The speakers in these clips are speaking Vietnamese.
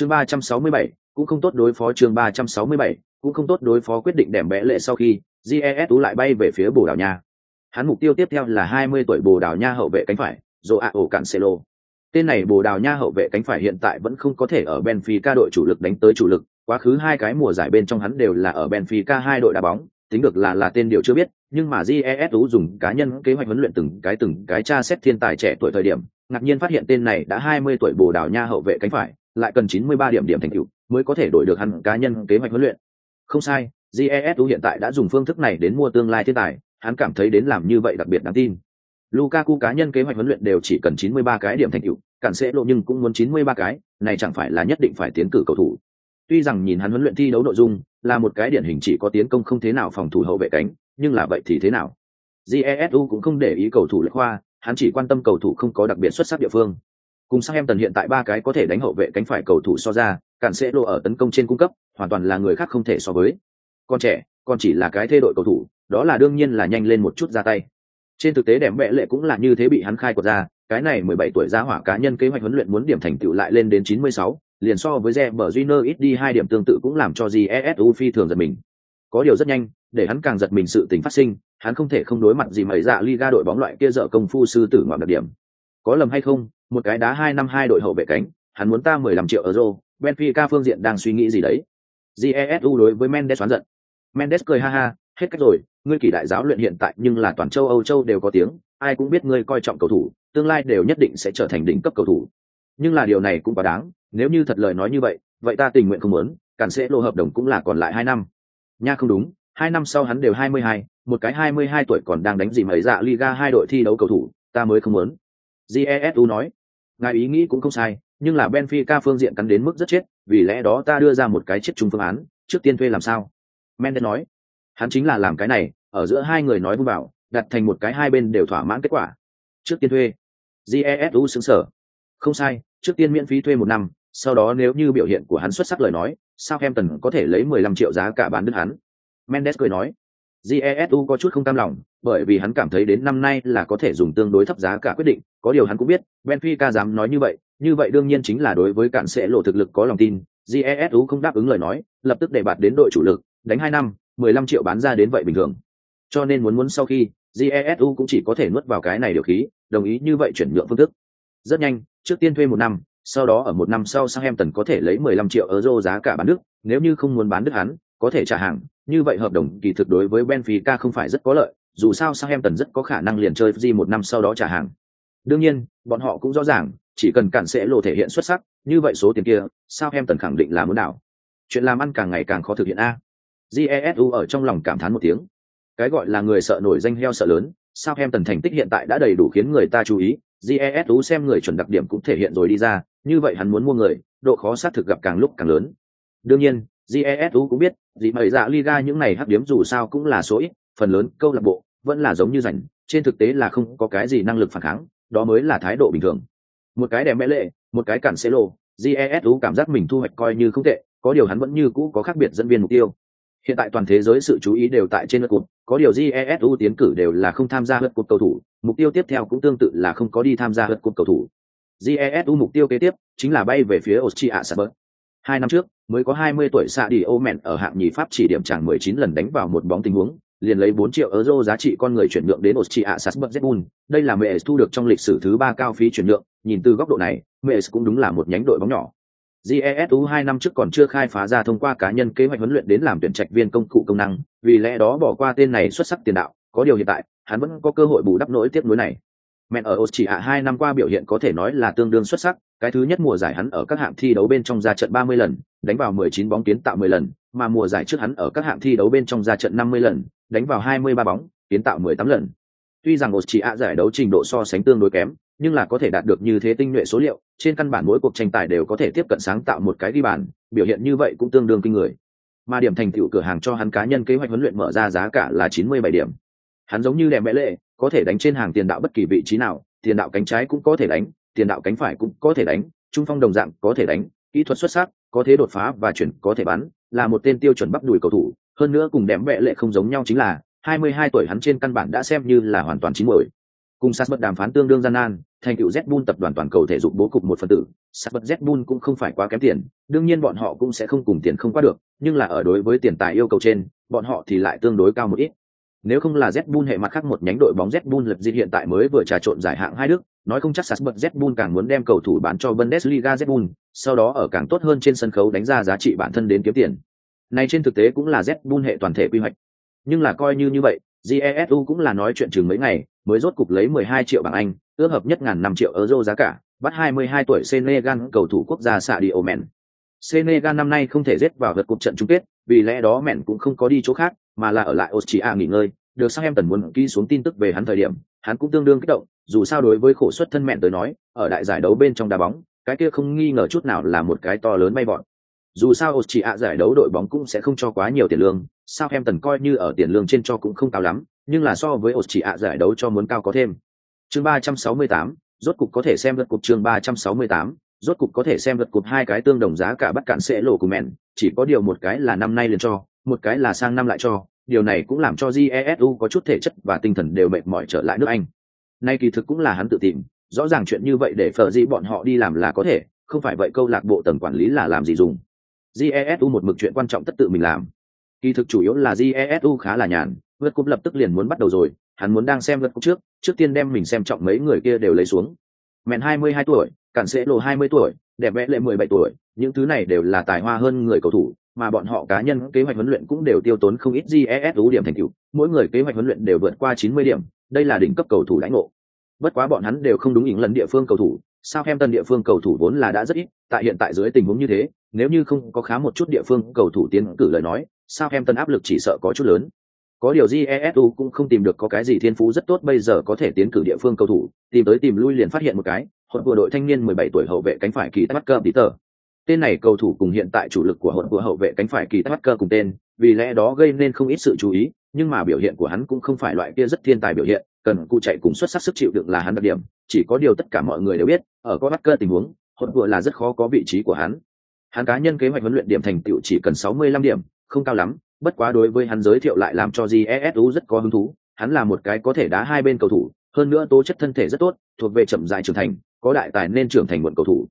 chương ba trăm sáu mươi bảy, cũng không tốt đối phó chương ba trăm sáu mươi bảy, cũng không tốt đối phó quyết định đẻm bẽ lệ sau khi jes lại bay về phía bồ đào nha. Hắn mục tiêu tiếp theo là hai mươi tuổi bồ đào nha hậu vệ cánh phải dồ ạ ổ cản xê tên này bồ đào nha hậu vệ cánh phải hiện tại vẫn không có thể ở benfica đội chủ lực đánh tới chủ lực, quá khứ hai cái mùa giải bên trong hắn đều là ở benfica hai đội đá bóng, tính được là là tên điều chưa biết, nhưng mà jesu dùng cá nhân kế hoạch huấn luyện từng cái từng cái tra xét thiên tài trẻ tuổi thời điểm, ngạc nhiên phát hiện tên này đã hai mươi tuổi bồ đào nha hậu vệ cánh phải lại cần chín mươi ba điểm điểm thành tựu mới có thể đổi được hắn cá nhân kế hoạch huấn luyện không sai GESU hiện tại đã dùng phương thức này đến mua tương lai thiên tài hắn cảm thấy đến làm như vậy đặc biệt đáng tin Lukaku cá nhân kế hoạch huấn luyện đều chỉ cần 93 cái điểm thành tựu, cản sẽ lộ nhưng cũng muốn 93 cái, này chẳng phải là nhất định phải tiến cử cầu thủ. Tuy rằng nhìn hắn huấn luyện thi đấu nội dung, là một cái điển hình chỉ có tiến công không thế nào phòng thủ hậu vệ cánh, nhưng là vậy thì thế nào? GESU cũng không để ý cầu thủ lệ khoa, hắn chỉ quan tâm cầu thủ không có đặc biệt xuất sắc địa phương. Cùng sang em tần hiện tại ba cái có thể đánh hậu vệ cánh phải cầu thủ so ra, cản sẽ lộ ở tấn công trên cung cấp, hoàn toàn là người khác không thể so với. Con trẻ, còn chỉ là cái thay đổi cầu thủ, đó là đương nhiên là nhanh lên một chút ra tay trên thực tế đẹp vẽ lệ cũng là như thế bị hắn khai quật ra cái này mười bảy tuổi ra hỏa cá nhân kế hoạch huấn luyện muốn điểm thành tựu lại lên đến chín mươi sáu liền so với Reber Júnior ít đi hai điểm tương tự cũng làm cho GSU phi thường giật mình. Có điều rất nhanh, để hắn càng giật mình sự tình phát sinh, hắn không thể không đối mặt gì mấy dạ Liga đội bóng loại kia dở công phu sư tử ngoạm đặc điểm. Có lầm hay không, một cái đá hai năm hai đội hậu vệ cánh, hắn muốn ta mười lăm triệu euro, Benfica phương diện đang suy nghĩ gì đấy? Jesu đối với Mendes oán giận. Mendes cười ha ha, hết cách rồi, ngươi kỳ đại giáo luyện hiện tại nhưng là toàn châu âu châu đều có tiếng ai cũng biết ngươi coi trọng cầu thủ tương lai đều nhất định sẽ trở thành đỉnh cấp cầu thủ nhưng là điều này cũng quá đáng nếu như thật lời nói như vậy vậy ta tình nguyện không muốn cản sẽ lô hợp đồng cũng là còn lại hai năm nha không đúng hai năm sau hắn đều hai mươi hai một cái hai mươi hai tuổi còn đang đánh gì mấy dạ liga hai đội thi đấu cầu thủ ta mới không muốn jesu nói, ngài ý nghĩ cũng không sai, nhưng là benfica phương diện cắn đến mức rất chết, vì lẽ đó ta đưa ra một cái chết chung phương án, trước tiên thuê làm sao? Mendes nói, hắn chính là làm cái này, ở giữa hai người nói vui bảo đặt thành một cái hai bên đều thỏa mãn kết quả. Trước tiên thuê. Jesu xứng sở không sai, trước tiên miễn phí thuê một năm, sau đó nếu như biểu hiện của hắn xuất sắc lời nói sao em tần có thể lấy mười lăm triệu giá cả bán đứt hắn. Mendes cười nói jesu có chút không cam lòng, bởi vì hắn cảm thấy đến năm nay là có thể dùng tương đối thấp giá cả quyết định, có điều hắn cũng biết, benfica dám nói như vậy như vậy đương nhiên chính là đối với cản sẽ lộ thực lực có lòng tin. Jesu không đáp ứng lời nói, lập tức để bạt đến đội chủ lực, đánh hai năm, mười lăm triệu bán ra đến vậy bình thường. Cho nên muốn muốn sau khi jesu cũng chỉ có thể nuốt vào cái này điều khí, đồng ý như vậy chuyển nhượng phương thức. Rất nhanh, trước tiên thuê một năm, sau đó ở một năm sau sang em tần có thể lấy 15 triệu euro giá cả bán đức nếu như không muốn bán đức hắn, có thể trả hàng như vậy hợp đồng kỳ thực đối với benfica không phải rất có lợi, dù sao Southampton tần rất có khả năng liền chơi gì một năm sau đó trả hàng. Đương nhiên, bọn họ cũng rõ ràng, chỉ cần cản sẽ lộ thể hiện xuất sắc, như vậy số tiền kia, Southampton tần khẳng định là muốn đảo. chuyện làm ăn càng ngày càng khó thực hiện a. Jesu ở trong lòng cảm thán một tiếng. Cái gọi là người sợ nổi danh heo sợ lớn, Southampton tần thành tích hiện tại đã đầy đủ khiến người ta chú ý jesu xem người chuẩn đặc điểm cũng thể hiện rồi đi ra, như vậy hắn muốn mua người, độ khó xác thực gặp càng lúc càng lớn. Đương nhiên jesu cũng biết dị mời dạ liga những này hấp điếm dù sao cũng là số ít, phần lớn câu lạc bộ vẫn là giống như rảnh, trên thực tế là không có cái gì năng lực phản kháng, đó mới là thái độ bình thường. Một cái đẹp mẹ lệ, một cái cản xe lô jesu cảm giác mình thu hoạch coi như không tệ, có điều hắn vẫn như cũ có khác biệt dẫn viên mục tiêu. Hiện tại toàn thế giới sự chú ý đều tại trên lượt cuộc có điều jesu tiến cử đều là không tham gia lượt cuộc cầu thủ, mục tiêu tiếp theo cũng tương tự là không có đi tham gia lượt cuộc cầu thủ. Jesu mục tiêu kế tiếp chính là bay về phía austria Sabre hai năm trước mới có 20 tuổi xạ đi ô mẹn ở hạng nhì pháp chỉ điểm chẳng 19 lần đánh vào một bóng tình huống liền lấy 4 triệu euro giá trị con người chuyển nhượng đến Austria Salzburg Zbun. Đây là Mets thu được trong lịch sử thứ ba cao phí chuyển nhượng, nhìn từ góc độ này, Mets cũng đúng là một nhánh đội bóng nhỏ GESU hai năm trước còn chưa khai phá ra thông qua cá nhân kế hoạch huấn luyện đến làm tuyển trạch viên công cụ công năng vì lẽ đó bỏ qua tên này xuất sắc tiền đạo có điều hiện tại hắn vẫn có cơ hội bù đắp nỗi tiếc nuối này mẹ ở chỉ hạ hai năm qua biểu hiện có thể nói là tương đương xuất sắc cái thứ nhất mùa giải hắn ở các hạng thi đấu bên trong ra trận 30 lần, đánh vào 19 bóng kiến tạo 10 lần, mà mùa giải trước hắn ở các hạng thi đấu bên trong ra trận 50 lần, đánh vào 23 bóng, kiến tạo 18 lần. Tuy rằng Ostia giải đấu trình độ so sánh tương đối kém, nhưng là có thể đạt được như thế tinh nhuệ số liệu, trên căn bản mỗi cuộc tranh tài đều có thể tiếp cận sáng tạo một cái đi bàn, biểu hiện như vậy cũng tương đương kinh người. Mà điểm thành tựu cửa hàng cho hắn cá nhân kế hoạch huấn luyện mở ra giá cả là 97 điểm. Hắn giống như đẹp mẹ lệ, có thể đánh trên hàng tiền đạo bất kỳ vị trí nào, tiền đạo cánh trái cũng có thể đánh tiền đạo cánh phải cũng có thể đánh trung phong đồng dạng có thể đánh kỹ thuật xuất sắc có thế đột phá và chuyển có thể bắn là một tên tiêu chuẩn bắp đùi cầu thủ. Hơn nữa cùng đẹp mẹ lệ không giống nhau chính là 22 tuổi hắn trên căn bản đã xem như là hoàn toàn chín muồi. Cùng sát bất đàm phán tương đương gian nan thành tựu Zbun tập đoàn toàn cầu thể dục bố cục một phần tử, sát bật Zbun cũng không phải quá kém tiền, đương nhiên bọn họ cũng sẽ không cùng tiền không qua được, nhưng là ở đối với tiền tài yêu cầu trên, bọn họ thì lại tương đối cao một ít. Nếu không là Zbun hệ mặt khác một nhánh đội bóng Zbun lập dịch hiện tại mới vừa trà trộn giải hạng hai đức, nói không chắc sắp Zbun càng muốn đem cầu thủ bán cho Bundesliga Zbun, sau đó ở càng tốt hơn trên sân khấu đánh ra giá trị bản thân đến kiếm tiền. Này trên thực tế cũng là Zbun hệ toàn thể quy hoạch. Nhưng là coi như như vậy, jesu cũng là nói chuyện chừng mấy ngày mới rốt cục lấy 12 triệu bảng anh ước hợp nhất ngàn năm triệu euro giá cả bắt 22 tuổi senegal cầu thủ quốc gia xạ đi senegal năm nay không thể rớt vào vượt cuộc trận chung kết vì lẽ đó mẹn cũng không có đi chỗ khác mà là ở lại austria nghỉ ngơi được sang em tần muốn ký xuống tin tức về hắn thời điểm hắn cũng tương đương kích động dù sao đối với khổ suất thân mẹn tới nói ở đại giải đấu bên trong đá bóng cái kia không nghi ngờ chút nào là một cái to lớn bay bọn dù sao Austria giải đấu đội bóng cũng sẽ không cho quá nhiều tiền lương, sao em tần coi như ở tiền lương trên cho cũng không cao lắm, nhưng là so với Austria giải đấu cho muốn cao có thêm. Chương 368, rốt cục có thể xem lượt cục chương 368, rốt cục có thể xem lượt cục hai cái tương đồng giá cả bắt cạn sẽ lộ của mẹn, chỉ có điều một cái là năm nay liền cho, một cái là sang năm lại cho, điều này cũng làm cho Jesu có chút thể chất và tinh thần đều mệt mỏi trở lại nước Anh. Nay kỳ thực cũng là hắn tự tìm, rõ ràng chuyện như vậy để phở gì bọn họ đi làm là có thể, không phải vậy câu lạc bộ tầng quản lý là làm gì dùng. Jesu một mực chuyện quan trọng tất tự mình làm. Kỳ thực chủ yếu là jesu khá là nhàn vượt cúp lập tức liền muốn bắt đầu rồi hắn muốn đang xem vượt cúp trước trước tiên đem mình xem trọng mấy người kia đều lấy xuống. Mẹn 22 tuổi cản sẽ lộ 20 tuổi đẹp vẽ lệ 17 tuổi những thứ này đều là tài hoa hơn người cầu thủ mà bọn họ cá nhân kế hoạch huấn luyện cũng đều tiêu tốn không ít jesu điểm thành tựu, mỗi người kế hoạch huấn luyện đều vượt qua 90 điểm, đây là đỉnh cấp cầu thủ lãnh ngộ. Bất quá bọn hắn đều không đúng những lần địa phương cầu thủ sao em tân địa phương cầu thủ vốn là đã rất ít, tại hiện tại dưới tình huống như thế, nếu như không có khá một chút địa phương cầu thủ tiến cử lời nói sao em tân áp lực chỉ sợ có chút lớn. Có điều GESU cũng không tìm được có cái gì thiên phú rất tốt bây giờ có thể tiến cử địa phương cầu thủ, tìm tới tìm lui liền phát hiện một cái hội vừa đội thanh niên 17 tuổi hậu vệ cánh phải kỳ tắc cơm tí tờ tên này cầu thủ cùng hiện tại chủ lực của hội của hậu vệ cánh phải kỳ tắc cơ cùng tên, vì lẽ đó gây nên không ít sự chú ý, nhưng mà biểu hiện của hắn cũng không phải loại kia rất thiên tài biểu hiện, cần cụ chạy cùng xuất sắc sức chịu đựng là hắn đặc điểm, chỉ có điều tất cả mọi người đều biết, ở có bắt cơ tình huống hỗn vừa là rất khó có vị trí của hắn. Hắn cá nhân kế hoạch huấn luyện điểm thành tựu chỉ cần 65 điểm, không cao lắm, bất quá đối với hắn giới thiệu lại làm cho jesu rất có hứng thú, hắn là một cái có thể đá hai bên cầu thủ, hơn nữa tố chất thân thể rất tốt, thuộc về chậm dài trưởng thành, có đại tài nên trưởng thành muộn cầu thủ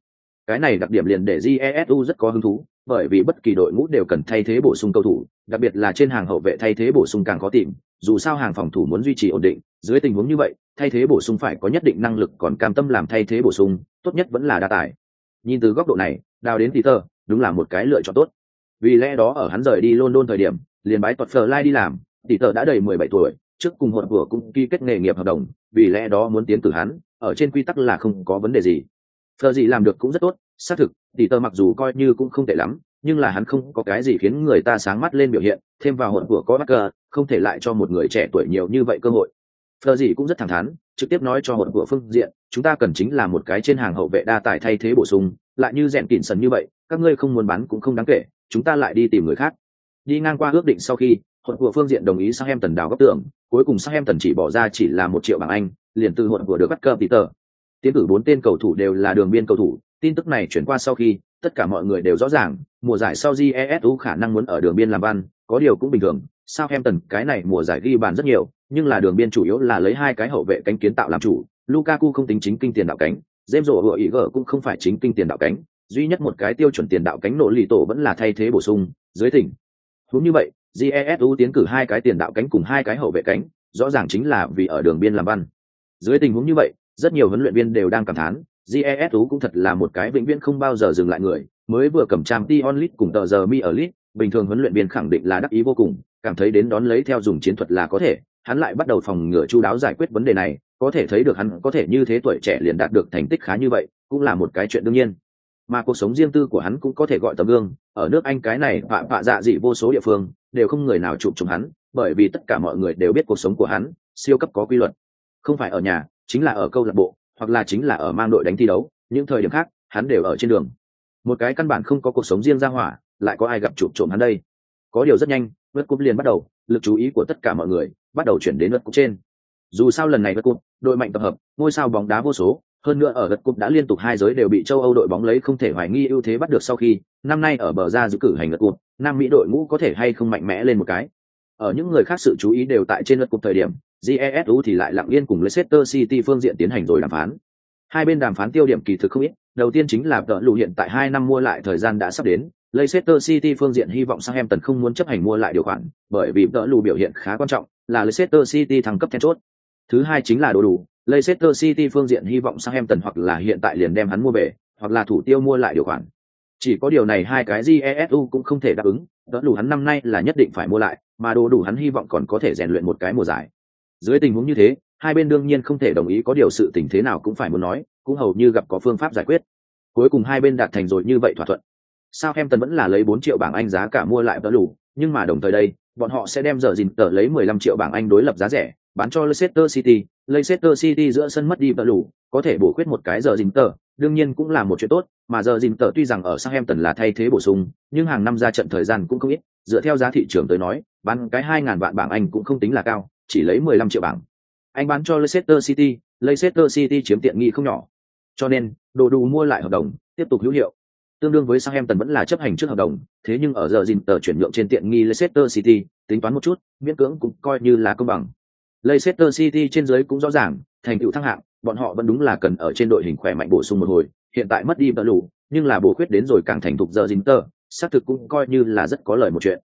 cái này đặc điểm liền để jesu rất có hứng thú, bởi vì bất kỳ đội ngũ đều cần thay thế bổ sung cầu thủ, đặc biệt là trên hàng hậu vệ thay thế bổ sung càng khó tìm, dù sao hàng phòng thủ muốn duy trì ổn định, dưới tình huống như vậy, thay thế bổ sung phải có nhất định năng lực còn cam tâm làm thay thế bổ sung, tốt nhất vẫn là đa tài. Nhìn từ góc độ này, đào đến peter, đúng là một cái lựa chọn tốt. Vì lẽ đó ở hắn rời đi london thời điểm, liền bái tuật phờ lai đi làm. Peter đã đầy 17 tuổi, trước cùng hội vừa cũng ký kết nghề nghiệp hợp đồng, vì lẽ đó muốn tiến cử hắn, ở trên quy tắc là không có vấn đề gì. Phở gì làm được cũng rất tốt xác thực Tỷ Tơ mặc dù coi như cũng không tệ lắm nhưng là hắn không có cái gì khiến người ta sáng mắt lên biểu hiện thêm vào hồn của có mắc cờ, không thể lại cho một người trẻ tuổi nhiều như vậy cơ hội. Phở gì cũng rất thẳng thắn trực tiếp nói cho hồn của phương diện chúng ta cần chính là một cái trên hàng hậu vệ đa tài thay thế bổ sung lại như rèn tỉn sần như vậy các ngươi không muốn bán cũng không đáng kể chúng ta lại đi tìm người khác. Đi ngang qua ước định sau khi hồn của phương diện đồng ý sang em tần đào góc tưởng cuối cùng sang em tần chỉ bỏ ra chỉ là một triệu bảng anh liền từ hồn của được bắt cơ peter tiến cử bốn tên cầu thủ đều là đường biên cầu thủ, tin tức này chuyển qua sau khi, tất cả mọi người đều rõ ràng, mùa giải sau jesu khả năng muốn ở đường biên làm văn có điều cũng bình thường. Sao em tần cái này mùa giải ghi bàn rất nhiều, nhưng là đường biên chủ yếu là lấy hai cái hậu vệ cánh kiến tạo làm chủ, lukaku không tính chính kinh tiền đạo cánh, james rộ hựa ý gở cũng không phải chính kinh tiền đạo cánh, duy nhất một cái tiêu chuẩn tiền đạo cánh nổ lì tổ vẫn là thay thế bổ sung, dưới tỉnh đúng như vậy jesu tiến cử hai cái tiền đạo cánh cùng hai cái hậu vệ cánh, rõ ràng chính là vì ở đường biên làm văn dưới tình huống như vậy rất nhiều huấn luyện viên đều đang cảm thán jesu cũng thật là một cái vĩnh viễn không bao giờ dừng lại người, mới vừa cầm trang t onlit cùng tờ giờ mi ở lit bình thường huấn luyện viên khẳng định là đắc ý vô cùng, cảm thấy đến đón lấy theo dùng chiến thuật là có thể, hắn lại bắt đầu phòng ngừa chu đáo giải quyết vấn đề này, có thể thấy được hắn có thể như thế tuổi trẻ liền đạt được thành tích khá như vậy, cũng là một cái chuyện đương nhiên. Mà cuộc sống riêng tư của hắn cũng có thể gọi tấm gương, ở nước anh cái này vạ vạ dạ dị vô số địa phương, đều không người nào chụp chụp hắn, bởi vì tất cả mọi người đều biết cuộc sống của hắn, siêu cấp có quy luật. Không phải ở nhà chính là ở câu lạc bộ, hoặc là chính là ở mang đội đánh thi đấu, những thời điểm khác, hắn đều ở trên đường. Một cái căn bản không có cuộc sống riêng ra hỏa, lại có ai gặp chụp trộm hắn đây? Có điều rất nhanh, vớt cúp liền bắt đầu, lực chú ý của tất cả mọi người bắt đầu chuyển đến vớt cúp trên. Dù sao lần này vớt cúp, đội mạnh tập hợp, ngôi sao bóng đá vô số, hơn nữa ở vớt cúp đã liên tục hai giới đều bị châu âu đội bóng lấy không thể hoài nghi ưu thế bắt được sau khi, năm nay ở bờ ra giữ cử hành vớt cúp, nam mỹ đội ngũ có thể hay không mạnh mẽ lên một cái. Ở những người khác sự chú ý đều tại trên vớt cúp thời điểm jesu thì lại lặng yên cùng leicester city phương diện tiến hành rồi đàm phán Hai bên đàm phán tiêu điểm kỳ thực không ít, đầu tiên chính là tợ lù hiện tại hai năm mua lại thời gian đã sắp đến, Leicester City phương diện hy vọng Southampton không muốn chấp hành mua lại điều khoản, bởi vì tợ lù biểu hiện khá quan trọng, là Leicester City thăng cấp then chốt. Thứ hai chính là đồ đủ, Leicester City phương diện hy vọng Southampton hoặc là hiện tại liền đem hắn mua về, hoặc là thủ tiêu mua lại điều khoản. Chỉ có điều này hai cái Jesu cũng không thể đáp ứng, tợ lù hắn năm nay là nhất định phải mua lại, mà đồ đủ hắn hy vọng còn có thể rèn luyện một cái mùa giải. Dưới tình huống như thế, hai bên đương nhiên không thể đồng ý có điều sự tình thế nào cũng phải muốn nói, cũng hầu như gặp có phương pháp giải quyết. Cuối cùng hai bên đạt thành rồi như vậy thỏa thuận. Sao em tần vẫn là lấy bốn triệu bảng Anh giá cả mua lại vỡ lù, nhưng mà đồng thời đây, bọn họ sẽ đem giờ dìn tờ lấy 15 triệu bảng Anh đối lập giá rẻ, bán cho Leicester City. Leicester City giữa sân mất đi vỡ lù, có thể bổ khuyết một cái giờ dìn tờ, đương nhiên cũng là một chuyện tốt, mà giờ dìn tờ tuy rằng ở Southampton là thay thế bổ sung, nhưng hàng năm ra trận thời gian cũng không ít, dựa theo giá thị trường tới nói, bán cái hai ngàn vạn bảng Anh cũng không tính là cao, chỉ lấy 15 triệu bảng anh bán cho Leicester City, Leicester City chiếm tiện nghi không nhỏ. Cho nên, đồ đủ mua lại hợp đồng, tiếp tục hữu hiệu. Tương đương với Southampton vẫn là chấp hành trước hợp đồng, thế nhưng ở giờ gìn tờ chuyển nhượng trên tiện nghi Leicester City, tính toán một chút, miễn cưỡng cũng coi như là công bằng. Leicester City trên dưới cũng rõ ràng, thành tựu thăng hạng, bọn họ vẫn đúng là cần ở trên đội hình khỏe mạnh bổ sung một hồi, hiện tại mất đi bờ lù, nhưng là bổ khuyết đến rồi càng thành thục giờ gìn tờ, xác thực cũng coi như là rất có lợi một chuyện.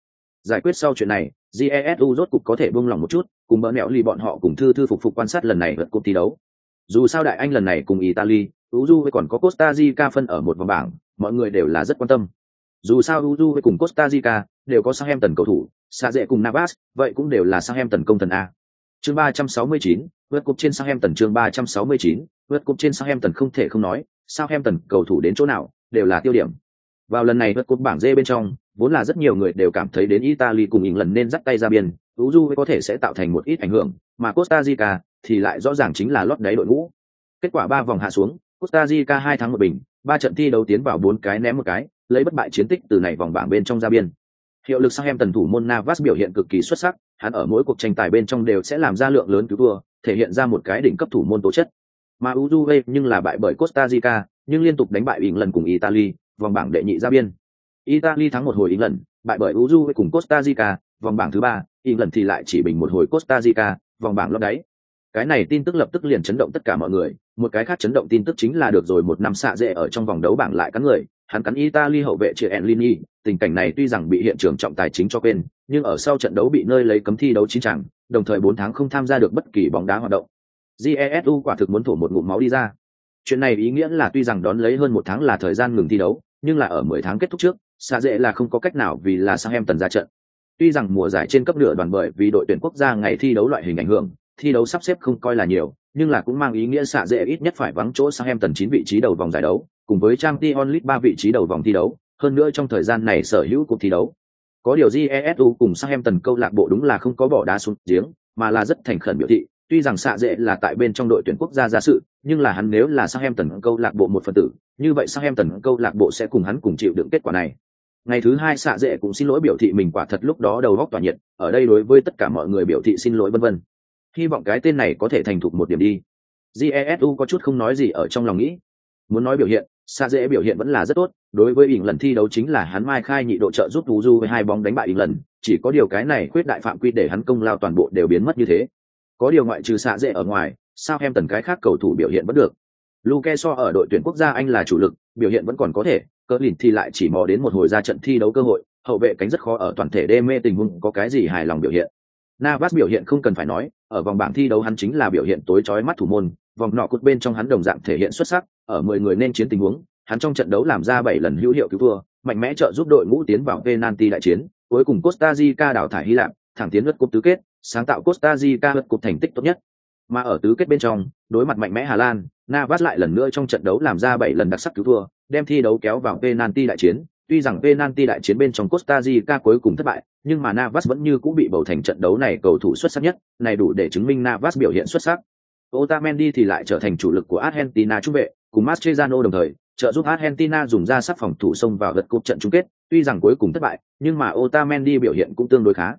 Giải quyết sau chuyện này, jesu rốt cục có thể buông lòng một chút, cùng bỡ nẹo ly bọn họ cùng thư thư phục phục quan sát lần này vượt cúp thi đấu. Dù sao đại anh lần này cùng italy uju với còn có costa rica phân ở một vòng bảng, mọi người đều là rất quan tâm. Dù sao uju với cùng costa rica đều có sang em tần cầu thủ xa dễ cùng navas, vậy cũng đều là sang em tần công thần a. Chương ba trăm sáu mươi chín, vượt cúp trên sang em tần chương ba trăm sáu mươi chín, vượt cúp trên sang em tần không thể không nói sao em tần cầu thủ đến chỗ nào đều là tiêu điểm. Vào lần này vượt cúp bảng D bên trong vốn là rất nhiều người đều cảm thấy đến Italy cùng England nên dắt tay ra biên, Uju có thể sẽ tạo thành một ít ảnh hưởng, mà Costa Rica thì lại rõ ràng chính là lót đáy đội ngũ. Kết quả ba vòng hạ xuống, Costa Rica hai thắng một bình, ba trận thi đấu tiến vào bốn cái ném một cái, lấy bất bại chiến tích từ này vòng bảng bên trong ra biên. Hiệu lực sang em tần thủ môn Navas biểu hiện cực kỳ xuất sắc, hắn ở mỗi cuộc tranh tài bên trong đều sẽ làm ra lượng lớn cứu thua, thể hiện ra một cái đỉnh cấp thủ môn tố chất. Mà Uruguay nhưng là bại bởi Costa Rica, nhưng liên tục đánh bại England cùng Italy, vòng bảng đệ nhị ra biên. Italy thắng một hồi England, bại bởi Uruguay cùng Costa Rica, vòng bảng thứ ba, England thì lại chỉ bình một hồi Costa Rica, vòng bảng lót đáy. Cái này tin tức lập tức liền chấn động tất cả mọi người, một cái khác chấn động tin tức chính là được rồi một năm xạ dễ ở trong vòng đấu bảng lại cắn người, hắn cắn Italy hậu vệ Chia Enlini, tình cảnh này tuy rằng bị hiện trường trọng tài chính cho quên, nhưng ở sau trận đấu bị nơi lấy cấm thi đấu chín chẳng, đồng thời bốn tháng không tham gia được bất kỳ bóng đá hoạt động. Jesu quả thực muốn thổ một ngụm máu đi ra. Chuyện này ý nghĩa là tuy rằng đón lấy hơn một tháng là thời gian ngừng thi đấu, nhưng là ở mười tháng kết thúc trước, xa dễ là không có cách nào vì là sang em tần ra trận. Tuy rằng mùa giải trên cấp nửa đoàn bởi vì đội tuyển quốc gia ngày thi đấu loại hình ảnh hưởng, thi đấu sắp xếp không coi là nhiều, nhưng là cũng mang ý nghĩa xạ dễ ít nhất phải vắng chỗ sang em tần chín vị trí đầu vòng giải đấu, cùng với trang t onlit ba vị trí đầu vòng thi đấu, hơn nữa trong thời gian này sở hữu cuộc thi đấu. Có điều jesu cùng sang em tần câu lạc bộ đúng là không có bỏ đá xuống giếng, mà là rất thành khẩn biểu thị, tuy rằng xạ dễ là tại bên trong đội tuyển quốc gia ra sự, nhưng là hắn nếu là sang em tần câu lạc bộ một phần tử, như vậy sang em tần câu lạc bộ sẽ cùng hắn cùng chịu đựng kết quả này ngày thứ hai xạ dễ cũng xin lỗi biểu thị mình quả thật lúc đó đầu góc tỏa nhiệt ở đây đối với tất cả mọi người biểu thị xin lỗi vân vân. Hy vọng cái tên này có thể thành thục một điểm đi. Jesu có chút không nói gì ở trong lòng nghĩ. Muốn nói biểu hiện xạ dễ biểu hiện vẫn là rất tốt đối với ỉng lần thi đấu chính là hắn mai khai nhị độ trợ giúp vũ du với hai bóng đánh bại ỉng lần chỉ có điều cái này khuyết đại phạm quy để hắn công lao toàn bộ đều biến mất như thế. Có điều ngoại trừ xạ dễ ở ngoài sao em tần cái khác cầu thủ biểu hiện vẫn được? Luke so ở đội tuyển quốc gia Anh là chủ lực, biểu hiện vẫn còn có thể, cỡ lìn thì lại chỉ mò đến một hồi ra trận thi đấu cơ hội, hậu vệ cánh rất khó ở toàn thể đê mê tình huống có cái gì hài lòng biểu hiện. Navas biểu hiện không cần phải nói, ở vòng bảng thi đấu hắn chính là biểu hiện tối chói mắt thủ môn, vòng nọ cút bên trong hắn đồng dạng thể hiện xuất sắc, ở mười người nên chiến tình huống, hắn trong trận đấu làm ra bảy lần hữu hiệu cứu thua mạnh mẽ trợ giúp đội ngũ tiến vào penalty đại chiến, cuối cùng costa rica đảo thải hy lạp, thẳng tiến lượt cúp tứ kết, sáng tạo costa rica lượt cúp thành tích tốt nhất. Mà ở tứ kết bên trong, đối mặt mạnh mẽ hà lan, navas lại lần nữa trong trận đấu làm ra bảy lần đặc sắc cứu thua đem thi đấu kéo vào penalty đại chiến. Tuy rằng penalty đại chiến bên trong Costa Rica cuối cùng thất bại, nhưng mà Navas vẫn như cũng bị bầu thành trận đấu này cầu thủ xuất sắc nhất, này đủ để chứng minh Navas biểu hiện xuất sắc. Otamendi thì lại trở thành chủ lực của Argentina trung vệ, cùng Mascherano đồng thời, trợ giúp Argentina dùng ra sắc phòng thủ xông vào gật cúp trận chung kết, tuy rằng cuối cùng thất bại, nhưng mà Otamendi biểu hiện cũng tương đối khá.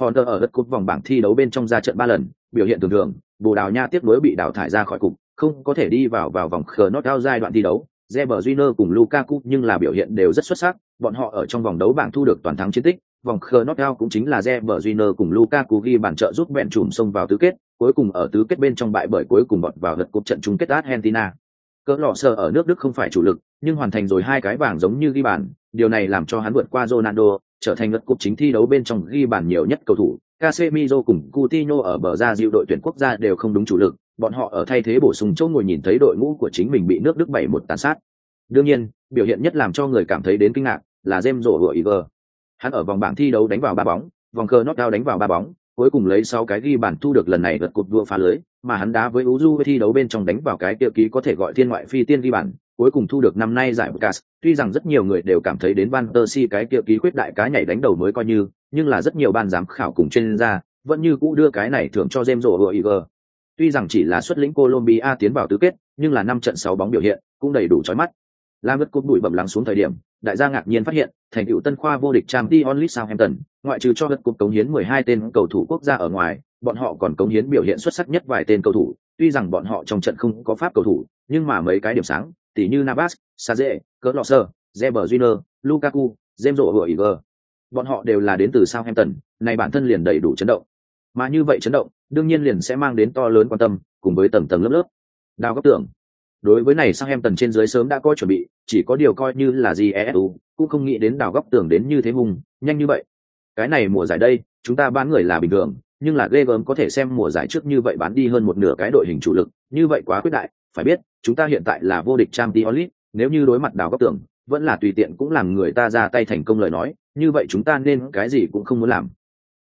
Fonter ở gật cúp vòng bảng thi đấu bên trong ra trận ba lần, biểu hiện thường thường, Bồ Đào Nha tiếp nối bị đào thải ra khỏi cục, không có thể đi vào vào vòng knockout giai đoạn thi đấu, Reber Júnior cùng Lukaku nhưng là biểu hiện đều rất xuất sắc, bọn họ ở trong vòng đấu bảng thu được toàn thắng chiến tích, vòng knockout cũng chính là Reber Júnior cùng Lukaku ghi bàn trợ giúp bẹn trùm xông vào tứ kết, cuối cùng ở tứ kết bên trong bại bởi cuối cùng bọt vào lượt cuộc trận chung kết Argentina. cỡ lọ sơ ở nước đức không phải chủ lực nhưng hoàn thành rồi hai cái bảng giống như ghi bàn điều này làm cho hắn vượt qua ronaldo trở thành lượt cuộc chính thi đấu bên trong ghi bàn nhiều nhất cầu thủ Casemiro cùng Coutinho ở bờ ra diệu đội tuyển quốc gia đều không đúng chủ lực, bọn họ ở thay thế bổ sung chỗ ngồi nhìn thấy đội ngũ của chính mình bị nước Đức bảy một tàn sát. Đương nhiên, biểu hiện nhất làm cho người cảm thấy đến kinh ngạc là Jem rổ vừa Iver. Hắn ở vòng bảng thi đấu đánh vào ba bóng, vòng cờ knockout đánh vào ba bóng, cuối cùng lấy sáu cái ghi bàn thu được lần này vượt cột đua phá lưới, mà hắn đá với Uju thi đấu bên trong đánh vào cái tiêu ký có thể gọi thiên ngoại phi tiên ghi bàn, cuối cùng thu được năm nay giải Lucas, tuy rằng rất nhiều người đều cảm thấy đến Van der Si cái tiêu ký khuyết đại cá nhảy đánh đầu mới coi như, nhưng là rất nhiều ban giám khảo cùng chuyên gia vẫn như cũ đưa cái này thưởng cho Jem rổ vừa Iver, Tuy rằng chỉ là xuất lĩnh Colombia tiến vào tứ kết, nhưng là năm trận sáu bóng biểu hiện cũng đầy đủ chói mắt. Lam ngất cúp đuổi bẩm lắng xuống thời điểm, đại gia ngạc nhiên phát hiện, thành tựu tân khoa vô địch Champions League Southampton, ngoại trừ cho ngất cúp cống hiến 12 tên cầu thủ quốc gia ở ngoài, bọn họ còn cống hiến biểu hiện xuất sắc nhất vài tên cầu thủ, tuy rằng bọn họ trong trận không có pháp cầu thủ, nhưng mà mấy cái điểm sáng, tỉ như Navas, Saze, Closser, Reber Júnior, Lukaku, James Rodriguez. Bọn họ đều là đến từ Southampton, này bản thân liền đầy đủ chấn động. Mà như vậy chấn động, đương nhiên liền sẽ mang đến to lớn quan tâm, cùng với tầng tầng lớp lớp. Đào góc tưởng. Đối với này sang em tần trên dưới sớm đã có chuẩn bị, chỉ có điều coi như là GESU, e cũng không nghĩ đến đào góc tưởng đến như thế hùng, nhanh như vậy. Cái này mùa giải đây, chúng ta bán người là bình thường, nhưng là ghê gớm có thể xem mùa giải trước như vậy bán đi hơn một nửa cái đội hình chủ lực, như vậy quá quyết đại, phải biết, chúng ta hiện tại là vô địch trang t olit nếu như đối mặt đào góc tưởng, vẫn là tùy tiện cũng làm người ta ra tay thành công lời nói, như vậy chúng ta nên cái gì cũng không muốn làm.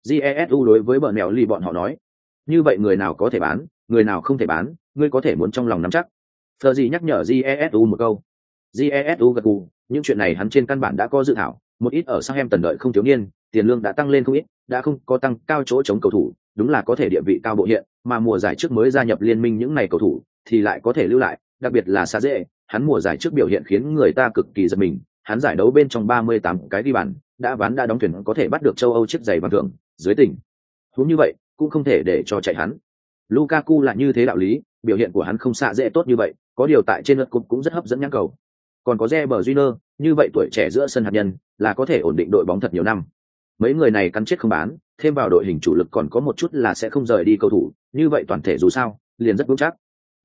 Jesu đối với bờ mèo lì bọn họ nói, như vậy người nào có thể bán, người nào không thể bán, ngươi có thể muốn trong lòng nắm chắc. thờ gì nhắc nhở Jesu một câu. Jesu gật gù, những chuyện này hắn trên căn bản đã có dự thảo, một ít ở sang em tần đợi không thiếu niên, tiền lương đã tăng lên không ít, đã không có tăng cao chỗ chống cầu thủ, đúng là có thể địa vị cao bộ hiện, mà mùa giải trước mới gia nhập liên minh những này cầu thủ, thì lại có thể lưu lại, đặc biệt là xa Dễ, hắn mùa giải trước biểu hiện khiến người ta cực kỳ giật mình, hắn giải đấu bên trong 38 cái đi bàn, đã ván đã đóng thuyền có thể bắt được châu Âu chiếc giày vàng thượng, dưới tỉnh. Huống như vậy, cũng không thể để cho chạy hắn. Lukaku là như thế đạo lý, biểu hiện của hắn không xạ dễ tốt như vậy, có điều tại trên lượt cục cũng rất hấp dẫn nhãn cầu. Còn có Reber Júnior, như vậy tuổi trẻ giữa sân hạt nhân, là có thể ổn định đội bóng thật nhiều năm. Mấy người này cắn chết không bán, thêm vào đội hình chủ lực còn có một chút là sẽ không rời đi cầu thủ, như vậy toàn thể dù sao, liền rất vững chắc.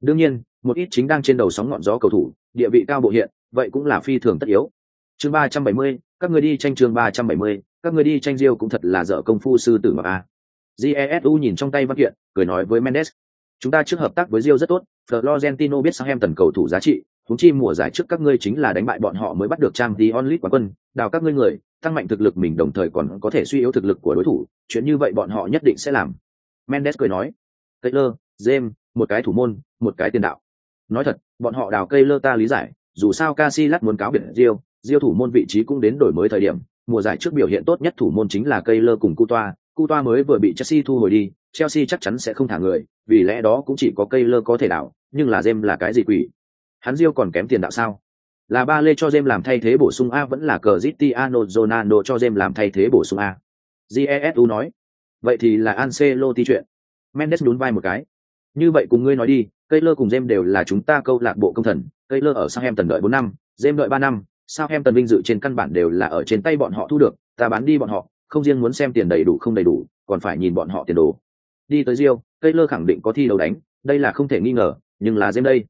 Đương nhiên, một ít chính đang trên đầu sóng ngọn gió cầu thủ, địa vị cao bộ hiện, vậy cũng là phi thường tất yếu. Chương ba trăm bảy mươi, các người đi tranh chương ba trăm bảy mươi, các người đi tranh Diêu cũng thật là dở công phu sư tử mà a. Jesu nhìn trong tay văn kiện, cười nói với Mendes, chúng ta trước hợp tác với Diêu rất tốt, Florentino biết sang em tần cầu thủ giá trị, thúng chi mùa giải trước các ngươi chính là đánh bại bọn họ mới bắt được Champions onlit quán quân, đào các ngươi người, tăng mạnh thực lực mình đồng thời còn có thể suy yếu thực lực của đối thủ, chuyện như vậy bọn họ nhất định sẽ làm. Mendes cười nói, Taylor, James, một cái thủ môn, một cái tiền đạo. Nói thật, bọn họ đào cây lơ ta lý giải, dù sao Casillas muốn cáo biệt Rio, Rio thủ môn vị trí cũng đến đổi mới thời điểm, mùa giải trước biểu hiện tốt nhất thủ môn chính là cây lơ cùng cu toa cu toa mới vừa bị Chelsea thu hồi đi, Chelsea chắc chắn sẽ không thả người, vì lẽ đó cũng chỉ có cây lơ có thể đảo, nhưng là jem là cái gì quỷ? Hắn diêu còn kém tiền đạo sao? Là ba lê cho jem làm thay thế bổ sung A vẫn là Cristiano Ronaldo cho jem làm thay thế bổ sung A. Jesu nói. Vậy thì là Ancelotti chuyện. Mendes nhún vai một cái. Như vậy cùng ngươi nói đi, cây lơ cùng jem đều là chúng ta câu lạc bộ công thần, Cây lơ ở Southampton đợi bốn năm, jem đợi ba năm, sao em tần vinh dự trên căn bản đều là ở trên tay bọn họ thu được, ta bán đi bọn họ, không riêng muốn xem tiền đầy đủ không đầy đủ, còn phải nhìn bọn họ tiền đồ. Đi tới Rio, lơ khẳng định có thi đấu đánh, đây là không thể nghi ngờ, nhưng là dêm đây,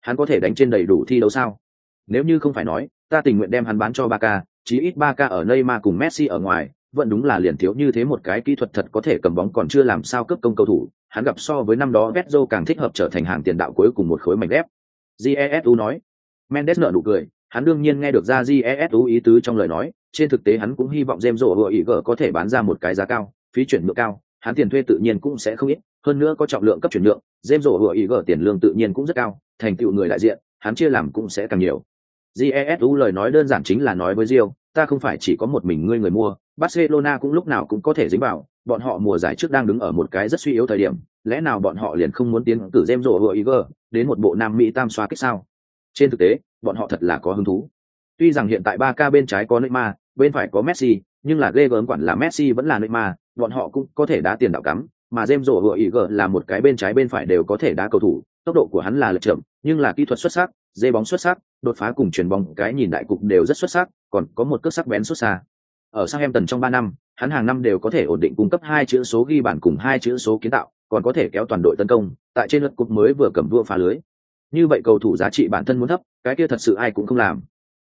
hắn có thể đánh trên đầy đủ thi đấu sao? Nếu như không phải nói, ta tình nguyện đem hắn bán cho ba k chí ít ba k ở Neymar cùng Messi ở ngoài, vẫn đúng là liền thiếu như thế một cái kỹ thuật thật có thể cầm bóng còn chưa làm sao cấp công cầu thủ, hắn gặp so với năm đó Vezzo càng thích hợp trở thành hàng tiền đạo cuối cùng một khối mảnh ghép. Jesu nói. Mendes nợ nụ cười, hắn đương nhiên nghe được ra Jesu ý tứ trong lời nói, trên thực tế hắn cũng hy vọng James gờ có thể bán ra một cái giá cao, phí chuyển nhượng cao, hắn tiền thuê tự nhiên cũng sẽ không ít, hơn nữa có trọng lượng cấp chuyển nhượng, James gờ tiền lương tự nhiên cũng rất cao, thành tựu người đại diện, hắn chia làm cũng sẽ càng nhiều. Jesu lời nói đơn giản chính là nói với Rio, ta không phải chỉ có một mình ngươi người mua, Barcelona cũng lúc nào cũng có thể dính vào, bọn họ mùa giải trước đang đứng ở một cái rất suy yếu thời điểm, lẽ nào bọn họ liền không muốn tiến cử James gờ đến một bộ Nam Mỹ tam xoa kích sao? Trên thực tế, bọn họ thật là có hứng thú. Tuy rằng hiện tại 3K bên trái có Neymar, bên phải có Messi, nhưng là ghê gớm quản là Messi vẫn là Neymar, bọn họ cũng có thể đá tiền đạo cắm, mà James Rodriguez là một cái bên trái bên phải đều có thể đá cầu thủ, tốc độ của hắn là lệch chậm, nhưng là kỹ thuật xuất sắc, dê bóng xuất sắc, đột phá cùng chuyền bóng cái nhìn đại cục đều rất xuất sắc, còn có một cước sắc bén xuất xa. Ở Southampton trong 3 năm, hắn hàng năm đều có thể ổn định cung cấp hai chữ số ghi bàn cùng hai chữ số kiến tạo, còn có thể kéo toàn đội tấn công, tại trên lượt cục mới vừa cầm vua phá lưới. Như vậy cầu thủ giá trị bản thân muốn thấp, cái kia thật sự ai cũng không làm.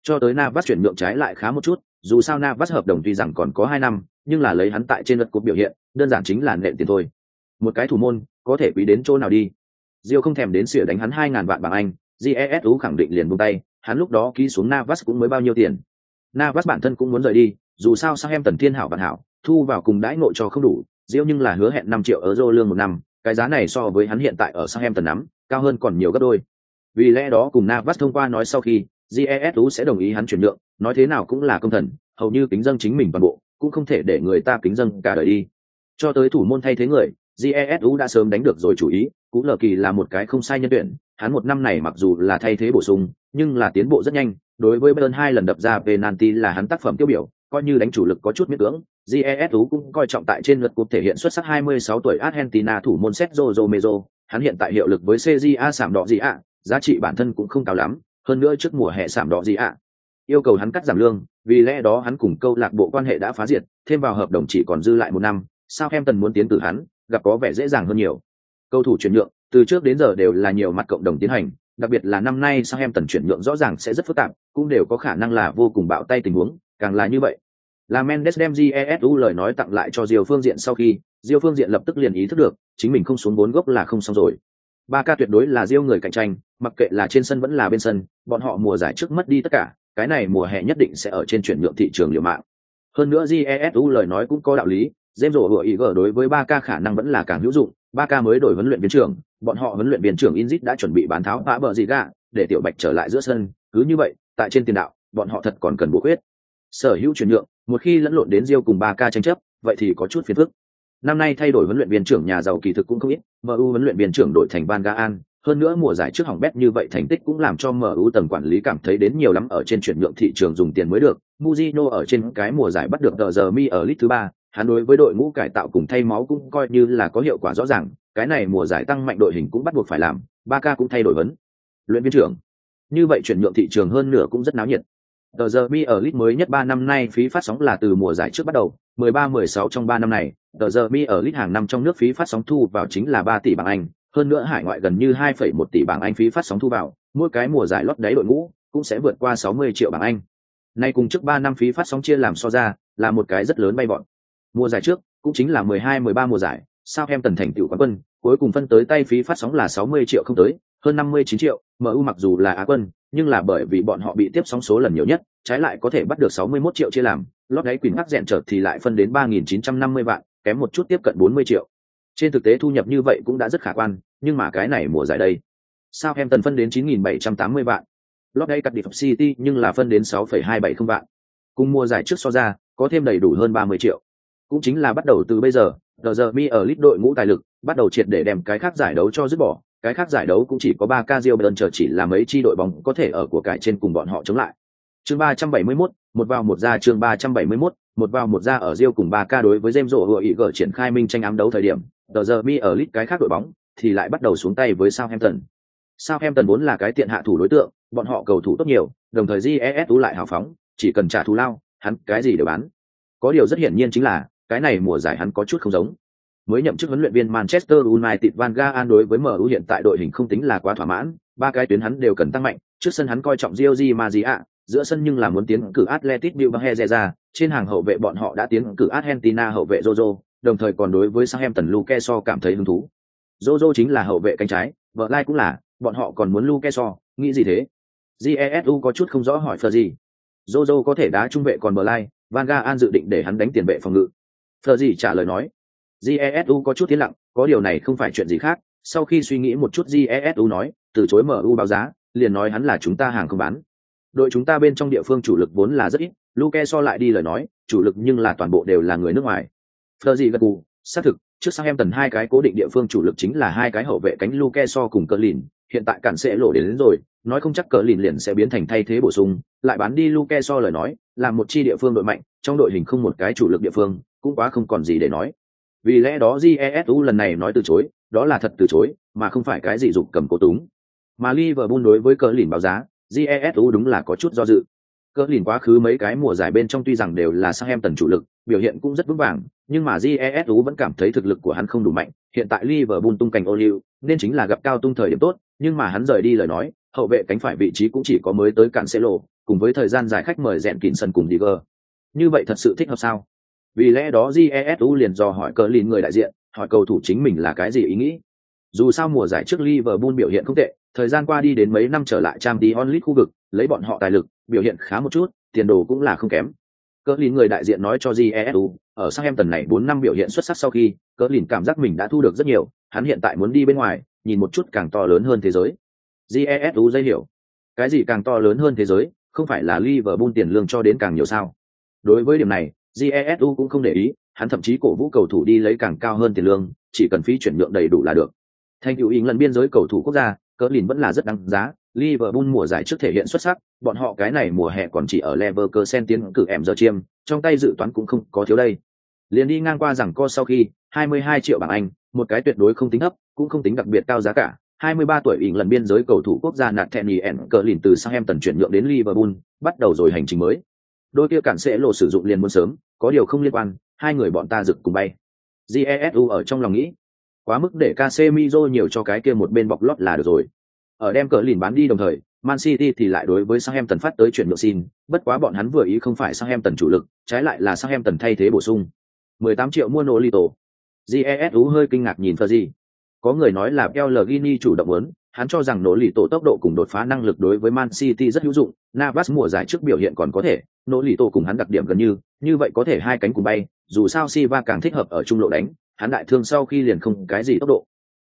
Cho tới Navas chuyển nhượng trái lại khá một chút, dù sao Navas hợp đồng tuy rằng còn có hai năm, nhưng là lấy hắn tại trên luật cúp biểu hiện, đơn giản chính là nện tiền thôi. Một cái thủ môn, có thể quý đến chỗ nào đi. diêu không thèm đến xỉa đánh hắn hai ngàn vạn bảng Anh, GESU khẳng định liền buông tay, hắn lúc đó ký xuống Navas cũng mới bao nhiêu tiền. Navas bản thân cũng muốn rời đi, dù sao sang em tần thiên hảo bản hảo, thu vào cùng đãi ngộ cho không đủ, diêu nhưng là hứa hẹn năm triệu euro lương một năm, cái giá này so với hắn hiện tại ở sang em tần nắm, cao hơn còn nhiều gấp đôi. Vì lẽ đó cùng Navas thông qua nói sau khi, Jesu sẽ đồng ý hắn chuyển nhượng, nói thế nào cũng là công thần, hầu như kính dân chính mình toàn bộ, cũng không thể để người ta kính dân cả đời đi. Cho tới thủ môn thay thế người, jesu đã sớm đánh được rồi chủ ý cú lờ kỳ là một cái không sai nhân tuyển hắn một năm này mặc dù là thay thế bổ sung nhưng là tiến bộ rất nhanh đối với bayern hai lần đập ra penalty là hắn tác phẩm tiêu biểu coi như đánh chủ lực có chút miễn cưỡng jesu cũng coi trọng tại trên lượt cuộc thể hiện xuất sắc 26 tuổi argentina thủ môn sergio romero hắn hiện tại hiệu lực với cja sảm đỏ gì ạ giá trị bản thân cũng không cao lắm, hơn nữa trước mùa hè sảm đỏ gì ạ? Yêu cầu hắn cắt giảm lương, vì lẽ đó hắn cùng câu lạc bộ quan hệ đã phá diệt, thêm vào hợp đồng chỉ còn dư lại một năm, sao em tần muốn tiến cử hắn, gặp có vẻ dễ dàng hơn nhiều. Cầu thủ chuyển nhượng, từ trước đến giờ đều là nhiều mặt cộng đồng tiến hành, đặc biệt là năm nay sao em tần chuyển nhượng rõ ràng sẽ rất phức tạp, cũng đều có khả năng là vô cùng bạo tay tình huống, càng là như vậy. Là mendes đem jesu lời nói tặng lại cho diều phương diện sau khi, diêu phương diện lập tức liền ý thức được, chính mình không xuống bốn gốc là không xong rồi ba ca tuyệt đối là diêu người cạnh tranh mặc kệ là trên sân vẫn là bên sân bọn họ mùa giải trước mất đi tất cả cái này mùa hè nhất định sẽ ở trên chuyển nhượng thị trường liều mạng hơn nữa jesu lời nói cũng có đạo lý dêm rổ hựa ý gở đối với ba ca khả năng vẫn là càng hữu dụng, ba ca mới đổi huấn luyện viên trưởng, bọn họ huấn luyện viên trưởng Inzit đã chuẩn bị bán tháo phá bờ gì gạ, để tiểu Bạch trở lại giữa sân, cứ như vậy, tại trên tiền đạo, bọn họ thật còn cần bổ quyết. Sở hữu chuyển nhượng, một khi lẫn lộn đến Rio cùng ba ca tranh chấp, vậy thì có chút phiền phức. Năm nay thay đổi huấn luyện viên trưởng nhà giàu kỳ thực cũng không ít, MU huấn luyện viên trưởng đổi thành Van Gaal, hơn nữa mùa giải trước hỏng bét như vậy thành tích cũng làm cho MU tầng quản lý cảm thấy đến nhiều lắm ở trên chuyển nhượng thị trường dùng tiền mới được. Mujino ở trên cái mùa giải bắt được tờ giờ mi ở lít thứ ba, hắn đối với đội ngũ cải tạo cùng thay máu cũng coi như là có hiệu quả rõ ràng cái này mùa giải tăng mạnh đội hình cũng bắt buộc phải làm Barca cũng thay đổi vấn luyện viên trưởng. Như vậy chuyển nhượng thị trường hơn nửa cũng rất náo nhiệt tờ giờ mi ở lit mới nhất ba năm nay phí phát sóng là từ mùa giải trước bắt đầu 13-16 trong ba năm này tờ giờ mi ở lit hàng năm trong nước phí phát sóng thu vào chính là ba tỷ bảng anh hơn nữa hải ngoại gần như 2,1 tỷ bảng anh phí phát sóng thu vào mỗi cái mùa giải lót đáy đội ngũ cũng sẽ vượt qua 60 triệu bảng anh. Nay cùng trước ba năm phí phát sóng chia làm so ra là một cái rất lớn bay bọn. Mùa giải trước, cũng chính là 12-13 mùa giải, sao em tần thành tựu quán quân, cuối cùng phân tới tay phí phát sóng là 60 triệu không tới, hơn 59 triệu, MU mặc dù là á quân, nhưng là bởi vì bọn họ bị tiếp sóng số lần nhiều nhất, trái lại có thể bắt được 61 triệu chia làm, lót đáy quyền hắc dẹn chợt thì lại phân đến 3.950 vạn, kém một chút tiếp cận 40 triệu. Trên thực tế thu nhập như vậy cũng đã rất khả quan, nhưng mà cái này mùa giải đây, sao em tần phân đến 9.780 vạn, lót đáy cắt đi City nhưng là phân đến 6,270 vạn. Cùng mùa giải trước so ra, có thêm đầy đủ hơn 30 triệu cũng chính là bắt đầu từ bây giờ giờ giờ mi ở lít đội ngũ tài lực bắt đầu triệt để đem cái khác giải đấu cho dứt bỏ cái khác giải đấu cũng chỉ có ba ca Rio Bern chờ chỉ là mấy chi đội bóng có thể ở của cải trên cùng bọn họ chống lại. Chương 371, một vào một ra chương 371, một vào một ra ở Rio cùng ba ca đối với James Rowe ý gở triển khai minh tranh ám đấu thời điểm, tờ giờ mi ở lít cái khác đội bóng thì lại bắt đầu xuống tay với Southampton. Southampton vốn là cái tiện hạ thủ đối tượng, bọn họ cầu thủ tốt nhiều, đồng thời GES lại hào phóng, chỉ cần trả thù lao, hắn cái gì đều bán. Có điều rất hiển nhiên chính là, cái này mùa giải hắn có chút không giống. Mới nhậm chức huấn luyện viên Manchester United Van Gaal đối với MU hiện tại đội hình không tính là quá thỏa mãn, ba cái tuyến hắn đều cần tăng mạnh, trước sân hắn coi trọng Rio Di Maria, giữa sân nhưng là muốn tiến cử Atletico Bilbao ra, trên hàng hậu vệ bọn họ đã tiến cử Argentina hậu vệ Jojo, đồng thời còn đối với Southampton Luke So cảm thấy hứng thú. Jojo chính là hậu vệ cánh trái, vợ lai cũng là, bọn họ còn muốn Luke So, nghĩ gì thế? Jesu có chút không rõ hỏi Phờ gì. Jojo có thể đá trung vệ còn bờ lai, Van Gaal dự định để hắn đánh tiền vệ phòng ngự, thợ gì trả lời nói. Jesu có chút tiến lặng có điều này không phải chuyện gì khác. Sau khi suy nghĩ một chút jesu nói từ chối mu báo giá liền nói hắn là chúng ta hàng không bán. Đội chúng ta bên trong địa phương chủ lực vốn là rất ít luke so lại đi lời nói chủ lực nhưng là toàn bộ đều là người nước ngoài. Phờ gì gật gù, xác thực, trước sang em tần hai cái cố định địa phương chủ lực chính là hai cái hậu vệ cánh Luke so cùng cờ lìn, hiện tại cản sẽ lộ đến, đến rồi, nói không chắc cờ lìn liền sẽ biến thành thay thế bổ sung, lại bán đi Luke so lời nói, làm một chi địa phương đội mạnh, trong đội hình không một cái chủ lực địa phương, cũng quá không còn gì để nói vì lẽ đó jesu lần này nói từ chối, đó là thật từ chối, mà không phải cái gì dục cầm cố túng mà liverpool đối với cờ lìn báo giá jesu đúng là có chút do dự cờ lìn quá khứ mấy cái mùa giải bên trong tuy rằng đều là sang em tần chủ lực, biểu hiện cũng rất vững vàng, nhưng mà jesu vẫn cảm thấy thực lực của hắn không đủ mạnh hiện tại liverpool tung cảnh ô liu, nên chính là gặp cao tung thời điểm tốt, nhưng mà hắn rời đi lời nói, hậu vệ cánh phải vị trí cũng chỉ có mới tới cản xe lộ cùng với thời gian giải khách mời rèn kín sân cùng Digger. Như vậy thật sự thích hợp sao? Vì lẽ đó Jesu liền dò hỏi cờ lìn người đại diện, hỏi cầu thủ chính mình là cái gì ý nghĩ. Dù sao mùa giải trước Liverpool biểu hiện không tệ, thời gian qua đi đến mấy năm trở lại Champions onlit khu vực, lấy bọn họ tài lực, biểu hiện khá một chút, tiền đồ cũng là không kém. Cờ lìn người đại diện nói cho Jesu, ở sang em tần này 4 năm biểu hiện xuất sắc sau khi, cờ lìn cảm giác mình đã thu được rất nhiều, hắn hiện tại muốn đi bên ngoài, nhìn một chút càng to lớn hơn thế giới. Jesu dây hiểu. Cái gì càng to lớn hơn thế giới, không phải là Liverpool tiền lương cho đến càng nhiều sao? Đối với điểm này, Jesu cũng không để ý, hắn thậm chí cổ vũ cầu thủ đi lấy càng cao hơn tiền lương, chỉ cần phí chuyển nhượng đầy đủ là được. Thành tựu lần biên giới cầu thủ quốc gia, cỡ lìn vẫn là rất đáng giá. Liverpool mùa giải trước thể hiện xuất sắc, bọn họ cái này mùa hè còn chỉ ở Leverkusen tiến cử em giờ chiêm, trong tay dự toán cũng không có thiếu đây. Liền đi ngang qua rằng co sau khi 22 triệu bảng Anh, một cái tuyệt đối không tính thấp, cũng không tính đặc biệt cao giá cả. 23 tuổi ỉn lần biên giới cầu thủ quốc gia nạt thẹn ẻn cờ lìn từ Southampton chuyển nhượng đến Liverpool, bắt đầu rồi hành trình mới đôi kia cản sẽ lộ sử dụng liền muốn sớm có điều không liên quan hai người bọn ta rực cùng bay jesu ở trong lòng nghĩ quá mức để Casemiro nhiều cho cái kia một bên bọc lót là được rồi ở đem cờ lìn bán đi đồng thời Man City thì lại đối với Southampton phát tới chuyển nhượng xin, bất quá bọn hắn vừa ý không phải Southampton chủ lực, trái lại là Southampton thay thế bổ sung. 18 triệu mua Nolito. Jesu hơi kinh ngạc nhìn Fergie. Có người nói là Pellegrini chủ động muốn, hắn cho rằng nỗ lì tổ tốc độ cùng đột phá năng lực đối với Man City rất hữu dụng, Navas mùa giải trước biểu hiện còn có thể, nỗ lì tổ cùng hắn đặc điểm gần như, như vậy có thể hai cánh cùng bay, dù sao Silva càng thích hợp ở trung lộ đánh, hắn đại thương sau khi liền không cái gì tốc độ.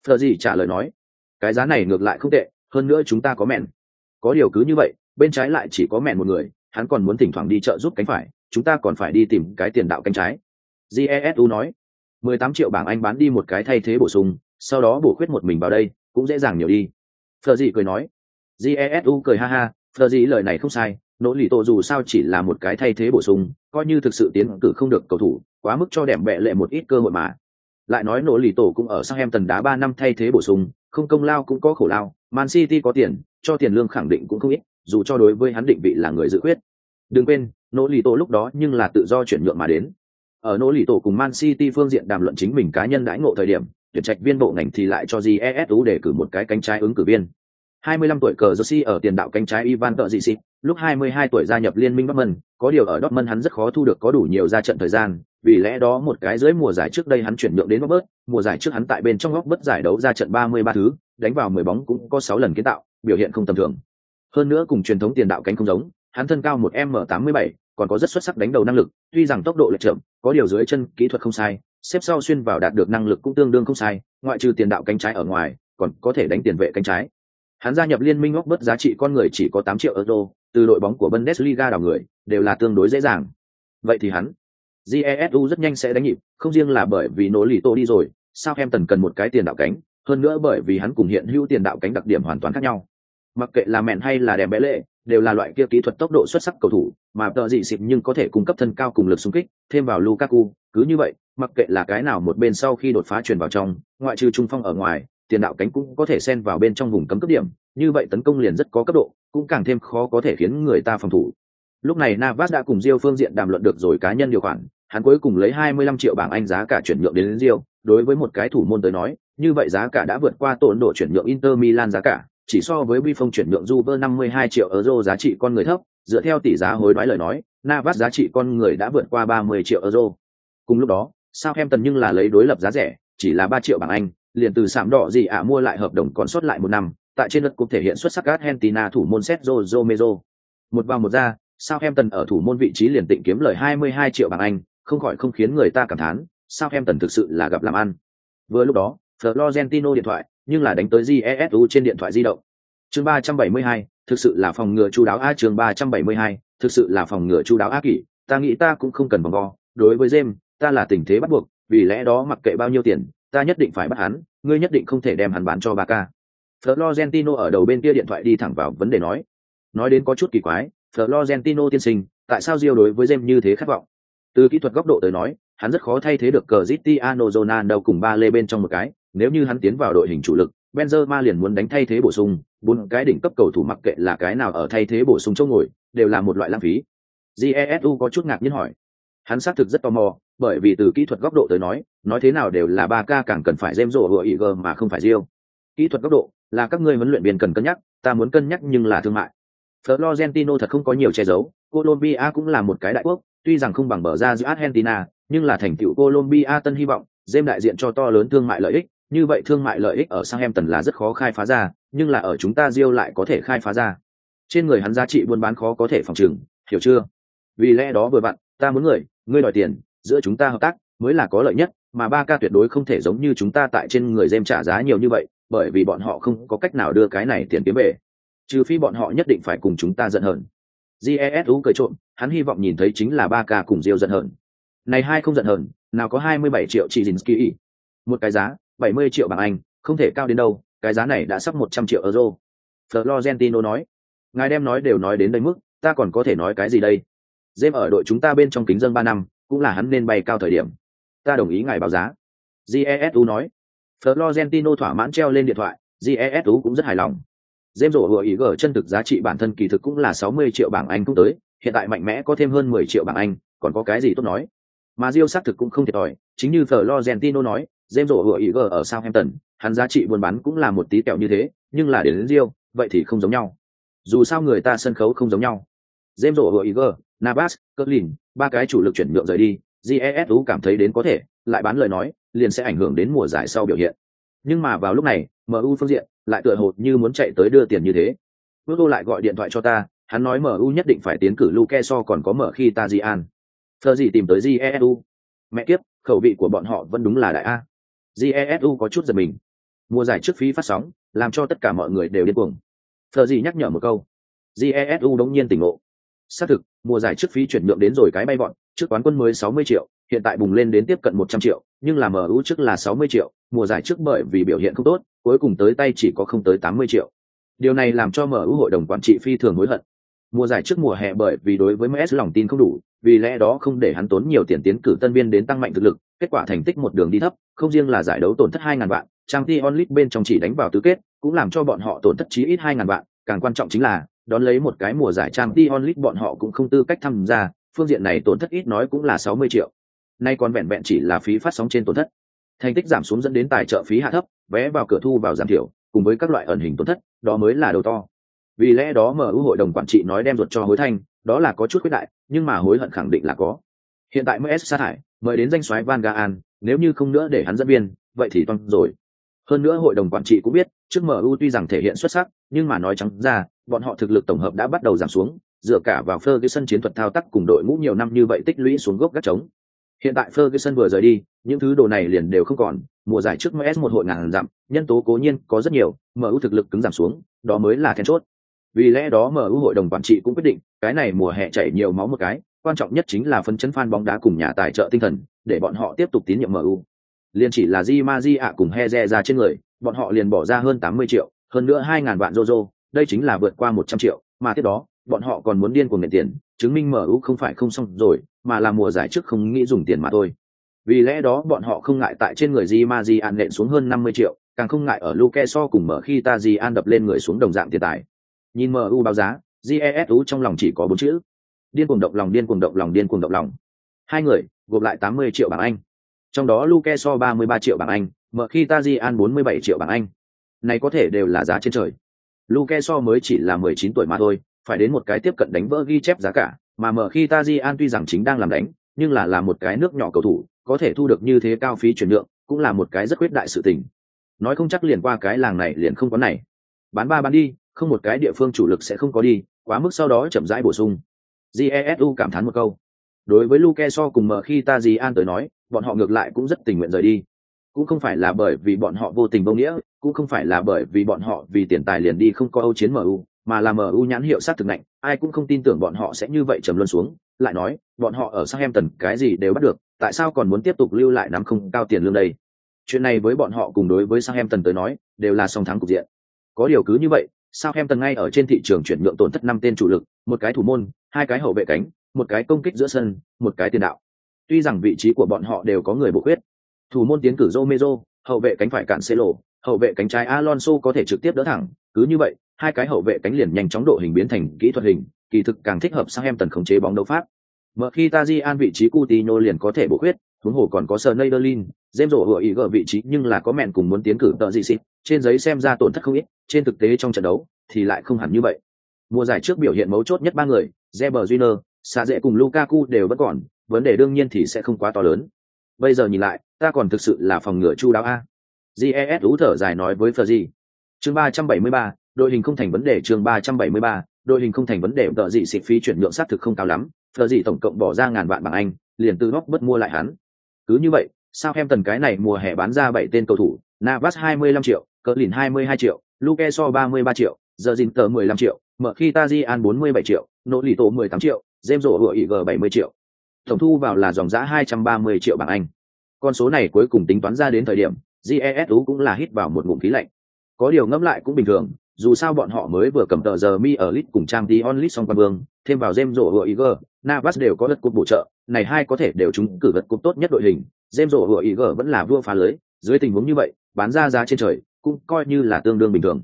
Fleur trả lời nói, cái giá này ngược lại không tệ, hơn nữa chúng ta có mẹn. Có điều cứ như vậy, bên trái lại chỉ có mẹn một người, hắn còn muốn thỉnh thoảng đi trợ giúp cánh phải, chúng ta còn phải đi tìm cái tiền đạo cánh trái. Jesu nói, 18 triệu bảng Anh bán đi một cái thay thế bổ sung, sau đó bổ khuyết một mình vào đây, cũng dễ dàng nhiều đi. Phờ dị cười nói. Jesu cười ha ha, phờ dị lời này không sai, nỗ lì tổ dù sao chỉ là một cái thay thế bổ sung, coi như thực sự tiến cử không được cầu thủ, quá mức cho đẹp bệ lệ một ít cơ hội mà. Lại nói nỗ lì tổ cũng ở sang em tần đá ba năm thay thế bổ sung, không công lao cũng có khổ lao, man city có tiền, cho tiền lương khẳng định cũng không ít, dù cho đối với hắn định vị là người dự quyết đừng quên, nỗ lì tổ lúc đó nhưng là tự do chuyển nhượng mà đến. Ở nỗ lì tổ cùng man city phương diện đàm luận chính mình cá nhân đãi ngộ thời điểm tuyển trạch viên bộ ngành thì lại cho GESU để cử một cái cánh trái ứng cử viên. 25 tuổi cờ Jersey ở tiền đạo cánh trái Ivan Tợ Dị Xịt, lúc 22 tuổi gia nhập liên minh Dortmund, có điều ở Dortmund hắn rất khó thu được có đủ nhiều ra trận thời gian, vì lẽ đó một cái dưới mùa giải trước đây hắn chuyển nhượng đến Robert, mùa giải trước hắn tại bên trong góc bất giải đấu ra trận 33 thứ, đánh vào 10 bóng cũng có 6 lần kiến tạo, biểu hiện không tầm thường. Hơn nữa cùng truyền thống tiền đạo cánh không giống, hắn thân cao 1m87, còn có rất xuất sắc đánh đầu năng lực, tuy rằng tốc độ lệch chậm, có điều dưới chân kỹ thuật không sai, xếp sau xuyên vào đạt được năng lực cũng tương đương không sai, ngoại trừ tiền đạo cánh trái ở ngoài, còn có thể đánh tiền vệ cánh trái. Hắn gia nhập liên minh ngóc bất giá trị con người chỉ có tám triệu euro, từ đội bóng của bundesliga đào người, đều là tương đối dễ dàng. Vậy thì hắn jesu rất nhanh sẽ đánh nhịp, không riêng là bởi vì nỗ lì tô đi rồi sao em tần cần một cái tiền đạo cánh, hơn nữa bởi vì hắn cùng hiện hữu tiền đạo cánh đặc điểm hoàn toàn khác nhau. Mặc kệ là mẹn hay là đẹp bé lệ đều là loại kia kỹ thuật tốc độ xuất sắc cầu thủ mà tờ dị xịp nhưng có thể cung cấp thân cao cùng lực xung kích thêm vào lukaku cứ như vậy mặc kệ là cái nào một bên sau khi đột phá truyền vào trong ngoại trừ trung phong ở ngoài tiền đạo cánh cũng có thể xen vào bên trong vùng cấm cấp điểm như vậy tấn công liền rất có cấp độ cũng càng thêm khó có thể khiến người ta phòng thủ. Lúc này navas đã cùng diêu phương diện đàm luận được rồi cá nhân điều khoản hắn cuối cùng lấy 25 triệu bảng anh giá cả chuyển nhượng đến, đến đối với một cái thủ môn tới nói như vậy giá cả đã vượt qua tổn độ chuyển nhượng Inter Milan giá cả chỉ so với bi phong chuyển nhượng Juve 52 triệu euro giá trị con người thấp, dựa theo tỷ giá hối đoái lời nói, Navas giá trị con người đã vượt qua 30 triệu euro. Cùng lúc đó sao em nhưng là lấy đối lập giá rẻ, chỉ là 3 triệu bảng anh, liền từ sạm đỏ gì ạ à mua lại hợp đồng còn sót lại một năm, tại trên đất cũng thể hiện xuất sắc argentina thủ môn sergio romero một vào một ra sao em tần ở thủ môn vị trí liền tịnh kiếm lời 22 triệu bảng anh, không khỏi không khiến người ta cảm thán sao em tần thực sự là gặp làm ăn. Vừa lúc đó, florentino điện thoại nhưng là đánh tới jesu trên điện thoại di động. Chương 372, thực sự là phòng ngừa chu đáo a chương 372, thực sự là phòng ngừa chu đáo a kỷ ta nghĩ ta cũng không cần vòng vo. Đối với James, ta là tình thế bắt buộc vì lẽ đó mặc kệ bao nhiêu tiền ta nhất định phải bắt hắn ngươi nhất định không thể đem hắn bán cho ba ca. Florentino ở đầu bên kia điện thoại đi thẳng vào vấn đề nói. Nói đến có chút kỳ quái florentino tiên sinh tại sao Rio đối với James như thế khát vọng? Từ kỹ thuật góc độ tới nói hắn rất khó thay thế được Cristiano Ronaldo cùng ba lê bên trong một cái nếu như hắn tiến vào đội hình chủ lực, Benzema liền muốn đánh thay thế bổ sung, bốn cái đỉnh cấp cầu thủ mặc kệ là cái nào ở thay thế bổ sung chỗ ngồi, đều là một loại lãng phí. Jesu có chút ngạc nhiên hỏi. Hắn xác thực rất tò mò, bởi vì từ kỹ thuật góc độ tới nói nói thế nào đều là ba ca càng cần phải dêm rộ hựa ý mà không phải riêu kỹ thuật góc độ là các ngươi huấn luyện viên cần cân nhắc, ta muốn cân nhắc nhưng là thương mại. Florentino thật không có nhiều che giấu, colombia cũng là một cái đại quốc, tuy rằng không bằng bờ ra giữa argentina, nhưng là thành tựu colombia tân hy vọng dêm đại diện cho to lớn thương mại lợi ích như vậy thương mại lợi ích ở sang em tần là rất khó khai phá ra, nhưng là ở chúng ta Diêu lại có thể khai phá ra. Trên người hắn giá trị buôn bán khó có thể phòng trừng, hiểu chưa? Vì lẽ đó vừa vặn ta muốn người, ngươi đòi tiền, giữa chúng ta hợp tác mới là có lợi nhất, mà ba ca tuyệt đối không thể giống như chúng ta tại trên người dêm trả giá nhiều như vậy, bởi vì bọn họ không có cách nào đưa cái này tiền kiếm về. Trừ phi bọn họ nhất định phải cùng chúng ta giận hờn. Jesu cười trộm, hắn hy vọng nhìn thấy chính là ba ca cùng diêu giận hờn. Này hai không giận hờn, nào có hai mươi bảy triệu chỉ dình ski một cái giá bảy mươi triệu bảng anh không thể cao đến đâu cái giá này đã sắp một trăm triệu euro. Florentino nói ngài đem nói đều nói đến đây mức ta còn có thể nói cái gì đây? James ở đội chúng ta bên trong kính dân ba năm cũng là hắn nên bay cao thời điểm. Ta đồng ý ngài báo giá. Jesu nói. Florentino thỏa mãn treo lên điện thoại jesu cũng rất hài lòng. James rổ vừa ý gở chân thực giá trị bản thân kỳ thực cũng là sáu mươi triệu bảng Anh cũng tới, hiện tại mạnh mẽ có thêm hơn mười triệu bảng Anh, còn có cái gì tốt nói. Mà Rio xác thực cũng không thiệt thòi, chính như Florentino nói, James rổ vừa ý gờ ở Southampton, hắn giá trị buôn bán cũng là một tí kẹo như thế, nhưng là đến, đến Rio, vậy thì không giống nhau. Dù sao người ta sân khấu không giống nhau. James rổ vừa ý gờ Navas, Kerlin, ba cái chủ lực chuyển nhượng rời đi, GESU cảm thấy đến có thể, lại bán lời nói, liền sẽ ảnh hưởng đến mùa giải sau biểu hiện. Nhưng mà vào lúc này, MU phương diện lại tựa hồ như muốn chạy tới đưa tiền như thế. Bước lại gọi điện thoại cho ta, hắn nói MU nhất định phải tiến cử Luke so còn có mở khi ta Gian. Thơ gì tìm tới GESU. Mẹ kiếp, khẩu vị của bọn họ vẫn đúng là đại A. GESU có chút giật mình. Mùa giải trước phí phát sóng, làm cho tất cả mọi người đều điên cuồng. thờ gì nhắc nhở một câu. GESU đống nhiên tỉnh ngộ. Xác thực, mùa giải trước phí chuyển nhượng đến rồi cái bay bọn, trước quán quân mới 60 triệu, hiện tại bùng lên đến tiếp cận 100 triệu, nhưng là MU trước là 60 triệu, mùa giải trước bởi vì biểu hiện không tốt, cuối cùng tới tay chỉ có không tới 80 triệu. Điều này làm cho MU hội đồng quản trị phi thường hối hận. Mùa giải trước mùa hè bởi vì đối với MS lòng tin không đủ, vì lẽ đó không để hắn tốn nhiều tiền tiến cử tân viên đến tăng mạnh thực lực, kết quả thành tích một đường đi thấp, không riêng là giải đấu tổn thất 2000 vạn, Champions League bên trong chỉ đánh vào tứ kết, cũng làm cho bọn họ tổn thất chí ít 2000 vạn, càng quan trọng chính là đón lấy một cái mùa giải Champions League bọn họ cũng không tư cách tham gia, phương diện này tổn thất ít nói cũng là 60 triệu. Nay còn vẹn vẹn chỉ là phí phát sóng trên tổn thất. Thành tích giảm xuống dẫn đến tài trợ phí hạ thấp, vé vào cửa thu vào giảm thiểu, cùng với các loại ẩn hình tổn thất, đó mới là đầu to. Vì lẽ đó MU hội đồng quản trị nói đem ruột cho hối thanh, đó là có chút quyết đại, nhưng mà hối hận khẳng định là có. Hiện tại MS sa thải, mời đến danh soái Van Gaal, nếu như không nữa để hắn dẫn viên, vậy thì toang rồi. Hơn nữa hội đồng quản trị cũng biết, trước MU tuy rằng thể hiện xuất sắc, nhưng mà nói trắng ra, bọn họ thực lực tổng hợp đã bắt đầu giảm xuống, dựa cả vào Ferguson chiến thuật thao tác cùng đội ngũ nhiều năm như vậy tích lũy xuống gốc gác trống. Hiện tại Ferguson vừa rời đi, những thứ đồ này liền đều không còn, mùa giải trước MS một hội ngàn dặm, nhân tố cố nhiên có rất nhiều, MU thực lực cứng giảm xuống, đó mới là then chốt. Vì lẽ đó MU hội đồng quản trị cũng quyết định, cái này mùa hè chảy nhiều máu một cái, quan trọng nhất chính là phân chấn fan bóng đá cùng nhà tài trợ tinh thần, để bọn họ tiếp tục tín nhiệm MU. Liên chỉ là Di Maji ạ cùng Heze ra trên người, bọn họ liền bỏ ra hơn 80 triệu, hơn nữa 2000 vạn Jojo, đây chính là vượt qua 100 triệu, mà tiếp đó, bọn họ còn muốn điên cuồng nền tiền, chứng minh MU không phải không xong rồi, mà là mùa giải trước không nghĩ dùng tiền mà thôi. Vì lẽ đó bọn họ không ngại tại trên người Di Maji an nện xuống hơn 50 triệu, càng không ngại ở Luke so cùng mở khi ta Di an đập lên người xuống đồng dạng tiền tài. Nhìn MU báo giá, GESU trong lòng chỉ có bốn chữ. Điên cuồng động lòng điên cuồng động lòng điên cuồng động lòng. Hai người, gộp lại 80 triệu bảng Anh. Trong đó Luke so 33 triệu bảng Anh, mở khi ta bốn an 47 triệu bảng Anh. Này có thể đều là giá trên trời. Luke so mới chỉ là 19 tuổi mà thôi, phải đến một cái tiếp cận đánh vỡ ghi chép giá cả, mà mở khi Tajian tuy rằng chính đang làm đánh, nhưng là là một cái nước nhỏ cầu thủ, có thể thu được như thế cao phí chuyển nhượng, cũng là một cái rất quyết đại sự tình. Nói không chắc liền qua cái làng này liền không có này. Bán ba bán đi, không một cái địa phương chủ lực sẽ không có đi, quá mức sau đó chậm rãi bổ sung. Jesu cảm thán một câu. Đối với Luke so cùng mở khi ta Di An tới nói, bọn họ ngược lại cũng rất tình nguyện rời đi. Cũng không phải là bởi vì bọn họ vô tình vô nghĩa cũng không phải là bởi vì bọn họ vì tiền tài liền đi không có âu chiến mu mà là mu nhãn hiệu sát thực nạnh ai cũng không tin tưởng bọn họ sẽ như vậy trầm luân xuống. Lại nói bọn họ ở sang em tần cái gì đều bắt được tại sao còn muốn tiếp tục lưu lại nắm không cao tiền lương đây? Chuyện này với bọn họ cùng đối với sang em tần tới nói đều là song thắng cục diện. Có điều cứ như vậy sao em tần ngay ở trên thị trường chuyển nhượng tổn thất năm tên chủ lực một cái thủ môn hai cái hậu vệ cánh một cái công kích giữa sân một cái tiền đạo. Tuy rằng vị trí của bọn họ đều có người bổ khuyết. Thủ môn tiến cử Romero, hậu vệ cánh phải cản Celo, hậu vệ cánh trái Alonso có thể trực tiếp đỡ thẳng, cứ như vậy, hai cái hậu vệ cánh liền nhanh chóng độ hình biến thành kỹ thuật hình, kỳ thực càng thích hợp sang em tần khống chế bóng đấu pháp. Mở khi Tajian vị trí Coutinho liền có thể bổ khuyết, huống hồ còn có Sneijderlin, James rổ hựa ý gỡ vị trí nhưng là có mẹn cùng muốn tiến cử tợ gì xịt, trên giấy xem ra tổn thất không ít, trên thực tế trong trận đấu thì lại không hẳn như vậy. Mùa giải trước biểu hiện mấu chốt nhất ba người, Reber Júnior, xa dễ cùng Lukaku đều vẫn còn, vấn đề đương nhiên thì sẽ không quá to lớn. Bây giờ nhìn lại, ta còn thực sự là phòng ngựa chu đáo a. GES ú thở dài nói với Fergie. Chương 373, đội hình không thành vấn đề chương 373, đội hình không thành vấn đề đợi gì xịt phí chuyển nhượng sát thực không cao lắm, Fergie tổng cộng bỏ ra ngàn vạn bằng Anh, liền từ góc bất mua lại hắn. Cứ như vậy, sao em tần cái này mùa hè bán ra bảy tên cầu thủ, Navas 25 triệu, Cỡ Lìn 22 triệu, Luke So 33 triệu, giờ dìn tờ 15 triệu, mở khi Tajian 47 triệu, nỗ lì tổ 18 triệu, James rổ hựa IG 70 triệu. Tổng thu vào là dòng giá 230 triệu bảng Anh. Con số này cuối cùng tính toán ra đến thời điểm, GESU cũng là hít vào một ngụm khí lạnh. Có điều ngẫm lại cũng bình thường, dù sao bọn họ mới vừa cầm tờ giờ mi ở lit cùng trang tí onlit xong quan vương, thêm vào James rổ hựa Iger, Navas đều có lượt cúp bổ trợ, này hai có thể đều chúng cử lượt cúp tốt nhất đội hình, James rổ hựa Iger vẫn là vua phá lưới, dưới tình huống như vậy, bán ra giá trên trời, cũng coi như là tương đương bình thường.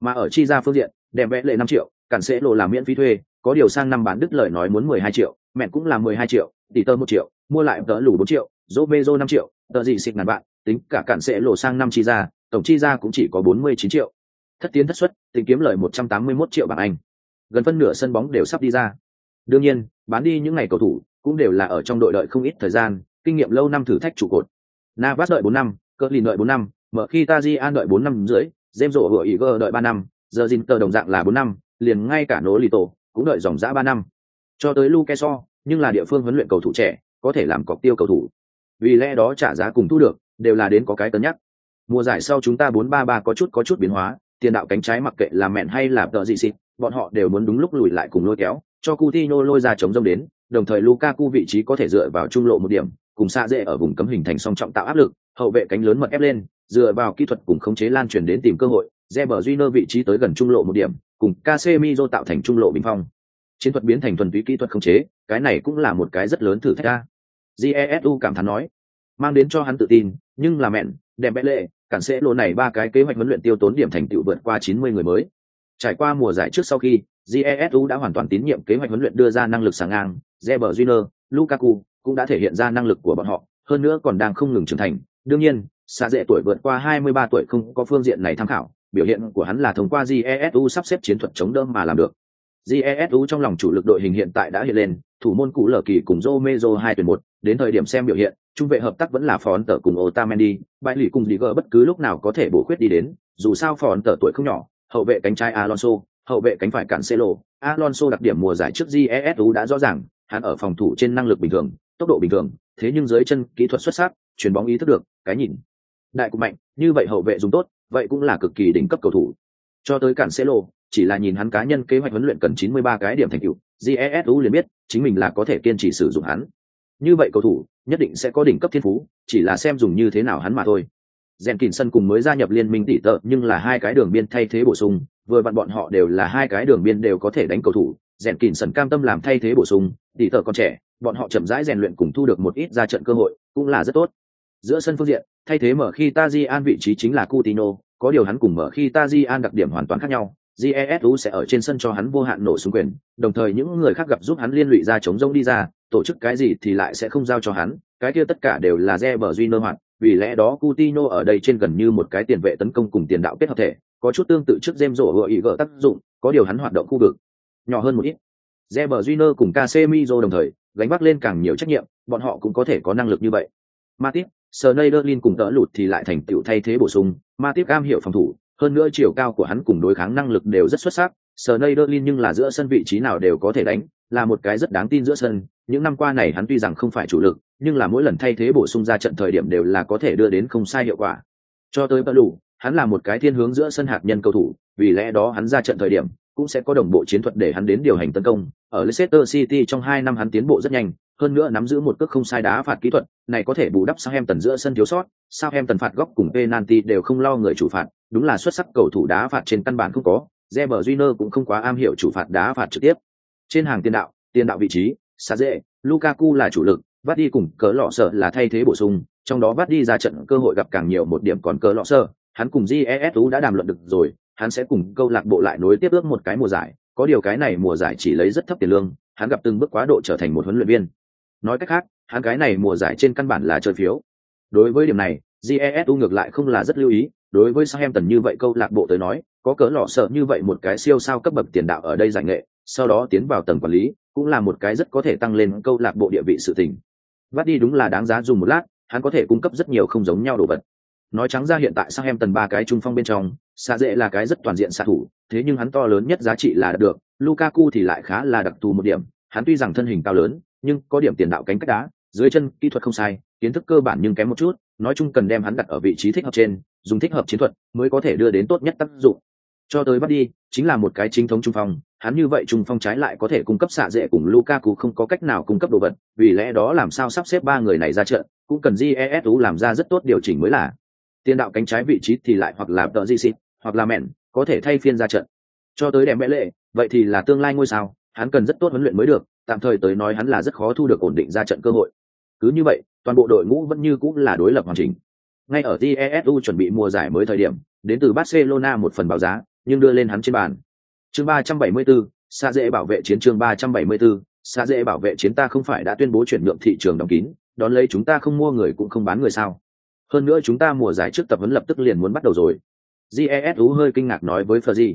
Mà ở chi ra phương diện, đem vẽ lệ năm triệu, cản sẽ lộ làm miễn phí thuê, có điều sang năm bán đứt lời nói muốn mười hai triệu, mẹ cũng là mười hai triệu, tỷ tơ một triệu, mua lại tờ lủ bốn triệu, dỗ bê năm triệu, tờ gì xịt ngàn bạn, tính cả cản sẽ lộ sang năm chi ra, tổng chi ra cũng chỉ có bốn mươi chín triệu. Thất tiến thất xuất, tính kiếm lời một trăm tám mươi 181 triệu bảng Anh. Gần phân nửa sân bóng đều sắp đi ra. Đương nhiên, bán đi những ngày cầu thủ, cũng đều là ở trong đội đợi không ít thời gian, kinh nghiệm lâu năm thử thách trụ cột. Navas đợi bốn năm, Cỡ Lìn đợi bốn năm, mở khi Tajian đợi bốn năm rưỡi, James rổ hựa Iger đợi ba năm, giờ dìn tờ đồng dạng là bốn năm, liền ngay cả nỗ lì tổ cũng đợi dòng dã ba năm. Cho tới Luke So, nhưng là địa phương huấn luyện cầu thủ trẻ, có thể làm cọc tiêu cầu thủ. Vì lẽ đó trả giá cùng thu được, đều là đến có cái cân nhắc. Mùa giải sau chúng ta bốn ba ba có chút có chút biến hóa, tiền đạo cánh trái mặc kệ là mẹn hay là tợ gì xịt, bọn họ đều muốn đúng lúc lùi lại cùng lôi kéo, cho Coutinho lôi ra chống rông đến, đồng thời Lukaku vị trí có thể dựa vào trung lộ một điểm, cùng xa dễ ở vùng cấm hình thành song trọng tạo áp lực, hậu vệ cánh lớn mật ép lên, dựa vào kỹ thuật cùng khống chế lan truyền đến tìm cơ hội, Reber Júnior vị trí tới gần trung lộ một điểm, cùng Casemiro tạo thành trung lộ bình phong. Chiến thuật biến thành thuần túy kỹ thuật khống chế, cái này cũng là một cái rất lớn thử thách a. Jesu cảm thán nói, mang đến cho hắn tự tin, nhưng là mẹn, đẹp bẽ lệ, cản sẽ lô này ba cái kế hoạch huấn luyện tiêu tốn điểm thành tựu vượt qua 90 người mới. Trải qua mùa giải trước sau khi, Jesu đã hoàn toàn tín nhiệm kế hoạch huấn luyện đưa ra năng lực sáng ngang, Reber Júnior, Lukaku cũng đã thể hiện ra năng lực của bọn họ, hơn nữa còn đang không ngừng trưởng thành. Đương nhiên, xa dễ tuổi vượt qua 23 tuổi không có phương diện này tham khảo, biểu hiện của hắn là thông qua jesu sắp xếp chiến thuật chống đỡ mà làm được jesu trong lòng chủ lực đội hình hiện tại đã hiện lên thủ môn cũ lở kỳ cùng Romero hai tuyển một đến thời điểm xem biểu hiện, trung vệ hợp tác vẫn là phòn Tở cùng otamendi bại lì cùng Diger bất cứ lúc nào có thể bổ khuyết đi đến, dù sao phòn Tở tuổi không nhỏ, hậu vệ cánh trái alonso, hậu vệ cánh phải cancelo. Alonso đặc điểm mùa giải trước jesu đã rõ ràng, hắn ở phòng thủ trên năng lực bình thường, tốc độ bình thường, thế nhưng dưới chân kỹ thuật xuất sắc, chuyền bóng ý thức được, cái nhìn. Đại cục mạnh, như vậy hậu vệ dùng tốt, vậy cũng là cực kỳ đỉnh cấp cầu thủ. Cho tới cản chỉ là nhìn hắn cá nhân kế hoạch huấn luyện cần 93 cái điểm thành tựu jesu liền biết, chính mình là có thể kiên trì sử dụng hắn như vậy cầu thủ nhất định sẽ có đỉnh cấp thiên phú chỉ là xem dùng như thế nào hắn mà thôi. Rèn kín sân cùng mới gia nhập liên minh tỷ tợ nhưng là hai cái đường biên thay thế bổ sung vừa vặn bọn họ đều là hai cái đường biên đều có thể đánh cầu thủ. Rèn kín sân cam tâm làm thay thế bổ sung tỷ tợ còn trẻ bọn họ chậm rãi rèn luyện cùng thu được một ít ra trận cơ hội cũng là rất tốt. Giữa sân phương diện thay thế mở khi Taji An vị trí chính là Coutinho, có điều hắn cùng mở khi Taji An đặc điểm hoàn toàn khác nhau. Jesu sẽ ở trên sân cho hắn vô hạn nổ súng quyền, đồng thời những người khác gặp giúp hắn liên lụy ra chống rông đi ra, tổ chức cái gì thì lại sẽ không giao cho hắn, cái kia tất cả đều là Reber nơ hoạt, vì lẽ đó Coutinho ở đây trên gần như một cái tiền vệ tấn công cùng tiền đạo kết hợp thể, có chút tương tự trước James rổ gợi ý gỡ tác dụng, có điều hắn hoạt động khu vực nhỏ hơn một ít. Reber nơ cùng Casemiro đồng thời, gánh vác lên càng nhiều trách nhiệm, bọn họ cũng có thể có năng lực như vậy. Matip, Sneijderlin cùng đỡ lụt thì lại thành tựu thay thế bổ sung, ma tiếp cam hiểu phòng thủ, hơn nữa chiều cao của hắn cùng đối kháng năng lực đều rất xuất sắc, Sneijderlin nhưng là giữa sân vị trí nào đều có thể đánh, là một cái rất đáng tin giữa sân, những năm qua này hắn tuy rằng không phải chủ lực, nhưng là mỗi lần thay thế bổ sung ra trận thời điểm đều là có thể đưa đến không sai hiệu quả. Cho tới Bờ Lù, hắn là một cái thiên hướng giữa sân hạt nhân cầu thủ, vì lẽ đó hắn ra trận thời điểm cũng sẽ có đồng bộ chiến thuật để hắn đến điều hành tấn công. Ở Leicester City trong hai năm hắn tiến bộ rất nhanh, hơn nữa nắm giữ một cước không sai đá phạt kỹ thuật, này có thể bù đắp sang em tần giữa sân thiếu sót, sao em tần phạt góc cùng penalty đều không lo người chủ phạt, đúng là xuất sắc cầu thủ đá phạt trên căn bản không có, Reber Júnior cũng không quá am hiểu chủ phạt đá phạt trực tiếp. Trên hàng tiền đạo, tiền đạo vị trí, xa dễ, Lukaku là chủ lực, Vardy cùng cỡ lọ sợ là thay thế bổ sung, trong đó Vardy ra trận cơ hội gặp càng nhiều một điểm còn cỡ lọ sợ, hắn cùng Jesu đã đàm luận được rồi, hắn sẽ cùng câu lạc bộ lại nối tiếp ước một cái mùa giải, có điều cái này mùa giải chỉ lấy rất thấp tiền lương, hắn gặp từng bước quá độ trở thành một huấn luyện viên. Nói cách khác hắn cái này mùa giải trên căn bản là chơi phiếu. Đối với điểm này jesu ngược lại không là rất lưu ý. Đối với Southampton như vậy câu lạc bộ tới nói, có cỡ lọ sợ như vậy một cái siêu sao cấp bậc tiền đạo ở đây giải nghệ, sau đó tiến vào tầng quản lý, cũng là một cái rất có thể tăng lên câu lạc bộ địa vị sự tình. Vắt đi đúng là đáng giá dùng một lát, hắn có thể cung cấp rất nhiều không giống nhau đồ vật. Nói trắng ra hiện tại sang em tần ba cái trung phong bên trong, xa dễ là cái rất toàn diện xạ thủ, thế nhưng hắn to lớn nhất giá trị là được, Lukaku thì lại khá là đặc thù một điểm, hắn tuy rằng thân hình cao lớn, nhưng có điểm tiền đạo cánh cách đá, dưới chân kỹ thuật không sai, kiến thức cơ bản nhưng kém một chút, nói chung cần đem hắn đặt ở vị trí thích hợp trên, dùng thích hợp chiến thuật mới có thể đưa đến tốt nhất tác dụng. Cho tới bắt đi, chính là một cái chính thống trung phong, hắn như vậy trung phong trái lại có thể cung cấp xạ dễ cùng Lukaku không có cách nào cung cấp đồ vật, vì lẽ đó làm sao sắp xếp ba người này ra trận, cũng cần GESU làm ra rất tốt điều chỉnh mới là. Tiền đạo cánh trái vị trí thì lại hoặc là Tợ Jisit, hoặc là Mện, có thể thay phiên ra trận. Cho tới đẹp mẹ lệ, vậy thì là tương lai ngôi sao, hắn cần rất tốt huấn luyện mới được, tạm thời tới nói hắn là rất khó thu được ổn định ra trận cơ hội. Cứ như vậy, toàn bộ đội ngũ vẫn như cũng là đối lập hoàn chỉnh. Ngay ở GESU chuẩn bị mùa giải mới thời điểm, đến từ Barcelona một phần báo giá, nhưng đưa lên hắn trên bàn. Chương 374, xa dễ bảo vệ chiến chương 374, xa dễ bảo vệ chiến ta không phải đã tuyên bố chuyển nhượng thị trường đóng kín, đón lấy chúng ta không mua người cũng không bán người sao? Hơn nữa chúng ta mùa giải trước tập huấn lập tức liền muốn bắt đầu rồi. Jesu hơi kinh ngạc nói với Fergie.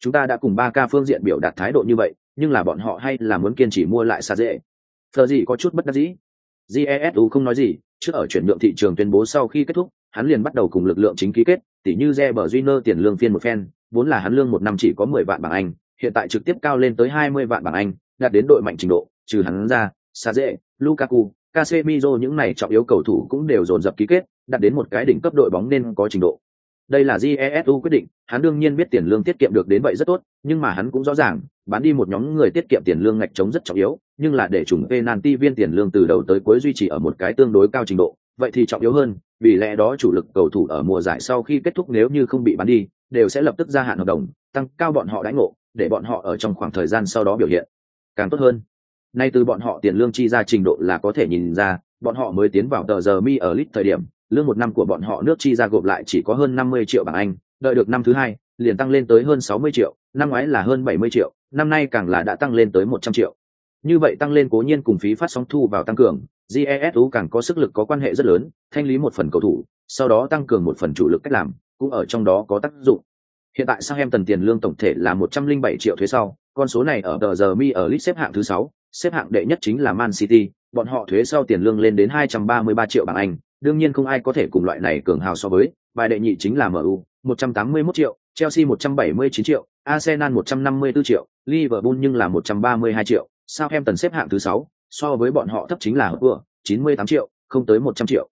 Chúng ta đã cùng 3K phương diện biểu đạt thái độ như vậy, nhưng là bọn họ hay là muốn kiên trì mua lại xa dễ. Fergie có chút bất đắc dĩ. Jesu không nói gì, trước ở chuyển nhượng thị trường tuyên bố sau khi kết thúc, hắn liền bắt đầu cùng lực lượng chính ký kết, tỉ như Reber Junior tiền lương phiên một phen, vốn là hắn lương một năm chỉ có mười vạn bảng Anh, hiện tại trực tiếp cao lên tới hai mươi vạn bảng Anh, đạt đến đội mạnh trình độ, trừ hắn ra, Saze, Lukaku, Casemiro những này trọng yếu cầu thủ cũng đều dồn dập ký kết, đạt đến một cái đỉnh cấp đội bóng nên có trình độ. Đây là GESU quyết định, hắn đương nhiên biết tiền lương tiết kiệm được đến vậy rất tốt, nhưng mà hắn cũng rõ ràng, bán đi một nhóm người tiết kiệm tiền lương ngạch chống rất trọng yếu, nhưng là để trùng penalty viên tiền lương từ đầu tới cuối duy trì ở một cái tương đối cao trình độ, vậy thì trọng yếu hơn, vì lẽ đó chủ lực cầu thủ ở mùa giải sau khi kết thúc nếu như không bị bán đi, đều sẽ lập tức gia hạn hợp đồng, tăng cao bọn họ đãi ngộ, để bọn họ ở trong khoảng thời gian sau đó biểu hiện càng tốt hơn. Nay từ bọn họ tiền lương chi ra trình độ là có thể nhìn ra, bọn họ mới tiến vào tờ giờ mi ở lit thời điểm, lương một năm của bọn họ nước chi ra gộp lại chỉ có hơn 50 triệu bảng Anh, đợi được năm thứ hai, liền tăng lên tới hơn 60 triệu, năm ngoái là hơn 70 triệu, năm nay càng là đã tăng lên tới 100 triệu. Như vậy tăng lên cố nhiên cùng phí phát sóng thu vào tăng cường, GESU càng có sức lực có quan hệ rất lớn, thanh lý một phần cầu thủ, sau đó tăng cường một phần chủ lực cách làm, cũng ở trong đó có tác dụng. Hiện tại Southampton tiền lương tổng thể là 107 triệu thuế sau, con số này ở tờ giờ mi ở list xếp hạng thứ 6, xếp hạng đệ nhất chính là Man City, bọn họ thuế sau tiền lương lên đến 233 triệu bảng Anh, đương nhiên không ai có thể cùng loại này cường hào so với, bài đệ nhị chính là MU, 181 triệu, Chelsea 179 triệu, Arsenal 154 triệu, Liverpool nhưng là 132 triệu, Southampton xếp hạng thứ 6, so với bọn họ thấp chính là vừa 98 triệu, không tới 100 triệu.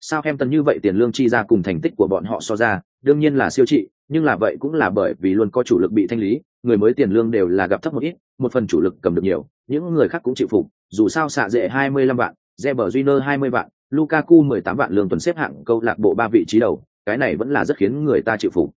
Sao em tần như vậy tiền lương chi ra cùng thành tích của bọn họ so ra, đương nhiên là siêu trị, nhưng là vậy cũng là bởi vì luôn có chủ lực bị thanh lý, người mới tiền lương đều là gặp thấp một ít, một phần chủ lực cầm được nhiều, những người khác cũng chịu phục, dù sao xạ dễ 25 vạn, Reber Junior 20 vạn, Lukaku 18 vạn lương tuần xếp hạng câu lạc bộ ba vị trí đầu, cái này vẫn là rất khiến người ta chịu phục.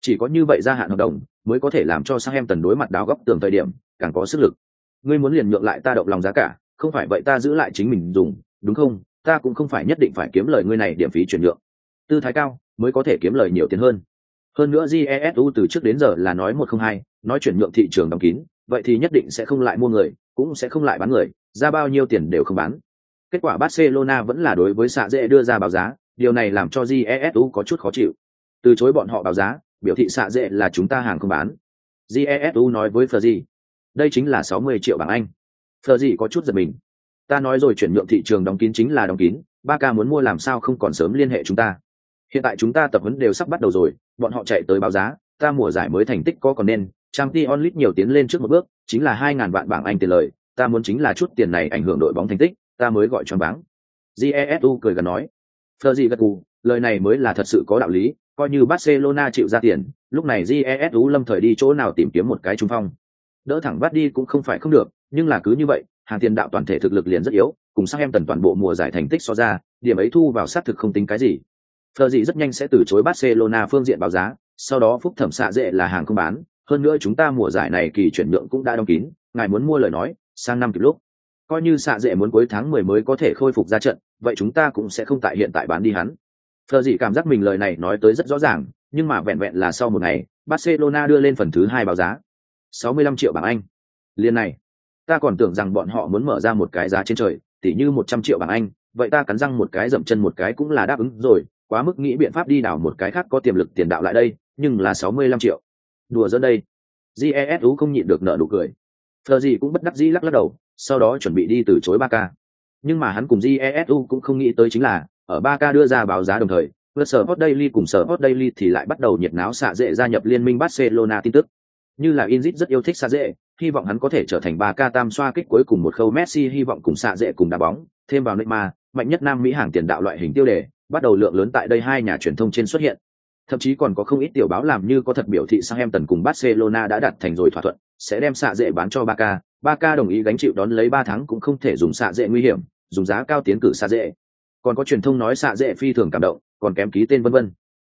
Chỉ có như vậy gia hạn hợp đồng mới có thể làm cho Southampton đối mặt đáo góc tường thời điểm, càng có sức lực. Ngươi muốn liền nhượng lại ta động lòng giá cả, không phải vậy ta giữ lại chính mình dùng, đúng không? Ta cũng không phải nhất định phải kiếm lời ngươi này điểm phí chuyển nhượng. Tư thái cao mới có thể kiếm lời nhiều tiền hơn. Hơn nữa Jesu từ trước đến giờ là nói một không hai, nói chuyển nhượng thị trường đóng kín, vậy thì nhất định sẽ không lại mua người, cũng sẽ không lại bán người, ra bao nhiêu tiền đều không bán. Kết quả Barcelona vẫn là đối với xạ dễ đưa ra báo giá, điều này làm cho Jesu có chút khó chịu. Từ chối bọn họ báo giá, biểu thị xạ dễ là chúng ta hàng không bán. Jesu nói với Fergie, đây chính là 60 triệu bảng Anh. Fergie có chút giật mình. Ta nói rồi chuyển nhượng thị trường đóng kín chính là đóng kín, Barca muốn mua làm sao không còn sớm liên hệ chúng ta. Hiện tại chúng ta tập huấn đều sắp bắt đầu rồi, bọn họ chạy tới báo giá, ta mùa giải mới thành tích có còn nên, trang t onlit nhiều tiến lên trước một bước, chính là hai ngàn vạn bảng Anh tiền lời, ta muốn chính là chút tiền này ảnh hưởng đội bóng thành tích, ta mới gọi cho báng. Jesu cười gần nói. Fergie gật gù, lời này mới là thật sự có đạo lý, coi như Barcelona chịu ra tiền, lúc này Jesu lâm thời đi chỗ nào tìm kiếm một cái trung phong. Đỡ thẳng bắt đi cũng không phải không được, nhưng là cứ như vậy, hàng tiền đạo toàn thể thực lực liền rất yếu, cùng sang em tần toàn bộ mùa giải thành tích so ra, điểm ấy thu vào sát thực không tính cái gì. Fergie rất nhanh sẽ từ chối Barcelona phương diện báo giá, sau đó phúc thẩm xạ dễ là hàng không bán, hơn nữa chúng ta mùa giải này kỳ chuyển nhượng cũng đã đóng kín, ngài muốn mua lời nói, sang năm kịp lúc coi như xạ dễ muốn cuối tháng mười mới có thể khôi phục ra trận vậy chúng ta cũng sẽ không tại hiện tại bán đi hắn Phờ gì cảm giác mình lời này nói tới rất rõ ràng, nhưng mà vẹn vẹn là sau một ngày, Barcelona đưa lên phần thứ hai báo giá. 65 triệu bảng Anh. Liên này, ta còn tưởng rằng bọn họ muốn mở ra một cái giá trên trời, tỉ như 100 triệu bảng Anh, vậy ta cắn răng một cái dậm chân một cái cũng là đáp ứng rồi, quá mức nghĩ biện pháp đi đảo một cái khác có tiềm lực tiền đạo lại đây nhưng là sáu mươi lăm triệu. Đùa dẫn đây. Jesu không nhịn được nợ nụ cười. Thờ gì cũng bất đắc dĩ lắc lắc đầu sau đó chuẩn bị đi từ chối ba k nhưng mà hắn cùng jesu cũng không nghĩ tới chính là ở ba k đưa ra báo giá đồng thời vừa sở hot daily cùng sở hot daily thì lại bắt đầu nhiệt náo xạ dễ gia nhập liên minh barcelona tin tức. Như là inzit rất yêu thích xạ dễ hy vọng hắn có thể trở thành ba k tam xoa kích cuối cùng một khâu messi, hy vọng cùng xạ dễ cùng đá bóng, thêm vào neymar, mạnh nhất nam mỹ hàng tiền đạo loại hình tiêu đề, bắt đầu lượng lớn tại đây hai nhà truyền thông trên xuất hiện. Thậm chí còn có không ít tiểu báo làm như có thật biểu thị sang em tần cùng barcelona đã đặt thành rồi thỏa thuận, sẽ đem xạ dễ bán cho Barca k k đồng ý gánh chịu đón lấy ba tháng cũng không thể dùng xạ dễ nguy hiểm, dùng giá cao tiến cử xạ dễ còn có truyền thông nói xạ dễ phi thường cảm động, còn kém ký tên vân vân.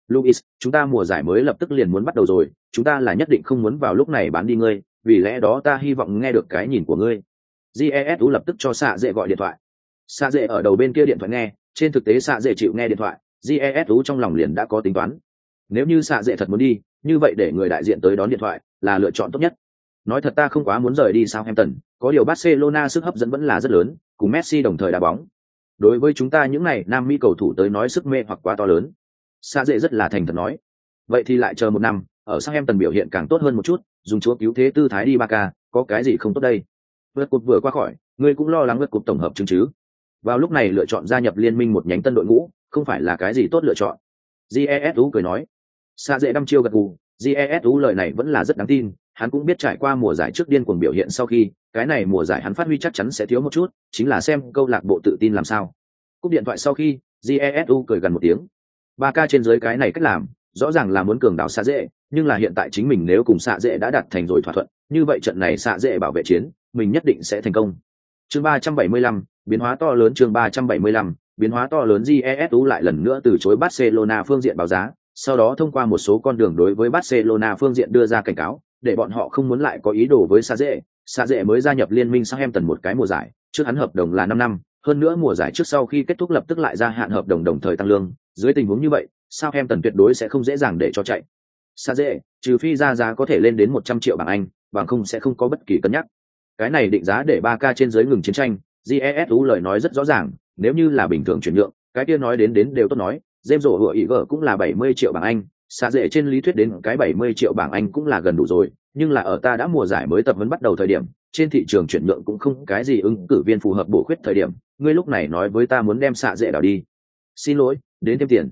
Luis, chúng ta mùa giải mới lập tức liền muốn bắt đầu rồi, chúng ta là nhất định không muốn vào lúc này bán đi ngươi vì lẽ đó ta hy vọng nghe được cái nhìn của ngươi jesu lập tức cho xạ dễ gọi điện thoại xạ dễ ở đầu bên kia điện thoại nghe trên thực tế xạ dễ chịu nghe điện thoại jesu trong lòng liền đã có tính toán nếu như xạ dễ thật muốn đi như vậy để người đại diện tới đón điện thoại là lựa chọn tốt nhất nói thật ta không quá muốn rời đi sao Southampton, có điều Barcelona sức hấp dẫn vẫn là rất lớn, cùng Messi đồng thời đá bóng. Đối với chúng ta những này Nam Mỹ cầu thủ tới nói sức mê hoặc quá to lớn. Sa dễ rất là thành thật nói. Vậy thì lại chờ một năm, ở Southampton biểu hiện càng tốt hơn một chút, dùng chúa cứu thế tư thái đi ba ca có cái gì không tốt đây? Vượt cục vừa qua khỏi, ngươi cũng lo lắng vượt cục tổng hợp chứng chứ? Vào lúc này lựa chọn gia nhập liên minh một nhánh tân đội ngũ, không phải là cái gì tốt lựa chọn. Jesu cười nói. xa dễ đăm chiêu gật gù, Jesu lời này vẫn là rất đáng tin, hắn cũng biết trải qua mùa giải trước điên cuồng biểu hiện sau khi, cái này mùa giải hắn phát huy chắc chắn sẽ thiếu một chút, chính là xem câu lạc bộ tự tin làm sao. Cúp điện thoại sau khi, Jesu cười gần một tiếng. Ba ca trên dưới cái này cách làm, rõ ràng là muốn cường đảo xạ dễ, nhưng là hiện tại chính mình nếu cùng xạ dễ đã đạt thành rồi thỏa thuận, như vậy trận này xạ dễ bảo vệ chiến, mình nhất định sẽ thành công. Chương 375, biến hóa to lớn chương 375, biến hóa to lớn Jesu lại lần nữa từ chối Barcelona phương diện báo giá, sau đó thông qua một số con đường đối với Barcelona phương diện đưa ra cảnh cáo, để bọn họ không muốn lại có ý đồ với Sa dễ Sa dễ mới gia nhập liên minh sang em tần một cái mùa giải, trước hắn hợp đồng là năm năm, hơn nữa mùa giải trước sau khi kết thúc lập tức lại gia hạn hợp đồng đồng thời tăng lương, dưới tình huống như vậy, sao em tần tuyệt đối sẽ không dễ dàng để cho chạy. xa dễ, trừ phi ra giá có thể lên đến một trăm triệu bảng Anh, bằng không sẽ không có bất kỳ cân nhắc. Cái này định giá để ba k trên dưới ngừng chiến tranh, jesu lời nói rất rõ ràng, nếu như là bình thường chuyển nhượng, cái kia nói đến đến đều tốt nói, dêm rổ hựa ý gở cũng là bảy mươi triệu bảng Anh, xa dễ trên lý thuyết đến cái bảy mươi triệu bảng Anh cũng là gần đủ rồi, nhưng là ở ta đã mùa giải mới tập huấn bắt đầu thời điểm, trên thị trường chuyển nhượng cũng không cái gì ứng cử viên phù hợp bổ khuyết thời điểm, ngươi lúc này nói với ta muốn đem xạ dễ đảo đi. Xin lỗi, đến thêm tiền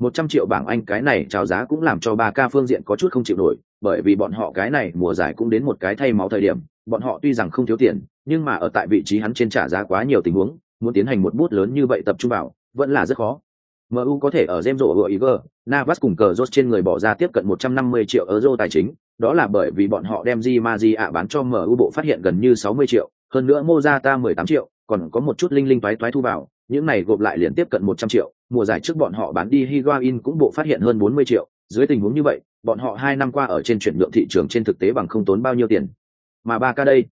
một trăm triệu bảng Anh cái này chào giá cũng làm cho ba ca phương diện có chút không chịu nổi, bởi vì bọn họ cái này mùa giải cũng đến một cái thay máu thời điểm, bọn họ tuy rằng không thiếu tiền, nhưng mà ở tại vị trí hắn trên trả giá quá nhiều tình huống, muốn tiến hành một bút lớn như vậy tập trung vào, vẫn là rất khó. MU có thể ở James Rowe Iver, Navas cùng cờ rốt trên người bỏ ra tiếp cận 150 triệu euro tài chính, đó là bởi vì bọn họ đem Di ạ bán cho MU bộ phát hiện gần như 60 triệu, hơn nữa Mozata 18 triệu, còn có một chút linh linh toái toái thu vào, những này gộp lại liền tiếp cận 100 triệu, mùa giải trước bọn họ bán đi Higuain cũng bộ phát hiện hơn 40 triệu, dưới tình huống như vậy, bọn họ hai năm qua ở trên chuyển nhượng thị trường trên thực tế bằng không tốn bao nhiêu tiền. Mà ba ca đây,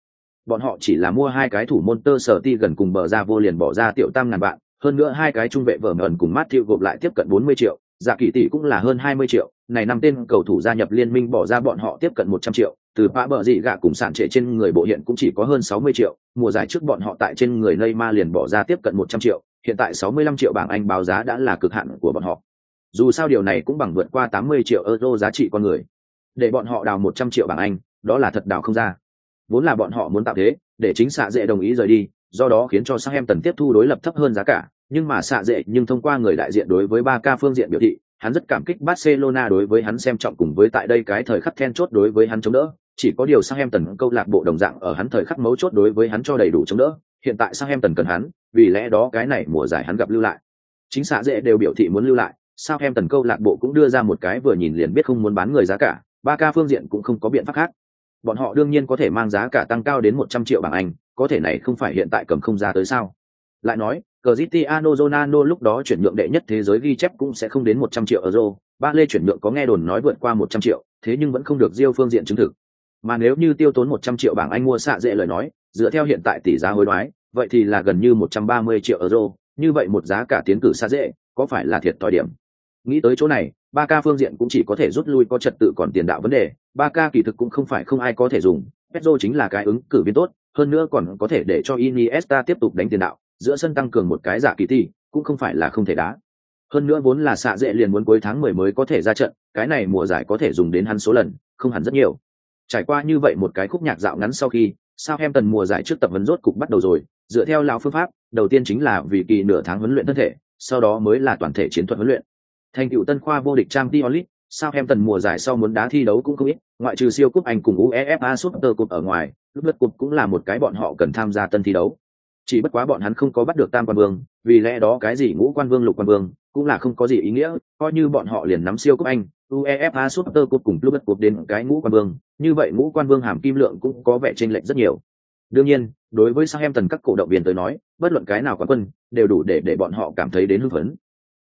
bọn họ chỉ là mua hai cái thủ môn tơ sở ti gần cùng bờ ra vô liền bỏ ra tiểu tam ngàn bạn. hơn nữa hai cái trung vệ vở ngẩn cùng Matthew gộp lại tiếp cận 40 triệu, dạ giả kỳ tỷ cũng là hơn 20 triệu, này năm tên cầu thủ gia nhập liên minh bỏ ra bọn họ tiếp cận 100 triệu, từ phá bờ gì gạ cùng sản trệ trên người bộ hiện cũng chỉ có hơn 60 triệu, mùa giải trước bọn họ tại trên người Neymar liền bỏ ra tiếp cận 100 triệu, hiện tại 65 triệu bảng Anh báo giá đã là cực hạn của bọn họ. Dù sao điều này cũng bằng vượt qua 80 triệu euro giá trị con người. Để bọn họ đào 100 triệu bảng Anh, đó là thật đào không ra. Vốn là bọn họ muốn tạo thế, để chính xạ dễ đồng ý rời đi, do đó khiến cho Sang Em Tần tiếp thu đối lập thấp hơn giá cả, nhưng mà xạ dễ nhưng thông qua người đại diện đối với ba ca phương diện biểu thị, hắn rất cảm kích Barcelona đối với hắn xem trọng cùng với tại đây cái thời khắc then chốt đối với hắn chống đỡ, chỉ có điều Sang Em Tần câu lạc bộ đồng dạng ở hắn thời khắc mấu chốt đối với hắn cho đầy đủ chống đỡ, hiện tại Sang Em Tần cần hắn, vì lẽ đó cái này mùa giải hắn gặp lưu lại. Chính xạ dễ đều biểu thị muốn lưu lại, sao em tần câu lạc bộ cũng đưa ra một cái vừa nhìn liền biết không muốn bán người giá cả, ba ca phương diện cũng không có biện pháp khác. Bọn họ đương nhiên có thể mang giá cả tăng cao đến một trăm triệu bảng Anh, có thể này không phải hiện tại cầm không giá tới sao? Lại nói, Cristiano Ronaldo lúc đó chuyển nhượng đệ nhất thế giới ghi chép cũng sẽ không đến 100 triệu euro, ba lê chuyển nhượng có nghe đồn nói vượt qua 100 triệu, thế nhưng vẫn không được diêu phương diện chứng thực. Mà nếu như tiêu tốn 100 triệu bảng Anh mua xạ dễ lời nói, dựa theo hiện tại tỷ giá hối đoái, vậy thì là gần như 130 triệu euro, như vậy một giá cả tiến cử xa dễ, có phải là thiệt tỏi điểm? Nghĩ tới chỗ này, ba ca phương diện cũng chỉ có thể rút lui có trật tự còn tiền đạo vấn đề, ba ca kỳ thực cũng không phải không ai có thể dùng, Pedro chính là cái ứng cử viên tốt, hơn nữa còn có thể để cho Iniesta tiếp tục đánh tiền đạo, giữa sân tăng cường một cái giả kỳ thi cũng không phải là không thể đá Hơn nữa vốn là xạ dễ liền muốn cuối tháng 10 mới có thể ra trận, cái này mùa giải có thể dùng đến hắn số lần, không hẳn rất nhiều. Trải qua như vậy một cái khúc nhạc dạo ngắn sau khi, Southampton mùa giải trước tập vấn rốt cục bắt đầu rồi, dựa theo lão phương pháp, đầu tiên chính là vì kỳ nửa tháng huấn luyện thân thể, sau đó mới là toàn thể chiến thuật huấn luyện. Thành cựu tân khoa vô địch trang diolit sao em tần mùa giải sau muốn đá thi đấu cũng không ít, ngoại trừ siêu cúp Anh cùng UEFA Super Cup ở ngoài, lúc lượt cúp cũng là một cái bọn họ cần tham gia tân thi đấu. Chỉ bất quá bọn hắn không có bắt được Tam Quan Vương, vì lẽ đó cái gì ngũ quan vương lục quan vương cũng là không có gì ý nghĩa, coi như bọn họ liền nắm siêu cúp Anh, UEFA Super Cup cùng lượt cuối đến cái ngũ quan vương, như vậy ngũ quan vương hàm kim lượng cũng có vẻ chênh lệch rất nhiều. Đương nhiên, đối với Southampton các cổ động viên tới nói, bất luận cái nào quán quân đều đủ để để bọn họ cảm thấy đến hưng phấn.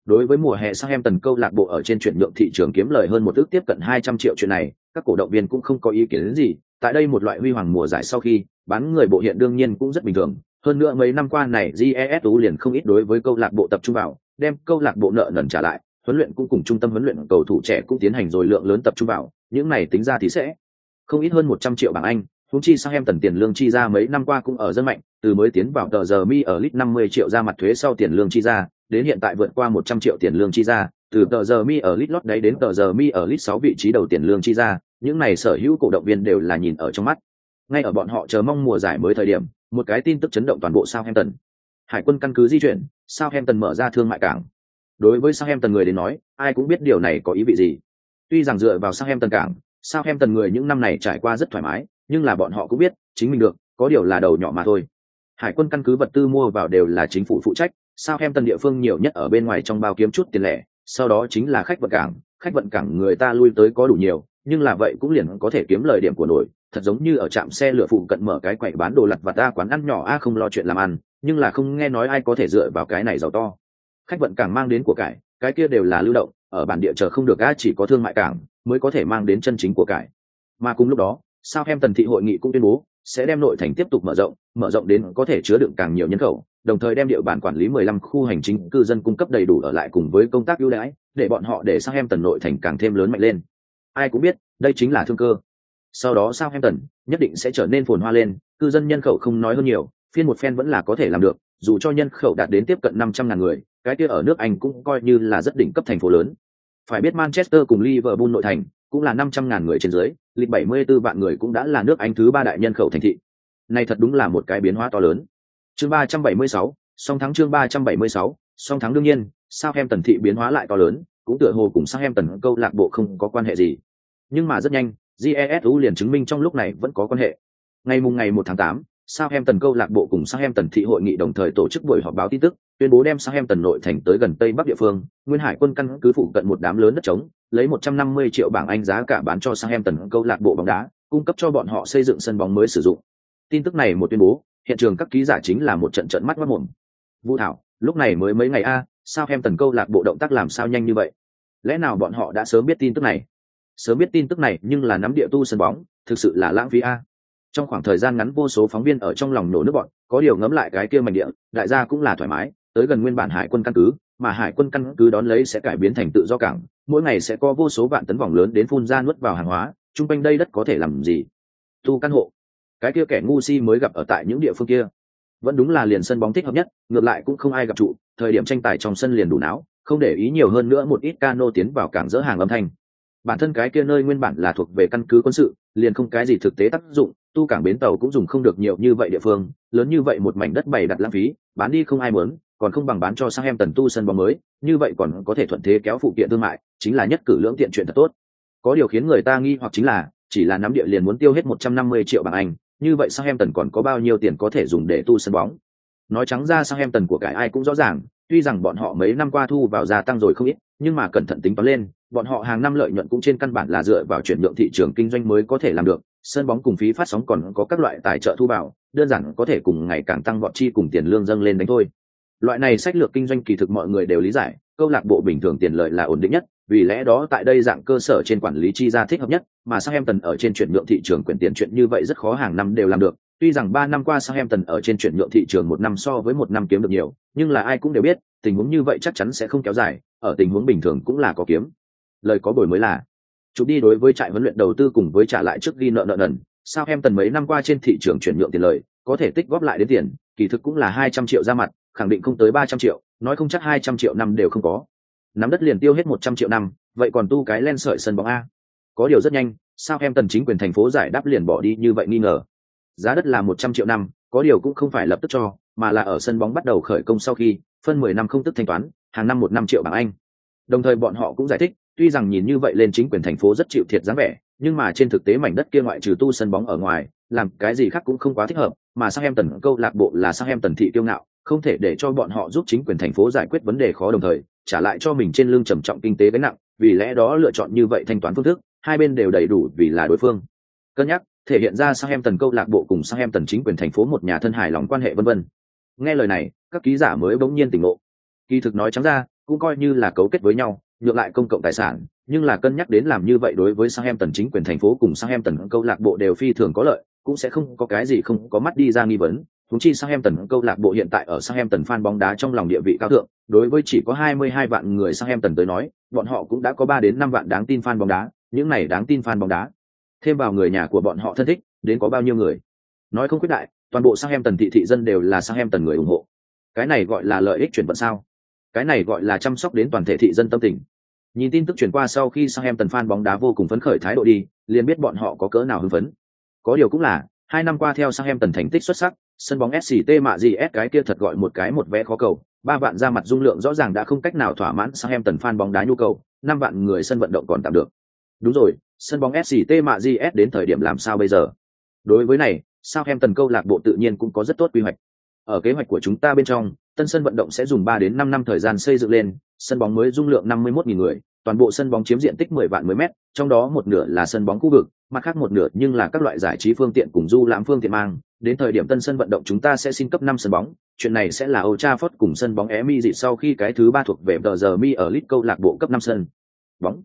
Đối với mùa hè Southampton câu lạc bộ ở trên chuyển nhượng thị trường kiếm lời hơn một ước tiếp cận 200 triệu chuyện này, các cổ động viên cũng không có ý kiến đến gì. Tại đây một loại huy hoàng mùa giải sau khi, bán người bộ hiện đương nhiên cũng rất bình thường. Hơn nữa mấy năm qua này GESU liền không ít đối với câu lạc bộ tập trung vào, đem câu lạc bộ nợ nần trả lại, huấn luyện cũng cùng trung tâm huấn luyện cầu thủ trẻ cũng tiến hành rồi lượng lớn tập trung vào, những này tính ra thì sẽ không ít hơn 100 triệu bảng Anh, Húng chi sang em tần tiền lương chi ra mấy năm qua cũng ở rất mạnh, từ mới tiến vào tờ giờ mi ở lít 50 triệu ra mặt thuế sau tiền lương chi ra, đến hiện tại vượt qua 100 triệu tiền lương chi ra, từ tờ giờ mi ở lít lót đấy đến tờ giờ mi ở lít 6 vị trí đầu tiền lương chi ra, những này sở hữu cổ động viên đều là nhìn ở trong mắt. Ngay ở bọn họ chờ mong mùa giải mới thời điểm, một cái tin tức chấn động toàn bộ Southampton. Hải quân căn cứ di chuyển, Southampton mở ra thương mại cảng. Đối với Southampton người đến nói, ai cũng biết điều này có ý vị gì. Tuy rằng dựa vào Southampton cảng, Southampton người những năm này trải qua rất thoải mái, nhưng là bọn họ cũng biết, chính mình được, có điều là đầu nhỏ mà thôi. Hải quân căn cứ vật tư mua vào đều là chính phủ phụ trách, sao em tân địa phương nhiều nhất ở bên ngoài trong bao kiếm chút tiền lẻ, sau đó chính là khách vận cảng, khách vận cảng người ta lui tới có đủ nhiều, nhưng là vậy cũng liền có thể kiếm lời điểm của nổi, thật giống như ở trạm xe lửa phụ cận mở cái quầy bán đồ lặt vặt a quán ăn nhỏ, a không lo chuyện làm ăn, nhưng là không nghe nói ai có thể dựa vào cái này giàu to. Khách vận cảng mang đến của cải, cái kia đều là lưu động, ở bản địa chờ không được, a chỉ có thương mại cảng mới có thể mang đến chân chính của cải. Mà cùng lúc đó sao em tần thị hội nghị cũng tuyên bố sẽ đem nội thành tiếp tục mở rộng mở rộng đến có thể chứa đựng càng nhiều nhân khẩu, đồng thời đem địa bàn quản lý 15 khu hành chính cư dân cung cấp đầy đủ ở lại cùng với công tác ưu đãi, để bọn họ để sao em tần nội thành càng thêm lớn mạnh lên. Ai cũng biết, đây chính là thương cơ. Sau đó sao em tần nhất định sẽ trở nên phồn hoa lên, cư dân nhân khẩu không nói hơn nhiều, phiên một phen vẫn là có thể làm được, dù cho nhân khẩu đạt đến tiếp cận 500 ngàn người, cái kia ở nước anh cũng coi như là rất đỉnh cấp thành phố lớn. Phải biết manchester cùng liverpool nội thành cũng là 500 ngàn người trên dưới lịch 74 vạn người cũng đã là nước Anh thứ ba đại nhân khẩu thành thị. Này thật đúng là một cái biến hóa to lớn. Chương 376, song thắng chương 376, song thắng đương nhiên, sao em tần thị biến hóa lại to lớn, cũng tựa hồ cùng sao em tần câu lạc bộ không có quan hệ gì. Nhưng mà rất nhanh, GESU liền chứng minh trong lúc này vẫn có quan hệ. Ngày mùng ngày 1 tháng 8, Southampton câu lạc bộ cùng Southampton thị hội nghị đồng thời tổ chức buổi họp báo tin tức, tuyên bố đem Southampton nội thành tới gần tây bắc địa phương, Nguyên Hải quân căn cứ phụ cận một đám lớn đất trống, lấy 150 triệu bảng Anh giá cả bán cho Southampton câu lạc bộ bóng đá, cung cấp cho bọn họ xây dựng sân bóng mới sử dụng. Tin tức này một tuyên bố, hiện trường các ký giả chính là một trận trận mắt mắt mồm. Vũ Thảo, lúc này mới mấy ngày a, Southampton câu lạc bộ động tác làm sao nhanh như vậy? Lẽ nào bọn họ đã sớm biết tin tức này? Sớm biết tin tức này nhưng là nắm địa tu sân bóng, thực sự là lãng phí a trong khoảng thời gian ngắn vô số phóng viên ở trong lòng nổ nước bọn có điều ngấm lại cái kia mảnh địa đại gia cũng là thoải mái tới gần nguyên bản hải quân căn cứ mà hải quân căn cứ đón lấy sẽ cải biến thành tự do cảng, mỗi ngày sẽ có vô số vạn tấn vòng lớn đến phun ra nuốt vào hàng hóa, chung quanh đây đất có thể làm gì? Tu căn hộ. Cái kia kẻ ngu si mới gặp ở tại những địa phương kia. Vẫn đúng là liền sân bóng thích hợp nhất, ngược lại cũng không ai gặp trụ, thời điểm tranh tài trong sân liền đủ não không để ý nhiều hơn nữa một ít cano tiến vào cảng dỡ hàng âm thanh. Bản thân cái kia nơi nguyên bản là thuộc về căn cứ quân sự, liền không cái gì thực tế tác dụng, tu cảng bến tàu cũng dùng không được nhiều như vậy địa phương, lớn như vậy một mảnh đất bày đặt lãng phí, bán đi không ai muốn còn không bằng bán cho sang em tần tu sân bóng mới, như vậy còn có thể thuận thế kéo phụ kiện thương mại, chính là nhất cử lưỡng tiện chuyện thật tốt. Có điều khiến người ta nghi hoặc chính là, chỉ là nắm địa liền muốn tiêu hết một trăm năm mươi triệu bảng anh, như vậy sang em tần còn có bao nhiêu tiền có thể dùng để tu sân bóng? Nói trắng ra sang em tần của cải ai cũng rõ ràng, tuy rằng bọn họ mấy năm qua thu vào gia tăng rồi không ít, nhưng mà cẩn thận tính toán lên, bọn họ hàng năm lợi nhuận cũng trên căn bản là dựa vào chuyển nhượng thị trường kinh doanh mới có thể làm được, sân bóng cùng phí phát sóng còn có các loại tài trợ thu vào, đơn giản có thể cùng ngày càng tăng bọn chi cùng tiền lương dâng lên đánh thôi loại này sách lược kinh doanh kỳ thực mọi người đều lý giải, câu lạc bộ bình thường tiền lợi là ổn định nhất, vì lẽ đó tại đây dạng cơ sở trên quản lý chi ra thích hợp nhất, mà sang em tần ở trên chuyển nhượng thị trường quyền tiền chuyện như vậy rất khó hàng năm đều làm được. Tuy rằng ba năm qua sang em tần ở trên chuyển nhượng thị trường một năm so với một năm kiếm được nhiều, nhưng là ai cũng đều biết, tình huống như vậy chắc chắn sẽ không kéo dài, ở tình huống bình thường cũng là có kiếm. Lời có bồi mới là chúng đi đối với trại huấn luyện đầu tư cùng với trả lại trước ghi nợ nợ nần sao em tần mấy năm qua trên thị trường chuyển nhượng tiền lời, có thể tích góp lại đến tiền, kỳ thực cũng là hai trăm triệu ra mặt khẳng định không tới ba trăm triệu, nói không chắc hai trăm triệu năm đều không có. Nắm đất liền tiêu hết một trăm triệu năm, vậy còn tu cái len sợi sân bóng a. Có điều rất nhanh, sao em tần chính quyền thành phố giải đáp liền bỏ đi như vậy nghi ngờ. Giá đất là một trăm triệu năm, có điều cũng không phải lập tức cho, mà là ở sân bóng bắt đầu khởi công sau khi, phân mười năm không tức thanh toán, hàng năm một năm triệu bảng anh. Đồng thời bọn họ cũng giải thích, tuy rằng nhìn như vậy lên chính quyền thành phố rất chịu thiệt dáng vẻ, nhưng mà trên thực tế mảnh đất kia ngoại trừ tu sân bóng ở ngoài, làm cái gì khác cũng không quá thích hợp, mà sang em tần câu lạc bộ là sang em tần thị tiêu ngạo không thể để cho bọn họ giúp chính quyền thành phố giải quyết vấn đề khó đồng thời, trả lại cho mình trên lưng trầm trọng kinh tế gánh nặng, vì lẽ đó lựa chọn như vậy thanh toán phương thức, hai bên đều đầy đủ vì là đối phương. Cân nhắc, thể hiện ra sang em tần câu lạc bộ cùng sang em tần chính quyền thành phố một nhà thân hài lòng quan hệ vân vân. Nghe lời này, các ký giả mới bỗng nhiên tỉnh ngộ. Kỳ thực nói trắng ra, cũng coi như là cấu kết với nhau, nhượng lại công cộng tài sản, nhưng là cân nhắc đến làm như vậy đối với sang em tần chính quyền thành phố cùng sang em tần câu lạc bộ đều phi thường có lợi, cũng sẽ không có cái gì không có mắt đi ra nghi vấn chúng chi sang em tần câu lạc bộ hiện tại ở sang em tần fan bóng đá trong lòng địa vị cao thượng, đối với chỉ có 22 vạn người sang em tần tới nói, bọn họ cũng đã có 3 đến 5 vạn đáng tin fan bóng đá, những này đáng tin fan bóng đá. Thêm vào người nhà của bọn họ thân thích, đến có bao nhiêu người? Nói không quyết đại, toàn bộ sang em tần thị thị dân đều là sang em tần người ủng hộ. Cái này gọi là lợi ích chuyển vận sao? Cái này gọi là chăm sóc đến toàn thể thị dân tâm tình. Nhìn tin tức chuyển qua sau khi sang em tần fan bóng đá vô cùng phấn khởi thái độ đi, liền biết bọn họ có cỡ nào hưng phấn. Có điều cũng là hai năm qua theo sang em tần thành tích xuất sắc, sân bóng sct mạ gì s cái kia thật gọi một cái một vé khó cầu. Ba vạn ra mặt dung lượng rõ ràng đã không cách nào thỏa mãn sang em tần fan bóng đá nhu cầu, năm vạn người sân vận động còn tạm được. Đúng rồi, sân bóng sct mạ s đến thời điểm làm sao bây giờ? Đối với này sao em tần câu lạc bộ tự nhiên cũng có rất tốt quy hoạch. Ở kế hoạch của chúng ta bên trong, tân sân vận động sẽ dùng ba đến năm năm thời gian xây dựng lên, sân bóng mới dung lượng năm mươi 51.000 người toàn bộ sân bóng chiếm diện tích 10 vạn 10 mét, trong đó một nửa là sân bóng khu vực, mặt khác một nửa nhưng là các loại giải trí phương tiện cùng du lãm phương tiện mang. Đến thời điểm tân sân vận động chúng ta sẽ xin cấp năm sân bóng, chuyện này sẽ là Old Trafford cùng sân bóng Emi dị sau khi cái thứ ba thuộc về tờ giờ mi ở League câu lạc bộ cấp năm sân. Bóng.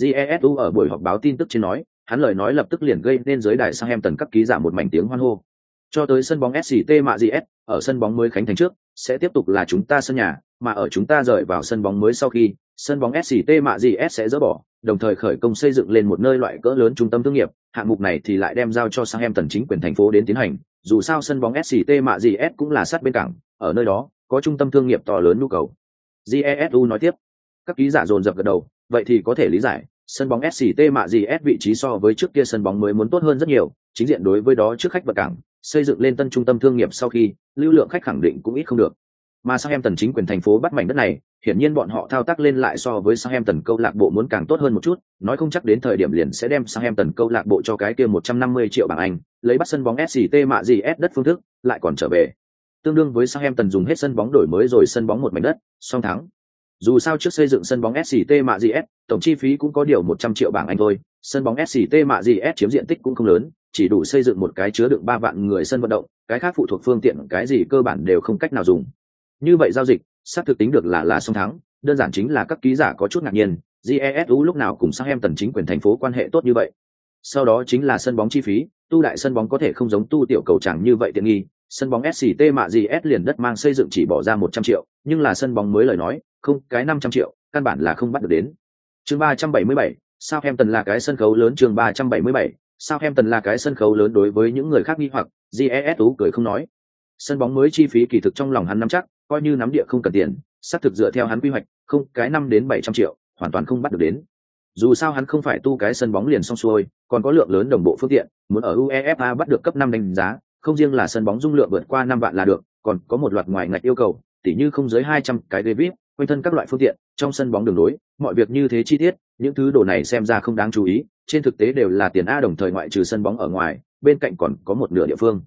Jesu ở buổi họp báo tin tức trên nói, hắn lời nói lập tức liền gây nên giới đài sang em tần các ký giả một mảnh tiếng hoan hô. Cho tới sân bóng sct mạ gs ở sân bóng mới khánh thành trước, sẽ tiếp tục là chúng ta sân nhà, mà ở chúng ta rời vào sân bóng mới sau khi sân bóng sct mạ gs sẽ dỡ bỏ đồng thời khởi công xây dựng lên một nơi loại cỡ lớn trung tâm thương nghiệp. Hạng mục này thì lại đem giao cho sang em tần chính quyền thành phố đến tiến hành. Dù sao sân bóng sct mạ gs cũng là sát bên cảng ở nơi đó có trung tâm thương nghiệp to lớn nhu cầu. Jesu nói tiếp. Các ký giả dồn dập gật đầu vậy thì có thể lý giải sân bóng SCT mạ gì S vị trí so với trước kia sân bóng mới muốn tốt hơn rất nhiều, chính diện đối với đó trước khách vật cảng, xây dựng lên tân trung tâm thương nghiệp sau khi, lưu lượng khách khẳng định cũng ít không được. Mà Sang Em Tần chính quyền thành phố bắt mảnh đất này, hiển nhiên bọn họ thao tác lên lại so với Southampton câu lạc bộ muốn càng tốt hơn một chút, nói không chắc đến thời điểm liền sẽ đem Southampton câu lạc bộ cho cái kia 150 triệu bảng Anh, lấy bắt sân bóng SCT mạ gì S đất phương thức, lại còn trở về. Tương đương với Southampton dùng hết sân bóng đổi mới rồi sân bóng một mảnh đất, song thắng dù sao trước xây dựng sân bóng sct mạ gs tổng chi phí cũng có điều một trăm triệu bảng anh thôi sân bóng sct mạ gs chiếm diện tích cũng không lớn chỉ đủ xây dựng một cái chứa đựng ba vạn người sân vận động cái khác phụ thuộc phương tiện cái gì cơ bản đều không cách nào dùng như vậy giao dịch xác thực tính được là là song thắng, đơn giản chính là các ký giả có chút ngạc nhiên jesu lúc nào cùng sang em tần chính quyền thành phố quan hệ tốt như vậy. Sau đó chính là sân bóng chi phí, tu đại sân bóng có thể không giống tu tiểu cầu chẳng như vậy tiện nghi, sân bóng sct mạ gì s liền đất mang xây dựng chỉ bỏ ra một trăm triệu, nhưng là sân bóng mới lời nói, không, cái năm trăm triệu, căn bản là không bắt được đến. Chương ba trăm bảy mươi bảy sao em tần là cái sân khấu lớn, chương ba trăm bảy mươi bảy sao em tần là cái sân khấu lớn đối với những người khác nghi hoặc jesu cười không nói. Sân bóng mới chi phí kỳ thực trong lòng hắn nắm chắc coi như nắm địa không cần tiền xác thực dựa theo hắn quy hoạch không cái năm đến bảy trăm triệu hoàn toàn không bắt được đến dù sao hắn không phải tu cái sân bóng liền xong xuôi còn có lượng lớn đồng bộ phương tiện muốn ở uefa bắt được cấp năm đánh giá không riêng là sân bóng dung lượng vượt qua năm vạn là được còn có một loạt ngoài ngạch yêu cầu tỉ như không dưới hai trăm cái David, quanh thân các loại phương tiện, trong sân bóng đường lối mọi việc như thế chi tiết, những thứ đồ này xem ra không đáng chú ý, trên thực tế đều là tiền A đồng thời ngoại trừ sân bóng ở ngoài, bên cạnh còn có một nửa địa phương.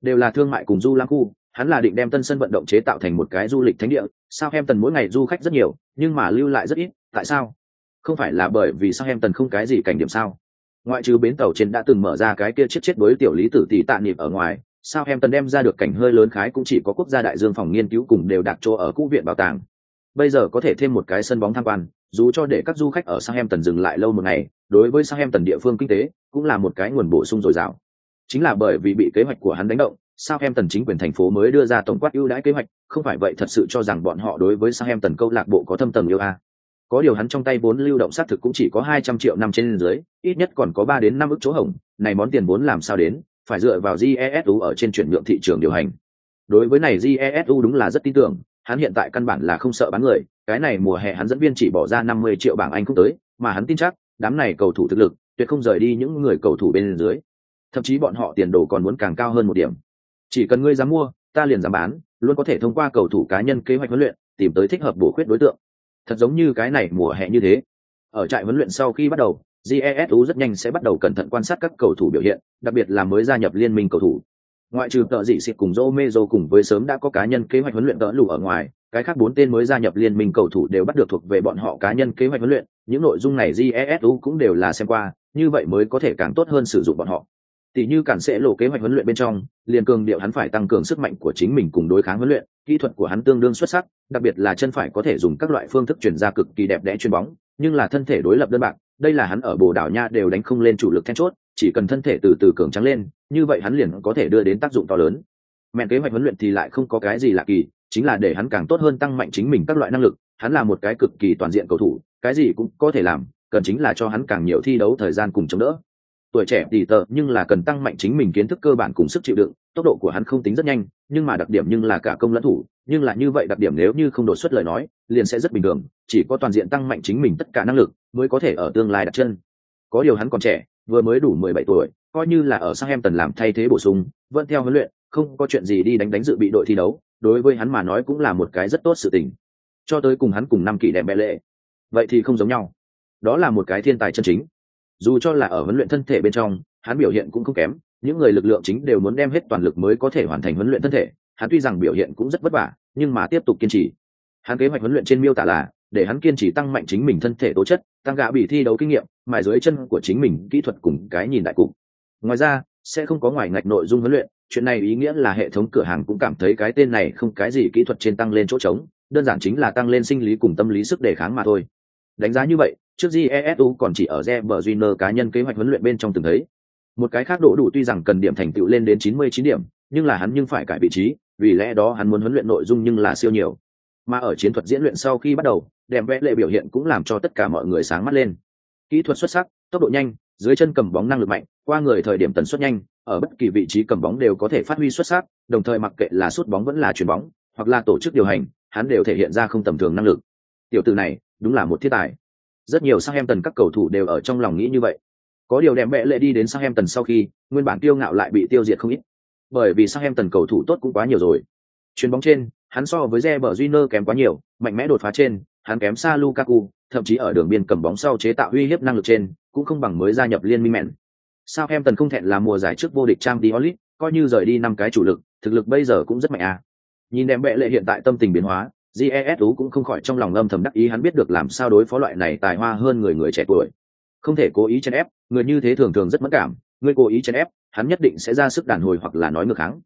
Đều là thương mại cùng du lãng khu, hắn là định đem tân sân vận động chế tạo thành một cái du lịch thánh địa, sao em tần mỗi ngày du khách rất nhiều, nhưng mà lưu lại rất ít, tại sao? Không phải là bởi vì sao em tần không cái gì cảnh điểm sao? Ngoại trừ bến tàu trên đã từng mở ra cái kia chết chết đối tiểu lý tử tỷ tạ niệm ở ngoài, sao em tần đem ra được cảnh hơi lớn khái cũng chỉ có quốc gia đại dương phòng nghiên cứu cùng đều đặt chỗ ở cũ viện bảo tàng bây giờ có thể thêm một cái sân bóng tham quan dù cho để các du khách ở sang em tần dừng lại lâu một ngày đối với sang em tần địa phương kinh tế cũng là một cái nguồn bổ sung dồi dào chính là bởi vì bị kế hoạch của hắn đánh động sao em tần chính quyền thành phố mới đưa ra tổng quát ưu đãi kế hoạch không phải vậy thật sự cho rằng bọn họ đối với sang em tần câu lạc bộ có thâm tầng yêu a có điều hắn trong tay vốn lưu động xác thực cũng chỉ có hai trăm triệu năm trên dưới ít nhất còn có ba đến năm ức chỗ hồng. này món tiền vốn làm sao đến phải dựa vào jesu ở trên chuyển nhượng thị trường điều hành đối với này jesu đúng là rất tin tưởng hắn hiện tại căn bản là không sợ bán người cái này mùa hè hắn dẫn viên chỉ bỏ ra 50 triệu bảng Anh cũng tới, mà hắn tin chắc, đám này cầu thủ thực lực, tuyệt không rời đi những người cầu thủ bên dưới. Thậm chí bọn họ tiền đồ còn muốn càng cao hơn một điểm. Chỉ cần ngươi dám mua, ta liền dám bán, luôn có thể thông qua cầu thủ cá nhân kế hoạch huấn luyện, tìm tới thích hợp bổ khuyết đối tượng. Thật giống như cái này mùa hè như thế. Ở trại huấn luyện sau khi bắt đầu, jesu rất nhanh sẽ bắt đầu cẩn thận quan sát các cầu thủ biểu hiện đặc biệt là mới gia nhập liên minh cầu thủ ngoại trừ tợ dị xịt cùng Romero cùng với sớm đã có cá nhân kế hoạch huấn luyện đỡ lù ở ngoài cái khác bốn tên mới gia nhập liên minh cầu thủ đều bắt được thuộc về bọn họ cá nhân kế hoạch huấn luyện những nội dung này jesu cũng đều là xem qua như vậy mới có thể càng tốt hơn sử dụng bọn họ tỷ như cản sẽ lộ kế hoạch huấn luyện bên trong, liền cường điệu hắn phải tăng cường sức mạnh của chính mình cùng đối kháng huấn luyện, kỹ thuật của hắn tương đương xuất sắc, đặc biệt là chân phải có thể dùng các loại phương thức chuyển ra cực kỳ đẹp đẽ chuyền bóng, nhưng là thân thể đối lập đơn bạc, đây là hắn ở bồ đảo nha đều đánh không lên chủ lực then chốt, chỉ cần thân thể từ từ cường trắng lên, như vậy hắn liền có thể đưa đến tác dụng to lớn. Mẹn kế hoạch huấn luyện thì lại không có cái gì lạ kỳ, chính là để hắn càng tốt hơn tăng mạnh chính mình các loại năng lực, hắn là một cái cực kỳ toàn diện cầu thủ, cái gì cũng có thể làm, cần chính là cho hắn càng nhiều thi đấu thời gian cùng chống đỡ tuổi trẻ tỉ tợ nhưng là cần tăng mạnh chính mình kiến thức cơ bản cùng sức chịu đựng, tốc độ của hắn không tính rất nhanh, nhưng mà đặc điểm nhưng là cả công lẫn thủ, nhưng là như vậy đặc điểm nếu như không đột xuất lời nói, liền sẽ rất bình thường, chỉ có toàn diện tăng mạnh chính mình tất cả năng lực mới có thể ở tương lai đặt chân. Có điều hắn còn trẻ, vừa mới đủ mười bảy tuổi, coi như là ở sang em tần làm thay thế bổ sung, vẫn theo huấn luyện, không có chuyện gì đi đánh đánh dự bị đội thi đấu, đối với hắn mà nói cũng là một cái rất tốt sự tình. Cho tới cùng hắn cùng năm kỳ đẹp bệ lệ. Vậy thì không giống nhau. Đó là một cái thiên tài chân chính dù cho là ở huấn luyện thân thể bên trong, hắn biểu hiện cũng không kém, những người lực lượng chính đều muốn đem hết toàn lực mới có thể hoàn thành huấn luyện thân thể, hắn tuy rằng biểu hiện cũng rất vất vả, nhưng mà tiếp tục kiên trì. Hắn kế hoạch huấn luyện trên miêu tả là, để hắn kiên trì tăng mạnh chính mình thân thể tố chất, tăng gạ bị thi đấu kinh nghiệm, mài dưới chân của chính mình kỹ thuật cùng cái nhìn đại cục. Ngoài ra, sẽ không có ngoài ngạch nội dung huấn luyện, chuyện này ý nghĩa là hệ thống cửa hàng cũng cảm thấy cái tên này không cái gì kỹ thuật trên tăng lên chỗ trống, đơn giản chính là tăng lên sinh lý cùng tâm lý sức đề kháng mà thôi. Đánh giá như vậy trước jesu còn chỉ ở Reber Junior cá nhân kế hoạch huấn luyện bên trong từng thấy. Một cái khác độ đủ tuy rằng cần điểm thành tựu lên đến 99 điểm, nhưng là hắn nhưng phải cải vị trí, vì lẽ đó hắn muốn huấn luyện nội dung nhưng là siêu nhiều. Mà ở chiến thuật diễn luyện sau khi bắt đầu đẹp vẽ lệ biểu hiện cũng làm cho tất cả mọi người sáng mắt lên. Kỹ thuật xuất sắc, tốc độ nhanh, dưới chân cầm bóng năng lực mạnh, qua người thời điểm tần suất nhanh, ở bất kỳ vị trí cầm bóng đều có thể phát huy xuất sắc, đồng thời mặc kệ là sút bóng vẫn là chuyền bóng, hoặc là tổ chức điều hành, hắn đều thể hiện ra không tầm thường năng lực. Tiểu tử này, đúng là một thiết tài rất nhiều sang em tần các cầu thủ đều ở trong lòng nghĩ như vậy. Có điều đẹp mẹ lệ đi đến sang em tần sau khi nguyên bản tiêu ngạo lại bị tiêu diệt không ít. Bởi vì sang em tần cầu thủ tốt cũng quá nhiều rồi. Chuyền bóng trên hắn so với Reber Júnior kém quá nhiều mạnh mẽ đột phá trên hắn kém xa Lukaku thậm chí ở đường biên cầm bóng sau chế tạo uy hiếp năng lực trên cũng không bằng mới gia nhập liên minh mẹn. Sao em tần không thẹn là mùa giải trước vô địch trang Diolit, coi như rời đi năm cái chủ lực thực lực bây giờ cũng rất mạnh à. Nhìn đẹp mẹ lệ hiện tại tâm tình biến hóa jesu cũng không khỏi trong lòng âm thầm đắc ý, hắn biết được làm sao đối phó loại này tài hoa hơn người người trẻ tuổi. Không thể cố ý chèn ép, người như thế thường thường rất mất cảm, người cố ý chèn ép, hắn nhất định sẽ ra sức đàn hồi hoặc là nói ngược kháng.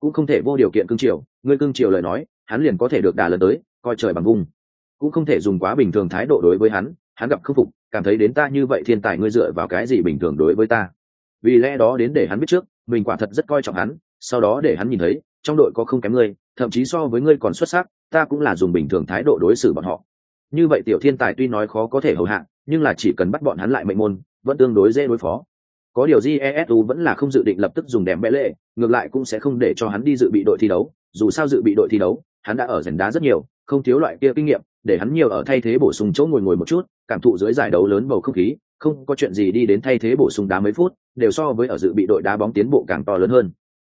Cũng không thể vô điều kiện cương triều, người cương triều lời nói, hắn liền có thể được đà lần tới, coi trời bằng vung cũng không thể dùng quá bình thường thái độ đối với hắn hắn gặp khâm phục, cảm thấy đến ta như vậy thiên tài ngươi dựa vào cái gì bình thường đối với ta. Vì lẽ đó đến để hắn biết trước, mình quả thật rất coi trọng hắn, sau đó để hắn nhìn thấy, trong đội có không kém ngươi, thậm chí so với ngươi còn xuất sắc ta cũng là dùng bình thường thái độ đối xử bọn họ. Như vậy tiểu thiên tài tuy nói khó có thể hầu hạ, nhưng là chỉ cần bắt bọn hắn lại mệnh môn, vẫn tương đối dễ đối phó. Có điều jesu vẫn là không dự định lập tức dùng đèm bẽ lệ, ngược lại cũng sẽ không để cho hắn đi dự bị đội thi đấu. Dù sao dự bị đội thi đấu, hắn đã ở rèn đá rất nhiều, không thiếu loại kia kinh nghiệm, để hắn nhiều ở thay thế bổ sung chỗ ngồi ngồi một chút, cảm thụ dưới giải đấu lớn bầu không khí, không có chuyện gì đi đến thay thế bổ sung đá mấy phút, đều so với ở dự bị đội đá bóng tiến bộ càng to lớn hơn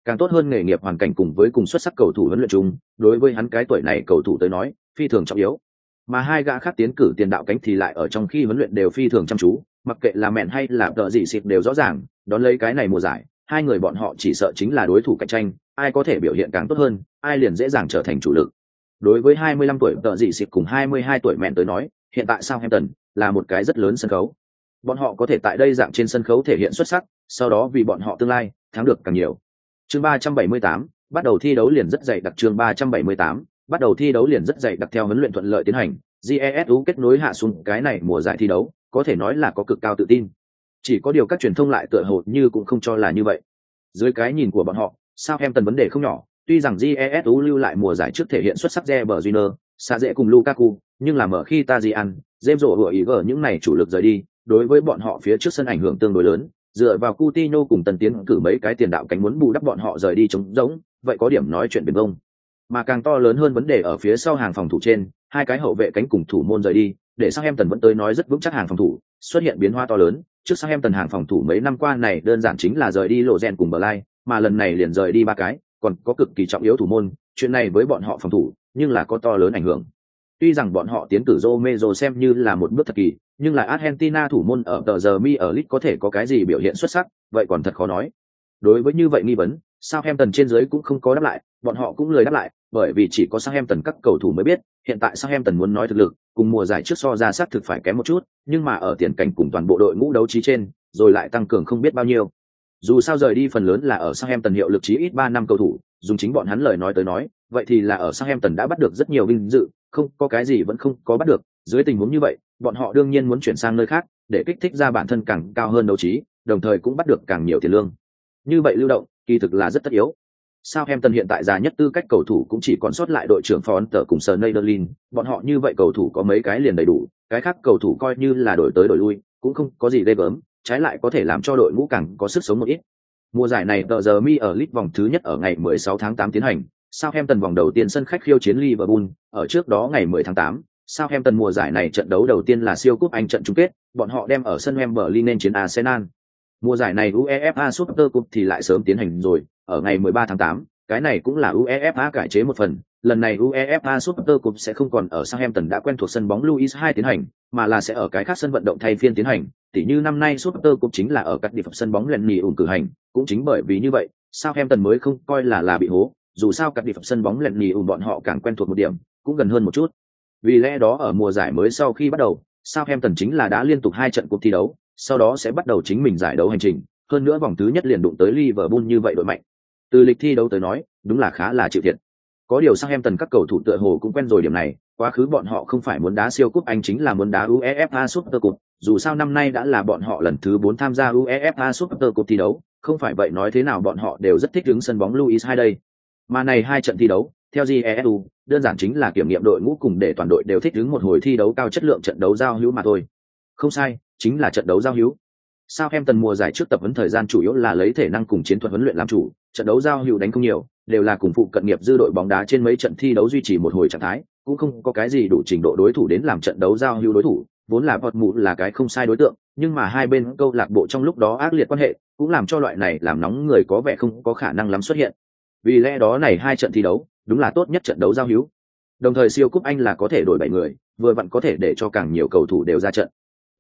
càng tốt hơn nghề nghiệp hoàn cảnh cùng với cùng xuất sắc cầu thủ huấn luyện chung, đối với hắn cái tuổi này cầu thủ tới nói, phi thường trọng yếu. Mà hai gã khác tiến cử tiền đạo cánh thì lại ở trong khi huấn luyện đều phi thường chăm chú, mặc kệ là mẹn hay là tợ gì xịt đều rõ ràng, đón lấy cái này mùa giải, hai người bọn họ chỉ sợ chính là đối thủ cạnh tranh, ai có thể biểu hiện càng tốt hơn, ai liền dễ dàng trở thành chủ lực. Đối với 25 tuổi tợ dị xịt cùng 22 tuổi mẹn tới nói, hiện tại Southampton là một cái rất lớn sân khấu. Bọn họ có thể tại đây dạng trên sân khấu thể hiện xuất sắc, sau đó vì bọn họ tương lai, thắng được càng nhiều chương 378, bắt đầu thi đấu liền rất dày đặc chương 378, bắt đầu thi đấu liền rất dày đặc theo huấn luyện thuận lợi tiến hành. Jesu kết nối hạ xuống cái này mùa giải thi đấu có thể nói là có cực cao tự tin. Chỉ có điều các truyền thông lại tựa hồ như cũng không cho là như vậy. Dưới cái nhìn của bọn họ sao em tần vấn đề không nhỏ tuy rằng jesu lưu lại mùa giải trước thể hiện xuất sắc Reber Junior xa dễ cùng Lukaku, nhưng là mở khi Tajian, James rổ vừa ý gở những này chủ lực rời đi, đối với bọn họ phía trước sân ảnh hưởng tương đối lớn, dựa vào Coutinho cùng tần tiến cử mấy cái tiền đạo cánh muốn bù đắp bọn họ rời đi trống giống, vậy có điểm nói chuyện biển bông. Mà càng to lớn hơn vấn đề ở phía sau hàng phòng thủ trên, hai cái hậu vệ cánh cùng thủ môn rời đi, để sang em tần vẫn tới nói rất vững chắc hàng phòng thủ, xuất hiện biến hóa to lớn, trước sang em tần hàng phòng thủ mấy năm qua này đơn giản chính là rời đi lộ rèn cùng bờ lai, mà lần này liền rời đi ba cái, còn có cực kỳ trọng yếu thủ môn, chuyện này với bọn họ phòng thủ, nhưng là có to lớn ảnh hưởng. Tuy rằng bọn họ tiến cử Romero xem như là một bước thật kỳ, nhưng là Argentina thủ môn ở tờ giờ mi ở lit có thể có cái gì biểu hiện xuất sắc, vậy còn thật khó nói. Đối với như vậy nghi vấn, Southampton trên dưới cũng không có đáp lại, bọn họ cũng lười đáp lại, bởi vì chỉ có Southampton các cầu thủ mới biết, hiện tại Southampton muốn nói thực lực, cùng mùa giải trước so ra sát thực phải kém một chút, nhưng mà ở tiền cảnh cùng toàn bộ đội ngũ đấu trí trên, rồi lại tăng cường không biết bao nhiêu. Dù sao rời đi phần lớn là ở Southampton hiệu lực chí ít ba năm cầu thủ, dùng chính bọn hắn lời nói tới nói, vậy thì là ở Southampton đã bắt được rất nhiều vinh dự, không có cái gì vẫn không có bắt được, dưới tình huống như vậy, bọn họ đương nhiên muốn chuyển sang nơi khác, để kích thích ra bản thân càng cao hơn đấu trí, đồng thời cũng bắt được càng nhiều tiền lương. Như vậy lưu động, kỳ thực là rất tất yếu. Sao em tân hiện tại già nhất tư cách cầu thủ cũng chỉ còn sót lại đội trưởng Phó Tở cùng Nederlin, bọn họ như vậy cầu thủ có mấy cái liền đầy đủ, cái khác cầu thủ coi như là đổi tới đổi lui, cũng không có gì ghê gớm, trái lại có thể làm cho đội ngũ càng có sức sống một ít. Mùa giải này tờ giờ mi ở League vòng thứ nhất ở ngày 16 tháng 8 tiến hành, Sao Southampton vòng đầu tiên sân khách khiêu chiến Liverpool, ở trước đó ngày 10 tháng 8, Southampton mùa giải này trận đấu đầu tiên là siêu cúp Anh trận chung kết, bọn họ đem ở sân Wembley nên chiến Arsenal. Mùa giải này UEFA Super Cup thì lại sớm tiến hành rồi, ở ngày 13 tháng 8, cái này cũng là UEFA cải chế một phần, lần này UEFA Super Cup sẽ không còn ở Southampton đã quen thuộc sân bóng Louis 2 tiến hành, mà là sẽ ở cái khác sân vận động thay phiên tiến hành, tỉ như năm nay Super Cup chính là ở các địa phẩm sân bóng Lenny ủng cử hành, cũng chính bởi vì như vậy, Southampton mới không coi là là bị hố, dù sao các địa phẩm sân bóng Lenny ủng bọn họ càng quen thuộc một điểm, cũng gần hơn một chút. Vì lẽ đó ở mùa giải mới sau khi bắt đầu, Southampton chính là đã liên tục hai trận cuộc thi đấu, sau đó sẽ bắt đầu chính mình giải đấu hành trình, hơn nữa vòng thứ nhất liền đụng tới Liverpool như vậy đội mạnh. Từ lịch thi đấu tới nói, đúng là khá là chịu thiệt. Có điều Southampton các cầu thủ tựa hồ cũng quen rồi điểm này, quá khứ bọn họ không phải muốn đá siêu cúp Anh chính là muốn đá UEFA Super Cup, dù sao năm nay đã là bọn họ lần thứ 4 tham gia UEFA Super Cup thi đấu, không phải vậy nói thế nào bọn họ đều rất thích đứng sân bóng Louis hai đây. Mà này hai trận thi đấu, theo GESU, đơn giản chính là kiểm nghiệm đội ngũ cùng để toàn đội đều thích đứng một hồi thi đấu cao chất lượng trận đấu giao hữu mà thôi. Không sai, chính là trận đấu giao hữu. Southampton mùa giải trước tập huấn thời gian chủ yếu là lấy thể năng cùng chiến thuật huấn luyện làm chủ, trận đấu giao hữu đánh không nhiều, đều là cùng phụ cận nghiệp dư đội bóng đá trên mấy trận thi đấu duy trì một hồi trạng thái, cũng không có cái gì đủ trình độ đối thủ đến làm trận đấu giao hữu đối thủ, vốn là vật mụ là cái không sai đối tượng, nhưng mà hai bên câu lạc bộ trong lúc đó ác liệt quan hệ, cũng làm cho loại này làm nóng người có vẻ không có khả năng lắm xuất hiện. Vì lẽ đó này hai trận thi đấu, đúng là tốt nhất trận đấu giao hữu. Đồng thời siêu cúp Anh là có thể đổi bảy người, vừa vặn có thể để cho càng nhiều cầu thủ đều ra trận.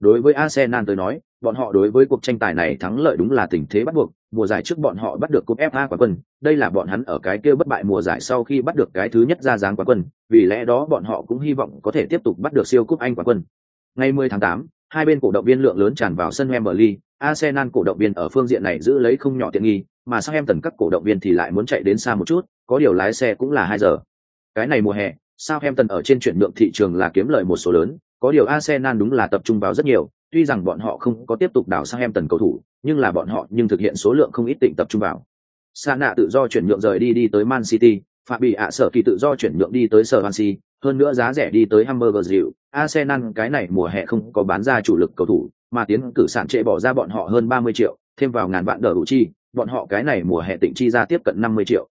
Đối với Arsenal tới nói, bọn họ đối với cuộc tranh tài này thắng lợi đúng là tình thế bắt buộc, mùa giải trước bọn họ bắt được cúp FA quán quân, đây là bọn hắn ở cái kia bất bại mùa giải sau khi bắt được cái thứ nhất ra dáng quán quân, vì lẽ đó bọn họ cũng hy vọng có thể tiếp tục bắt được siêu cúp Anh quán quân. Ngày 10 tháng 8, hai bên cổ động viên lượng lớn tràn vào sân Wembley, Arsenal cổ động viên ở phương diện này giữ lấy không nhỏ tiện nghi, mà Southampton các cổ động viên thì lại muốn chạy đến xa một chút, có điều lái xe cũng là 2 giờ. Cái này mùa hè, Southampton ở trên chuyển nhượng thị trường là kiếm lợi một số lớn, có điều Arsenal đúng là tập trung vào rất nhiều, tuy rằng bọn họ không có tiếp tục đào Southampton cầu thủ, nhưng là bọn họ nhưng thực hiện số lượng không ít tịnh tập trung vào. Sana tự do chuyển nhượng rời đi đi tới Man City, Fabi ạ sở kỳ tự do chuyển nhượng đi tới Swansea, hơn nữa giá rẻ đi tới Hamburger Rượu. Arsenal cái này mùa hè không có bán ra chủ lực cầu thủ, mà tiến cử sản trệ bỏ ra bọn họ hơn 30 triệu, thêm vào ngàn vạn đỡ đủ chi, bọn họ cái này mùa hè tịnh chi ra tiếp cận 50 triệu.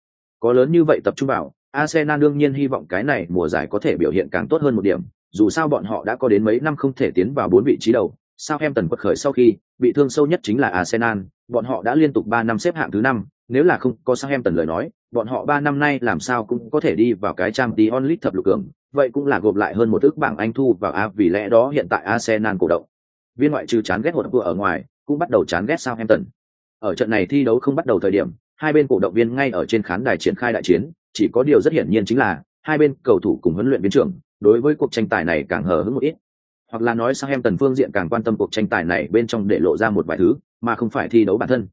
Có lớn như vậy tập trung vào, Arsenal đương nhiên hy vọng cái này mùa giải có thể biểu hiện càng tốt hơn một điểm, dù sao bọn họ đã có đến mấy năm không thể tiến vào bốn vị trí đầu. Sao em tần quật khởi sau khi bị thương sâu nhất chính là Arsenal, bọn họ đã liên tục ba năm xếp hạng thứ năm. Nếu là không có Sao em tần lời nói, bọn họ ba năm nay làm sao cũng có thể đi vào cái trang tí onlit thập lục cường, vậy cũng là gộp lại hơn một ước bảng Anh thu vào A vì lẽ đó hiện tại Arsenal cổ động. Viên ngoại trừ chán ghét hột vừa ở ngoài, cũng bắt đầu chán ghét Southampton. Ở trận này thi đấu không bắt đầu thời điểm, hai bên cổ động viên ngay ở trên khán đài triển khai đại chiến, chỉ có điều rất hiển nhiên chính là hai bên cầu thủ cùng huấn luyện viên trưởng đối với cuộc tranh tài này càng hờ hững một ít. Hoặc là nói sang em tần phương diện càng quan tâm cuộc tranh tài này bên trong để lộ ra một vài thứ mà không phải thi đấu bản thân.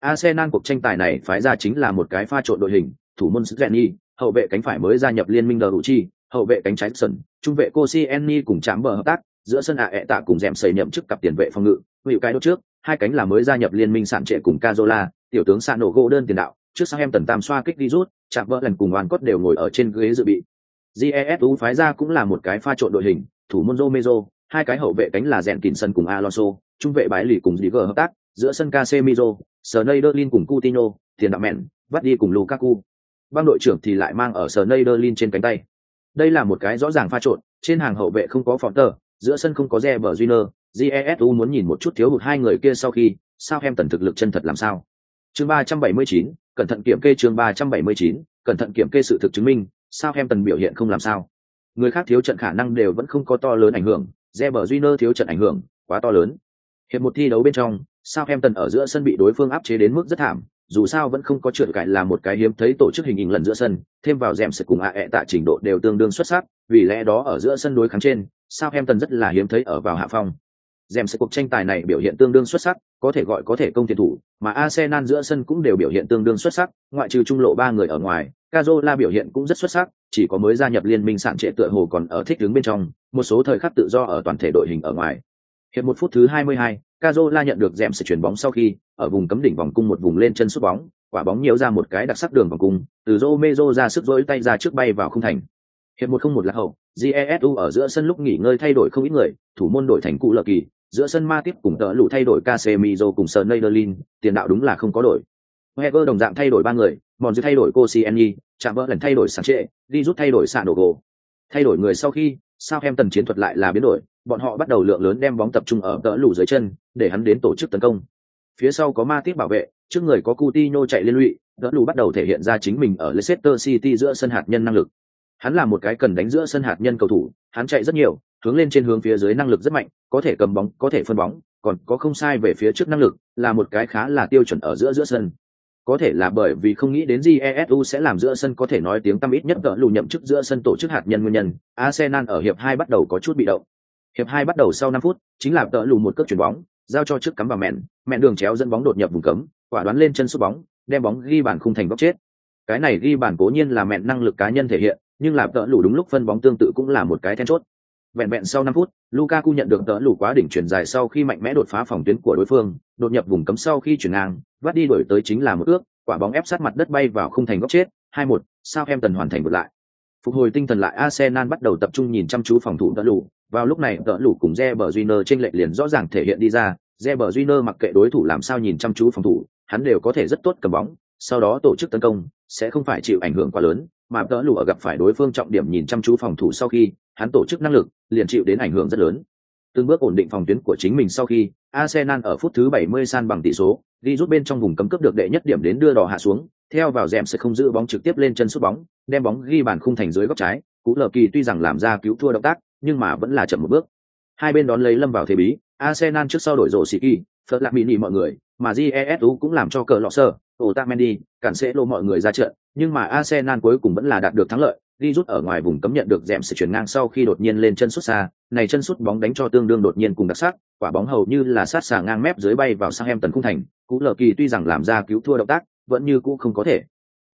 Arsenal cuộc tranh tài này phái ra chính là một cái pha trộn đội hình thủ môn Sgeni, hậu vệ cánh phải mới gia nhập liên minh Chi, hậu vệ cánh trái Sân, trung vệ Koscielny cùng chạm bờ hợp tác giữa sân ạ ẹ tạ cùng dẻm sầy nhậm chức cặp tiền vệ phòng ngự. Hữu cái đốt trước hai cánh là mới gia nhập liên minh sản trệ cùng Cazola, tiểu tướng Sano gỗ đơn tiền đạo trước sang em tần tam xoa kích đi rút chạm vỡ lần cùng hoàn cốt đều ngồi ở trên ghế dự bị jesu phái ra cũng là một cái pha trộn đội hình thủ môn Romero, hai cái hậu vệ cánh là rèn kín sân cùng Alonso, trung vệ bãi lì cùng Ziger hợp tác, giữa sân Casemiro, Sneijderlin cùng Coutinho, tiền đạo mẹn, vắt đi cùng Lukaku. băng đội trưởng thì lại mang ở Sneijderlin trên cánh tay. Đây là một cái rõ ràng pha trộn, trên hàng hậu vệ không có Fonter, giữa sân không có Reber Júnior, Jesu muốn nhìn một chút thiếu hụt hai người kia sau khi, sao em tần thực lực chân thật làm sao. Chương 379, cẩn thận kiểm kê chương 379, cẩn thận kiểm kê sự thực chứng minh, sao em tần biểu hiện không làm sao. Người khác thiếu trận khả năng đều vẫn không có to lớn ảnh hưởng, Reber Júnior thiếu trận ảnh hưởng, quá to lớn. Hiệp một thi đấu bên trong, sao em tần ở giữa sân bị đối phương áp chế đến mức rất thảm, dù sao vẫn không có trượt cải là một cái hiếm thấy tổ chức hình hình lần giữa sân, thêm vào rèm sẽ cùng AE tại trình độ đều tương đương xuất sắc, vì lẽ đó ở giữa sân đối kháng trên, sao em tần rất là hiếm thấy ở vào hạ phong. Rèm sẽ cuộc tranh tài này biểu hiện tương đương xuất sắc, có thể gọi có thể công tiền thủ, mà Arsenal giữa sân cũng đều biểu hiện tương đương xuất sắc, ngoại trừ trung lộ ba người ở ngoài, Cazola biểu hiện cũng rất xuất sắc, chỉ có mới gia nhập liên minh sản trệ tựa hồ còn ở thích đứng bên trong, một số thời khắc tự do ở toàn thể đội hình ở ngoài. hiện một phút thứ 22, Cazola nhận được dẹm sự chuyển bóng sau khi, ở vùng cấm đỉnh vòng cung một vùng lên chân sút bóng, quả bóng nhiều ra một cái đặc sắc đường vòng cung, từ Romero ra sức giơ tay ra trước bay vào khung thành. Hiệp một không một là hậu, Jesu ở giữa sân lúc nghỉ ngơi thay đổi không ít người, thủ môn đổi thành cụ lờ kỳ, giữa sân ma tiếp cùng tợ lụ thay đổi Casemiro cùng Sneijderlin, tiền đạo đúng là không có đổi. Heger đồng dạng thay đổi ba người, Mòn thay đổi Koscielny, chạm Bỡ lần thay đổi sáng trệ, đi rút thay đổi sạn Đồ Gồ. Thay đổi người sau khi, sao em tần chiến thuật lại là biến đổi, bọn họ bắt đầu lượng lớn đem bóng tập trung ở tợ lũ dưới chân, để hắn đến tổ chức tấn công. Phía sau có Ma Tiếp bảo vệ, trước người có Coutinho chạy liên lụy, tợ lũ bắt đầu thể hiện ra chính mình ở Leicester City giữa sân hạt nhân năng lực. Hắn là một cái cần đánh giữa sân hạt nhân cầu thủ, hắn chạy rất nhiều, hướng lên trên hướng phía dưới năng lực rất mạnh, có thể cầm bóng, có thể phân bóng, còn có không sai về phía trước năng lực, là một cái khá là tiêu chuẩn ở giữa giữa sân. Có thể là bởi vì không nghĩ đến jesu sẽ làm giữa sân có thể nói tiếng tăm ít nhất cỡ lù nhậm chức giữa sân tổ chức hạt nhân nguyên nhân arsenal ở hiệp hai bắt đầu có chút bị động. Hiệp hai bắt đầu sau năm phút chính là cỡ lù một cước chuyển bóng giao cho trước cắm vào mẹn mẹn đường chéo dẫn bóng đột nhập vùng cấm quả đoán lên chân sút bóng đem bóng ghi bàn khung thành góc chết. Cái này ghi bàn cố nhiên là mẹn năng lực cá nhân thể hiện nhưng là tợ lù đúng lúc phân bóng tương tự cũng là một cái then chốt. Vẹn vẹn sau năm phút, lukaku nhận được tớ lù quá đỉnh chuyển dài sau khi mạnh mẽ đột phá phòng tuyến của đối phương, đột nhập vùng cấm sau khi chuyển ngang, vắt đi đổi tới chính là một ước, quả bóng ép sát mặt đất bay vào khung thành góc chết, hai một sao em tần hoàn thành một lại. Phục hồi tinh thần lại, arsenal bắt đầu tập trung nhìn chăm chú phòng thủ tớ lù vào lúc này tớ lù cùng Reber Júnior trên lệch liền rõ ràng thể hiện đi ra. Reber Júnior mặc kệ đối thủ làm sao nhìn chăm chú phòng thủ, hắn đều có thể rất tốt cầm bóng, sau đó tổ chức tấn công, sẽ không phải chịu ảnh hưởng quá lớn mà tớ lù ở gặp phải đối phương trọng điểm nhìn chăm chú phòng thủ sau khi hắn tổ chức năng lực liền chịu đến ảnh hưởng rất lớn. Từng bước ổn định phòng tuyến của chính mình sau khi Arsenal ở phút thứ 70 san bằng tỷ số, đi rút bên trong vùng cấm cấp được đệ nhất điểm đến đưa đỏ hạ xuống, theo vào rèm sẽ không giữ bóng trực tiếp lên chân sút bóng, đem bóng ghi bàn khung thành dưới góc trái, Cú Lờ Kỳ tuy rằng làm ra cứu thua động tác, nhưng mà vẫn là chậm một bước. Hai bên đón lấy lâm vào thế bí, Arsenal trước sau đổi rổ kỳ, Phật lạc mini mọi người, mà Jesu cũng làm cho cờ lọ sơ, Otamendi, cản sẽ lô mọi người ra trận, nhưng mà Arsenal cuối cùng vẫn là đạt được thắng lợi, đi rút ở ngoài vùng cấm nhận được dẹm sự chuyển ngang sau khi đột nhiên lên chân sút xa, này chân sút bóng đánh cho tương đương đột nhiên cùng đặc sắc, quả bóng hầu như là sát xà ngang mép dưới bay vào sang em tần khung thành, cú lờ kỳ tuy rằng làm ra cứu thua động tác, vẫn như cũ không có thể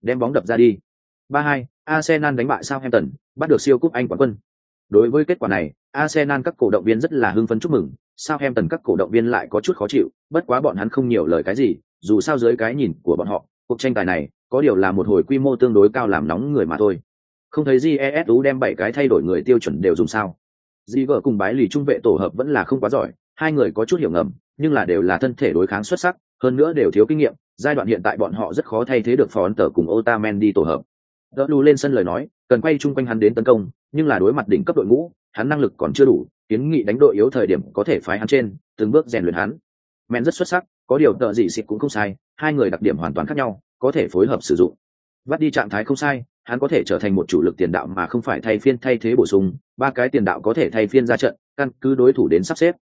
đem bóng đập ra đi. 3-2, Arsenal đánh bại Southampton, bắt được siêu cúp Anh quán quân. Đối với kết quả này, Arsenal các cổ động viên rất là hưng phấn chúc mừng, Southampton các cổ động viên lại có chút khó chịu, bất quá bọn hắn không nhiều lời cái gì, dù sao dưới cái nhìn của bọn họ, cuộc tranh tài này có điều là một hồi quy mô tương đối cao làm nóng người mà thôi. Không thấy jesu đem bảy cái thay đổi người tiêu chuẩn đều dùng sao? Di vợ cùng bái lì trung vệ tổ hợp vẫn là không quá giỏi hai người có chút hiểu ngầm nhưng là đều là thân thể đối kháng xuất sắc hơn nữa đều thiếu kinh nghiệm giai đoạn hiện tại bọn họ rất khó thay thế được phó ấn tờ cùng otamendi tổ hợp. Đỡ đu lên sân lời nói cần quay chung quanh hắn đến tấn công nhưng là đối mặt đỉnh cấp đội ngũ hắn năng lực còn chưa đủ kiến nghị đánh đội yếu thời điểm có thể phái hắn trên từng bước rèn luyện hắn. Men rất xuất sắc có điều tợ gì xịt cũng không sai, hai người đặc điểm hoàn toàn khác nhau, có thể phối hợp sử dụng. Vắt đi trạng thái không sai, hắn có thể trở thành một chủ lực tiền đạo mà không phải thay phiên thay thế bổ sung, ba cái tiền đạo có thể thay phiên ra trận, căn cứ đối thủ đến sắp xếp.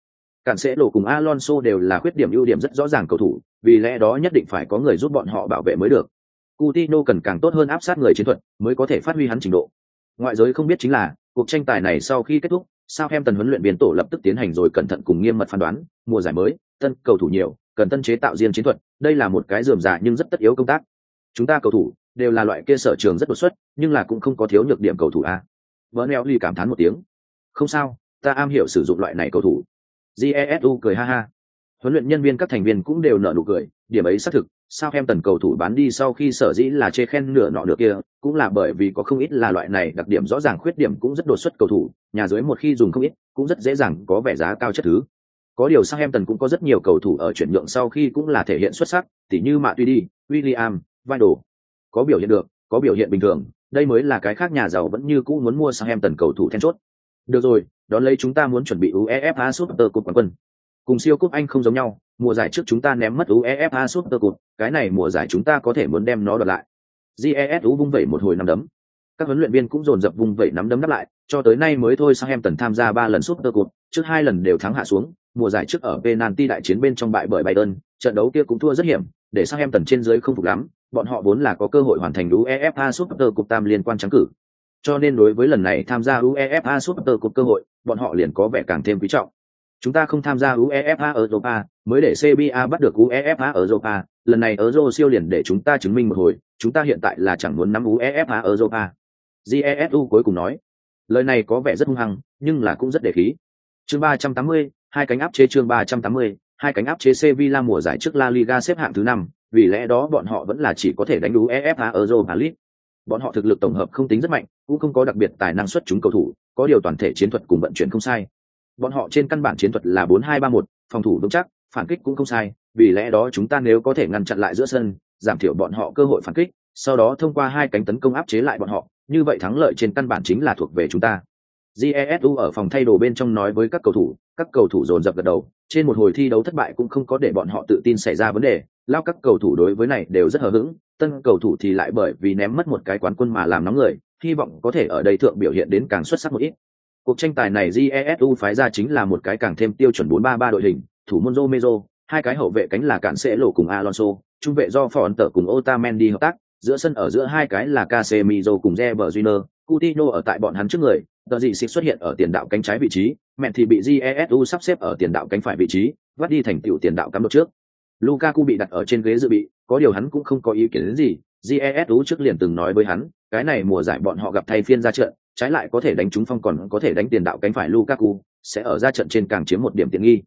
Cản sẽ lộ cùng alonso đều là khuyết điểm ưu điểm rất rõ ràng cầu thủ, vì lẽ đó nhất định phải có người giúp bọn họ bảo vệ mới được. Coutinho cần càng tốt hơn áp sát người chiến thuật mới có thể phát huy hắn trình độ. Ngoại giới không biết chính là, cuộc tranh tài này sau khi kết thúc sao tần huấn luyện viên tổ lập tức tiến hành rồi cẩn thận cùng nghiêm mật phán đoán, mùa giải mới, tân cầu thủ nhiều cần tân chế tạo riêng chiến thuật, đây là một cái dườm giả nhưng rất tất yếu công tác. Chúng ta cầu thủ đều là loại kia sở trường rất đột xuất, nhưng là cũng không có thiếu nhược điểm cầu thủ a. Vợ neo ly cảm thán một tiếng. Không sao, ta am hiểu sử dụng loại này cầu thủ. Jesu cười ha ha. Huấn luyện nhân viên các thành viên cũng đều nở nụ cười, điểm ấy xác thực, sao em tần cầu thủ bán đi sau khi sở dĩ là chê khen nửa nọ nửa kia, cũng là bởi vì có không ít là loại này đặc điểm rõ ràng khuyết điểm cũng rất đột xuất cầu thủ, nhà dưới một khi dùng không ít, cũng rất dễ dàng có vẻ giá cao chất thứ có điều sang em tần cũng có rất nhiều cầu thủ ở chuyển nhượng sau khi cũng là thể hiện xuất sắc tỉ như mạ tuy đi william Vidal. có biểu hiện được có biểu hiện bình thường, đây mới là cái khác nhà giàu vẫn như cũ muốn mua sang em tần cầu thủ then chốt. Được rồi, đón lấy chúng ta muốn chuẩn bị UEFA Super Cup quán quân. Cùng siêu cúp Anh không giống nhau, mùa giải trước chúng ta ném mất UEFA Super Cup, cái này mùa giải chúng ta có thể muốn đem nó đoạt lại. GESU vung vẩy một hồi năm đấm. Các huấn luyện viên cũng dồn dập vung vẩy nắm đấm đáp lại, cho tới nay mới thôi sang em tần tham gia ba lần Super Cup, trước hai lần đều thắng hạ xuống, mùa giải trước ở penalty đại chiến bên trong bại bởi Bayern, trận đấu kia cũng thua rất hiểm, để sang em tần trên dưới không phục lắm, bọn họ vốn là có cơ hội hoàn thành UEFA Super Cup tam liên quan trắng cử. Cho nên đối với lần này tham gia UEFA Super Cup cơ hội, bọn họ liền có vẻ càng thêm quý trọng. Chúng ta không tham gia UEFA Europa, mới để CBA bắt được UEFA Europa, lần này Euro siêu liền để chúng ta chứng minh một hồi, chúng ta hiện tại là chẳng muốn nắm UEFA Europa. GESU cuối cùng nói. Lời này có vẻ rất hung hăng, nhưng là cũng rất để khí. Chương 380, hai cánh áp chế chương 380, hai cánh áp chế Sevilla mùa giải trước La Liga xếp hạng thứ năm, vì lẽ đó bọn họ vẫn là chỉ có thể đánh đú EFA Europa League. Bọn họ thực lực tổng hợp không tính rất mạnh, cũng không có đặc biệt tài năng xuất chúng cầu thủ, có điều toàn thể chiến thuật cùng vận chuyển không sai. Bọn họ trên căn bản chiến thuật là 4-2-3-1, phòng thủ vững chắc, phản kích cũng không sai, vì lẽ đó chúng ta nếu có thể ngăn chặn lại giữa sân, giảm thiểu bọn họ cơ hội phản kích, sau đó thông qua hai cánh tấn công áp chế lại bọn họ, như vậy thắng lợi trên căn bản chính là thuộc về chúng ta. Jesu ở phòng thay đồ bên trong nói với các cầu thủ, các cầu thủ dồn dập gật đầu, trên một hồi thi đấu thất bại cũng không có để bọn họ tự tin xảy ra vấn đề, lao các cầu thủ đối với này đều rất hờ hững, tân cầu thủ thì lại bởi vì ném mất một cái quán quân mà làm nóng người, hy vọng có thể ở đây thượng biểu hiện đến càng xuất sắc một ít. Cuộc tranh tài này Jesu phái ra chính là một cái càng thêm tiêu chuẩn 4-3-3 đội hình, thủ môn Romero, hai cái hậu vệ cánh là cản sẽ lộ cùng Alonso, trung vệ do Phòn tở cùng Otamendi hợp tác, giữa sân ở giữa hai cái là Casemiro cùng Reber Coutinho ở tại bọn hắn trước người, tờ gì xịt xuất hiện ở tiền đạo cánh trái vị trí, mẹ thì bị Jesu sắp xếp ở tiền đạo cánh phải vị trí, vắt đi thành tiểu tiền đạo cắm đột trước. Lukaku bị đặt ở trên ghế dự bị, có điều hắn cũng không có ý kiến gì, Jesu trước liền từng nói với hắn, cái này mùa giải bọn họ gặp thay phiên ra trận, trái lại có thể đánh trúng phong còn có thể đánh tiền đạo cánh phải Lukaku, sẽ ở ra trận trên càng chiếm một điểm tiện nghi.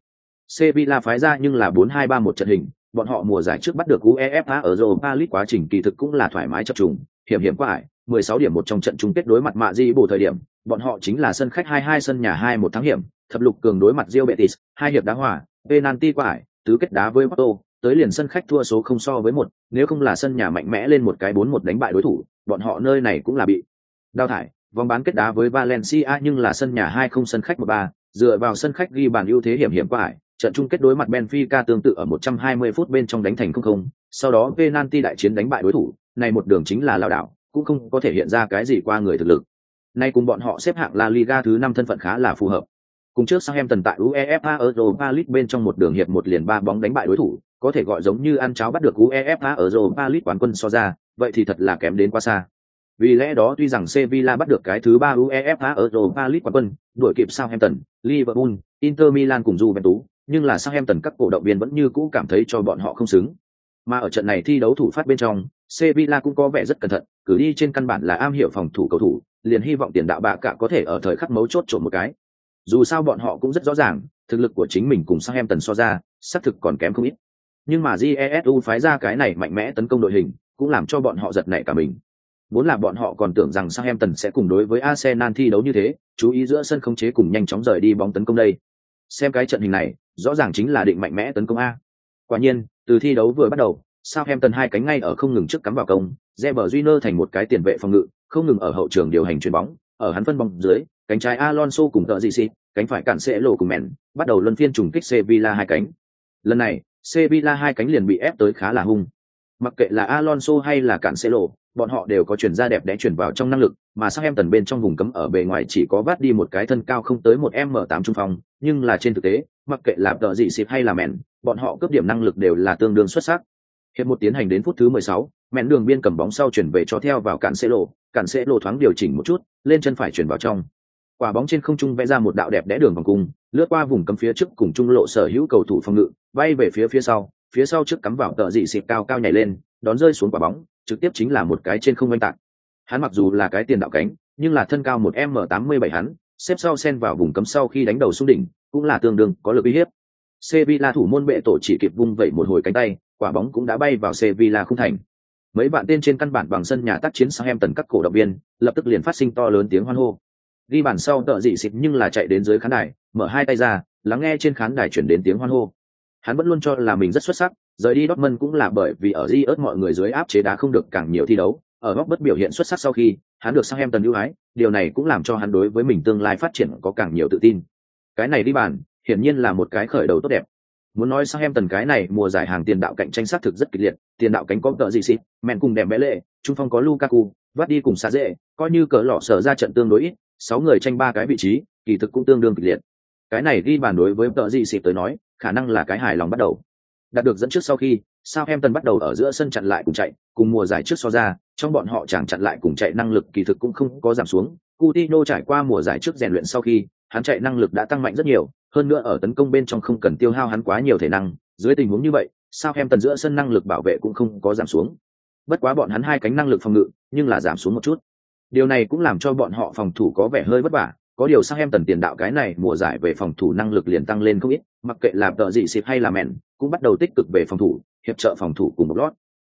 Sevilla phái ra nhưng là 4-2-3-1 trận hình, bọn họ mùa giải trước bắt được UEFA ở Europa League quá trình kỳ thực cũng là thoải mái chập trùng, hiểm hiểm quá ải, 16 điểm một trong trận chung kết đối mặt Mạ Di bù thời điểm, bọn họ chính là sân khách 22 sân nhà 2 một thắng hiểm, thập lục cường đối mặt Real Betis, hai hiệp đá hòa, penalty quả, ải, tứ kết đá với Porto, tới liền sân khách thua số không so với một, nếu không là sân nhà mạnh mẽ lên một cái 4-1 đánh bại đối thủ, bọn họ nơi này cũng là bị đào thải, vòng bán kết đá với Valencia nhưng là sân nhà 2-0 sân khách 1-3, dựa vào sân khách ghi bàn ưu thế hiểm hiểm quả, ải, trận chung kết đối mặt Benfica tương tự ở 120 phút bên trong đánh thành 0-0, sau đó penalty đại chiến đánh bại đối thủ, này một đường chính là lao đảo, cũng không có thể hiện ra cái gì qua người thực lực. Nay cùng bọn họ xếp hạng La Liga thứ 5 thân phận khá là phù hợp. Cùng trước sang em tần tại UEFA Europa League bên trong một đường hiệp một liền ba bóng đánh bại đối thủ, có thể gọi giống như ăn cháo bắt được UEFA Europa League quán quân so ra, vậy thì thật là kém đến quá xa. Vì lẽ đó tuy rằng Sevilla bắt được cái thứ ba UEFA Europa League quán quân, đuổi kịp Southampton, Liverpool, Inter Milan cùng Juventus, nhưng là Southampton các cổ động viên vẫn như cũ cảm thấy cho bọn họ không xứng. Mà ở trận này thi đấu thủ phát bên trong, Sevilla cũng có vẻ rất cẩn thận, cử đi trên căn bản là am hiểu phòng thủ cầu thủ, liền hy vọng tiền đạo bạ cả có thể ở thời khắc mấu chốt trộn một cái. Dù sao bọn họ cũng rất rõ ràng, thực lực của chính mình cùng Southampton so ra, xác thực còn kém không ít. Nhưng mà Jesu phái ra cái này mạnh mẽ tấn công đội hình, cũng làm cho bọn họ giật nảy cả mình. Vốn là bọn họ còn tưởng rằng Southampton sẽ cùng đối với Arsenal thi đấu như thế, chú ý giữa sân khống chế cùng nhanh chóng rời đi bóng tấn công đây. Xem cái trận hình này, rõ ràng chính là định mạnh mẽ tấn công a. Quả nhiên, từ thi đấu vừa bắt đầu, Southampton hai cánh ngay ở không ngừng trước cắm vào công, Reber Júnior thành một cái tiền vệ phòng ngự, không ngừng ở hậu trường điều hành chuyền bóng, ở hắn phân bóng dưới, cánh trái Alonso cùng tợ gì xịt, cánh phải cản sẽ lộ cùng mèn, bắt đầu luân phiên trùng kích Sevilla hai cánh. Lần này, Sevilla hai cánh liền bị ép tới khá là hung. Mặc kệ là Alonso hay là cản sẽ lộ, bọn họ đều có chuyển ra đẹp đẽ chuyển vào trong năng lực, mà sang em tần bên trong vùng cấm ở bề ngoài chỉ có vắt đi một cái thân cao không tới một m 8 trung phòng, nhưng là trên thực tế, mặc kệ là tợ gì xịt hay là mèn, bọn họ cấp điểm năng lực đều là tương đương xuất sắc. Hiệp một tiến hành đến phút thứ 16, mẹn đường biên cầm bóng sau chuyển về cho theo vào cản xe lộ, cản xe lộ thoáng điều chỉnh một chút, lên chân phải chuyển vào trong. Quả bóng trên không trung vẽ ra một đạo đẹp đẽ đường vòng cung, lướt qua vùng cấm phía trước cùng trung lộ sở hữu cầu thủ phòng ngự, bay về phía phía sau, phía sau trước cắm vào tợ dị xịt cao cao nhảy lên, đón rơi xuống quả bóng, trực tiếp chính là một cái trên không oanh tạc. Hắn mặc dù là cái tiền đạo cánh, nhưng là thân cao một m 87 hắn, xếp sau sen vào vùng cấm sau khi đánh đầu xuống đỉnh, cũng là tương đương có lực uy hiếp. Sevilla thủ môn bệ tổ chỉ kịp vung vẩy một hồi cánh tay, quả bóng cũng đã bay vào Sevilla không thành. Mấy bạn tên trên căn bản bằng sân nhà tác chiến sang em tần các cổ động viên, lập tức liền phát sinh to lớn tiếng hoan hô. Ghi bàn sau tợ dị xịt nhưng là chạy đến dưới khán đài, mở hai tay ra, lắng nghe trên khán đài chuyển đến tiếng hoan hô. Hắn vẫn luôn cho là mình rất xuất sắc, rời đi Dortmund cũng là bởi vì ở Riot mọi người dưới áp chế đá không được càng nhiều thi đấu, ở góc bất biểu hiện xuất sắc sau khi hắn được sang em tần ưu ái điều này cũng làm cho hắn đối với mình tương lai phát triển có càng nhiều tự tin cái này đi bàn hiển nhiên là một cái khởi đầu tốt đẹp muốn nói sang em tần cái này mùa giải hàng tiền đạo cạnh tranh sát thực rất kịch liệt, tiền đạo cánh có tợ gì xịt, mẹn cùng đẹp bé lệ, trung phong có lukaku, vắt đi cùng xa dễ coi như cỡ lọ sở ra trận tương đối ít, sáu người tranh ba cái vị trí, kỳ thực cũng tương đương kịch liệt. Cái này ghi bàn đối với tợ gì xịt tới nói, khả năng là cái hài lòng bắt đầu. Đạt được dẫn trước sau khi sao em tần bắt đầu ở giữa sân chặn lại cùng chạy, cùng mùa giải trước so ra, trong bọn họ chẳng chặn lại cùng chạy năng lực kỳ thực cũng không có giảm xuống Coutinho trải qua mùa giải trước rèn luyện sau khi hắn chạy năng lực đã tăng mạnh rất nhiều hơn nữa ở tấn công bên trong không cần tiêu hao hắn quá nhiều thể năng dưới tình huống như vậy sao em tần giữa sân năng lực bảo vệ cũng không có giảm xuống. Bất quá bọn hắn hai cánh năng lực phòng ngự nhưng là giảm xuống một chút. Điều này cũng làm cho bọn họ phòng thủ có vẻ hơi vất vả có điều sang em tần tiền đạo cái này mùa giải về phòng thủ năng lực liền tăng lên không ít mặc kệ là tợ gì xịp hay là mèn, cũng bắt đầu tích cực về phòng thủ hiệp trợ phòng thủ cùng một lót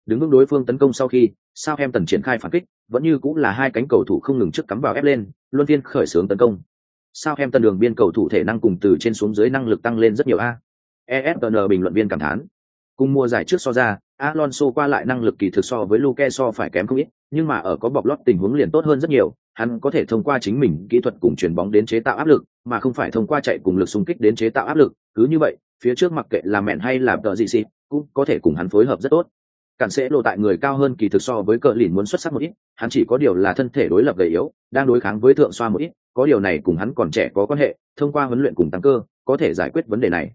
đứng vững đối phương tấn công sau khi, sao em tần triển khai phản kích, vẫn như cũng là hai cánh cầu thủ không ngừng trước cắm vào ép lên, luân phiên khởi xướng tấn công. Sao em tần đường biên cầu thủ thể năng cùng từ trên xuống dưới năng lực tăng lên rất nhiều a? Esn bình luận viên cảm thán. Cùng mùa giải trước so ra, alonso qua lại năng lực kỳ thực so với luke so phải kém không ít, nhưng mà ở có bọc lót tình huống liền tốt hơn rất nhiều, hắn có thể thông qua chính mình kỹ thuật cùng chuyền bóng đến chế tạo áp lực, mà không phải thông qua chạy cùng lực xung kích đến chế tạo áp lực, cứ như vậy, phía trước mặc kệ là mẹn hay là tờ gì xịt, cũng có thể cùng hắn phối hợp rất tốt cản sẽ lộ tại người cao hơn kỳ thực so với cờ lìn muốn xuất sắc một ít hắn chỉ có điều là thân thể đối lập gầy yếu đang đối kháng với thượng xoa một ít có điều này cùng hắn còn trẻ có quan hệ thông qua huấn luyện cùng tăng cơ có thể giải quyết vấn đề này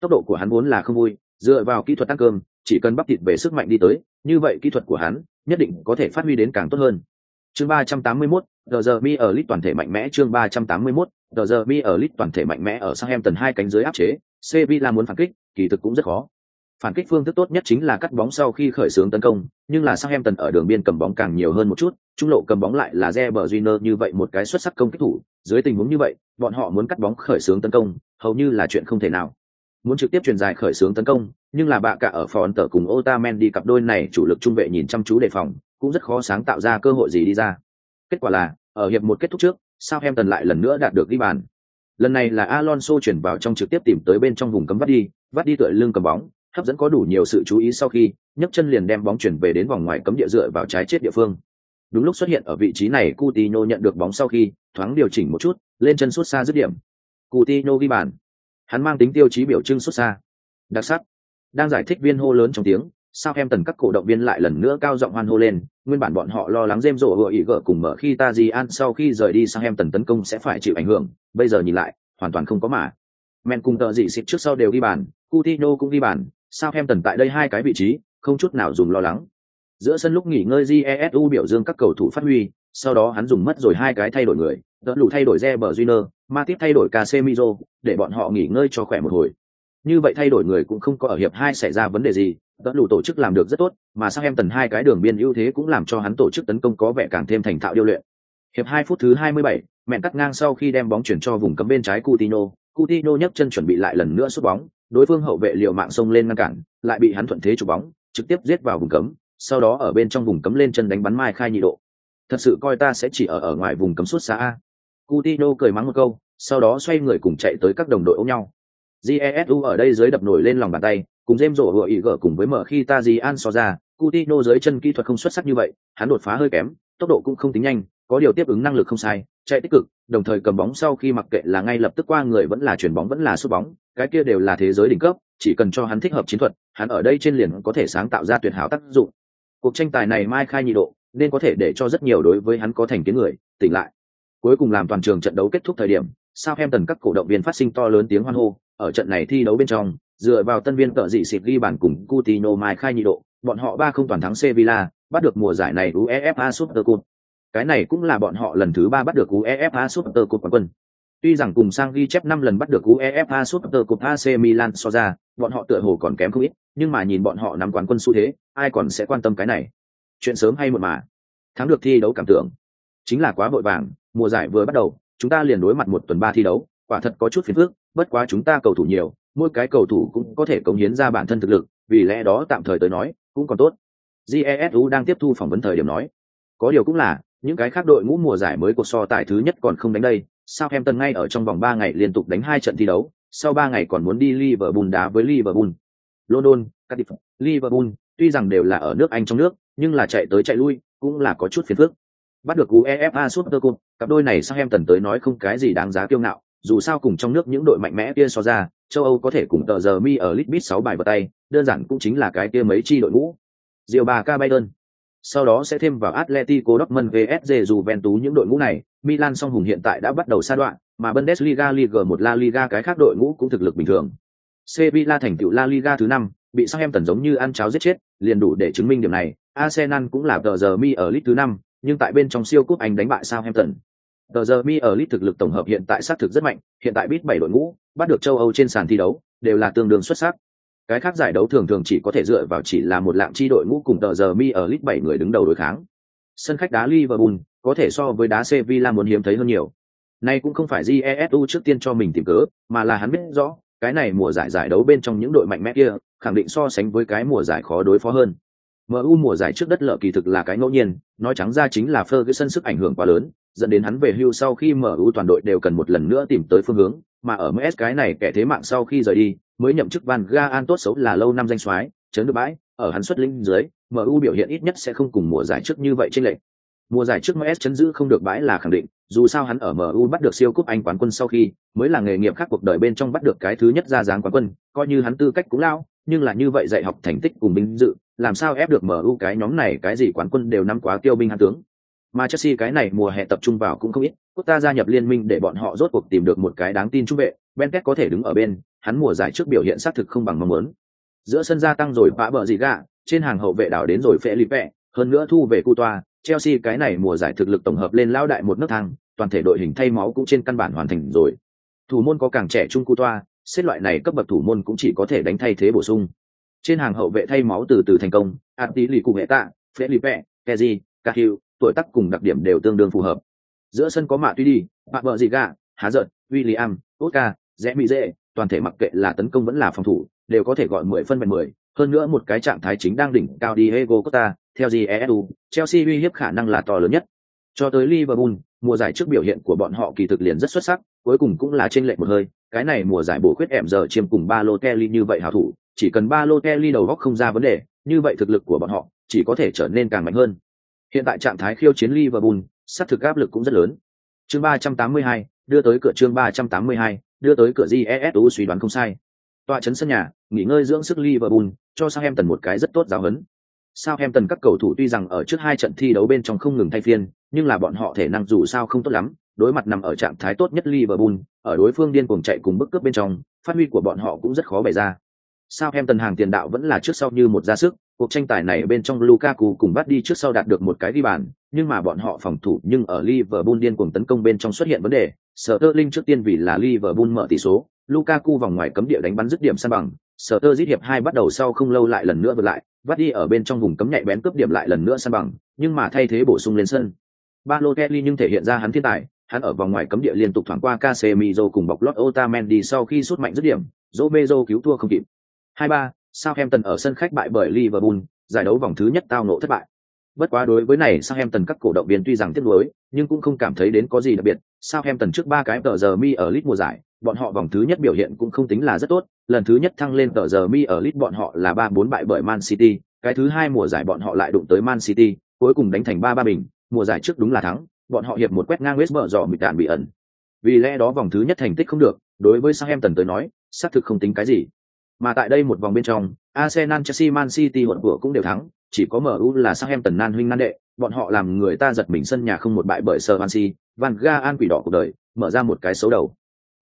tốc độ của hắn vốn là không vui dựa vào kỹ thuật tăng cơm chỉ cần bắp thịt về sức mạnh đi tới như vậy kỹ thuật của hắn nhất định có thể phát huy đến càng tốt hơn chương ba trăm tám mươi 381, giờ mi ở lit toàn thể mạnh mẽ chương ba trăm tám mươi 381, giờ mi ở lit toàn thể mạnh mẽ ở sang em tần hai cánh dưới áp chế, Sevilla muốn phản kích, kỳ thực cũng rất khó. Phản kích phương thức tốt nhất chính là cắt bóng sau khi khởi xướng tấn công, nhưng là Southampton ở đường biên cầm bóng càng nhiều hơn một chút, trung lộ cầm bóng lại là Reber Júnior như vậy một cái xuất sắc công kích thủ, dưới tình huống như vậy, bọn họ muốn cắt bóng khởi xướng tấn công, hầu như là chuyện không thể nào. Muốn trực tiếp truyền dài khởi xướng tấn công, nhưng là bạ cả ở phòn tờ cùng Otamendi cặp đôi này chủ lực trung vệ nhìn chăm chú đề phòng, cũng rất khó sáng tạo ra cơ hội gì đi ra. Kết quả là, ở hiệp một kết thúc trước, Southampton lại lần nữa đạt được ghi bàn. Lần này là Alonso chuyển vào trong trực tiếp tìm tới bên trong vùng cấm vắt đi, vắt đi tựa lưng cầm bóng, hấp dẫn có đủ nhiều sự chú ý sau khi nhấc chân liền đem bóng chuyển về đến vòng ngoài cấm địa dựa vào trái chết địa phương. Đúng lúc xuất hiện ở vị trí này, Coutinho nhận được bóng sau khi thoáng điều chỉnh một chút, lên chân xuất xa dứt điểm. Coutinho ghi bàn. Hắn mang tính tiêu chí biểu trưng xuất xa. Đặc sắc. Đang giải thích viên hô lớn trong tiếng, sao em tần các cổ động viên lại lần nữa cao giọng hoan hô lên nguyên bản bọn họ lo lắng dêm rộ hội ý gỡ cùng mở khi ta di an sau khi rời đi sang em tần tấn công sẽ phải chịu ảnh hưởng bây giờ nhìn lại hoàn toàn không có mà men cùng tờ dị xịt trước sau đều ghi bàn Coutinho cũng ghi bàn sao em tần tại đây hai cái vị trí không chút nào dùng lo lắng. Giữa sân lúc nghỉ ngơi jesu biểu dương các cầu thủ phát huy sau đó hắn dùng mất rồi hai cái thay đổi người đỡ lù thay đổi Reber Júnior, Matip thay đổi Casemiro, để bọn họ nghỉ ngơi cho khỏe một hồi. Như vậy thay đổi người cũng không có ở hiệp hai xảy ra vấn đề gì, đỡ lù tổ chức làm được rất tốt mà sang em tần hai cái đường biên ưu thế cũng làm cho hắn tổ chức tấn công có vẻ càng thêm thành thạo điêu luyện. Hiệp hai phút thứ hai mươi bảy, mẹn cắt ngang sau khi đem bóng chuyển cho vùng cấm bên trái Coutinho Coutinho nhấc chân chuẩn bị lại lần nữa sút bóng đối phương hậu vệ liều mạng xông lên ngăn cản lại bị hắn thuận thế chụp bóng trực tiếp giết vào vùng cấm sau đó ở bên trong vùng cấm lên chân đánh bắn mai khai nhị độ. Thật sự coi ta sẽ chỉ ở ở ngoài vùng cấm suốt xa a. Coutinho cười mắng một câu sau đó xoay người cùng chạy tới các đồng đội ôm nhau. Jesu ở đây dưới đập nổi lên lòng bàn tay cùng James rổ vừa ý gỡ cùng với mở khi ta gì an so ra, Coutinho dưới chân kỹ thuật không xuất sắc như vậy, hắn đột phá hơi kém, tốc độ cũng không tính nhanh, có điều tiếp ứng năng lực không sai, chạy tích cực, đồng thời cầm bóng sau khi mặc kệ là ngay lập tức qua người vẫn là chuyển bóng vẫn là sút bóng, cái kia đều là thế giới đỉnh cấp, chỉ cần cho hắn thích hợp chiến thuật, hắn ở đây trên liền có thể sáng tạo ra tuyệt hảo tác dụng. Cuộc tranh tài này mai khai nhị độ, nên có thể để cho rất nhiều đối với hắn có thành kiến người tỉnh lại. Cuối cùng làm toàn trường trận đấu kết thúc thời điểm, sao em tần các cổ động viên phát sinh to lớn tiếng hoan hô, ở trận này thi đấu bên trong, dựa vào tân viên cờ dị xịt ghi bàn cùng Coutinho mai khai nhị độ, bọn họ ba không toàn thắng Sevilla, bắt được mùa giải này UEFA Super Cup. Cái này cũng là bọn họ lần thứ ba bắt được UEFA Super Cup quán quân. Tuy rằng cùng sang ghi chép năm lần bắt được UEFA Super Cup AC Milan so ra, bọn họ tựa hồ còn kém không ít, nhưng mà nhìn bọn họ nắm quán quân xu thế, ai còn sẽ quan tâm cái này. Chuyện sớm hay muộn mà. Thắng được thi đấu cảm tưởng. Chính là quá vội vàng, mùa giải vừa bắt đầu, chúng ta liền đối mặt một tuần ba thi đấu, quả thật có chút phiền phức, bất quá chúng ta cầu thủ nhiều, mỗi cái cầu thủ cũng có thể cống hiến ra bản thân thực lực vì lẽ đó tạm thời tới nói cũng còn tốt jesu đang tiếp thu phỏng vấn thời điểm nói có điều cũng là những cái khác đội ngũ mùa giải mới cuộc so tài thứ nhất còn không đánh đây sao em tân ngay ở trong vòng ba ngày liên tục đánh hai trận thi đấu, sau ba ngày còn muốn đi liverpool đá với liverpool. London, cardiff, liverpool, tuy rằng đều là ở nước anh trong nước, nhưng là chạy tới chạy lui, cũng là có chút phiền phức. Bắt được uefa super cup, cặp đôi này sao em tần tới nói không cái gì đáng giá kiêu ngạo, dù sao cùng trong nước những đội mạnh mẽ kia so ra, châu âu có thể cùng tờ giờ mi ở litbit sáu bài vào tay, đơn giản cũng chính là cái kia mấy chi đội ngũ. Diều bà ca bayern sau đó sẽ thêm vào Atletico Dortmund VSG Juventus những đội ngũ này, Milan song hùng hiện tại đã bắt đầu sa đoạn, mà Bundesliga Liga 1 La Liga cái khác đội ngũ cũng thực lực bình thường. Sevilla thành tựu La Liga thứ 5, bị Southampton giống như ăn cháo giết chết, liền đủ để chứng minh điểm này. Arsenal cũng là tờ giờ mi ở League thứ 5, nhưng tại bên trong siêu cúp Anh đánh bại Southampton. Tờ giờ mi ở League thực lực tổng hợp hiện tại sát thực rất mạnh, hiện tại biết 7 đội ngũ, bắt được châu Âu trên sàn thi đấu, đều là tương đương xuất sắc. Cái khác giải đấu thường thường chỉ có thể dựa vào chỉ là một lạng chi đội ngũ cùng tờ giờ mi ở lit bảy người đứng đầu đối kháng. Sân khách đá Liverpool có thể so với đá Sevilla muốn hiếm thấy hơn nhiều. Nay cũng không phải Jesu trước tiên cho mình tìm cớ, mà là hắn biết rõ, cái này mùa giải giải đấu bên trong những đội mạnh mẽ kia, khẳng định so sánh với cái mùa giải khó đối phó hơn. MU mùa giải trước đất lợ kỳ thực là cái ngẫu nhiên, nói trắng ra chính là Ferguson sức ảnh hưởng quá lớn, dẫn đến hắn về hưu sau khi MU toàn đội đều cần một lần nữa tìm tới phương hướng, mà ở MS cái này kẻ thế mạng sau khi rời đi, mới nhậm chức Van Gaal tốt xấu là lâu năm danh soái, chấn được bãi, ở hắn xuất linh dưới, MU biểu hiện ít nhất sẽ không cùng mùa giải trước như vậy trên lệ. Mùa giải trước MS chấn giữ không được bãi là khẳng định, dù sao hắn ở MU bắt được siêu cúp Anh quán quân sau khi, mới là nghề nghiệp khác cuộc đời bên trong bắt được cái thứ nhất ra dáng quán quân, coi như hắn tư cách cũng lao, nhưng là như vậy dạy học thành tích cùng binh dự, làm sao ép được MU cái nhóm này cái gì quán quân đều năm quá tiêu binh hắn tướng. Mà Chelsea cái này mùa hè tập trung vào cũng không ít, Costa gia nhập liên minh để bọn họ rốt cuộc tìm được một cái đáng tin trung vệ, Benket có thể đứng ở bên, hắn mùa giải trước biểu hiện xác thực không bằng mong muốn. Giữa sân gia tăng rồi vã bờ gì gạ, trên hàng hậu vệ đảo đến rồi Felipe, hơn nữa thu về cu toa, Chelsea cái này mùa giải thực lực tổng hợp lên lao đại một nước thang, toàn thể đội hình thay máu cũng trên căn bản hoàn thành rồi. Thủ môn có càng trẻ trung cu toa, xếp loại này cấp bậc thủ môn cũng chỉ có thể đánh thay thế bổ sung. Trên hàng hậu vệ thay máu từ từ thành công, Attili cùng hệ tạ, Felipe, Kezi, Cahill, tuổi tác cùng đặc điểm đều tương đương phù hợp. Giữa sân có Mạ Tuy Đi, mạ vợ Gì Gà, Há Giận, William, Oscar, Rẽ Mỹ Dễ, toàn thể mặc kệ là tấn công vẫn là phòng thủ, đều có thể gọi mười phân mười mười. hơn nữa một cái trạng thái chính đang đỉnh cao Diego Costa, theo GESU, Chelsea uy hiếp khả năng là to lớn nhất. Cho tới Liverpool, mùa giải trước biểu hiện của bọn họ kỳ thực liền rất xuất sắc, cuối cùng cũng là trên lệch một hơi, cái này mùa giải bổ khuyết ẻm giờ chiêm cùng Balotelli như vậy hảo thủ, chỉ cần Balotelli đầu góc không ra vấn đề, như vậy thực lực của bọn họ chỉ có thể trở nên càng mạnh hơn. Hiện tại trạng thái khiêu chiến Liverpool, sát thực áp lực cũng rất lớn. Chương 382, đưa tới cửa chương 382, đưa tới cửa GESU suy đoán không sai. Tọa trấn sân nhà, nghỉ ngơi dưỡng sức Liverpool, cho Southampton một cái rất tốt giáo huấn. Southampton các cầu thủ tuy rằng ở trước hai trận thi đấu bên trong không ngừng thay phiên, nhưng là bọn họ thể năng dù sao không tốt lắm, đối mặt nằm ở trạng thái tốt nhất Liverpool, ở đối phương điên cuồng chạy cùng bức cướp bên trong, phát huy của bọn họ cũng rất khó bày ra. Southampton hàng tiền đạo vẫn là trước sau như một ra sức, cuộc tranh tài này bên trong Lukaku cùng bắt đi trước sau đạt được một cái ghi bàn, nhưng mà bọn họ phòng thủ nhưng ở Liverpool điên cuồng tấn công bên trong xuất hiện vấn đề. Sterling trước tiên vì là Liverpool mở tỷ số, Lukaku vòng ngoài cấm địa đánh bắn dứt điểm san bằng, Sterling hiệp hai bắt đầu sau không lâu lại lần nữa vượt lại, bắt đi ở bên trong vùng cấm nhạy bén cướp điểm lại lần nữa san bằng, nhưng mà thay thế bổ sung lên sân. Balotelli nhưng thể hiện ra hắn thiên tài, hắn ở vòng ngoài cấm địa liên tục thoảng qua Casemiro cùng bọc lót Otamendi sau khi sút mạnh dứt điểm, Romero cứu thua không kịp. 2-3, Southampton ở sân khách bại bởi Liverpool, giải đấu vòng thứ nhất tao nộ thất bại. Bất quá đối với này Southampton các cổ động viên tuy rằng tiếc nuối, nhưng cũng không cảm thấy đến có gì đặc biệt. Southampton trước ba cái tờ giờ mi ở lit mùa giải, bọn họ vòng thứ nhất biểu hiện cũng không tính là rất tốt, lần thứ nhất thăng lên tờ giờ mi ở lit bọn họ là 3-4 bại bởi Man City, cái thứ hai mùa giải bọn họ lại đụng tới Man City, cuối cùng đánh thành 3-3 bình, mùa giải trước đúng là thắng, bọn họ hiệp một quét ngang West Brom bị tàn bị ẩn. Vì lẽ đó vòng thứ nhất thành tích không được, đối với Southampton tới nói, xác thực không tính cái gì. Mà tại đây một vòng bên trong, Arsenal, Chelsea, Man City hỗn vừa cũng đều thắng, chỉ có MU là Southampton nan huynh nan đệ, bọn họ làm người ta giật mình sân nhà không một bại bởi Swansea, Van Gaal quỷ đỏ cuộc đời, mở ra một cái xấu đầu.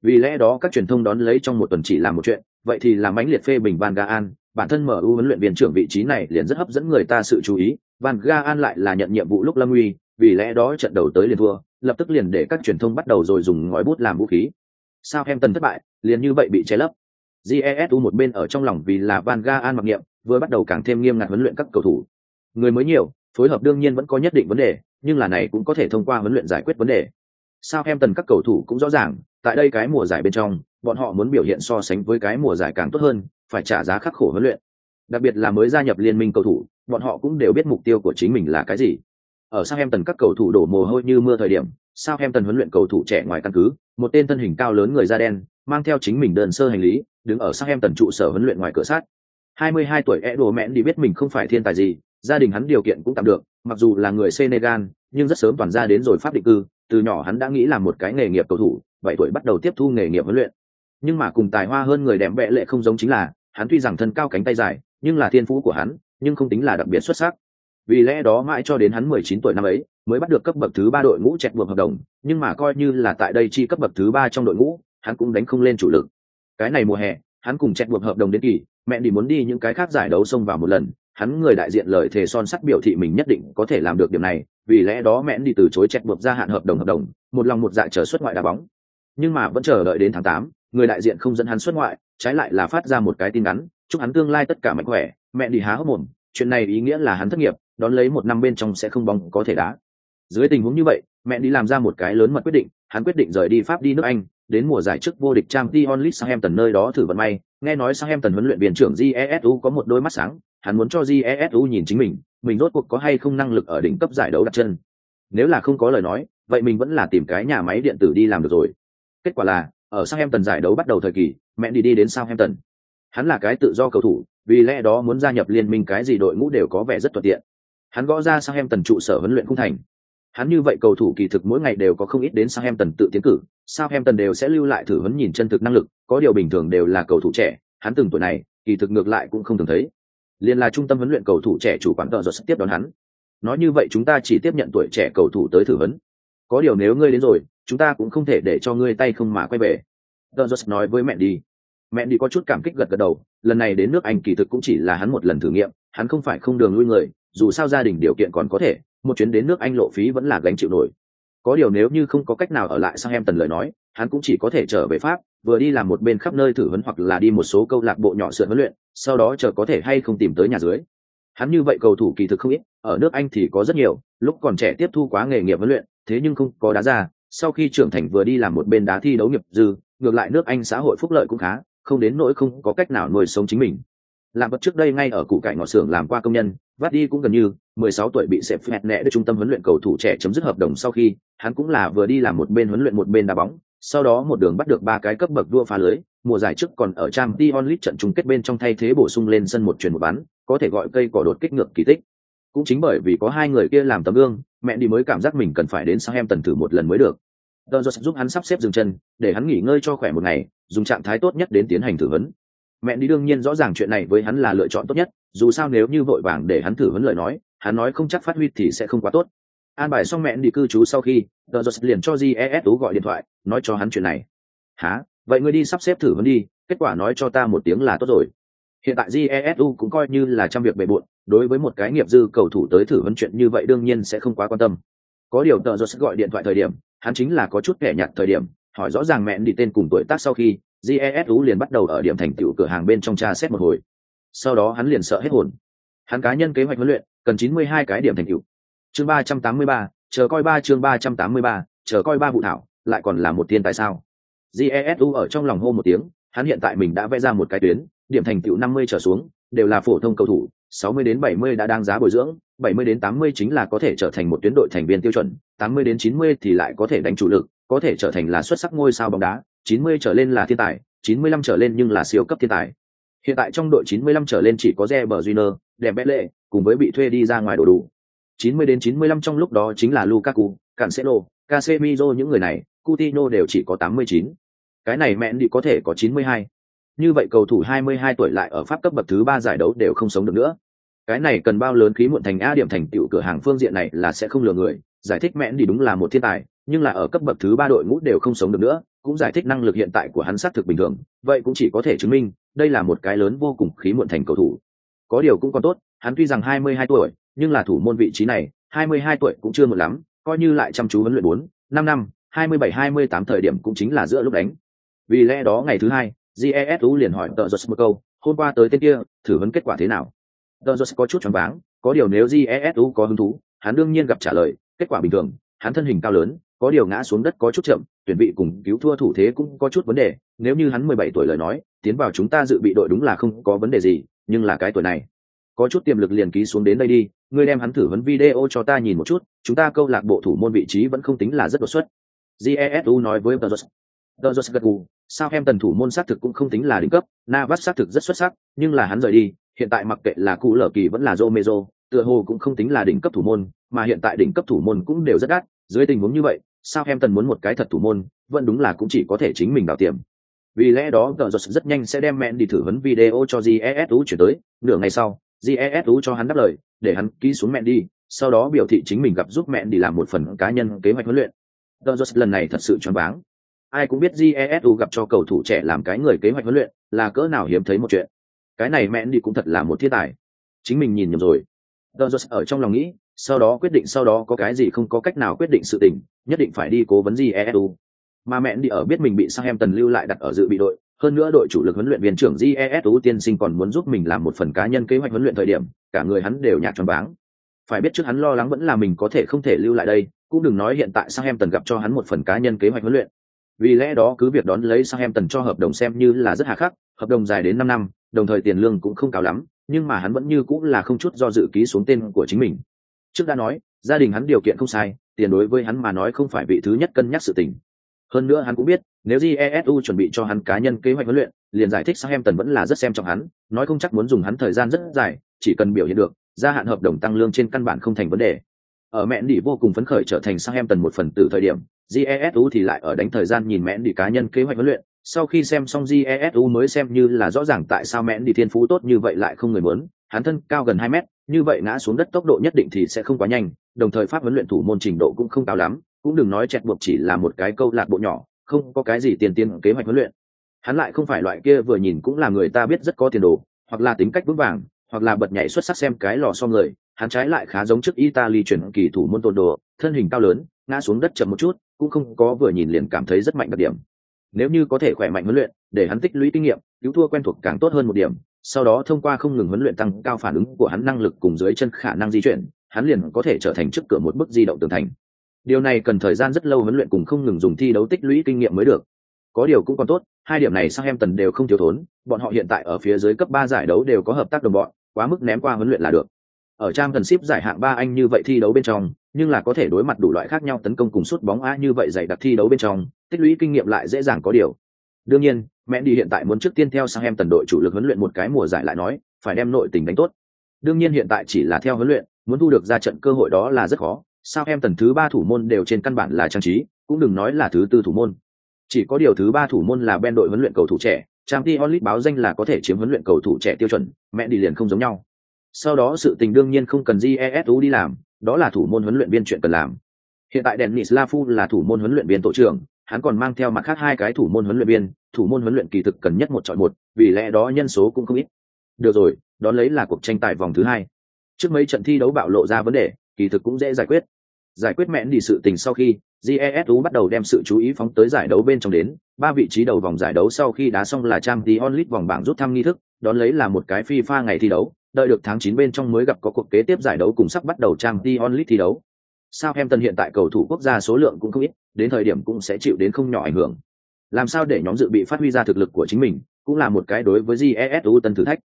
Vì lẽ đó các truyền thông đón lấy trong một tuần chỉ làm một chuyện, vậy thì làm mãnh liệt phê bình Van Gaal, bản thân MU huấn luyện viên trưởng vị trí này liền rất hấp dẫn người ta sự chú ý, Van Gaal lại là nhận nhiệm vụ lúc lâm Uy, vì lẽ đó trận đầu tới liền thua, lập tức liền để các truyền thông bắt đầu rồi dùng ngòi bút làm vũ khí. Sao Southampton thất bại, liền như vậy bị che lấp. Jesu một bên ở trong lòng vì là Van Gaal mặc niệm, vừa bắt đầu càng thêm nghiêm ngặt huấn luyện các cầu thủ. Người mới nhiều, phối hợp đương nhiên vẫn có nhất định vấn đề, nhưng là này cũng có thể thông qua huấn luyện giải quyết vấn đề. Sao Southampton các cầu thủ cũng rõ ràng, tại đây cái mùa giải bên trong, bọn họ muốn biểu hiện so sánh với cái mùa giải càng tốt hơn, phải trả giá khắc khổ huấn luyện. Đặc biệt là mới gia nhập liên minh cầu thủ, bọn họ cũng đều biết mục tiêu của chính mình là cái gì. Ở Southampton các cầu thủ đổ mồ hôi như mưa thời điểm, Southampton huấn luyện cầu thủ trẻ ngoài căn cứ, một tên thân hình cao lớn người da đen, mang theo chính mình đơn sơ hành lý, đứng ở sang em tần trụ sở huấn luyện ngoài cửa sát. 22 tuổi Edo Mẹn đi biết mình không phải thiên tài gì, gia đình hắn điều kiện cũng tạm được mặc dù là người senegal nhưng rất sớm toàn ra đến rồi pháp định cư từ nhỏ hắn đã nghĩ làm một cái nghề nghiệp cầu thủ bảy tuổi bắt đầu tiếp thu nghề nghiệp huấn luyện nhưng mà cùng tài hoa hơn người đẹp bẽ lệ không giống chính là hắn tuy rằng thân cao cánh tay dài nhưng là thiên phú của hắn nhưng không tính là đặc biệt xuất sắc vì lẽ đó mãi cho đến hắn mười chín tuổi năm ấy mới bắt được cấp bậc thứ ba đội ngũ chẹt buộc hợp đồng nhưng mà coi như là tại đây chi cấp bậc thứ ba trong đội ngũ hắn cũng đánh không lên chủ lực. Cái này mùa hè, hắn cùng chẹt buộc hợp đồng đến kỳ, mẹ đi muốn đi những cái khác giải đấu xông vào một lần. Hắn người đại diện lời thề son sắt biểu thị mình nhất định có thể làm được điểm này, vì lẽ đó mẹ đi từ chối chẹt buộc gia hạn hợp đồng hợp đồng, một lòng một dạ chờ xuất ngoại đá bóng. Nhưng mà vẫn chờ đợi đến tháng tám, người đại diện không dẫn hắn xuất ngoại, trái lại là phát ra một cái tin ngắn chúc hắn tương lai tất cả mạnh khỏe, mẹ đi há hốc mồm, chuyện này ý nghĩa là hắn thất nghiệp, đón lấy một năm bên trong sẽ không bóng có thể đá. Dưới tình huống như vậy, mẹ đi làm ra một cái lớn mật quyết định, hắn quyết định rời đi pháp đi nước anh đến mùa giải trước vô địch trang League Southampton nơi đó thử vận may. Nghe nói Southampton huấn luyện viên trưởng jesu có một đôi mắt sáng, hắn muốn cho jesu nhìn chính mình mình rốt cuộc có hay không năng lực ở đỉnh cấp giải đấu đặt chân. Nếu là không có lời nói, vậy mình vẫn là tìm cái nhà máy điện tử đi làm được rồi. Kết quả là, ở Southampton giải đấu bắt đầu thời kỳ mẹ đi đi đến Southampton. Hắn là cái tự do cầu thủ, vì lẽ đó muốn gia nhập liên minh cái gì đội ngũ đều có vẻ rất thuận tiện. Hắn gõ ra Southampton trụ sở huấn luyện không thành hắn như vậy cầu thủ kỳ thực mỗi ngày đều có không ít đến Southampton tự tiến cử, Southampton đều sẽ lưu lại thử huấn nhìn chân thực năng lực, có điều bình thường đều là cầu thủ trẻ, hắn từng tuổi này, kỳ thực ngược lại cũng không thường thấy. Liền là trung tâm huấn luyện cầu thủ trẻ chủ quản tờ giật tiếp đón hắn. Nói như vậy chúng ta chỉ tiếp nhận tuổi trẻ cầu thủ tới thử huấn. Có điều nếu ngươi đến rồi, chúng ta cũng không thể để cho ngươi tay không mà quay về. Tờ rồi nói với mẹ đi. Mẹ đi có chút cảm kích gật gật đầu, lần này đến nước anh kỳ thực cũng chỉ là hắn một lần thử nghiệm hắn không phải không đường lui người, dù sao gia đình điều kiện còn có thể, một chuyến đến nước anh lộ phí vẫn là gánh chịu nổi. Có điều nếu như không có cách nào ở lại sang em tần lời nói, hắn cũng chỉ có thể trở về pháp, vừa đi làm một bên khắp nơi thử huấn hoặc là đi một số câu lạc bộ nhỏ sửa huấn luyện, sau đó chờ có thể hay không tìm tới nhà dưới. Hắn như vậy cầu thủ kỳ thực không ít, ở nước anh thì có rất nhiều, lúc còn trẻ tiếp thu quá nghề nghiệp huấn luyện, thế nhưng không có đá ra, sau khi trưởng thành vừa đi làm một bên đá thi đấu nghiệp dư, ngược lại nước anh xã hội phúc lợi cũng khá, không đến nỗi không có cách nào nuôi sống chính mình làm vật trước đây ngay ở cụ cải ngõ xưởng làm qua công nhân vắt đi cũng gần như 16 tuổi bị sẹp phẹt nẹ được trung tâm huấn luyện cầu thủ trẻ chấm dứt hợp đồng sau khi hắn cũng là vừa đi làm một bên huấn luyện một bên đá bóng sau đó một đường bắt được ba cái cấp bậc đua phá lưới mùa giải trước còn ở trang t onlit trận chung kết bên trong thay thế bổ sung lên sân một chuyển một bắn có thể gọi cây cỏ đột kích ngược kỳ tích. Cũng chính bởi vì có hai người kia làm tấm gương mẹ đi mới cảm giác mình cần phải đến sang em tần thử một lần mới được. Tờ giúp hắn sắp xếp dừng chân, để hắn nghỉ ngơi cho khỏe một ngày, dùng trạng thái tốt nhất đến tiến hành thử vấn mẹ đi đương nhiên rõ ràng chuyện này với hắn là lựa chọn tốt nhất, dù sao nếu như vội vàng để hắn thử vấn lời nói, hắn nói không chắc phát huy thì sẽ không quá tốt. An bài xong mẹ đi cư trú sau khi tờ giật liền cho jes tú gọi điện thoại, nói cho hắn chuyện này. Há vậy ngươi đi sắp xếp thử vấn đi, kết quả nói cho ta một tiếng là tốt rồi. Hiện tại jesu cũng coi như là trăm việc bề bộn, đối với một cái nghiệp dư cầu thủ tới thử vấn chuyện như vậy đương nhiên sẽ không quá quan tâm. Có điều tờ giật gọi điện thoại thời điểm, hắn chính là có chút kẻ nhặt thời điểm, hỏi rõ ràng mẹ đi tên cùng tuổi tác sau khi jesu liền bắt đầu ở điểm thành tựu cửa hàng bên trong tra xét một hồi. Sau đó hắn liền sợ hết hồn. Hắn cá nhân kế hoạch huấn luyện cần 92 cái điểm thành tựu. Chương 383, chờ coi ba chương 383, chờ coi ba vụ thảo lại còn là một tiên tại sao? Jesu ở trong lòng hô một tiếng hắn hiện tại mình đã vẽ ra một cái tuyến điểm thành tựu 50 trở xuống đều là phổ thông cầu thủ 60 đến 70 đã đang giá bồi dưỡng 70 đến 80 chính là có thể trở thành một tuyến đội thành viên tiêu chuẩn 80 đến 90 thì lại có thể đánh chủ lực có thể trở thành là xuất sắc ngôi sao bóng đá. 90 trở lên là thiên tài 95 trở lên nhưng là siêu cấp thiên tài hiện tại trong đội 95 trở lên chỉ có Reber Junior, đẹp bé lệ cùng với bị thuê đi ra ngoài đồ đủ 90 đến 95 trong lúc đó chính là Lukaku, Cancelo, Casemiro những người này, Coutinho đều chỉ có 89. Cái này mẹn đi có thể có 92. Như vậy cầu thủ 22 tuổi lại ở pháp cấp bậc thứ ba giải đấu đều không sống được nữa. Cái này cần bao lớn khí muộn thành A điểm thành tựu cửa hàng phương diện này là sẽ không lừa người, giải thích mẹn đi đúng là một thiên tài, nhưng là ở cấp bậc thứ ba đội ngũ đều không sống được nữa cũng giải thích năng lực hiện tại của hắn xác thực bình thường, vậy cũng chỉ có thể chứng minh, đây là một cái lớn vô cùng khí muộn thành cầu thủ. Có điều cũng còn tốt, hắn tuy rằng 22 tuổi, nhưng là thủ môn vị trí này 22 tuổi cũng chưa một lắm, coi như lại chăm chú huấn luyện bốn, năm năm 27-28 thời điểm cũng chính là giữa lúc đánh. Vì lẽ đó ngày thứ hai jesu liền hỏi tờ giật một câu, hôm qua tới tên kia, thử vấn kết quả thế nào? Tờ giật có chút choáng váng, có điều nếu jesu có hứng thú, hắn đương nhiên gặp trả lời, kết quả bình thường, hắn thân hình cao lớn, có điều ngã xuống đất có chút chậm tuyển vị cùng cứu thua thủ thế cũng có chút vấn đề nếu như hắn mười bảy tuổi lời nói tiến vào chúng ta dự bị đội đúng là không có vấn đề gì nhưng là cái tuổi này có chút tiềm lực liền ký xuống đến đây đi ngươi đem hắn thử vấn video cho ta nhìn một chút chúng ta câu lạc bộ thủ môn vị trí vẫn không tính là rất đột xuất. Jesu nói với tờ Dodgers gật gù sao em tần thủ môn xác thực cũng không tính là đỉnh cấp navas xác thực rất xuất sắc nhưng là hắn rời đi hiện tại mặc kệ là cụ lở kỳ vẫn là romero tựa hồ cũng không tính là đỉnh cấp thủ môn, mà hiện tại đỉnh cấp thủ môn cũng đều rất đắt, dưới tình huống như vậy, sao em tần muốn một cái thật thủ môn, vẫn đúng là cũng chỉ có thể chính mình đào tiềm. Vì lẽ đó Tờ Giật rất nhanh sẽ đem mẹn đi thử vấn video cho Jesu chuyển tới, nửa ngày sau, Jesu cho hắn đáp lời, để hắn ký xuống mẹn đi, sau đó biểu thị chính mình gặp giúp mẹn đi làm một phần cá nhân kế hoạch huấn luyện. Tờ Giật lần này thật sự choáng váng. Ai cũng biết Jesu gặp cho cầu thủ trẻ làm cái người kế hoạch huấn luyện, là cỡ nào hiếm thấy một chuyện. Cái này mẹn đi cũng thật là một thiên tài. Chính mình nhìn nhầm rồi. Tờ Giật ở trong lòng nghĩ, sau đó quyết định sau đó có cái gì không có cách nào quyết định sự tình, nhất định phải đi cố vấn JESU Mà mẹ đi ở biết mình bị Southampton lưu lại đặt ở dự bị đội, hơn nữa đội chủ lực huấn luyện viên trưởng JESU tiên sinh còn muốn giúp mình làm một phần cá nhân kế hoạch huấn luyện thời điểm, cả người hắn đều nhạt tròn váng. Phải biết trước hắn lo lắng vẫn là mình có thể không thể lưu lại đây, cũng đừng nói hiện tại Southampton gặp cho hắn một phần cá nhân kế hoạch huấn luyện. Vì lẽ đó cứ việc đón lấy Southampton cho hợp đồng xem như là rất hà khắc, hợp đồng dài đến năm năm, đồng thời tiền lương cũng không cao lắm, nhưng mà hắn vẫn như cũng là không chút do dự ký xuống tên của chính mình. Trước đã nói, gia đình hắn điều kiện không sai, tiền đối với hắn mà nói không phải vị thứ nhất cân nhắc sự tình. Hơn nữa hắn cũng biết, nếu jesu chuẩn bị cho hắn cá nhân kế hoạch huấn luyện liền giải thích sang em tần vẫn là rất xem trọng hắn nói không chắc muốn dùng hắn thời gian rất dài chỉ cần biểu hiện được gia hạn hợp đồng tăng lương trên căn bản không thành vấn đề ở mẹ đi vô cùng phấn khởi trở thành sang em tần một phần từ thời điểm jesu thì lại ở đánh thời gian nhìn mẹ đi cá nhân kế hoạch huấn luyện sau khi xem xong jesu mới xem như là rõ ràng tại sao mẹ đi thiên phú tốt như vậy lại không người muốn hắn thân cao gần hai mét như vậy ngã xuống đất tốc độ nhất định thì sẽ không quá nhanh, đồng thời pháp huấn luyện thủ môn trình độ cũng không cao lắm, cũng đừng nói chẹt buộc chỉ là một cái câu lạc bộ nhỏ, không có cái gì tiền tiền kế hoạch huấn luyện. Hắn lại không phải loại kia vừa nhìn cũng là người ta biết rất có tiền đồ, hoặc là tính cách vững vàng, hoặc là bật nhảy xuất sắc xem cái lò so người, hắn trái lại khá giống trước italy chuyển kỳ thủ môn tôn đồ thân hình cao lớn, ngã xuống đất chậm một chút, cũng không có vừa nhìn liền cảm thấy rất mạnh đặc điểm. Nếu như có thể khỏe mạnh huấn luyện, để hắn tích lũy kinh nghiệm, cứu thua quen thuộc càng tốt hơn một điểm sau đó thông qua không ngừng huấn luyện tăng cao phản ứng của hắn năng lực cùng dưới chân khả năng di chuyển, hắn liền có thể trở thành trước cửa một bước di động tường thành. Điều này cần thời gian rất lâu huấn luyện cùng không ngừng dùng thi đấu tích lũy kinh nghiệm mới được. Có điều cũng còn tốt, hai điểm này sang em tần đều không thiếu thốn, bọn họ hiện tại ở phía dưới cấp ba giải đấu đều có hợp tác đồng bọn, quá mức ném qua huấn luyện là được. Ở trang thần ship giải hạng ba anh như vậy thi đấu bên trong, nhưng là có thể đối mặt đủ loại khác nhau tấn công cùng suốt bóng a như vậy dày đặc thi đấu bên trong, tích lũy kinh nghiệm lại dễ dàng có điều đương nhiên, mẹ đi hiện tại muốn trước tiên theo sang em tần đội chủ lực huấn luyện một cái mùa giải lại nói, phải đem nội tình đánh tốt. Đương nhiên hiện tại chỉ là theo huấn luyện, muốn thu được ra trận cơ hội đó là rất khó. Sao em tần thứ ba thủ môn đều trên căn bản là trang trí, cũng đừng nói là thứ tư thủ môn. Chỉ có điều thứ ba thủ môn là bên đội huấn luyện cầu thủ trẻ, trang t onlit báo danh là có thể chiếm huấn luyện cầu thủ trẻ tiêu chuẩn, mẹ đi liền không giống nhau. Sau đó sự tình đương nhiên không cần jesu đi làm, đó là thủ môn huấn luyện viên chuyện cần làm. Hiện tại dennis lafu là thủ môn huấn luyện viên tổ trưởng hắn còn mang theo mặt khác hai cái thủ môn huấn luyện viên, thủ môn huấn luyện kỳ thực cần nhất một chọn một, vì lẽ đó nhân số cũng không ít. Được rồi, đón lấy là cuộc tranh tài vòng thứ hai. Trước mấy trận thi đấu bạo lộ ra vấn đề, kỳ thực cũng dễ giải quyết. Giải quyết mẹn đi sự tình sau khi jesu bắt đầu đem sự chú ý phóng tới giải đấu bên trong đến, ba vị trí đầu vòng giải đấu sau khi đá xong là trang tí onlit vòng bảng rút thăm nghi thức, đón lấy là một cái fifa ngày thi đấu, đợi được tháng 9 bên trong mới gặp có cuộc kế tiếp giải đấu cùng sắp bắt đầu trang tí onlit thi đấu sao em tân hiện tại cầu thủ quốc gia số lượng cũng không ít, đến thời điểm cũng sẽ chịu đến không nhỏ ảnh hưởng. Làm sao để nhóm dự bị phát huy ra thực lực của chính mình, cũng là một cái đối với jesu tân thử thách.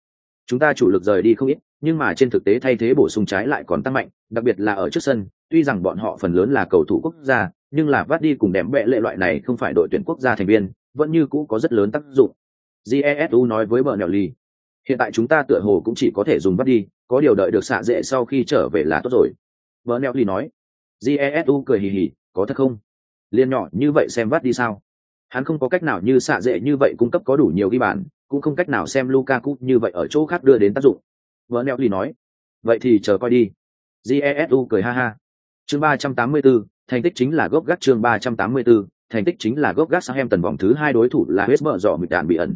Chúng ta chủ lực rời đi không ít, nhưng mà trên thực tế thay thế bổ sung trái lại còn tăng mạnh, đặc biệt là ở trước sân, tuy rằng bọn họ phần lớn là cầu thủ quốc gia, nhưng là vắt đi cùng đệm bệ lệ loại này không phải đội tuyển quốc gia thành viên, vẫn như cũ có rất lớn tác dụng. Jesu nói với bờ nèo ly, hiện tại chúng ta tựa hồ cũng chỉ có thể dùng vắt đi, có điều đợi được xạ dễ sau khi trở về là tốt rồi. Bờ nèo ly nói, Jesu cười hì hì, có thật không? Liên nhỏ như vậy xem vắt đi sao? Hắn không có cách nào như xạ dễ như vậy cung cấp có đủ nhiều ghi bàn, cũng không cách nào xem Lukaku như vậy ở chỗ khác đưa đến tác dụng. Vợ neo lì nói, vậy thì chờ coi đi. Jesu cười ha ha. Chương 384, thành tích chính là gốc gác chương 384, thành tích chính là gốc gác sang em tần vòng thứ hai đối thủ là West dò mịt đạn bị ẩn.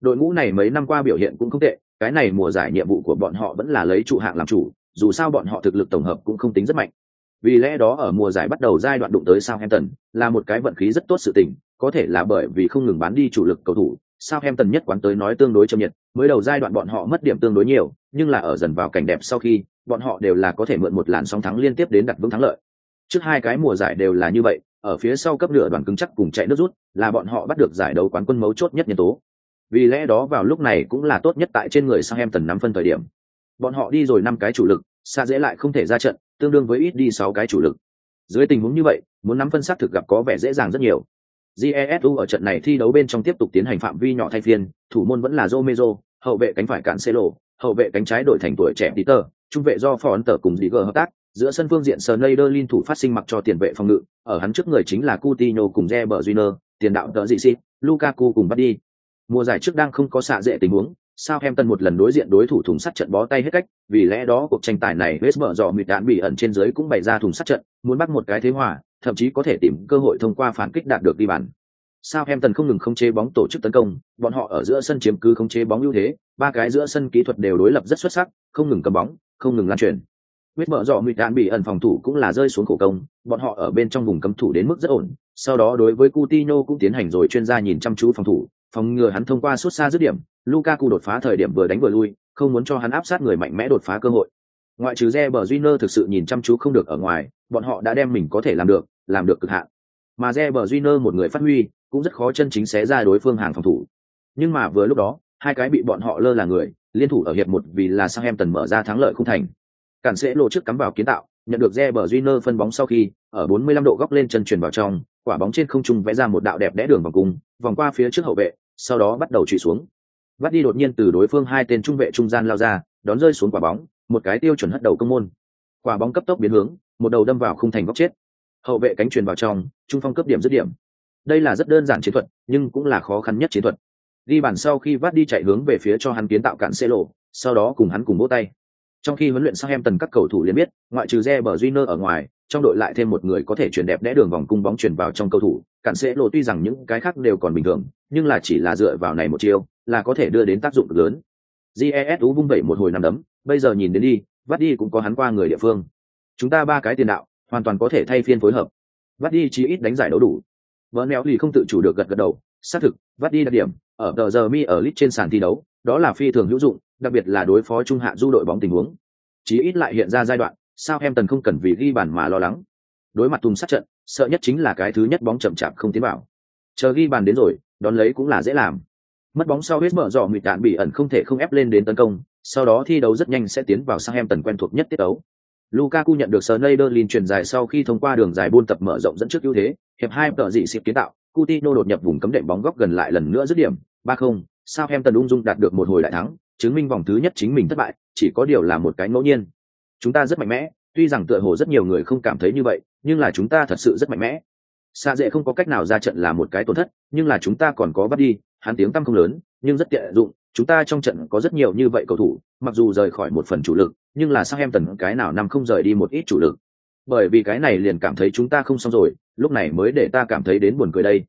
Đội ngũ này mấy năm qua biểu hiện cũng không tệ, cái này mùa giải nhiệm vụ của bọn họ vẫn là lấy trụ hạng làm chủ, dù sao bọn họ thực lực tổng hợp cũng không tính rất mạnh. Vì lẽ đó ở mùa giải bắt đầu giai đoạn đụng tới Southampton là một cái vận khí rất tốt sự tình, có thể là bởi vì không ngừng bán đi chủ lực cầu thủ, Southampton nhất quán tới nói tương đối chậm nhiệt, mới đầu giai đoạn bọn họ mất điểm tương đối nhiều, nhưng là ở dần vào cảnh đẹp sau khi, bọn họ đều là có thể mượn một làn sóng thắng liên tiếp đến đặt vững thắng lợi. Trước hai cái mùa giải đều là như vậy, ở phía sau cấp nửa đoàn cứng chắc cùng chạy nước rút, là bọn họ bắt được giải đấu quán quân mấu chốt nhất nhân tố. Vì lẽ đó vào lúc này cũng là tốt nhất tại trên người Southampton nắm phân thời điểm. Bọn họ đi rồi năm cái chủ lực, xa dễ lại không thể ra trận, tương đương với ít đi sáu cái chủ lực. Dưới tình huống như vậy, muốn nắm phân xác thực gặp có vẻ dễ dàng rất nhiều. Jesu ở trận này thi đấu bên trong tiếp tục tiến hành phạm vi nhỏ thay phiên, thủ môn vẫn là Romero, hậu vệ cánh phải Cancelo, hậu vệ cánh trái đổi thành tuổi trẻ Peter, trung vệ do phó ấn tờ cùng dì gờ hợp tác giữa sân phương diện Sneijder thủ phát sinh mặc cho tiền vệ phòng ngự, ở hắn trước người chính là Coutinho cùng Reber Júnior, tiền đạo tợ dị xịt, Lukaku cùng bắt đi. Mùa giải trước đang không có xạ dễ tình huống, Southampton một lần đối diện đối thủ thùng sắt trận bó tay hết cách, vì lẽ đó cuộc tranh tài này West mở dò mịt đạn bị ẩn trên dưới cũng bày ra thùng sắt trận, muốn bắt một cái thế hòa, thậm chí có thể tìm cơ hội thông qua phản kích đạt được đi bàn. Southampton không ngừng khống chế bóng tổ chức tấn công, bọn họ ở giữa sân chiếm cứ khống chế bóng ưu thế, ba cái giữa sân kỹ thuật đều đối lập rất xuất sắc, không ngừng cầm bóng, không ngừng lan truyền. West mở rõ mịt đạn bị ẩn phòng thủ cũng là rơi xuống khổ công, bọn họ ở bên trong vùng cấm thủ đến mức rất ổn. Sau đó đối với Coutinho cũng tiến hành rồi chuyên gia nhìn chăm chú phòng thủ, phòng ngừa hắn thông qua suốt xa dứt điểm, Lukaku đột phá thời điểm vừa đánh vừa lui, không muốn cho hắn áp sát người mạnh mẽ đột phá cơ hội. Ngoại trừ Reberjiner thực sự nhìn chăm chú không được ở ngoài, bọn họ đã đem mình có thể làm được, làm được cực hạn. Mà Reberjiner một người phát huy, cũng rất khó chân chính xé ra đối phương hàng phòng thủ. Nhưng mà vừa lúc đó, hai cái bị bọn họ lơ là người, liên thủ ở hiệp một vì là Southampton mở ra thắng lợi không thành. Cản sẽ lộ trước cắm vào kiến tạo, nhận được Reberjiner phân bóng sau khi, ở 45 độ góc lên chân truyền vào trong, quả bóng trên không trung vẽ ra một đạo đẹp đẽ đường vòng cung, vòng qua phía trước hậu vệ, sau đó bắt đầu chủy xuống. Vắt đi đột nhiên từ đối phương hai tên trung vệ trung gian lao ra, đón rơi xuống quả bóng, một cái tiêu chuẩn hất đầu công môn. Quả bóng cấp tốc biến hướng, một đầu đâm vào khung thành góc chết. Hậu vệ cánh truyền vào trong, trung phong cấp điểm dứt điểm. Đây là rất đơn giản chiến thuật, nhưng cũng là khó khăn nhất chiến thuật. Đi bàn sau khi vắt đi chạy hướng về phía cho hắn kiến tạo cản xe lộ, sau đó cùng hắn cùng vỗ tay. Trong khi huấn luyện sang em tần các cầu thủ liền biết, ngoại trừ Reber Júnior ở ngoài, trong đội lại thêm một người có thể chuyển đẹp đẽ đường vòng cung bóng chuyển vào trong cầu thủ, cản sẽ lộ tuy rằng những cái khác đều còn bình thường, nhưng là chỉ là dựa vào này một chiêu, là có thể đưa đến tác dụng lớn. Jesu vung vẩy một hồi nằm đấm, bây giờ nhìn đến đi, vắt đi cũng có hắn qua người địa phương. Chúng ta ba cái tiền đạo, hoàn toàn có thể thay phiên phối hợp. Vắt đi chỉ ít đánh giải đấu đủ. vợ neo lì không tự chủ được gật gật đầu, xác thực, vắt đi đặc điểm, ở tờ giờ mi ở lit trên sàn thi đấu, đó là phi thường hữu dụng, đặc biệt là đối phó trung hạ du đội bóng tình huống. Chí ít lại hiện ra giai đoạn, sao em tần không cần vì ghi bàn mà lo lắng. Đối mặt tung sát trận, sợ nhất chính là cái thứ nhất bóng chậm chạp không tiến vào. Chờ ghi bàn đến rồi, đón lấy cũng là dễ làm mất bóng sau hết mở dò mịt đạn bị ẩn không thể không ép lên đến tấn công sau đó thi đấu rất nhanh sẽ tiến vào sang em tần quen thuộc nhất tiết đấu Lukaku nhận được Sneijder truyền dài sau khi thông qua đường dài buôn tập mở rộng dẫn trước ưu thế, hiệp hai tợ dị xịp kiến tạo, Coutinho đột nhập vùng cấm đệm bóng góc gần lại lần nữa dứt điểm, 3-0, Southampton ung dung đạt được một hồi đại thắng, chứng minh vòng thứ nhất chính mình thất bại, chỉ có điều là một cái ngẫu nhiên. Chúng ta rất mạnh mẽ, tuy rằng tựa hồ rất nhiều người không cảm thấy như vậy, nhưng là chúng ta thật sự rất mạnh mẽ. xa dễ không có cách nào ra trận là một cái tổn thất, nhưng là chúng ta còn có bắt đi, hắn tiếng tăm không lớn nhưng rất tiện dụng chúng ta trong trận có rất nhiều như vậy cầu thủ mặc dù rời khỏi một phần chủ lực nhưng là sang em tần cái nào nằm không rời đi một ít chủ lực bởi vì cái này liền cảm thấy chúng ta không xong rồi lúc này mới để ta cảm thấy đến buồn cười đây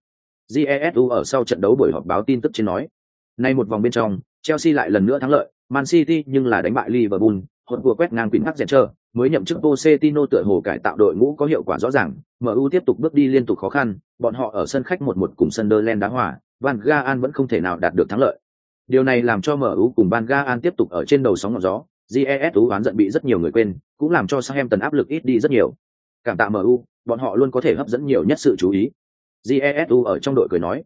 jesu ở sau trận đấu buổi họp báo tin tức trên nói nay một vòng bên trong chelsea lại lần nữa thắng lợi man city nhưng là đánh bại liverpool hột vừa quét ngang quỳnh hắc dẹn trơ mới nhậm chức Pochettino tựa hồ cải tạo đội ngũ có hiệu quả rõ ràng, MU tiếp tục bước đi liên tục khó khăn, bọn họ ở sân khách một một cùng Sunderland đá hòa, Van Gaal vẫn không thể nào đạt được thắng lợi. Điều này làm cho MU cùng Van Gaal tiếp tục ở trên đầu sóng ngọn gió, GES oán giận bị rất nhiều người quên, cũng làm cho Southampton áp lực ít đi rất nhiều. Cảm tạ MU, bọn họ luôn có thể hấp dẫn nhiều nhất sự chú ý. GESU ở trong đội cười nói,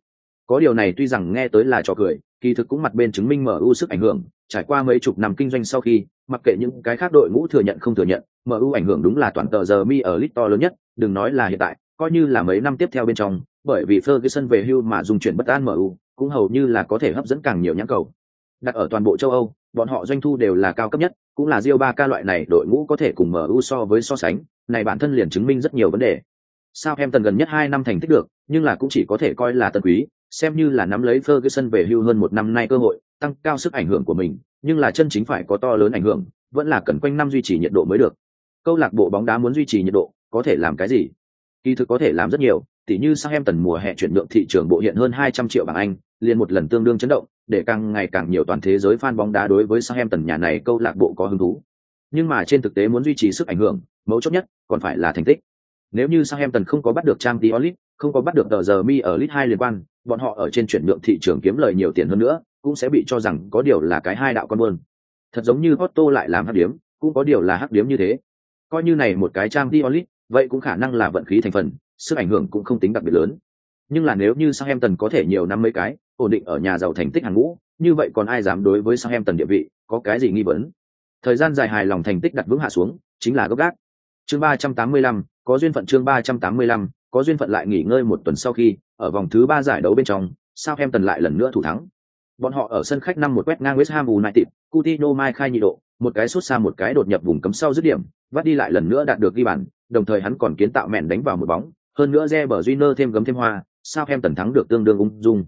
có điều này tuy rằng nghe tới là trò cười, kỳ thực cũng mặt bên chứng minh MU sức ảnh hưởng, trải qua mấy chục năm kinh doanh sau khi, mặc kệ những cái khác đội ngũ thừa nhận không thừa nhận, MU ảnh hưởng đúng là toàn tờ giờ mi ở lit to lớn nhất, đừng nói là hiện tại, coi như là mấy năm tiếp theo bên trong, bởi vì Ferguson về hưu mà dùng chuyển bất an MU, cũng hầu như là có thể hấp dẫn càng nhiều nhãn cầu. Đặt ở toàn bộ châu Âu, bọn họ doanh thu đều là cao cấp nhất, cũng là Real 3 ca loại này đội ngũ có thể cùng MU so với so sánh, này bản thân liền chứng minh rất nhiều vấn đề. Sao em tần gần nhất 2 năm thành tích được, nhưng là cũng chỉ có thể coi là tân quý, xem như là nắm lấy Ferguson về hưu hơn một năm nay cơ hội, tăng cao sức ảnh hưởng của mình, nhưng là chân chính phải có to lớn ảnh hưởng, vẫn là cần quanh năm duy trì nhiệt độ mới được. Câu lạc bộ bóng đá muốn duy trì nhiệt độ, có thể làm cái gì? Kỳ thực có thể làm rất nhiều, tỉ như Southampton mùa hè chuyển nhượng thị trường bộ hiện hơn 200 triệu bảng Anh, liền một lần tương đương chấn động, để càng ngày càng nhiều toàn thế giới fan bóng đá đối với Southampton nhà này câu lạc bộ có hứng thú. Nhưng mà trên thực tế muốn duy trì sức ảnh hưởng, mấu chốt nhất còn phải là thành tích. Nếu như Southampton không có bắt được Champions League, không có bắt được tờ giờ mi ở League 2 liên quan, bọn họ ở trên chuyển nhượng thị trường kiếm lời nhiều tiền hơn nữa, cũng sẽ bị cho rằng có điều là cái hai đạo con buôn. Thật giống như Otto lại làm hắc điếm, cũng có điều là hắc điếm như thế. Coi như này một cái trang League, vậy cũng khả năng là vận khí thành phần, sức ảnh hưởng cũng không tính đặc biệt lớn. Nhưng là nếu như Southampton có thể nhiều năm mấy cái, ổn định ở nhà giàu thành tích hàng ngũ, như vậy còn ai dám đối với Southampton địa vị có cái gì nghi vấn? Thời gian dài hài lòng thành tích đặt vững hạ xuống, chính là gốc gác. Chương 385, có duyên phận chương 385, có duyên phận lại nghỉ ngơi một tuần sau khi, ở vòng thứ ba giải đấu bên trong, Southampton lại lần nữa thủ thắng. Bọn họ ở sân khách năm một quét ngang West Ham United, Coutinho mai khai nhị độ, một cái sút xa một cái đột nhập vùng cấm sau dứt điểm, vắt đi lại lần nữa đạt được ghi bàn, đồng thời hắn còn kiến tạo mẹn đánh vào một bóng, hơn nữa Reber Júnior thêm gấm thêm hoa, sao em tần thắng được tương đương ung dung.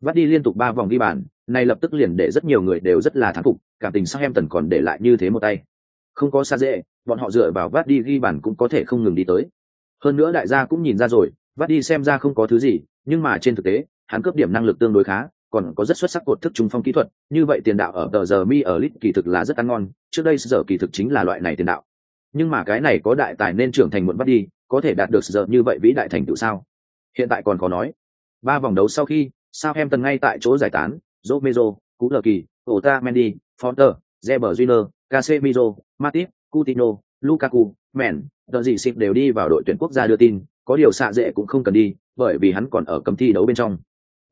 Vắt đi liên tục ba vòng ghi bàn, này lập tức liền để rất nhiều người đều rất là thán phục, cảm tình sao em tần còn để lại như thế một tay. Không có xa dễ, bọn họ dựa vào vắt đi ghi bàn cũng có thể không ngừng đi tới. Hơn nữa đại gia cũng nhìn ra rồi, vắt đi xem ra không có thứ gì, nhưng mà trên thực tế, hắn cướp điểm năng lực tương đối khá, còn có rất xuất sắc cột thức trung phong kỹ thuật, như vậy tiền đạo ở tờ giờ mi ở lit kỳ thực là rất ăn ngon, trước đây giờ kỳ thực chính là loại này tiền đạo. Nhưng mà cái này có đại tài nên trưởng thành muộn bắt đi, có thể đạt được giờ như vậy vĩ đại thành tựu sao? Hiện tại còn có nói. Ba vòng đấu sau khi, Southampton ngay tại chỗ giải tán, Romero, Cú Lờ Kỳ, Otamendi, Fonter, Reber junior Casemiro, Matip, Coutinho, Lukaku, Men, đợt gì xịp đều đi vào đội tuyển quốc gia đưa tin, có điều xạ dễ cũng không cần đi, bởi vì hắn còn ở cấm thi đấu bên trong.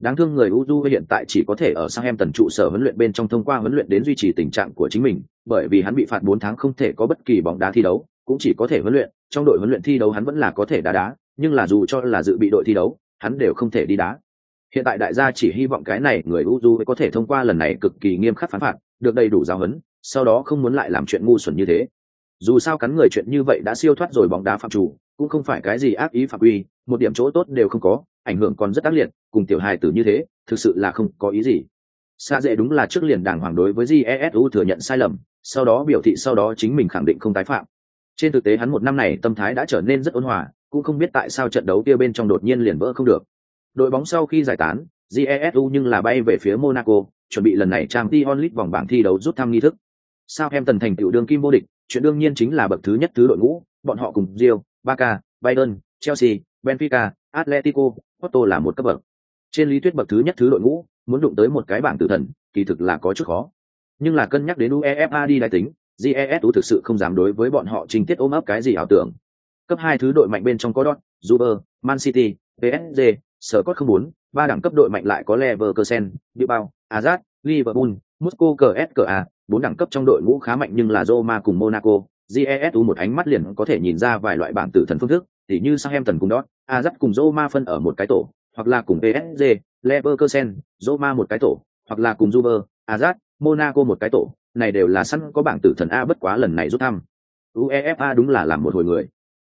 Đáng thương người uzu hiện tại chỉ có thể ở Southampton trụ sở huấn luyện bên trong thông qua huấn luyện đến duy trì tình trạng của chính mình, bởi vì hắn bị phạt 4 tháng không thể có bất kỳ bóng đá thi đấu, cũng chỉ có thể huấn luyện, trong đội huấn luyện thi đấu hắn vẫn là có thể đá đá, nhưng là dù cho là dự bị đội thi đấu, hắn đều không thể đi đá. Hiện tại đại gia chỉ hy vọng cái này người uzu có thể thông qua lần này cực kỳ nghiêm khắc phán phạt, được đầy đủ giáo huấn, sau đó không muốn lại làm chuyện ngu xuẩn như thế. Dù sao cắn người chuyện như vậy đã siêu thoát rồi bóng đá phạm chủ, cũng không phải cái gì ác ý phạm quy, một điểm chỗ tốt đều không có, ảnh hưởng còn rất ác liệt, cùng tiểu hài tử như thế, thực sự là không có ý gì. Sa dễ đúng là trước liền đàng hoàng đối với Jesu thừa nhận sai lầm, sau đó biểu thị sau đó chính mình khẳng định không tái phạm. Trên thực tế hắn một năm này tâm thái đã trở nên rất ôn hòa, cũng không biết tại sao trận đấu kia bên trong đột nhiên liền vỡ không được. Đội bóng sau khi giải tán, Jesu nhưng là bay về phía Monaco, chuẩn bị lần này trang t onlit vòng bảng thi đấu rút thăm nghi thức. Southampton thành tựu đương kim vô địch, chuyện đương nhiên chính là bậc thứ nhất thứ đội ngũ, bọn họ cùng Real, Barca, Bayern, Chelsea, Benfica, Atletico, Porto là một cấp bậc. Trên lý thuyết bậc thứ nhất thứ đội ngũ, muốn đụng tới một cái bảng tử thần, kỳ thực là có chút khó. Nhưng là cân nhắc đến UEFA đi đại tính, GESU thực sự không dám đối với bọn họ trình tiết ôm ấp cái gì ảo tưởng. Cấp hai thứ đội mạnh bên trong có Dortmund, Juve, Man City, PSG, Scott 04, ba đẳng cấp đội mạnh lại có Leverkusen, Bilbao, Ajax, Liverpool, Moscow CSKA, bốn đẳng cấp trong đội ngũ khá mạnh nhưng là Roma cùng Monaco, GESU một ánh mắt liền có thể nhìn ra vài loại bảng tử thần phương thức, tỉ như Southampton cùng đó, Ajax cùng Roma phân ở một cái tổ, hoặc là cùng PSG, Leverkusen, Roma một cái tổ, hoặc là cùng Juve, Ajax, Monaco một cái tổ, này đều là sẵn có bảng tử thần A bất quá lần này rút thăm. UEFA đúng là làm một hồi người.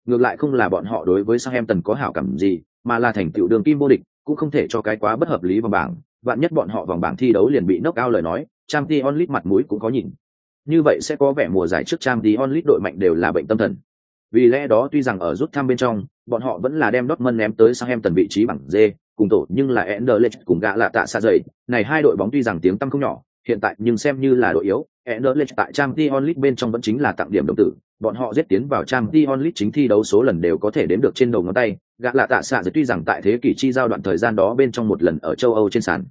Ngược lại không là bọn họ đối với Southampton có hảo cảm gì, mà là thành tựu đường kim vô địch, cũng không thể cho cái quá bất hợp lý vào bảng, vạn nhất bọn họ vòng bảng thi đấu liền bị nốc cao lời nói, Champions League mặt mũi cũng có nhìn. Như vậy sẽ có vẻ mùa giải trước Champions League đội mạnh đều là bệnh tâm thần. Vì lẽ đó tuy rằng ở rút thăm bên trong, bọn họ vẫn là đem Dortmund ném tới Southampton vị trí bảng D, cùng tổ nhưng là Anderlecht cùng gã lạ tạ xa dày. Này hai đội bóng tuy rằng tiếng tăm không nhỏ, hiện tại nhưng xem như là đội yếu. Anderlecht tại Champions League bên trong vẫn chính là tặng điểm đồng tử, bọn họ giết tiến vào Champions League chính thi đấu số lần đều có thể đếm được trên đầu ngón tay. Gã lạ tạ xạ tuy rằng tại thế kỷ chi giao đoạn thời gian đó bên trong một lần ở châu Âu trên sàn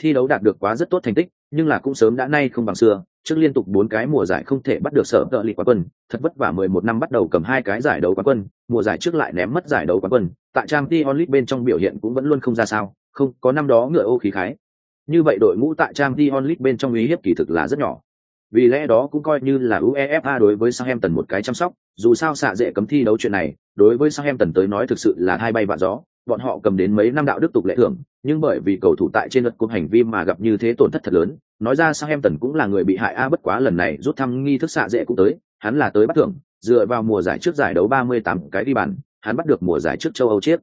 thi đấu đạt được quá rất tốt thành tích, nhưng là cũng sớm đã nay không bằng xưa, trước liên tục bốn cái mùa giải không thể bắt được sở tợ lì quá quân, thật vất vả 11 năm bắt đầu cầm hai cái giải đấu quá quân, mùa giải trước lại ném mất giải đấu quá quân, tại trang t onlit bên trong biểu hiện cũng vẫn luôn không ra sao, không, có năm đó ngựa ô khí khái. Như vậy đội ngũ tại trang t onlit bên trong uy hiếp kỳ thực là rất nhỏ. Vì lẽ đó cũng coi như là UEFA đối với Southampton một cái chăm sóc, dù sao xạ dễ cấm thi đấu chuyện này, đối với Southampton tới nói thực sự là hai bay vạ gió, bọn họ cầm đến mấy năm đạo đức tục lệ thưởng, nhưng bởi vì cầu thủ tại trên luật cúp hành vi mà gặp như thế tổn thất thật lớn, nói ra Southampton cũng là người bị hại a bất quá lần này rút thăm nghi thức xạ dễ cũng tới, hắn là tới bắt thưởng, dựa vào mùa giải trước giải đấu 38 cái đi bàn, hắn bắt được mùa giải trước châu Âu chiếc.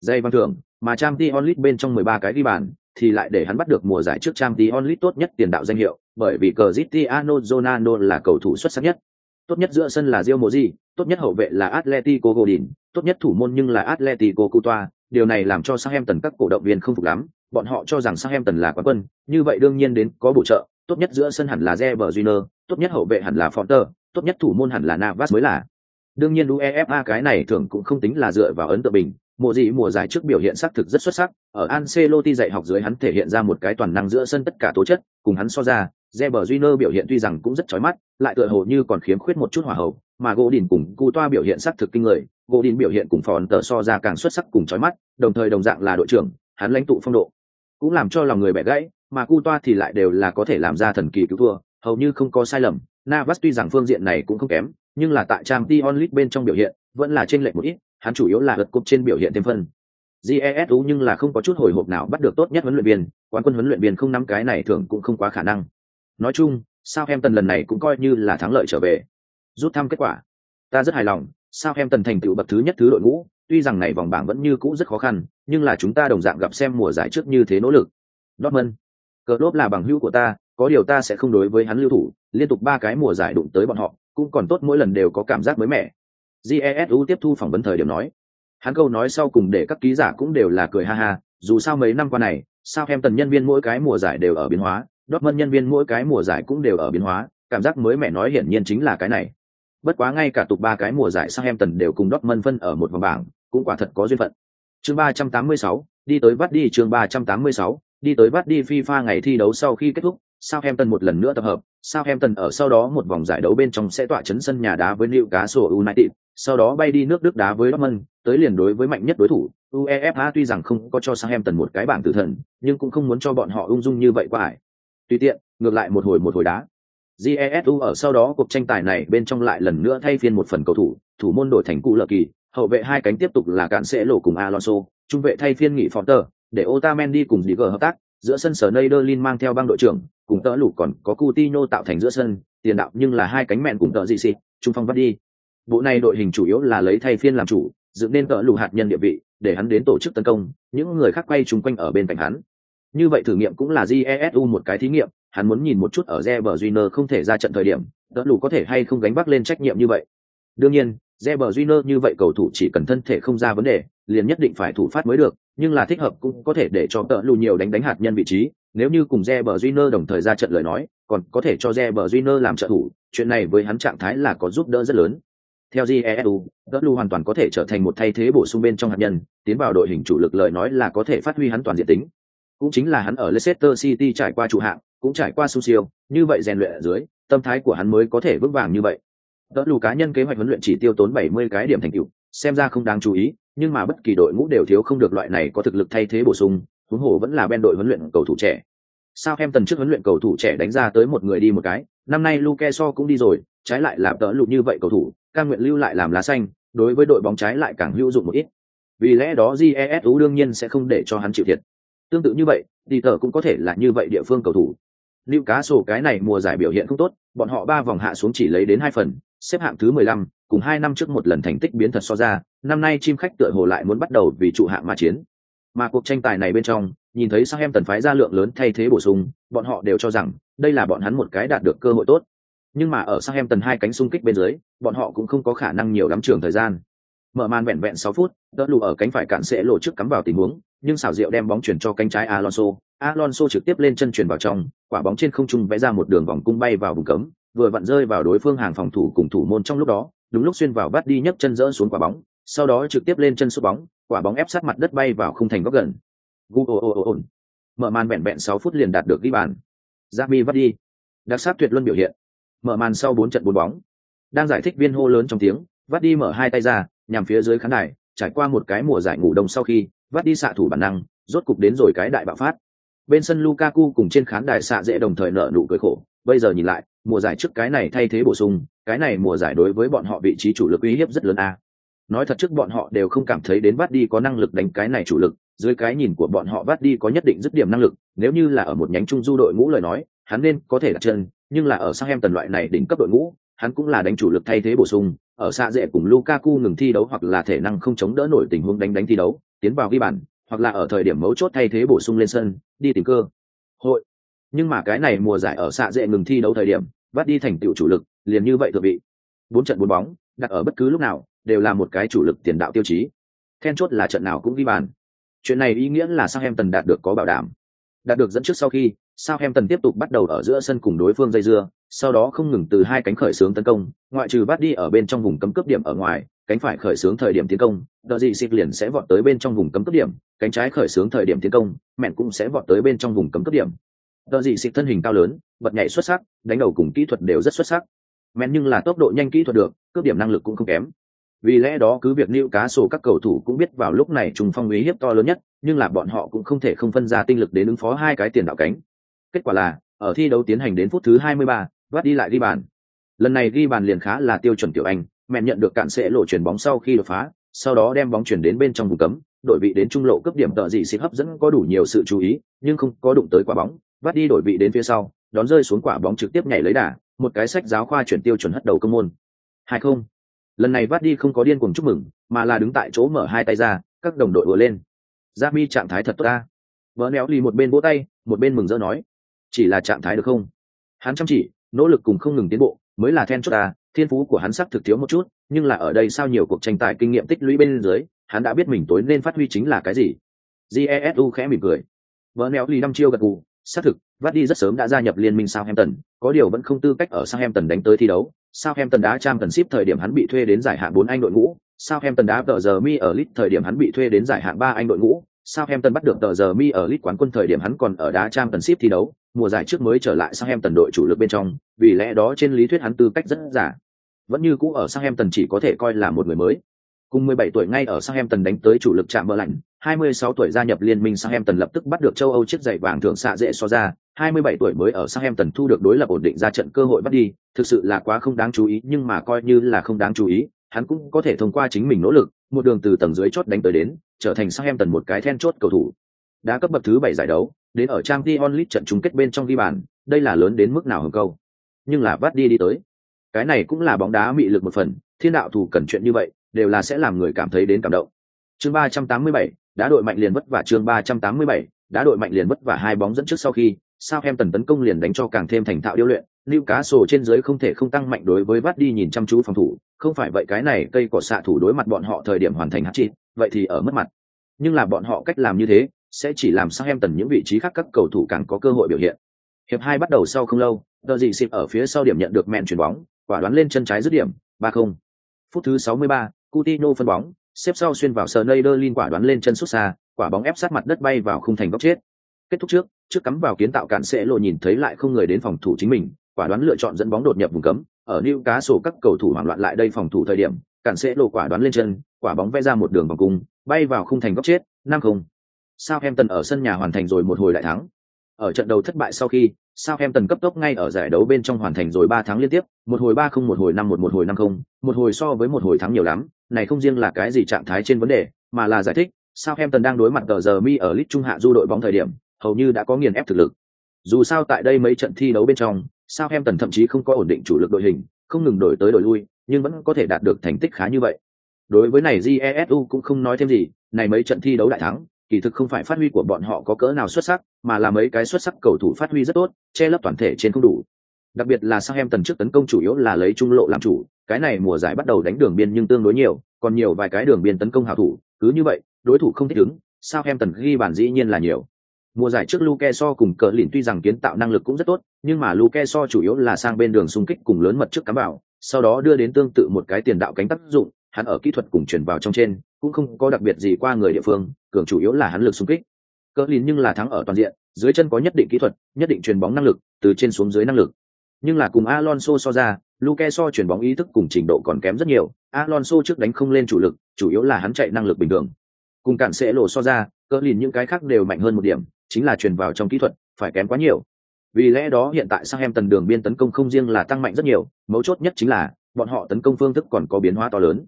Dây văn thưởng, mà Champions Onlit bên trong 13 cái đi bàn, thì lại để hắn bắt được mùa giải trước Champions Onlit tốt nhất tiền đạo danh hiệu, bởi vì cờ Cristiano Ronaldo là cầu thủ xuất sắc nhất. Tốt nhất giữa sân là Real Madrid, tốt nhất hậu vệ là Atletico Godin, tốt nhất thủ môn nhưng là Atletico Coutoa, điều này làm cho Southampton các cổ động viên không phục lắm, bọn họ cho rằng Southampton là quán quân, như vậy đương nhiên đến có bổ trợ, tốt nhất giữa sân hẳn là Reber Júnior, tốt nhất hậu vệ hẳn là Fonter, tốt nhất thủ môn hẳn là Navas mới là. Đương nhiên UEFA cái này thường cũng không tính là dựa vào ấn tượng bình, mùa gì mùa giải trước biểu hiện xác thực rất xuất sắc, ở Ancelotti dạy học dưới hắn thể hiện ra một cái toàn năng giữa sân tất cả tố chất, cùng hắn so ra, Reber Júnior biểu hiện tuy rằng cũng rất chói mắt, lại tựa hồ như còn khiếm khuyết một chút hỏa hậu, mà Godin cùng Cu Toa biểu hiện sắc thực kinh người, Godin biểu hiện cùng Phòn tờ so ra càng xuất sắc cùng chói mắt, đồng thời đồng dạng là đội trưởng, hắn lãnh tụ phong độ, cũng làm cho lòng người bẻ gãy, mà Cu Toa thì lại đều là có thể làm ra thần kỳ cứu thua, hầu như không có sai lầm. Navas tuy rằng phương diện này cũng không kém, nhưng là tại Champions League bên trong biểu hiện, vẫn là trên lệch một ít, hắn chủ yếu là lượt cúp trên biểu hiện thêm phân. GESU nhưng là không có chút hồi hộp nào bắt được tốt nhất huấn luyện viên, quán quân huấn luyện viên không nắm cái này thường cũng không quá khả năng. Nói chung, sao em tần lần này cũng coi như là thắng lợi trở về. Rút thăm kết quả. Ta rất hài lòng sao em tần thành tựu bậc thứ nhất thứ đội ngũ tuy rằng này vòng bảng vẫn như cũ rất khó khăn nhưng là chúng ta đồng dạng gặp xem mùa giải trước như thế nỗ lực. Dortmund cờ là bằng hữu của ta có điều ta sẽ không đối với hắn lưu thủ liên tục ba cái mùa giải đụng tới bọn họ cũng còn tốt mỗi lần đều có cảm giác mới mẻ. Jesu tiếp thu phỏng vấn thời điểm nói. Hắn câu nói sau cùng để các ký giả cũng đều là cười ha ha dù sao mấy năm qua này sao em tần nhân viên mỗi cái mùa giải đều ở biến hóa. Dortmund nhân viên mỗi cái mùa giải cũng đều ở biến hóa cảm giác mới mẻ nói hiển nhiên chính là cái này bất quá ngay cả tục ba cái mùa giải sang em tần đều cùng Dortmund phân ở một vòng bảng cũng quả thật có duyên phận chương 386, đi tới bắt đi chương 386, đi tới bắt đi FIFA ngày thi đấu sau khi kết thúc Southampton một lần nữa tập hợp, Southampton ở sau đó một vòng giải đấu bên trong sẽ tọa chấn sân nhà đá với Newcastle United, sau đó bay đi nước Đức đá với Dortmund, tới liền đối với mạnh nhất đối thủ. UEFA tuy rằng không có cho Southampton một cái bảng tử thần, nhưng cũng không muốn cho bọn họ ung dung như vậy quá ải. Tùy tiện, ngược lại một hồi một hồi đá. jesu ở sau đó cuộc tranh tài này bên trong lại lần nữa thay phiên một phần cầu thủ, thủ môn đổi thành cụ lợ kỳ, hậu vệ hai cánh tiếp tục là cạn sẽ lộ cùng Alonso, trung vệ thay phiên nghỉ Forter, để Otamendi cùng Diger hợp tác, giữa sân sở Nederlin mang theo băng đội trưởng, cùng tớ lục còn có Coutinho tạo thành giữa sân, tiền đạo nhưng là hai cánh mẹn cùng tợ dị xịt, trung phong vắt đi. Bộ này đội hình chủ yếu là lấy thay phiên làm chủ, dựng nên tớ lục hạt nhân địa vị, để hắn đến tổ chức tấn công, những người khác quay chung quanh ở bên cạnh hắn. Như vậy thử nghiệm cũng là Jesu một cái thí nghiệm, hắn muốn nhìn một chút ở Reber Júnior không thể ra trận thời điểm, đỡ lù có thể hay không gánh vác lên trách nhiệm như vậy. Đương nhiên, Reber Júnior như vậy cầu thủ chỉ cần thân thể không ra vấn đề, liền nhất định phải thủ phát mới được, nhưng là thích hợp cũng có thể để cho đỡ lù nhiều đánh đánh hạt nhân vị trí, nếu như cùng Reber Júnior đồng thời ra trận lời nói, còn có thể cho Reber Júnior làm trợ thủ, chuyện này với hắn trạng thái là có giúp đỡ rất lớn. Theo GESU, Dudley hoàn toàn có thể trở thành một thay thế bổ sung bên trong hạt nhân, tiến vào đội hình chủ lực lời nói là có thể phát huy hắn toàn diện tính. Cũng chính là hắn ở Leicester City trải qua chủ hạng, cũng trải qua su siêu, như vậy rèn luyện ở dưới, tâm thái của hắn mới có thể vững vàng như vậy. Đỡ lù cá nhân kế hoạch huấn luyện chỉ tiêu tốn 70 cái điểm thành tựu, xem ra không đáng chú ý, nhưng mà bất kỳ đội ngũ đều thiếu không được loại này có thực lực thay thế bổ sung, huống hồ vẫn là bên đội huấn luyện cầu thủ trẻ, sao em tần trước huấn luyện cầu thủ trẻ đánh ra tới một người đi một cái năm nay luke so cũng đi rồi trái lại làm đỡ lù như vậy cầu thủ cam nguyện lưu lại làm lá xanh đối với đội bóng trái lại càng hữu dụng một ít. Vì lẽ đó GESU đương nhiên sẽ không để cho hắn chịu thiệt tương tự như vậy đi tờ cũng có thể là như vậy địa phương cầu thủ. Lưu cá sổ cái này mùa giải biểu hiện không tốt, bọn họ ba vòng hạ xuống chỉ lấy đến hai phần, xếp hạng thứ mười lăm, cùng hai năm trước một lần thành tích biến thật so ra, năm nay chim khách tựa hồ lại muốn bắt đầu vì trụ hạng mà chiến. Mà cuộc tranh tài này bên trong, nhìn thấy sang em tần phái ra lượng lớn thay thế bổ sung, bọn họ đều cho rằng đây là bọn hắn một cái đạt được cơ hội tốt. Nhưng mà ở sang em tần hai cánh xung kích bên dưới, bọn họ cũng không có khả năng nhiều lắm trường thời gian. Mở màn vẹn vẹn sáu phút, đỡ lù ở cánh phải cạn sẽ lộ trước cắm vào tình huống nhưng xảo diệu đem bóng chuyển cho cánh trái alonso. Alonso trực tiếp lên chân chuyển vào trong, quả bóng trên không trung vẽ ra một đường vòng cung bay vào vùng cấm, vừa vặn rơi vào đối phương hàng phòng thủ cùng thủ môn trong lúc đó, đúng lúc xuyên vào bắt đi nhấc chân dỡ xuống quả bóng, sau đó trực tiếp lên chân sút bóng, quả bóng ép sát mặt đất bay vào khung thành góc gần. Gu mở màn bẹn bẹn sáu phút liền đạt được ghi bàn. Javi vắt đi. Đặc sắc tuyệt luân biểu hiện. Mở màn sau bốn trận bốn bóng. Đang giải thích viên hô lớn trong tiếng vắt đi mở hai tay ra, nhằm phía dưới khán đài, trải qua một cái mùa giải ngủ đông sau khi vắt đi xạ thủ bản năng, rốt cục đến rồi cái đại bạo phát. Bên sân Lukaku cùng trên khán đài xạ dễ đồng thời nở nụ cười khổ, bây giờ nhìn lại, mùa giải trước cái này thay thế bổ sung, cái này mùa giải đối với bọn họ vị trí chủ lực uy hiếp rất lớn a. Nói thật trước bọn họ đều không cảm thấy đến vắt đi có năng lực đánh cái này chủ lực, dưới cái nhìn của bọn họ vắt đi có nhất định dứt điểm năng lực, nếu như là ở một nhánh trung du đội ngũ lời nói, hắn nên có thể đặt chân, nhưng là ở sang em tần loại này đỉnh cấp đội ngũ, hắn cũng là đánh chủ lực thay thế bổ sung ở xa dễ cùng Lukaku ngừng thi đấu hoặc là thể năng không chống đỡ nổi tình huống đánh đánh thi đấu, tiến vào ghi bàn, hoặc là ở thời điểm mấu chốt thay thế bổ sung lên sân, đi tìm cơ hội. Nhưng mà cái này mùa giải ở xạ dễ ngừng thi đấu thời điểm, vắt đi thành tựu chủ lực, liền như vậy thượng vị. Bốn trận bốn bóng, đặt ở bất cứ lúc nào, đều là một cái chủ lực tiền đạo tiêu chí. Then chốt là trận nào cũng ghi bàn. Chuyện này ý nghĩa là sang em tần đạt được có bảo đảm. Đạt được dẫn trước sau khi Southampton em tiếp tục bắt đầu ở giữa sân cùng đối phương dây dưa, sau đó không ngừng từ hai cánh khởi xướng tấn công, ngoại trừ bắt đi ở bên trong vùng cấm cướp điểm ở ngoài, cánh phải khởi xướng thời điểm tiến công đợi gì xịt liền sẽ vọt tới bên trong vùng cấm cướp điểm, cánh trái khởi xướng thời điểm tiến công mẹn cũng sẽ vọt tới bên trong vùng cấm cướp điểm. Đợi gì xịt thân hình cao lớn bật nhảy xuất sắc, đánh đầu cùng kỹ thuật đều rất xuất sắc. Mẹn nhưng là tốc độ nhanh kỹ thuật được, cướp điểm năng lực cũng không kém. Vì lẽ đó cứ việc nịu cá sổ các cầu thủ cũng biết vào lúc này trùng phong uy hiếp to lớn nhất, nhưng là bọn họ cũng không thể không phân ra tinh lực đến ứng phó hai cái tiền đạo cánh kết quả là ở thi đấu tiến hành đến phút thứ 23, vắt đi lại ghi bàn lần này ghi bàn liền khá là tiêu chuẩn tiểu anh mẹ nhận được cản sẽ lộ chuyển bóng sau khi đột phá sau đó đem bóng chuyển đến bên trong vùng cấm đội vị đến trung lộ cấp điểm tợ dị xịt hấp dẫn có đủ nhiều sự chú ý nhưng không có đụng tới quả bóng vắt đi đổi vị đến phía sau đón rơi xuống quả bóng trực tiếp nhảy lấy đà, một cái sách giáo khoa chuyển tiêu chuẩn hất đầu công môn. Hai không. Lần này Vắt đi không có điên cuồng chúc mừng, mà là đứng tại chỗ mở hai tay ra, các đồng đội ùa lên. Jami trạng thái thật tốt ta. Bờ néo lì một bên vỗ tay, một bên mừng rỡ nói, chỉ là trạng thái được không? Hắn chăm chỉ, nỗ lực cùng không ngừng tiến bộ, mới là then chốt ta, thiên phú của hắn sắc thực thiếu một chút, nhưng là ở đây sao nhiều cuộc tranh tài kinh nghiệm tích lũy bên dưới, hắn đã biết mình tối nên phát huy chính là cái gì. Jesu khẽ mỉm cười. vợ néo lì năm chiêu gật gù, xác thực, Vắt đi rất sớm đã gia nhập liên minh Southampton, có điều vẫn không tư cách ở Southampton đánh tới thi đấu. Southampton đá trang tần ship thời điểm hắn bị thuê đến giải hạng 4 Anh đội ngũ, Southampton đá tờ giờ mi ở lit thời điểm hắn bị thuê đến giải hạng 3 Anh đội ngũ, Southampton bắt được tờ giờ mi ở lit quán quân thời điểm hắn còn ở đá trang tần ship thi đấu, mùa giải trước mới trở lại sang Em Tần đội chủ lực bên trong, vì lẽ đó trên lý thuyết hắn tư cách rất giả. Vẫn như cũ ở Sang Em Tần chỉ có thể coi là một người mới. Cùng 17 tuổi ngay ở Sang Em Tần đánh tới chủ lực chạm mơ lạnh, 26 tuổi gia nhập liên minh Sang Em Tần lập tức bắt được châu Âu chiếc giày vàng thượng xạ dễ so ra, 27 tuổi mới ở Sang Em Tần thu được đối lập ổn định ra trận cơ hội bắt đi, thực sự là quá không đáng chú ý nhưng mà coi như là không đáng chú ý, hắn cũng có thể thông qua chính mình nỗ lực, một đường từ tầng dưới chốt đánh tới đến, trở thành Sang Em Tần một cái then chốt cầu thủ. Đã cấp bậc thứ 7 giải đấu, đến ở trang Dion Lit trận chung kết bên trong ghi bàn, đây là lớn đến mức nào hơn câu. Nhưng là bắt đi đi tới. Cái này cũng là bóng đá mị lực một phần, thiên đạo thủ cần chuyện như vậy, đều là sẽ làm người cảm thấy đến cảm động. Chương 387, đã đội mạnh liền vất vả chương 387, đã đội mạnh liền vất vả hai bóng dẫn trước sau khi, Southampton tấn công liền đánh cho càng thêm thành thạo điêu luyện, Newcastle trên dưới không thể không tăng mạnh đối với bắt đi nhìn chăm chú phòng thủ, không phải vậy cái này cây cỏ xạ thủ đối mặt bọn họ thời điểm hoàn thành hạt chi, vậy thì ở mất mặt. Nhưng là bọn họ cách làm như thế, sẽ chỉ làm sang em tần những vị trí khác các cầu thủ càng có cơ hội biểu hiện. Hiệp hai bắt đầu sau không lâu, Đờ Dị xịp ở phía sau điểm nhận được mẹn chuyển bóng, quả đoán lên chân trái dứt điểm, 3-0. Phút thứ 63, Coutinho phân bóng, xếp sau xuyên vào Sneijderlin quả đoán lên chân sút xa, quả bóng ép sát mặt đất bay vào khung thành góc chết. Kết thúc trước, trước cắm vào kiến tạo cản sẽ lộ nhìn thấy lại không người đến phòng thủ chính mình, quả đoán lựa chọn dẫn bóng đột nhập vùng cấm, ở Newcastle các cầu thủ hoảng loạn lại đây phòng thủ thời điểm, cản sẽ lộ quả đoán lên chân, quả bóng vẽ ra một đường vòng cung, bay vào khung thành góc chết, 5-0. Southampton ở sân nhà hoàn thành rồi một hồi đại thắng. Ở trận đầu thất bại sau khi, Southampton cấp tốc ngay ở giải đấu bên trong hoàn thành rồi ba tháng liên tiếp, một hồi ba không một hồi năm một một hồi năm không, một hồi so với một hồi thắng nhiều lắm, này không riêng là cái gì trạng thái trên vấn đề, mà là giải thích, Southampton đang đối mặt tờ giờ mi ở lít trung hạ du đội bóng thời điểm, hầu như đã có nghiền ép thực lực. Dù sao tại đây mấy trận thi đấu bên trong, Southampton thậm chí không có ổn định chủ lực đội hình, không ngừng đổi tới đổi lui, nhưng vẫn có thể đạt được thành tích khá như vậy. Đối với này Jesu cũng không nói thêm gì, này mấy trận thi đấu đại thắng, kỳ thực không phải phát huy của bọn họ có cỡ nào xuất sắc, mà là mấy cái xuất sắc cầu thủ phát huy rất tốt, che lấp toàn thể trên không đủ. Đặc biệt là sang em tần trước tấn công chủ yếu là lấy trung lộ làm chủ, cái này mùa giải bắt đầu đánh đường biên nhưng tương đối nhiều, còn nhiều vài cái đường biên tấn công hảo thủ, cứ như vậy, đối thủ không thích ứng, tần ghi bàn dĩ nhiên là nhiều. Mùa giải trước Luke So cùng cờ lìn tuy rằng kiến tạo năng lực cũng rất tốt, nhưng mà Luke So chủ yếu là sang bên đường xung kích cùng lớn mật trước cắm bảo, sau đó đưa đến tương tự một cái tiền đạo cánh tác dụng, hắn ở kỹ thuật cùng chuyển vào trong trên, cũng không có đặc biệt gì qua người địa phương, cường chủ yếu là hắn lực xung kích. cỡ lìn nhưng là thắng ở toàn diện, dưới chân có nhất định kỹ thuật, nhất định truyền bóng năng lực, từ trên xuống dưới năng lực. Nhưng là cùng Alonso so ra, Luke so chuyển bóng ý thức cùng trình độ còn kém rất nhiều, Alonso trước đánh không lên chủ lực, chủ yếu là hắn chạy năng lực bình thường. Cùng cản sẽ lộ so ra, cỡ lìn những cái khác đều mạnh hơn một điểm, chính là truyền vào trong kỹ thuật, phải kém quá nhiều. Vì lẽ đó hiện tại sang em tần đường biên tấn công không riêng là tăng mạnh rất nhiều, mấu chốt nhất chính là bọn họ tấn công phương thức còn có biến hóa to lớn.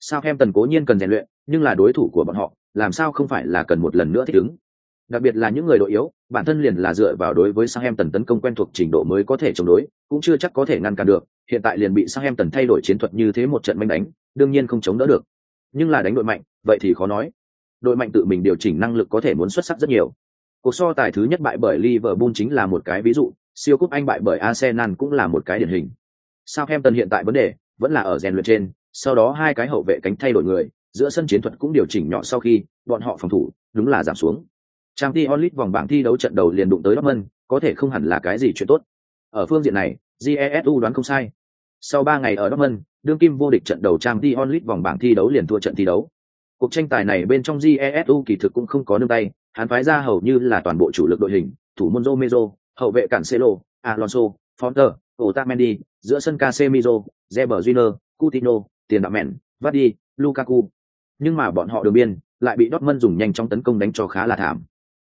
Sao em tần cố nhiên cần rèn luyện, nhưng là đối thủ của bọn họ, làm sao không phải là cần một lần nữa thích ứng. Đặc biệt là những người đội yếu, bản thân liền là dựa vào đối với sang em tần tấn công quen thuộc trình độ mới có thể chống đối, cũng chưa chắc có thể ngăn cản được. Hiện tại liền bị sang em tần thay đổi chiến thuật như thế một trận manh đánh, đương nhiên không chống đỡ được. Nhưng là đánh đội mạnh, vậy thì khó nói. Đội mạnh tự mình điều chỉnh năng lực có thể muốn xuất sắc rất nhiều. Cuộc so tài thứ nhất bại bởi Liverpool chính là một cái ví dụ, siêu cúp Anh bại bởi Arsenal cũng là một cái điển hình. Southampton hiện tại vấn đề vẫn là ở rèn luyện trên, sau đó hai cái hậu vệ cánh thay đổi người, giữa sân chiến thuật cũng điều chỉnh nhỏ sau khi bọn họ phòng thủ đúng là giảm xuống. trang t onlit vòng bảng thi đấu trận đầu liền đụng tới Dortmund, có thể không hẳn là cái gì chuyện tốt. Ở phương diện này, Jesu đoán không sai. Sau ba ngày ở Dortmund, đương kim vô địch trận đầu trang t onlit vòng bảng thi đấu liền thua trận thi đấu. Cuộc tranh tài này bên trong Jesu kỳ thực cũng không có nương tay, hắn phái ra hầu như là toàn bộ chủ lực đội hình, thủ môn Romero, hậu vệ Cancelo, Alonso, Fonter, Otamendi, giữa sân Casemiro, Reber Júnior, Coutinho, tiền đạo mẹn, Vardy, Lukaku. Nhưng mà bọn họ đường biên lại bị Dortmund dùng nhanh chóng tấn công đánh cho khá là thảm.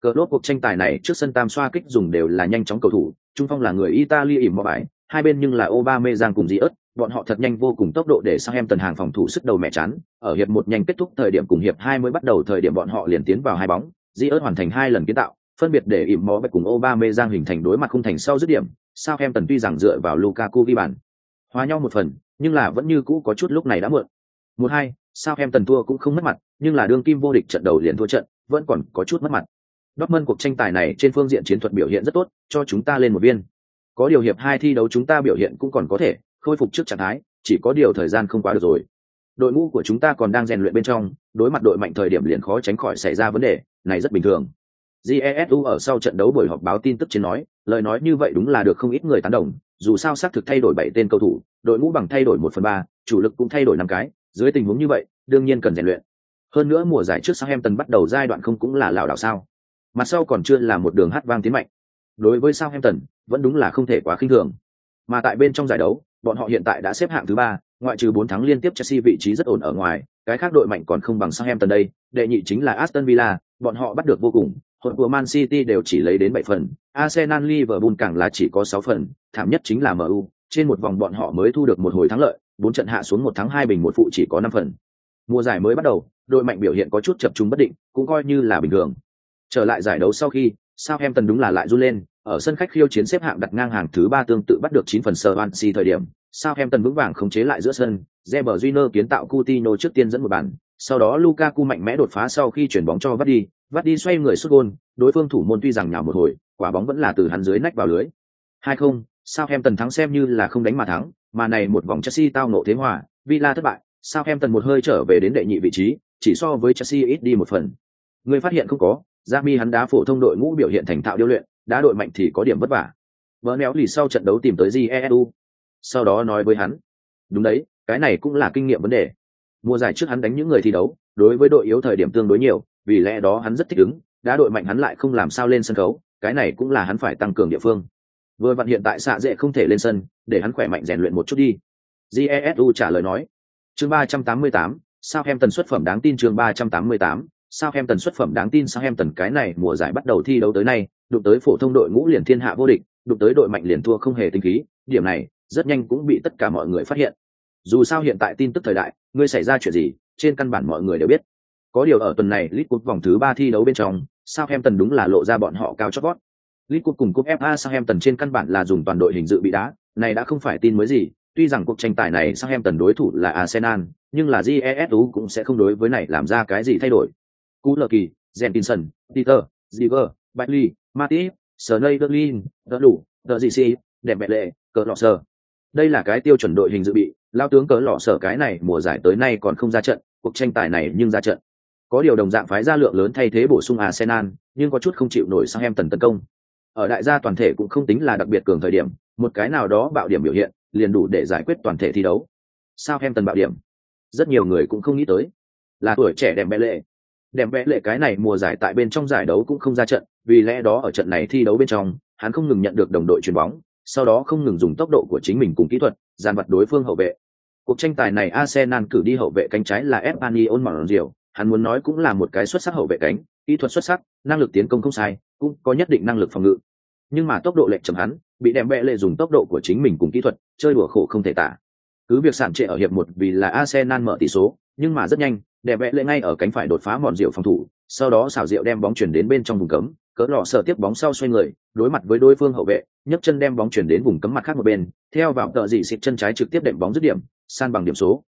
Cờ lốt cuộc tranh tài này trước sân tam xoa kích dùng đều là nhanh chóng cầu thủ, trung phong là người Italy ỉm mò bài. hai bên nhưng là Aubameyang cùng Diot, bọn họ thật nhanh vô cùng tốc độ để sang em tần hàng phòng thủ sức đầu mẹ chán. Ở hiệp một nhanh kết thúc thời điểm cùng hiệp hai mới bắt đầu thời điểm bọn họ liền tiến vào hai bóng, Diot hoàn thành hai lần kiến tạo, phân biệt để ỉm mó bạch cùng Aubameyang giang hình thành đối mặt không thành sau dứt điểm, Southampton tuy rằng dựa vào Lukaku ghi bàn, hòa nhau một phần, nhưng là vẫn như cũ có chút lúc này đã muộn. Một hai, sao em tần thua cũng không mất mặt, nhưng là đương kim vô địch trận đầu liền thua trận, vẫn còn có chút mất mặt. Dortmund cuộc tranh tài này trên phương diện chiến thuật biểu hiện rất tốt, cho chúng ta lên một viên. Có điều hiệp hai thi đấu chúng ta biểu hiện cũng còn có thể, khôi phục trước trạng thái, chỉ có điều thời gian không quá được rồi. Đội ngũ của chúng ta còn đang rèn luyện bên trong, đối mặt đội mạnh thời điểm liền khó tránh khỏi xảy ra vấn đề, này rất bình thường. Jesu ở sau trận đấu buổi họp báo tin tức trên nói, lời nói như vậy đúng là được không ít người tán đồng, dù sao xác thực thay đổi bảy tên cầu thủ, đội ngũ bằng thay đổi một phần ba, chủ lực cũng thay đổi năm cái, dưới tình huống như vậy, đương nhiên cần rèn luyện. Hơn nữa mùa giải trước Southampton bắt đầu giai đoạn không cũng là lão đảo sao? Mặt sau còn chưa là một đường hát vang tiến mạnh. Đối với Southampton, vẫn đúng là không thể quá khinh thường. Mà tại bên trong giải đấu, bọn họ hiện tại đã xếp hạng thứ ba, ngoại trừ bốn tháng liên tiếp Chelsea vị trí rất ổn ở ngoài, cái khác đội mạnh còn không bằng Southampton đây, đệ nhị chính là Aston Villa, bọn họ bắt được vô cùng, hội của Man City đều chỉ lấy đến bảy phần, Arsenal Liverpool càng là chỉ có sáu phần, thảm nhất chính là MU, trên một vòng bọn họ mới thu được một hồi thắng lợi, bốn trận hạ xuống một thắng hai bình một phụ chỉ có năm phần. Mùa giải mới bắt đầu, đội mạnh biểu hiện có chút chập trung bất định, cũng coi như là bình thường. Trở lại giải đấu sau khi, sao em tần đúng là lại run lên, ở sân khách khiêu chiến xếp hạng đặt ngang hàng thứ ba tương tự bắt được chín phần Swansea thời điểm, sao em tần vững vàng khống chế lại giữa sân, Reber Júnior kiến tạo Coutinho trước tiên dẫn một bàn, sau đó Lukaku mạnh mẽ đột phá sau khi chuyển bóng cho Vardy, Vardy xoay người sút gôn, đối phương thủ môn tuy rằng nhào một hồi, quả bóng vẫn là từ hắn dưới nách vào lưới. 2-0, Southampton thắng xem như là không đánh mà thắng, mà này một vòng Chelsea tao ngộ thế hòa, Villa thất bại, Southampton một hơi trở về đến đệ nhị vị trí, chỉ so với Chelsea ít đi một phần. Người phát hiện không có, Jamie hắn đá phổ thông đội ngũ biểu hiện thành thạo điêu luyện, đá đội mạnh thì có điểm vất vả. Vỡ méo lì sau trận đấu tìm tới Jesu, sau đó nói với hắn, đúng đấy, cái này cũng là kinh nghiệm vấn đề. Mùa giải trước hắn đánh những người thi đấu, đối với đội yếu thời điểm tương đối nhiều, vì lẽ đó hắn rất thích ứng, đá đội mạnh hắn lại không làm sao lên sân khấu, cái này cũng là hắn phải tăng cường địa phương. Vừa vặn hiện tại xạ dễ không thể lên sân, để hắn khỏe mạnh rèn luyện một chút đi. Jesu trả lời nói. Chương 388, sao em tần xuất phẩm đáng tin chương 388, sao em tần xuất phẩm đáng tin sao em tần cái này mùa giải bắt đầu thi đấu tới nay, đụng tới phổ thông đội ngũ liền thiên hạ vô địch, đụng tới đội mạnh liền thua không hề tinh khí, điểm này rất nhanh cũng bị tất cả mọi người phát hiện. Dù sao hiện tại tin tức thời đại, ngươi xảy ra chuyện gì, trên căn bản mọi người đều biết. Có điều ở tuần này, League Cup vòng thứ ba thi đấu bên trong, sao em tần đúng là lộ ra bọn họ cao chót vót. League Cup cùng Cup FA Southampton trên căn bản là dùng toàn đội hình dự bị đá, này đã không phải tin mới gì, tuy rằng cuộc tranh tài này Southampton đối thủ là Arsenal, nhưng là GESU cũng sẽ không đối với này làm ra cái gì thay đổi. Cú lờ kỳ, Jenkinson, Peter, Ziver, Bailey, Matip, Sneijderlin, đỡ đủ, đỡ gì si, đẹp mẹ lệ, cờ lọ sờ. Đây là cái tiêu chuẩn đội hình dự bị, lao tướng cờ lọ sờ cái này mùa giải tới nay còn không ra trận, cuộc tranh tài này nhưng ra trận. Có điều đồng dạng phái ra lượng lớn thay thế bổ sung Arsenal, nhưng có chút không chịu nổi sang em tần tấn công. Ở đại gia toàn thể cũng không tính là đặc biệt cường thời điểm, một cái nào đó bạo điểm biểu hiện, liền đủ để giải quyết toàn thể thi đấu. Sao em tần bạo điểm? Rất nhiều người cũng không nghĩ tới. Là tuổi trẻ đẹp bệ lệ. Đẹp bệ lệ cái này mùa giải tại bên trong giải đấu cũng không ra trận, vì lẽ đó ở trận này thi đấu bên trong, hắn không ngừng nhận được đồng đội chuyền bóng, sau đó không ngừng dùng tốc độ của chính mình cùng kỹ thuật, gian vật đối phương hậu vệ. Cuộc tranh tài này Arsenal cử đi hậu vệ cánh trái là Espanyol diều hắn muốn nói cũng là một cái xuất sắc hậu vệ cánh, kỹ thuật xuất sắc, năng lực tiến công không sai, cũng có nhất định năng lực phòng ngự. Nhưng mà tốc độ lệch chậm hắn, bị đem bẹ lệ dùng tốc độ của chính mình cùng kỹ thuật, chơi đùa khổ không thể tả. Cứ việc sản trệ ở hiệp một vì là Arsenal mở tỷ số, nhưng mà rất nhanh, đẹp vẽ lệ ngay ở cánh phải đột phá mòn rượu phòng thủ, sau đó xảo diệu đem bóng chuyển đến bên trong vùng cấm, cỡ lọ sợ tiếp bóng sau xoay người, đối mặt với đối phương hậu vệ, nhấc chân đem bóng chuyển đến vùng cấm mặt khác một bên, theo vào tợ dị xịt chân trái trực tiếp đệm bóng dứt điểm, san bằng điểm số.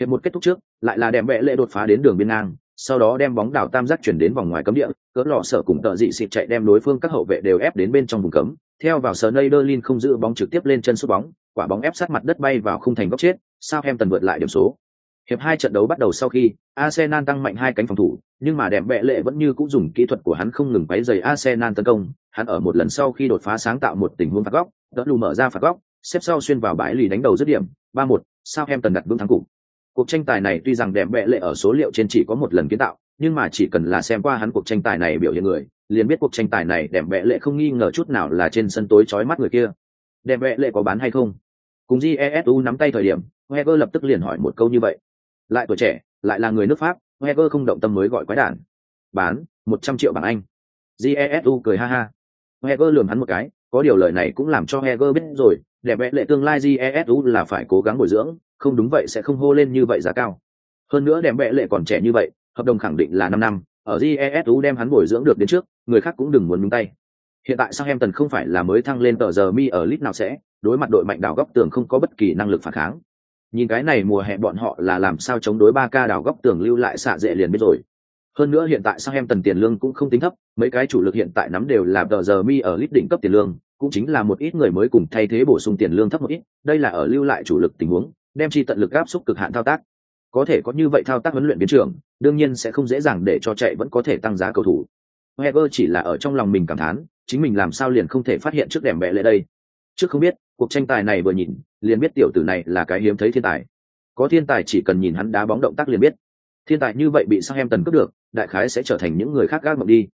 Hiệp một kết thúc trước, lại là đẹp vẽ lệ đột phá đến đường biên ngang, sau đó đem bóng đảo tam giác chuyển đến vòng ngoài cấm địa, cỡ lọ sở cùng tợ dị xịt chạy đem đối phương các hậu vệ đều ép đến bên trong vùng cấm, theo vào Sneijderlin không giữ bóng trực tiếp lên chân sút bóng, quả bóng ép sát mặt đất bay vào khung thành góc chết, sao em tần vượt lại điểm số. Hiệp hai trận đấu bắt đầu sau khi Arsenal tăng mạnh hai cánh phòng thủ, nhưng mà đẹp bệ lệ vẫn như cũng dùng kỹ thuật của hắn không ngừng quấy rầy Arsenal tấn công, hắn ở một lần sau khi đột phá sáng tạo một tình huống phạt góc, đỡ lù mở ra phạt góc, xếp sau xuyên vào bãi lì đánh đầu dứt điểm, 3-1, tần đặt vững thắng cục. Cuộc tranh tài này tuy rằng đẹp bệ lệ ở số liệu trên chỉ có một lần kiến tạo, nhưng mà chỉ cần là xem qua hắn cuộc tranh tài này biểu hiện người, liền biết cuộc tranh tài này đẹp bệ lệ không nghi ngờ chút nào là trên sân tối chói mắt người kia. Đẹp bệ lệ có bán hay không? Cùng Jesu nắm tay thời điểm, heger lập tức liền hỏi một câu như vậy. Lại tuổi trẻ, lại là người nước Pháp, heger không động tâm mới gọi quái đản. Bán, một trăm triệu bảng Anh. Jesu cười ha ha. heger lườm hắn một cái, có điều lời này cũng làm cho heger biết rồi, đẹp vẽ lệ tương lai Jesu là phải cố gắng bồi dưỡng, không đúng vậy sẽ không hô lên như vậy giá cao. Hơn nữa đẹp bệ lệ còn trẻ như vậy, hợp đồng khẳng định là năm năm, ở Jesu đem hắn bồi dưỡng được đến trước, người khác cũng đừng muốn nhúng tay. Hiện tại Southampton không phải là mới thăng lên tờ giờ mi ở lit nào sẽ, đối mặt đội mạnh đảo góc tường không có bất kỳ năng lực phản kháng. Nhìn cái này mùa hè bọn họ là làm sao chống đối ba ca đảo góc tường lưu lại xạ dễ liền biết rồi. Hơn nữa hiện tại sang em tần tiền lương cũng không tính thấp, mấy cái chủ lực hiện tại nắm đều là tờ giờ mi ở lit đỉnh cấp tiền lương, cũng chính là một ít người mới cùng thay thế bổ sung tiền lương thấp một ít, đây là ở lưu lại chủ lực tình huống, đem chi tận lực áp xúc cực hạn thao tác. Có thể có như vậy thao tác huấn luyện biến trưởng, đương nhiên sẽ không dễ dàng để cho chạy vẫn có thể tăng giá cầu thủ. heber chỉ là ở trong lòng mình cảm thán, chính mình làm sao liền không thể phát hiện trước đèm bẹ lệ đây. Trước không biết, cuộc tranh tài này vừa nhìn, liền biết tiểu tử này là cái hiếm thấy thiên tài. Có thiên tài chỉ cần nhìn hắn đá bóng động tác liền biết. Thiên tài như vậy bị Southampton cướp được, đại khái sẽ trở thành những người khác gác mộng đi.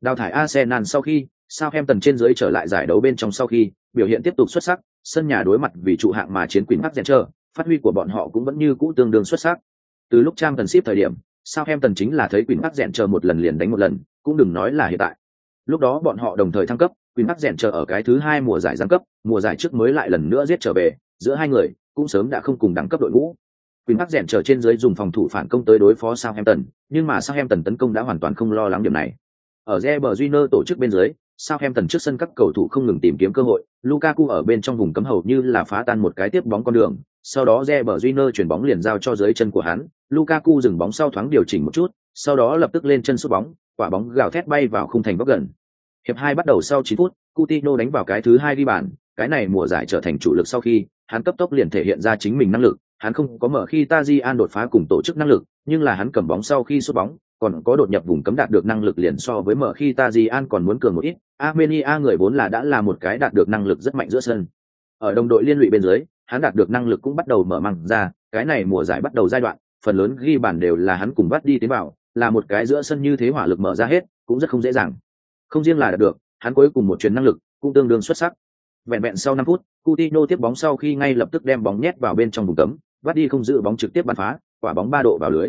Đào thải Arsenal sau khi, Southampton trên dưới trở lại giải đấu bên trong sau khi, biểu hiện tiếp tục xuất sắc, sân nhà đối mặt vì trụ hạng mà chiến Queen Park Rangers, phát huy của bọn họ cũng vẫn như cũ tương đương xuất sắc. Từ lúc trang tần ship thời điểm, sao em tần chính là thấy Quỷ Bắc Dẹn chờ một lần liền đánh một lần, cũng đừng nói là hiện tại. Lúc đó bọn họ đồng thời thăng cấp, Quỷ Bắc Dẹn chờ ở cái thứ hai mùa giải giáng cấp, mùa giải trước mới lại lần nữa giết trở về, giữa hai người cũng sớm đã không cùng đẳng cấp đội ngũ. Quỷ Bắc Dẹn chờ trên dưới dùng phòng thủ phản công tới đối phó sao em tần, nhưng mà sao em tần tấn công đã hoàn toàn không lo lắng điểm này. Ở Reberjiner tổ chức bên dưới, Southampton trước sân các cầu thủ không ngừng tìm kiếm cơ hội, Lukaku ở bên trong vùng cấm hầu như là phá tan một cái tiếp bóng con đường, sau đó Reber Júnior chuyển bóng liền giao cho dưới chân của hắn, Lukaku dừng bóng sau thoáng điều chỉnh một chút, sau đó lập tức lên chân sút bóng, quả bóng gào thét bay vào khung thành góc gần. Hiệp hai bắt đầu sau 9 phút, Coutinho đánh vào cái thứ hai đi bàn, cái này mùa giải trở thành chủ lực sau khi, hắn cấp tốc liền thể hiện ra chính mình năng lực, hắn không có mở khi Tajian đột phá cùng tổ chức năng lực, nhưng là hắn cầm bóng sau khi sút bóng, còn có đột nhập vùng cấm đạt được năng lực liền so với mở khi Tajian còn muốn cường một ít. Armenia người vốn là đã là một cái đạt được năng lực rất mạnh giữa sân. Ở đồng đội liên lụy bên dưới, hắn đạt được năng lực cũng bắt đầu mở măng ra, cái này mùa giải bắt đầu giai đoạn, phần lớn ghi bàn đều là hắn cùng bắt đi tiến vào, là một cái giữa sân như thế hỏa lực mở ra hết, cũng rất không dễ dàng. Không riêng là đạt được, hắn cuối cùng một truyền năng lực cũng tương đương xuất sắc. Vẹn vẹn sau 5 phút, Coutinho tiếp bóng sau khi ngay lập tức đem bóng nhét vào bên trong vùng cấm, bắt đi không giữ bóng trực tiếp bắn phá, quả bóng ba độ vào lưới.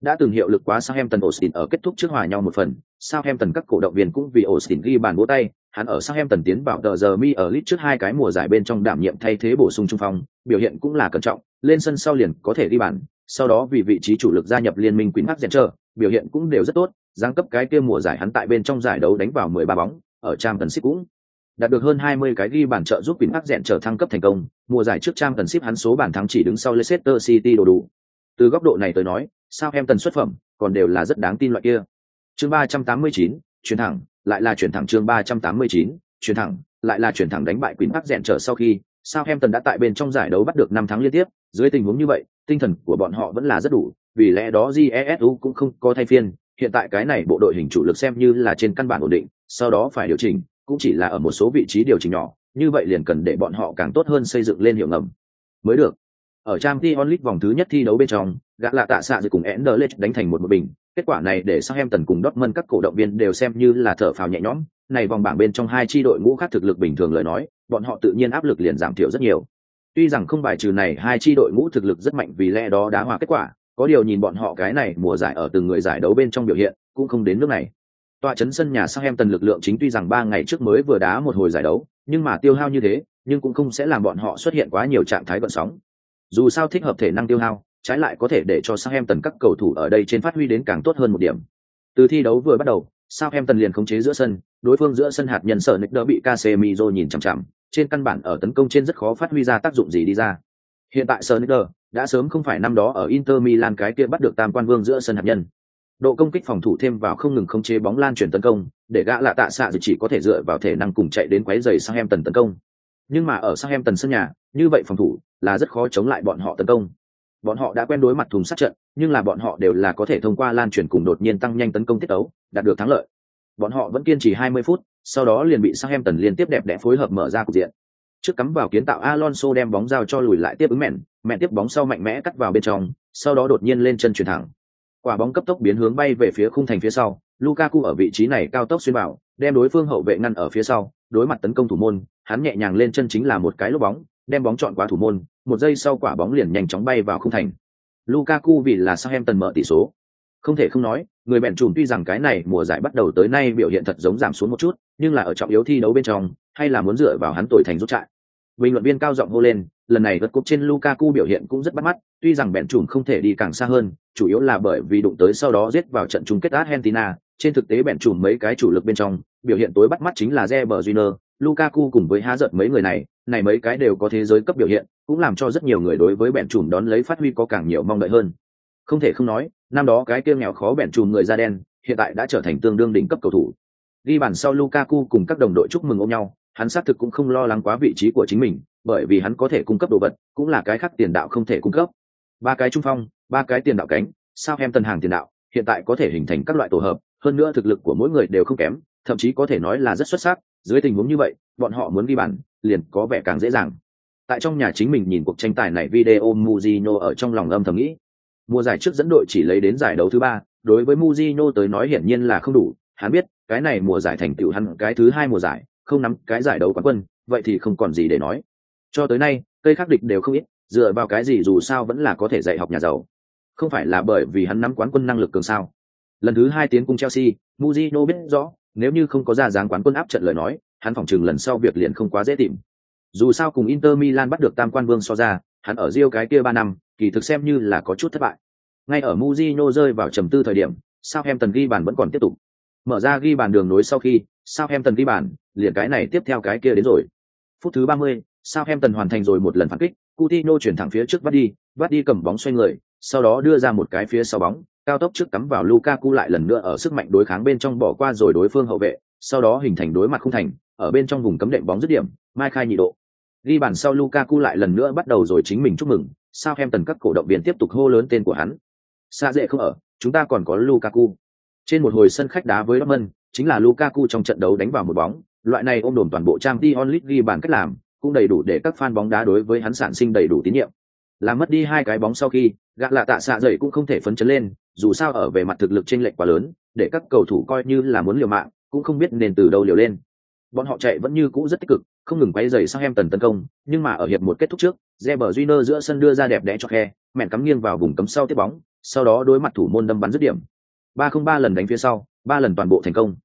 Đã từng hiệu lực quá Southampton Austin ở kết thúc trước hòa nhau một phần, Southampton các cổ động viên cũng vì Austin ghi bàn vỗ tay, hắn ở Southampton tiến vào tờ giờ mi ở lit trước hai cái mùa giải bên trong đảm nhiệm thay thế bổ sung trung phong, biểu hiện cũng là cẩn trọng, lên sân sau liền có thể ghi bàn, sau đó vì vị trí chủ lực gia nhập liên minh Queen Park Rangers, biểu hiện cũng đều rất tốt, giáng cấp cái kia mùa giải hắn tại bên trong giải đấu đánh vào 13 bóng, ở Champions League cũng đạt được hơn 20 cái ghi bàn trợ giúp Queen Park Rangers thăng cấp thành công, mùa giải trước Champions League hắn số bàn thắng chỉ đứng sau Leicester City đồ đủ. Từ góc độ này tới nói, Southampton xuất phẩm còn đều là rất đáng tin loại kia. Chương 389, chuyển thẳng, lại là chuyển thẳng chương 389, chuyển thẳng, lại là chuyển thẳng đánh bại Queen Park trở sau khi Southampton đã tại bên trong giải đấu bắt được 5 thắng liên tiếp, dưới tình huống như vậy, tinh thần của bọn họ vẫn là rất đủ, vì lẽ đó GESU cũng không có thay phiên, hiện tại cái này bộ đội hình chủ lực xem như là trên căn bản ổn định, sau đó phải điều chỉnh, cũng chỉ là ở một số vị trí điều chỉnh nhỏ, như vậy liền cần để bọn họ càng tốt hơn xây dựng lên hiệu ngầm. Mới được. Ở Champions League vòng thứ nhất thi đấu bên trong, gã lạ tạ xạ dự cùng Anderlecht đánh thành một một bình, kết quả này để Southampton cùng Dortmund các cổ động viên đều xem như là thở phào nhẹ nhõm, này vòng bảng bên trong hai chi đội ngũ khác thực lực bình thường lời nói, bọn họ tự nhiên áp lực liền giảm thiểu rất nhiều. Tuy rằng không bài trừ này hai chi đội ngũ thực lực rất mạnh vì lẽ đó đã hòa kết quả, có điều nhìn bọn họ cái này mùa giải ở từng người giải đấu bên trong biểu hiện, cũng không đến nước này. Tọa chấn sân nhà Southampton lực lượng chính tuy rằng ba ngày trước mới vừa đá một hồi giải đấu, nhưng mà tiêu hao như thế, nhưng cũng không sẽ làm bọn họ xuất hiện quá nhiều trạng thái bận sóng. Dù sao thích hợp thể năng tiêu hao, trái lại có thể để cho Southampton các cầu thủ ở đây trên phát huy đến càng tốt hơn một điểm. Từ thi đấu vừa bắt đầu, Southampton liền khống chế giữa sân, đối phương giữa sân hạt nhân sở nịch đỡ bị Casemiro nhìn chằm chằm, trên căn bản ở tấn công trên rất khó phát huy ra tác dụng gì đi ra. Hiện tại Sonicer đã sớm không phải năm đó ở Inter Milan cái kia bắt được tam quan vương giữa sân hạt nhân. Độ công kích phòng thủ thêm vào không ngừng khống chế bóng lan truyền tấn công, để gã lạ tạ xạ chỉ có thể dựa vào thể năng cùng chạy đến quấy giày Southampton tấn công. Nhưng mà ở Southampton sân nhà, như vậy phòng thủ là rất khó chống lại bọn họ tấn công. Bọn họ đã quen đối mặt thùng sát trận, nhưng là bọn họ đều là có thể thông qua lan truyền cùng đột nhiên tăng nhanh tấn công tiết ấu, đạt được thắng lợi. Bọn họ vẫn kiên trì 20 phút, sau đó liền bị sang em tần liên tiếp đẹp đẽ phối hợp mở ra cục diện. Trước cắm vào kiến tạo Alonso đem bóng giao cho lùi lại tiếp ứng mẹn, mẹn tiếp bóng sau mạnh mẽ cắt vào bên trong, sau đó đột nhiên lên chân chuyển thẳng. Quả bóng cấp tốc biến hướng bay về phía khung thành phía sau, Lukaku ở vị trí này cao tốc xuyên vào, đem đối phương hậu vệ ngăn ở phía sau, đối mặt tấn công thủ môn, hắn nhẹ nhàng lên chân chính là một cái lốp bóng, đem bóng chọn quá thủ môn, một giây sau quả bóng liền nhanh chóng bay vào khung thành. Lukaku vì là Southampton mở tỷ số. Không thể không nói, người bèn trùm tuy rằng cái này mùa giải bắt đầu tới nay biểu hiện thật giống giảm xuống một chút, nhưng là ở trọng yếu thi đấu bên trong, hay là muốn dựa vào hắn tuổi thành rút trại. Bình luận viên cao giọng hô lên, lần này vượt cúp trên Lukaku biểu hiện cũng rất bắt mắt, tuy rằng bèn trùm không thể đi càng xa hơn, chủ yếu là bởi vì đụng tới sau đó giết vào trận chung kết Argentina, trên thực tế bèn chùm mấy cái chủ lực bên trong, biểu hiện tối bắt mắt chính là Reber Júnior, Lukaku cùng với há giận mấy người này, này mấy cái đều có thế giới cấp biểu hiện, cũng làm cho rất nhiều người đối với bẹn chùm đón lấy phát huy có càng nhiều mong đợi hơn. Không thể không nói, năm đó cái kia nghèo khó bẹn chùm người da đen, hiện tại đã trở thành tương đương đỉnh cấp cầu thủ. Ghi bàn sau Lukaku cùng các đồng đội chúc mừng ôm nhau, hắn xác thực cũng không lo lắng quá vị trí của chính mình, bởi vì hắn có thể cung cấp đồ vật, cũng là cái khác tiền đạo không thể cung cấp. Ba cái trung phong, ba cái tiền đạo cánh, sao em tần hàng tiền đạo, hiện tại có thể hình thành các loại tổ hợp, hơn nữa thực lực của mỗi người đều không kém, thậm chí có thể nói là rất xuất sắc, dưới tình huống như vậy, bọn họ muốn ghi bàn, liền có vẻ càng dễ dàng. Tại trong nhà chính mình nhìn cuộc tranh tài này video muzino ở trong lòng âm thầm nghĩ. Mùa giải trước dẫn đội chỉ lấy đến giải đấu thứ ba, đối với muzino tới nói hiển nhiên là không đủ, hắn biết, cái này mùa giải thành tựu hắn cái thứ hai mùa giải, không nắm cái giải đấu quán quân, vậy thì không còn gì để nói. Cho tới nay, cây khắc địch đều không ít, dựa vào cái gì dù sao vẫn là có thể dạy học nhà giàu. Không phải là bởi vì hắn nắm quán quân năng lực cường sao? Lần thứ hai tiến cung Chelsea, muzino biết rõ, nếu như không có ra dáng quán quân áp trận lời nói, hắn phỏng chừng lần sau việc liền không quá dễ tìm. Dù sao cùng Inter Milan bắt được tam quan vương so ra, hắn ở Rio cái kia ba năm, kỳ thực xem như là có chút thất bại. Ngay ở muzino rơi vào trầm tư thời điểm, sao em tần ghi bàn vẫn còn tiếp tục. Mở ra ghi bàn đường nối sau khi, sao em tần ghi bàn, liền cái này tiếp theo cái kia đến rồi. Phút thứ ba mươi, sao em tần hoàn thành rồi một lần phản kích, Coutinho chuyển thẳng phía trước vắt đi, vắt đi cầm bóng xoay người, sau đó đưa ra một cái phía sau bóng, cao tốc trước cắm vào Lukaku lại lần nữa ở sức mạnh đối kháng bên trong bỏ qua rồi đối phương hậu vệ, sau đó hình thành đối mặt không thành, ở bên trong vùng cấm đệm bóng dứt điểm, Mai khai nhị độ. Ghi bàn sau Lukaku lại lần nữa bắt đầu rồi chính mình chúc mừng, Southampton các cổ động viên tiếp tục hô lớn tên của hắn. Xa dễ không ở, chúng ta còn có Lukaku. Trên một hồi sân khách đá với Dortmund, chính là Lukaku trong trận đấu đánh vào một bóng, loại này ôm đồn toàn bộ trang Dion League ghi bàn cách làm, cũng đầy đủ để các fan bóng đá đối với hắn sản sinh đầy đủ tín nhiệm. Làm mất đi hai cái bóng sau khi, gã lạ tạ xạ dậy cũng không thể phấn chấn lên, dù sao ở về mặt thực lực chênh lệch quá lớn, để các cầu thủ coi như là muốn liều mạng, cũng không biết nên từ đâu liều lên. Bọn họ chạy vẫn như cũ rất tích cực, không ngừng quay dày sang em tần tấn công, nhưng mà ở hiệp một kết thúc trước, Reber Júnior giữa sân đưa ra đẹp đẽ cho khe, mẹn cắm nghiêng vào vùng cấm sau tiếp bóng, sau đó đối mặt thủ môn đâm bắn dứt điểm. Ba không ba lần đánh phía sau, ba lần toàn bộ thành công.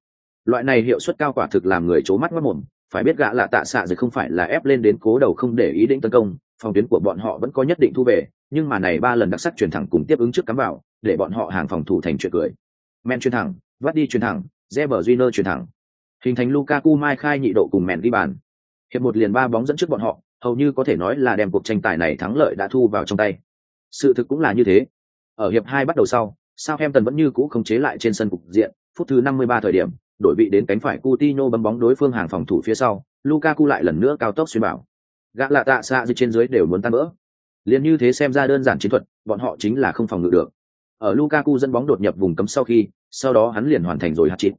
Loại này hiệu suất cao quả thực làm người chố mắt mắt mồm, phải biết gã là tạ xạ rồi không phải là ép lên đến cố đầu không để ý định tấn công, phòng tuyến của bọn họ vẫn có nhất định thu về, nhưng mà này ba lần đặc sắc chuyển thẳng cùng tiếp ứng trước cắm vào, để bọn họ hàng phòng thủ thành chuyện cười. Men chuyển thẳng, vắt đi chuyển thẳng, Reber Júnior chuyển thẳng. Hình thành Lukaku mai khai nhị độ cùng mèn đi bàn. Hiệp một liền ba bóng dẫn trước bọn họ, hầu như có thể nói là đem cuộc tranh tài này thắng lợi đã thu vào trong tay. Sự thực cũng là như thế. Ở hiệp hai bắt đầu sau, Southampton vẫn như cũ không chế lại trên sân cục diện, phút thứ 53 thời điểm, đổi vị đến cánh phải Coutinho bấm bóng đối phương hàng phòng thủ phía sau, Lukaku lại lần nữa cao tốc xuyên bảo. Gã lạ tạ xạ dưới trên dưới đều muốn tan vỡ. Liên như thế xem ra đơn giản chiến thuật, bọn họ chính là không phòng ngự được. Ở Lukaku dẫn bóng đột nhập vùng cấm sau khi, sau đó hắn liền hoàn thành rồi hạt chịt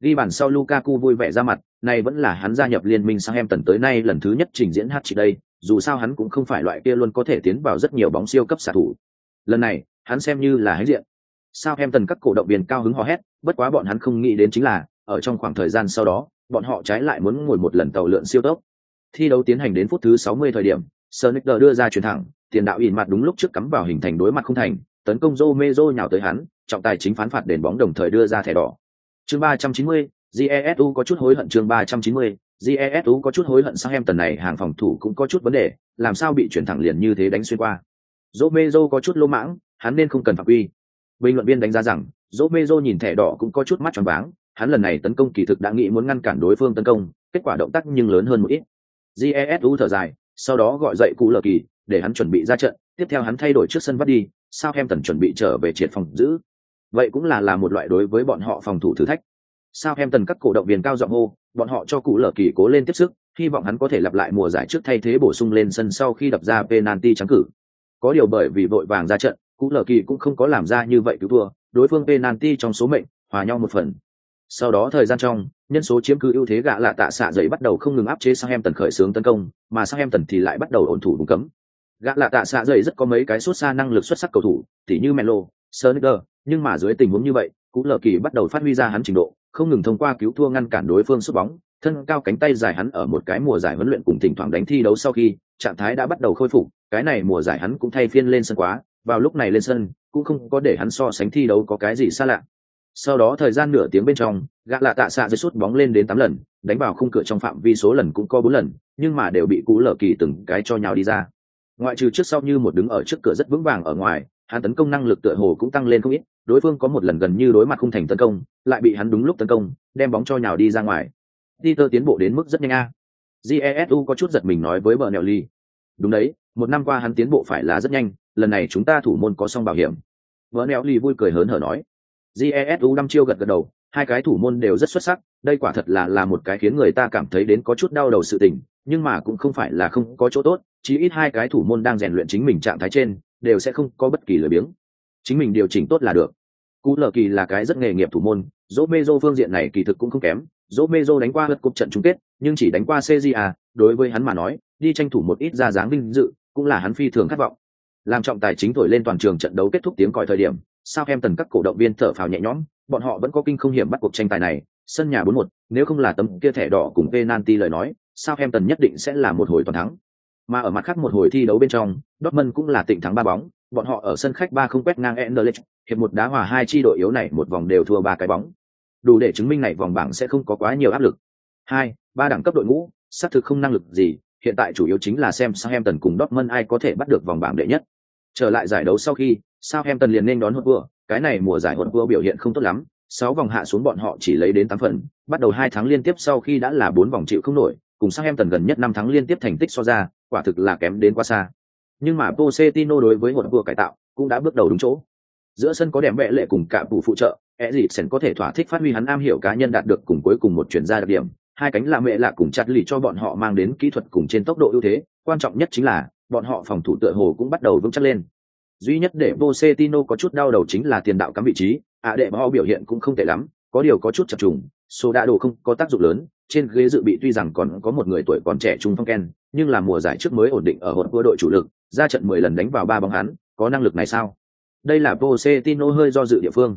Ghi bàn sau Lukaku vui vẻ ra mặt, này vẫn là hắn gia nhập liên minh Southampton tới nay lần thứ nhất trình diễn hạt chịt đây, dù sao hắn cũng không phải loại kia luôn có thể tiến vào rất nhiều bóng siêu cấp xạ thủ. Lần này, hắn xem như là hãnh diện. Southampton các cổ động viên cao hứng hò hét, bất quá bọn hắn không nghĩ đến chính là, ở trong khoảng thời gian sau đó, bọn họ trái lại muốn ngồi một lần tàu lượn siêu tốc. Thi đấu tiến hành đến phút thứ 60 thời điểm, Sonicer đưa ra chuyển thẳng, tiền đạo ỉn mặt đúng lúc trước cắm vào hình thành đối mặt không thành, tấn công Romero nhào tới hắn, trọng tài chính phán phạt đền bóng đồng thời đưa ra thẻ đỏ. Chương 390, Jesu có chút hối hận chương 390, Jesu có chút hối hận sang em tần này hàng phòng thủ cũng có chút vấn đề, làm sao bị chuyển thẳng liền như thế đánh xuyên qua. Romero có chút lô mãng, hắn nên không cần phạm quy. Bình luận viên đánh giá rằng, Romero nhìn thẻ đỏ cũng có chút mắt tròn váng, hắn lần này tấn công kỳ thực đã nghĩ muốn ngăn cản đối phương tấn công, kết quả động tác nhưng lớn hơn một ít. Jesu thở dài, sau đó gọi dậy cụ lờ kỳ, để hắn chuẩn bị ra trận, tiếp theo hắn thay đổi trước sân vắt đi, sao em tần chuẩn bị trở về triệt phòng giữ. Vậy cũng là là một loại đối với bọn họ phòng thủ thử thách. Sao em tần các cổ động viên cao giọng hô, bọn họ cho cụ lờ kỳ cố lên tiếp sức, hy vọng hắn có thể lặp lại mùa giải trước thay thế bổ sung lên sân sau khi đập ra penalty trắng cử. Có điều bởi vì vội vàng ra trận, cụ lờ kỳ cũng không có làm ra như vậy cứu thua, đối phương penalty trong số mệnh, hòa nhau một phần, sau đó thời gian trong, nhân số chiếm cứ ưu thế gạ lạ tạ xạ dậy bắt đầu không ngừng áp chế sang em tần khởi xướng tấn công, mà sang em tần thì lại bắt đầu ổn thủ vùng cấm. Gạ lạ tạ xạ dậy rất có mấy cái xuất xa năng lực xuất sắc cầu thủ, tỉ như Melo, Sonicer, nhưng mà dưới tình huống như vậy, Cú Lờ Kỳ bắt đầu phát huy ra hắn trình độ, không ngừng thông qua cứu thua ngăn cản đối phương sút bóng, thân cao cánh tay dài hắn ở một cái mùa giải huấn luyện cùng thỉnh thoảng đánh thi đấu sau khi, trạng thái đã bắt đầu khôi phục, cái này mùa giải hắn cũng thay phiên lên sân quá, vào lúc này lên sân, cũng không có để hắn so sánh thi đấu có cái gì xa lạ sau đó thời gian nửa tiếng bên trong gã lạ tạ xạ dưới sút bóng lên đến tám lần đánh vào khung cửa trong phạm vi số lần cũng có bốn lần nhưng mà đều bị cú lở kỳ từng cái cho nhau đi ra ngoại trừ trước sau như một đứng ở trước cửa rất vững vàng ở ngoài hắn tấn công năng lực tựa hồ cũng tăng lên không ít đối phương có một lần gần như đối mặt khung thành tấn công, lại bị hắn đúng lúc tấn công, đem bóng cho nhào đi ra ngoài. Peter tiến bộ đến mức rất nhanh a. Jesu có chút giật mình nói với vợ nẹo ly. Đúng đấy, một năm qua hắn tiến bộ phải là rất nhanh, lần này chúng ta thủ môn có xong bảo hiểm. vợ nẹo ly vui cười hớn hở nói. Jesu năm chiêu gật gật đầu, hai cái thủ môn đều rất xuất sắc, đây quả thật là là một cái khiến người ta cảm thấy đến có chút đau đầu sự tình, nhưng mà cũng không phải là không có chỗ tốt, chí ít hai cái thủ môn đang rèn luyện chính mình trạng thái trên, đều sẽ không có bất kỳ lời biếng. Chính mình điều chỉnh tốt là được. Cú Lở Kỳ là cái rất nghề nghiệp thủ môn, dỗ Mezo phương diện này kỳ thực cũng không kém, dỗ Mezo đánh qua lượt cúp trận chung kết, nhưng chỉ đánh qua CJA, đối với hắn mà nói, đi tranh thủ một ít ra dáng vinh dự, cũng là hắn phi thường khát vọng. Làm trọng tài chính thổi lên toàn trường trận đấu kết thúc tiếng còi thời điểm, Southampton các cổ động viên thở phào nhẹ nhõm, bọn họ vẫn có kinh không hiểm bắt cuộc tranh tài này, sân nhà 4-1, nếu không là tấm kia thẻ đỏ cùng penalty lời nói, Southampton nhất định sẽ là một hồi toàn thắng. Mà ở mặt khác một hồi thi đấu bên trong, Dortmund cũng là tịnh thắng ba bóng, bọn họ ở sân khách ba không quét ngang Anderlecht, hiệp một đá hòa hai chi đội yếu này một vòng đều thua ba cái bóng. Đủ để chứng minh này vòng bảng sẽ không có quá nhiều áp lực. Hai, ba đẳng cấp đội ngũ, xác thực không năng lực gì, hiện tại chủ yếu chính là xem Southampton cùng Dortmund ai có thể bắt được vòng bảng đệ nhất. Trở lại giải đấu sau khi, Southampton liền nên đón Hotspur, cái này mùa giải Hotspur biểu hiện không tốt lắm, sáu vòng hạ xuống bọn họ chỉ lấy đến tám phần, bắt đầu hai tháng liên tiếp sau khi đã là bốn vòng chịu không nổi, cùng Southampton gần nhất năm tháng liên tiếp thành tích so ra, quả thực là kém đến quá xa. Nhưng mà Pochettino đối với Hotspur cải tạo cũng đã bước đầu đúng chỗ. Giữa sân có đẹp vẽ lệ cùng cả phụ phụ trợ, Eriksen có thể thỏa thích phát huy hắn am hiểu cá nhân đạt được cùng cuối cùng một chuyển ra đặc điểm, hai cánh là mẹ lạ cùng chặt lì cho bọn họ mang đến kỹ thuật cùng trên tốc độ ưu thế, quan trọng nhất chính là bọn họ phòng thủ tựa hồ cũng bắt đầu vững chắc lên duy nhất để Pochettino có chút đau đầu chính là tiền đạo cắm vị trí, ạ à đệ bao biểu hiện cũng không tệ lắm, có điều có chút chập trùng, số đã đồ không có tác dụng lớn, trên ghế dự bị tuy rằng còn có một người tuổi còn trẻ trung phong Ken, nhưng là mùa giải trước mới ổn định ở hỗn của đội chủ lực, ra trận 10 lần đánh vào ba bóng hắn, có năng lực này sao? Đây là Pochettino hơi do dự địa phương.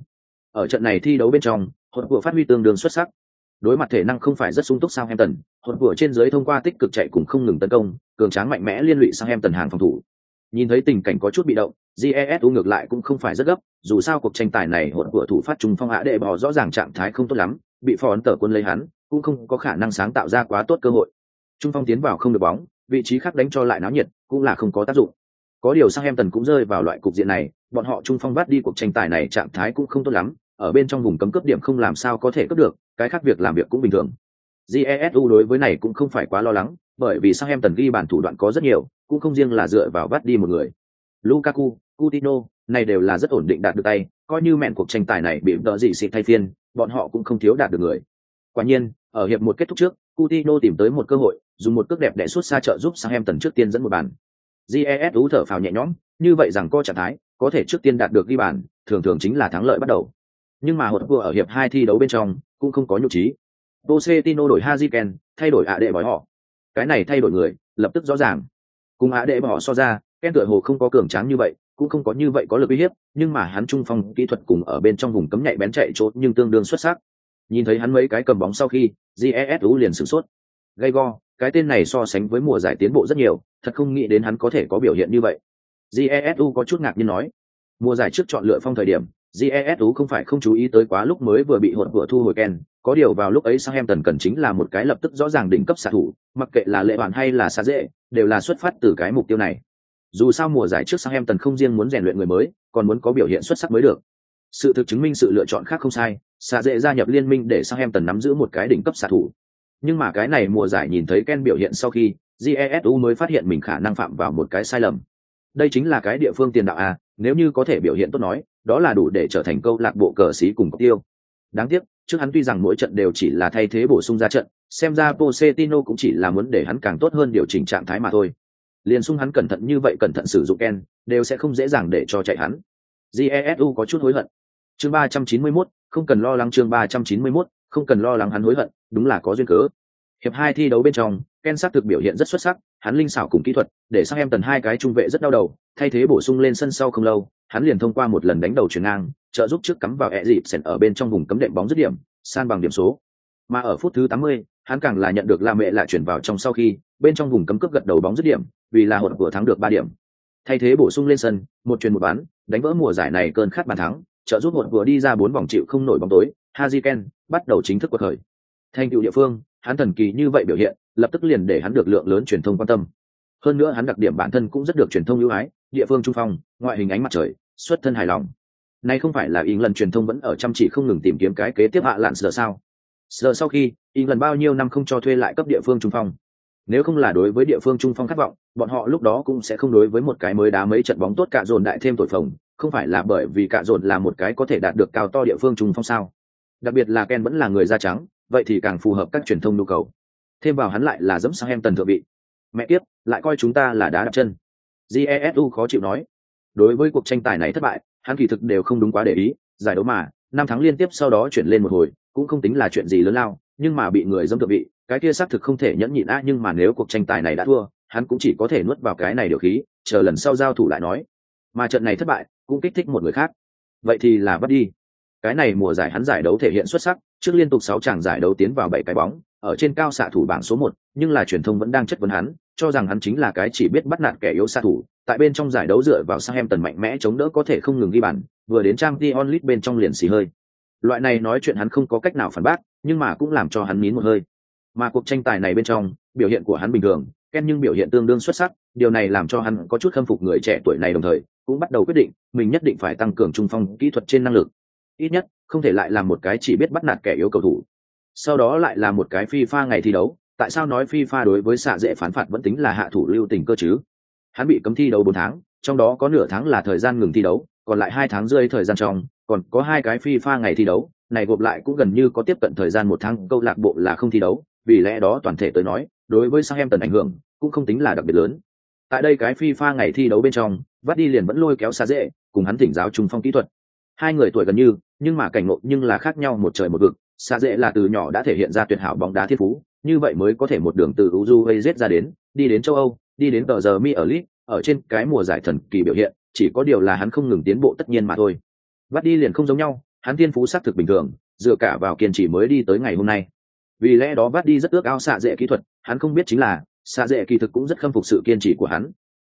Ở trận này thi đấu bên trong, hỗn của phát huy tương đương xuất sắc. Đối mặt thể năng không phải rất sung túc sao Southampton, hỗn của trên dưới thông qua tích cực chạy cùng không ngừng tấn công, cường tráng mạnh mẽ liên lụy sang Southampton hàng phòng thủ, Nhìn thấy tình cảnh có chút bị động, jesu ngược lại cũng không phải rất gấp, dù sao cuộc tranh tài này hỗn của thủ phát trung phong hạ đệ bỏ rõ ràng trạng thái không tốt lắm, bị phó ấn tở quân lấy hắn, cũng không có khả năng sáng tạo ra quá tốt cơ hội. Trung phong tiến vào không được bóng, vị trí khác đánh cho lại náo nhiệt, cũng là không có tác dụng. Có điều sang em tần cũng rơi vào loại cục diện này, bọn họ trung phong bắt đi cuộc tranh tài này trạng thái cũng không tốt lắm, ở bên trong vùng cấm cấp điểm không làm sao có thể cấp được, cái khác việc làm việc cũng bình thường. Jesu đối với này cũng không phải quá lo lắng, bởi vì sang em tần ghi bản thủ đoạn có rất nhiều, cũng không riêng là dựa vào bắt đi một người lukaku Coutinho, này đều là rất ổn định đạt được tay, coi như mẹn cuộc tranh tài này bị đỡ gì xịt thay phiên, bọn họ cũng không thiếu đạt được người. Quả nhiên, ở hiệp một kết thúc trước, Coutinho tìm tới một cơ hội, dùng một cước đẹp đẽ suốt xa trợ giúp Southampton trước tiên dẫn một bàn. GES thở phào nhẹ nhõm, như vậy rằng co trạng thái, có thể trước tiên đạt được ghi bàn, thường thường chính là thắng lợi bắt đầu. Nhưng mà hột vừa ở hiệp hai thi đấu bên trong, cũng không có nhục trí. Pochettino đổi Haziken, thay đổi ạ đệ bói họ. Cái này thay đổi người, lập tức rõ ràng. Cùng ạ đệ bỏ so ra, Ken tựa hồ không có cường tráng như vậy, cũng không có như vậy có lực uy hiếp nhưng mà hắn trung phong kỹ thuật cùng ở bên trong vùng cấm nhạy bén chạy trốn nhưng tương đương xuất sắc. Nhìn thấy hắn mấy cái cầm bóng sau khi jesu liền sửng sốt. Gay go cái tên này so sánh với mùa giải tiến bộ rất nhiều thật không nghĩ đến hắn có thể có biểu hiện như vậy. Jesu có chút ngạc nhiên nói. Mùa giải trước chọn lựa phong thời điểm jesu không phải không chú ý tới quá lúc mới vừa bị hụt vừa thu hồi ken có điều vào lúc ấy sang em tần cần chính là một cái lập tức rõ ràng đỉnh cấp xạ thủ mặc kệ là lệ bản hay là xa dễ đều là xuất phát từ cái mục tiêu này dù sao mùa giải trước sang em tần không riêng muốn rèn luyện người mới, còn muốn có biểu hiện xuất sắc mới được. Sự thực chứng minh sự lựa chọn khác không sai xạ dễ gia nhập liên minh để sang em tần nắm giữ một cái đỉnh cấp xạ thủ. Nhưng mà cái này mùa giải nhìn thấy ken biểu hiện sau khi jesu mới phát hiện mình khả năng phạm vào một cái sai lầm. Đây chính là cái địa phương tiền đạo a, nếu như có thể biểu hiện tốt nói, đó là đủ để trở thành câu lạc bộ cờ sĩ cùng mục tiêu. Đáng tiếc, trước hắn tuy rằng mỗi trận đều chỉ là thay thế bổ sung ra trận, xem ra Pocetino cũng chỉ là muốn để hắn càng tốt hơn điều chỉnh trạng thái mà thôi liền sung hắn cẩn thận như vậy cẩn thận sử dụng ken đều sẽ không dễ dàng để cho chạy hắn. Jesu có chút hối hận. Chương ba trăm chín mươi 391, không cần lo lắng chương ba trăm chín mươi 391, không cần lo lắng hắn hối hận đúng là có duyên cớ. Hiệp hai thi đấu bên trong ken xác thực biểu hiện rất xuất sắc hắn linh xảo cùng kỹ thuật để sang em tần hai cái trung vệ rất đau đầu thay thế bổ sung lên sân sau không lâu hắn liền thông qua một lần đánh đầu chuyển ngang trợ giúp trước cắm vào ẹ dịp sèn ở bên trong vùng cấm đệm bóng dứt điểm san bằng điểm số mà ở phút thứ 80, hắn càng là nhận được la mẹ lại chuyển vào trong sau khi bên trong vùng cấm cướp gật đầu bóng dứt điểm vì là hột vừa thắng được ba điểm. Thay thế bổ sung lên sân một truyền một bán đánh vỡ mùa giải này cơn khát bàn thắng trợ giúp hột vừa đi ra bốn vòng chịu không nổi bóng tối haziken bắt đầu chính thức cuộc khởi. Thành tựu địa phương hắn thần kỳ như vậy biểu hiện lập tức liền để hắn được lượng lớn truyền thông quan tâm. Hơn nữa hắn đặc điểm bản thân cũng rất được truyền thông ưu ái địa phương trung phong ngoại hình ánh mặt trời xuất thân hài lòng. Nay không phải là England truyền thông vẫn ở chăm chỉ không ngừng tìm kiếm cái kế tiếp hạ lạn giờ sao? Giờ sau khi, England bao nhiêu năm không cho thuê lại cấp địa phương trung phong. Nếu không là đối với địa phương trung phong khát vọng, bọn họ lúc đó cũng sẽ không đối với một cái mới đá mấy trận bóng tốt cả dồn đại thêm tội phồng, không phải là bởi vì cả dồn là một cái có thể đạt được cao to địa phương trung phong sao? Đặc biệt là Ken vẫn là người da trắng, vậy thì càng phù hợp các truyền thông nhu cầu. Thêm vào hắn lại là dẫm sang em tần thượng vị. Mẹ tiếp, lại coi chúng ta là đá đạp chân. Jesu khó chịu nói. Đối với cuộc tranh tài này thất bại, hắn kỳ thực đều không đúng quá để ý, giải đấu mà, năm tháng liên tiếp sau đó chuyển lên một hồi, cũng không tính là chuyện gì lớn lao, nhưng mà bị người dâm thượng vị, cái kia xác thực không thể nhẫn nhịn a nhưng mà nếu cuộc tranh tài này đã thua, hắn cũng chỉ có thể nuốt vào cái này điều khí, chờ lần sau giao thủ lại nói. Mà trận này thất bại, cũng kích thích một người khác. Vậy thì là bắt đi. Cái này mùa giải hắn giải đấu thể hiện xuất sắc, trước liên tục sáu chàng giải đấu tiến vào bảy cái bóng, ở trên cao xạ thủ bảng số một, nhưng là truyền thông vẫn đang chất vấn hắn, cho rằng hắn chính là cái chỉ biết bắt nạt kẻ yếu xạ thủ, tại bên trong giải đấu dựa vào sang em tần mạnh mẽ chống đỡ có thể không ngừng ghi bàn, vừa đến trang Dion Lit bên trong liền xì hơi. Loại này nói chuyện hắn không có cách nào phản bác, nhưng mà cũng làm cho hắn nín một hơi. Mà cuộc tranh tài này bên trong, biểu hiện của hắn bình thường, Ken nhưng biểu hiện tương đương xuất sắc, điều này làm cho hắn có chút khâm phục người trẻ tuổi này đồng thời, cũng bắt đầu quyết định, mình nhất định phải tăng cường trung phong kỹ thuật trên năng lực. Ít nhất, không thể lại làm một cái chỉ biết bắt nạt kẻ yếu cầu thủ. Sau đó lại là một cái phi pha ngày thi đấu, tại sao nói phi pha đối với xạ dễ phán phạt vẫn tính là hạ thủ lưu tình cơ chứ? Hắn bị cấm thi đấu bốn tháng, trong đó có nửa tháng là thời gian ngừng thi đấu, còn lại hai tháng rơi thời gian trong, còn có hai cái FIFA ngày thi đấu, này gộp lại cũng gần như có tiếp cận thời gian một tháng câu lạc bộ là không thi đấu, vì lẽ đó toàn thể tới nói, đối với Southampton ảnh hưởng cũng không tính là đặc biệt lớn. Tại đây cái FIFA ngày thi đấu bên trong, vắt đi liền vẫn lôi kéo xa dễ, cùng hắn thỉnh giáo trung phong kỹ thuật. Hai người tuổi gần như, nhưng mà cảnh ngộ nhưng là khác nhau một trời một vực. Xa dễ là từ nhỏ đã thể hiện ra tuyệt hảo bóng đá thiên phú, như vậy mới có thể một đường từ Uruguay ra đến, đi đến châu Âu, đi đến tờ giờ mi ở League, ở trên cái mùa giải thần kỳ biểu hiện, chỉ có điều là hắn không ngừng tiến bộ tất nhiên mà thôi. bắt đi liền không giống nhau, hắn thiên phú xác thực bình thường, dựa cả vào kiên trì mới đi tới ngày hôm nay. Vì lẽ đó bắt đi rất ước ao xạ dễ kỹ thuật, hắn không biết chính là, xạ dễ kỳ thực cũng rất khâm phục sự kiên trì của hắn.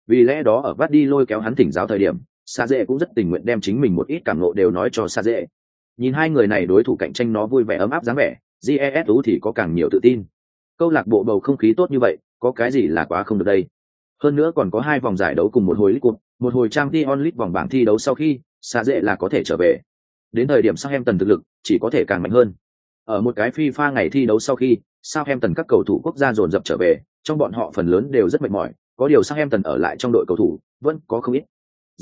Vì lẽ đó ở bắt đi lôi kéo hắn thỉnh giáo thời điểm, xạ dễ cũng rất tình nguyện đem chính mình một ít cảm ngộ đều nói cho xạ dễ. Nhìn hai người này đối thủ cạnh tranh nó vui vẻ ấm áp dáng vẻ, GESU thì có càng nhiều tự tin. Câu lạc bộ bầu không khí tốt như vậy, có cái gì là quá không được đây? Hơn nữa còn có hai vòng giải đấu cùng một hồi League một hồi trang Dion Onlit vòng bảng thi đấu sau khi, xa dễ là có thể trở về. Đến thời điểm Southampton thực lực chỉ có thể càng mạnh hơn. Ở một cái FIFA ngày thi đấu sau khi, Southampton các cầu thủ quốc gia dồn dập trở về, trong bọn họ phần lớn đều rất mệt mỏi, có điều Southampton ở lại trong đội cầu thủ vẫn có không ít.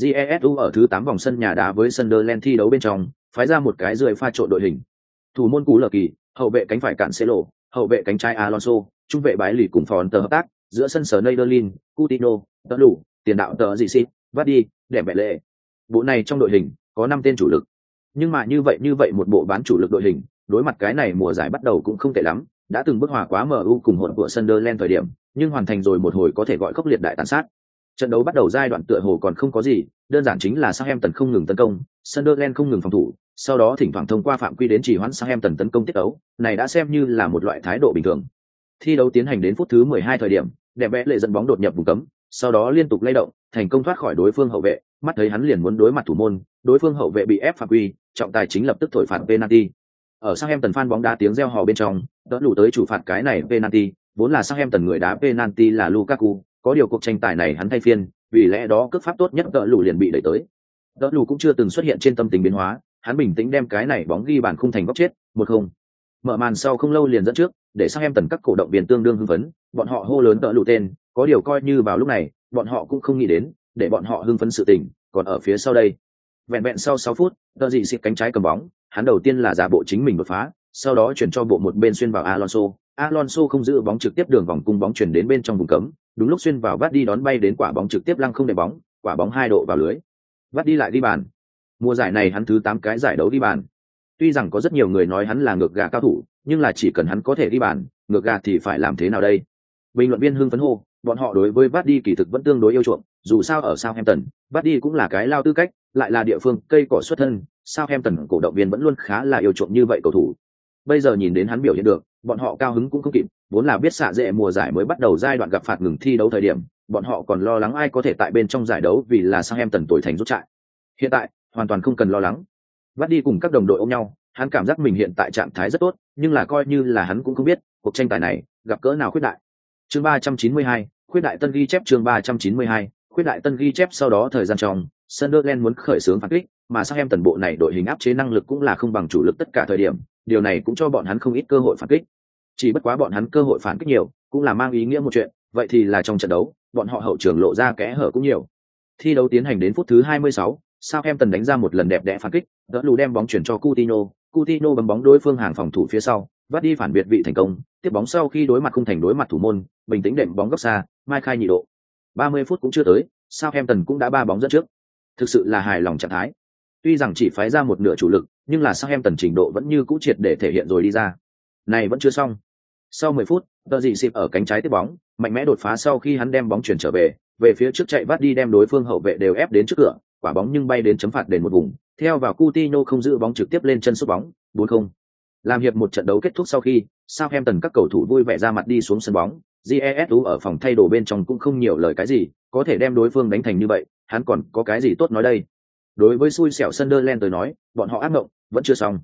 GESU ở thứ 8 vòng sân nhà đá với Sunderland thi đấu bên trong, phái ra một cái rưỡi pha trộn đội hình. Thủ môn cú lở kỳ, hậu vệ cánh phải cản Celo, hậu vệ cánh trái Alonso, trung vệ bái lì cùng Fonter hợp tác, giữa sân sở Nederlin, Coutinho, Tớ đủ tiền đạo tờ gì xịt, vắt đi, đẹp mẹ lệ. Bộ này trong đội hình có năm tên chủ lực. Nhưng mà như vậy như vậy một bộ bán chủ lực đội hình, đối mặt cái này mùa giải bắt đầu cũng không tệ lắm, đã từng bước hòa quá MU cùng hỗn của Sunderland thời điểm, nhưng hoàn thành rồi một hồi có thể gọi khốc liệt đại tàn sát. Trận đấu bắt đầu giai đoạn tựa hồ còn không có gì, đơn giản chính là Southampton không ngừng tấn công, Sunderland không ngừng phòng thủ, sau đó thỉnh thoảng thông qua phạm quy đến chỉ hoãn Southampton tấn công tiết đấu, này đã xem như là một loại thái độ bình thường. Thi đấu tiến hành đến phút thứ 12 thời điểm, đẹp vẽ lệ dẫn bóng đột nhập vùng cấm, sau đó liên tục lay động, thành công thoát khỏi đối phương hậu vệ, mắt thấy hắn liền muốn đối mặt thủ môn, đối phương hậu vệ bị ép phạm quy, trọng tài chính lập tức thổi phạt penalty. Ở Sachem tần phan bóng đá tiếng reo hò bên trong, đỡ đủ tới chủ phạt cái này penalty, vốn là Southampton người đá penalty là Lukaku, có điều cuộc tranh tài này hắn thay phiên, vì lẽ đó cước pháp tốt nhất đỡ lù liền bị đẩy tới. Đỡ lù cũng chưa từng xuất hiện trên tâm tình biến hóa, hắn bình tĩnh đem cái này bóng ghi bàn khung thành góc chết, một không. Mở màn sau không lâu liền dẫn trước, để Southampton các cổ động viên tương đương hưng phấn, bọn họ hô lớn đỡ lù tên, có điều coi như vào lúc này, bọn họ cũng không nghĩ đến, để bọn họ hưng phấn sự tình, còn ở phía sau đây. Vẹn vẹn sau 6 phút, tờ dị xịt cánh trái cầm bóng, hắn đầu tiên là giả bộ chính mình đột phá, sau đó chuyển cho bộ một bên xuyên vào Alonso. Alonso không giữ bóng trực tiếp đường vòng cung bóng chuyển đến bên trong vùng cấm, đúng lúc xuyên vào vắt đi đón bay đến quả bóng trực tiếp lăng không để bóng, quả bóng hai độ vào lưới. Vắt đi lại đi bàn. Mùa giải này hắn thứ 8 cái giải đấu đi bàn. Tuy rằng có rất nhiều người nói hắn là ngược gà cao thủ, nhưng là chỉ cần hắn có thể đi bàn, ngược gà thì phải làm thế nào đây? Bình luận viên hưng phấn hô, bọn họ đối với Vardy kỳ thực vẫn tương đối yêu chuộng, dù sao ở Southampton, Vardy cũng là cái lao tư cách, lại là địa phương cây cỏ xuất thân, Southampton cổ động viên vẫn luôn khá là yêu chuộng như vậy cầu thủ. Bây giờ nhìn đến hắn biểu hiện được, bọn họ cao hứng cũng không kịp, vốn là biết xạ dễ mùa giải mới bắt đầu giai đoạn gặp phạt ngừng thi đấu thời điểm, bọn họ còn lo lắng ai có thể tại bên trong giải đấu vì là Southampton tuổi thành rút trại. Hiện tại, hoàn toàn không cần lo lắng. Vardy cùng các đồng đội ôm nhau, hắn cảm giác mình hiện tại trạng thái rất tốt, nhưng là coi như là hắn cũng không biết, cuộc tranh tài này gặp cỡ nào khuyết đại. Chương 392, khuyết đại tân ghi chép chương 392, khuyết đại tân ghi chép sau đó thời gian trong, Sunderland muốn khởi xướng phản kích, mà sang em tần bộ này đội hình áp chế năng lực cũng là không bằng chủ lực tất cả thời điểm điều này cũng cho bọn hắn không ít cơ hội phản kích. Chỉ bất quá bọn hắn cơ hội phản kích nhiều cũng là mang ý nghĩa một chuyện vậy thì là trong trận đấu bọn họ hậu trường lộ ra kẽ hở cũng nhiều. Thi đấu tiến hành đến phút thứ 26, Southampton đánh ra một lần đẹp đẽ phản kích đỡ lù đem bóng chuyển cho Coutinho Coutinho bấm bóng đối phương hàng phòng thủ phía sau vắt đi phản biệt vị thành công tiếp bóng sau khi đối mặt không thành đối mặt thủ môn bình tĩnh đệm bóng góc xa mai khai nhị độ. 30 phút cũng chưa tới, Southampton cũng đã ba bóng dẫn trước. Thực sự là hài lòng trạng thái. Tuy rằng chỉ phái ra một nửa chủ lực, nhưng là Southampton trình độ vẫn như cũ triệt để thể hiện rồi đi ra. Này vẫn chưa xong. Sau 10 phút, tờ dị xịp ở cánh trái tiếp bóng, mạnh mẽ đột phá sau khi hắn đem bóng chuyển trở về về phía trước chạy vắt đi đem đối phương hậu vệ đều ép đến trước cửa, quả bóng nhưng bay đến chấm phạt đền một vùng, theo vào Coutinho không giữ bóng trực tiếp lên chân sút bóng 4-0 làm hiệp một trận đấu kết thúc sau khi, Southampton các cầu thủ vui vẻ ra mặt đi xuống sân bóng jesu ở phòng thay đồ bên trong cũng không nhiều lời cái gì có thể đem đối phương đánh thành như vậy hắn còn có cái gì tốt nói đây đối với xui xẻo sunderland tới nói bọn họ ác mộng vẫn chưa xong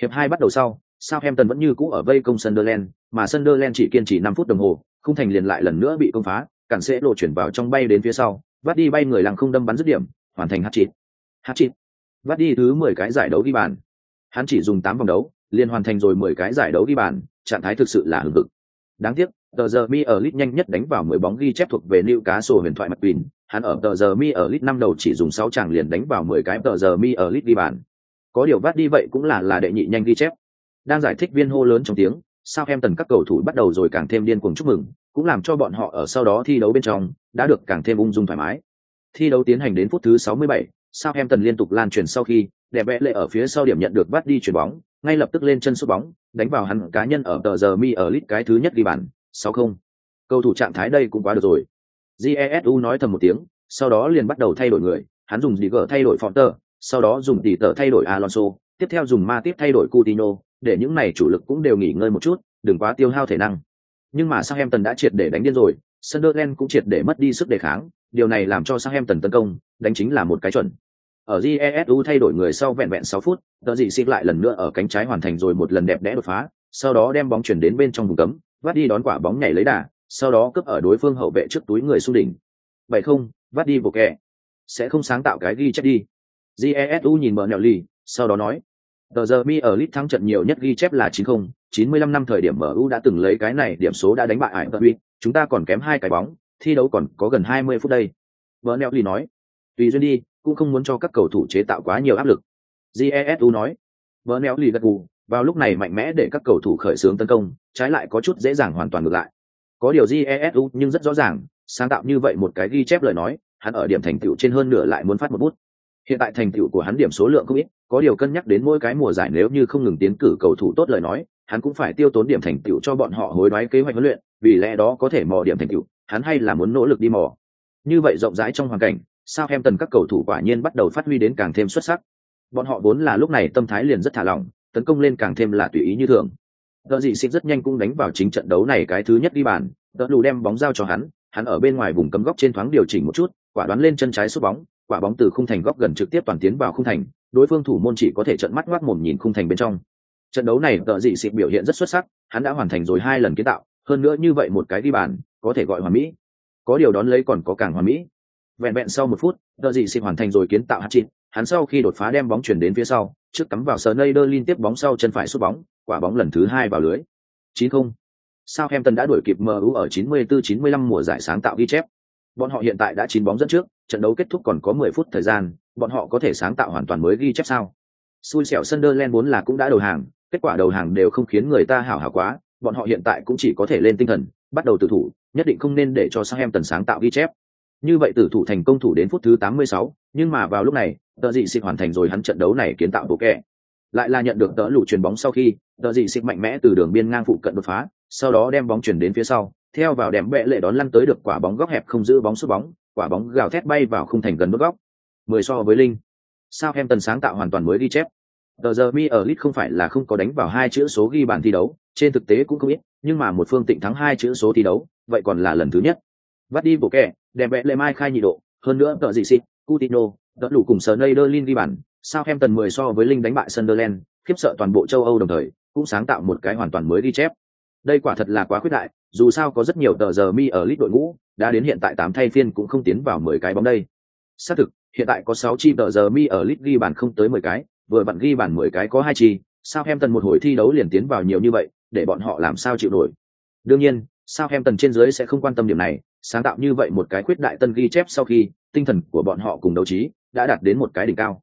hiệp hai bắt đầu sau Southampton vẫn như cũ ở vây công Sunderland, mà Sunderland chỉ kiên trì 5 phút đồng hồ, không thành liền lại lần nữa bị công phá, cản sẽ lộ chuyển vào trong bay đến phía sau, vắt đi bay người làng không đâm bắn dứt điểm, hoàn thành hat-trick. Hat-trick. Vắt đi thứ 10 cái giải đấu ghi bàn. Hắn chỉ dùng 8 vòng đấu, liền hoàn thành rồi 10 cái giải đấu ghi bàn, trạng thái thực sự là hừng hực. Đáng tiếc, tờ giờ mi ở lit nhanh nhất đánh vào 10 bóng ghi chép thuộc về Newcastle huyền thoại mặt quỳnh, hắn ở tờ giờ mi ở lit năm đầu chỉ dùng 6 chàng liền đánh vào 10 cái tờ giờ mi ở lit ghi bàn. Có điều vắt đi vậy cũng là là đệ nhị nhanh ghi chép, đang giải thích viên hô lớn trong tiếng sao em tần các cầu thủ bắt đầu rồi càng thêm điên cuồng chúc mừng cũng làm cho bọn họ ở sau đó thi đấu bên trong đã được càng thêm ung dung thoải mái. Thi đấu tiến hành đến phút thứ 67, sao em tần liên tục lan truyền sau khi đẹp vẽ lệ ở phía sau điểm nhận được bắt đi chuyển bóng ngay lập tức lên chân sút bóng đánh vào hắn cá nhân ở tờ giờ mi ở lit cái thứ nhất ghi bàn. 6-0. cầu thủ trạng thái đây cũng quá được rồi jesu nói thầm một tiếng sau đó liền bắt đầu thay đổi người hắn dùng dì gờ thay đổi Fonter, sau đó dùng tỷ tờ thay đổi Alonso, tiếp theo dùng ma tiếp thay đổi Coutinho, để những này chủ lực cũng đều nghỉ ngơi một chút, đừng quá tiêu hao thể năng. Nhưng mà Southampton đã triệt để đánh điên rồi, Sunderland cũng triệt để mất đi sức đề kháng, điều này làm cho Southampton tấn công, đánh chính là một cái chuẩn. Ở Jesu thay đổi người sau vẹn vẹn sáu phút, tờ dị xịt lại lần nữa ở cánh trái hoàn thành rồi một lần đẹp đẽ đột phá, sau đó đem bóng chuyển đến bên trong vùng cấm, vắt đi đón quả bóng nhảy lấy đà, sau đó cướp ở đối phương hậu vệ trước túi người xung đỉnh. Vậy không, vắt đi bộ kẹ. Sẽ không sáng tạo cái ghi chép đi. Jesu nhìn mở nẹo lì, sau đó nói, Tờ giờ mi ở lit thắng trận nhiều nhất ghi chép là 90, 95 năm thời điểm MU đã từng lấy cái này điểm số đã đánh bại Ải Tật chúng ta còn kém hai cái bóng, thi đấu còn có gần 20 phút đây. Bernelli nói, tùy duyên đi, cũng không muốn cho các cầu thủ chế tạo quá nhiều áp lực. Jesu nói, Bernelli gật gù, vào lúc này mạnh mẽ để các cầu thủ khởi xướng tấn công, trái lại có chút dễ dàng hoàn toàn ngược lại. Có điều Jesu nhưng rất rõ ràng, sáng tạo như vậy một cái ghi chép lời nói, hắn ở điểm thành tựu trên hơn nửa lại muốn phát một bút. Hiện tại thành tựu của hắn điểm số lượng không ít, có điều cân nhắc đến mỗi cái mùa giải nếu như không ngừng tiến cử cầu thủ tốt lời nói, hắn cũng phải tiêu tốn điểm thành tựu cho bọn họ hối đoái kế hoạch huấn luyện, vì lẽ đó có thể mò điểm thành tựu, hắn hay là muốn nỗ lực đi mò. Như vậy rộng rãi trong hoàn cảnh, sao em tần các cầu thủ quả nhiên bắt đầu phát huy đến càng thêm xuất sắc. Bọn họ vốn là lúc này tâm thái liền rất thả lỏng, tấn công lên càng thêm là tùy ý như thường. đợt dị xịt rất nhanh cũng đánh vào chính trận đấu này cái thứ nhất đi bàn, đợt lù đem bóng giao cho hắn, hắn ở bên ngoài vùng cấm góc trên thoáng điều chỉnh một chút, quả đoán lên chân trái sút bóng, quả bóng từ khung thành góc gần trực tiếp toàn tiến vào khung thành, đối phương thủ môn chỉ có thể trợn mắt ngoác mồm nhìn khung thành bên trong. Trận đấu này tợ dị xịt biểu hiện rất xuất sắc, hắn đã hoàn thành rồi hai lần kiến tạo, hơn nữa như vậy một cái đi bàn, có thể gọi hoàn mỹ. Có điều đón lấy còn có càng hoàn mỹ. Vẹn vẹn sau một phút, tợ dị xịt hoàn thành rồi kiến tạo hat-trick, hắn sau khi đột phá đem bóng chuyển đến phía sau, trước cắm vào Sneijder tiếp bóng sau chân phải sút bóng, quả bóng lần thứ hai vào lưới. 9-0. Southampton đã đuổi kịp MU ở 94-95 mùa giải sáng tạo ghi chép. Bọn họ hiện tại đã chín bóng dẫn trước, trận đấu kết thúc còn có 10 phút thời gian, bọn họ có thể sáng tạo hoàn toàn mới ghi chép sao? Xui xẻo Sunderland vốn là cũng đã đầu hàng, kết quả đầu hàng đều không khiến người ta hảo hảo quá, bọn họ hiện tại cũng chỉ có thể lên tinh thần, bắt đầu tự thủ, nhất định không nên để cho Southampton sáng tạo ghi chép. Như vậy tử thủ thành công thủ đến phút thứ 86, nhưng mà vào lúc này, tờ dị xịt hoàn thành rồi hắn trận đấu này kiến tạo bộ kẹ. Lại là nhận được tớ lũ chuyền bóng sau khi, tờ dị xịt mạnh mẽ từ đường biên ngang phụ cận đột phá, sau đó đem bóng chuyển đến phía sau, theo vào đệm bệ lệ đón lăn tới được quả bóng góc hẹp không giữ bóng sút bóng, quả bóng gào thét bay vào khung thành gần nút góc. Mười so với Linh. Sao em tần sáng tạo hoàn toàn mới ghi chép. Tờ giờ mi ở lit không phải là không có đánh vào hai chữ số ghi bàn thi đấu, trên thực tế cũng không ít, nhưng mà một phương tịnh thắng hai chữ số thi đấu, vậy còn là lần thứ nhất. Vắt đi bộ kẹ đem vẽ lệ mai khai nhị độ, hơn nữa tờ gì xịt, Coutinho, đỡ đủ cùng Sneijderlin ghi bàn, sao em tần 10 so với Linh đánh bại Sunderland, khiếp sợ toàn bộ châu Âu đồng thời, cũng sáng tạo một cái hoàn toàn mới ghi chép. Đây quả thật là quá khuyết đại, dù sao có rất nhiều tờ giờ mi ở lít đội ngũ đã đến hiện tại tám thay phiên cũng không tiến vào mười cái bóng đây xác thực hiện tại có sáu chi tờ giờ mi ở lit ghi bàn không tới mười cái, vừa vặn ghi bàn mười cái có hai chi, Southampton một hồi thi đấu liền tiến vào nhiều như vậy, để bọn họ làm sao chịu nổi. Đương nhiên, Southampton trên dưới sẽ không quan tâm điểm này, sáng tạo như vậy một cái khuyết đại tân ghi chép sau khi, tinh thần của bọn họ cùng đấu trí đã đạt đến một cái đỉnh cao.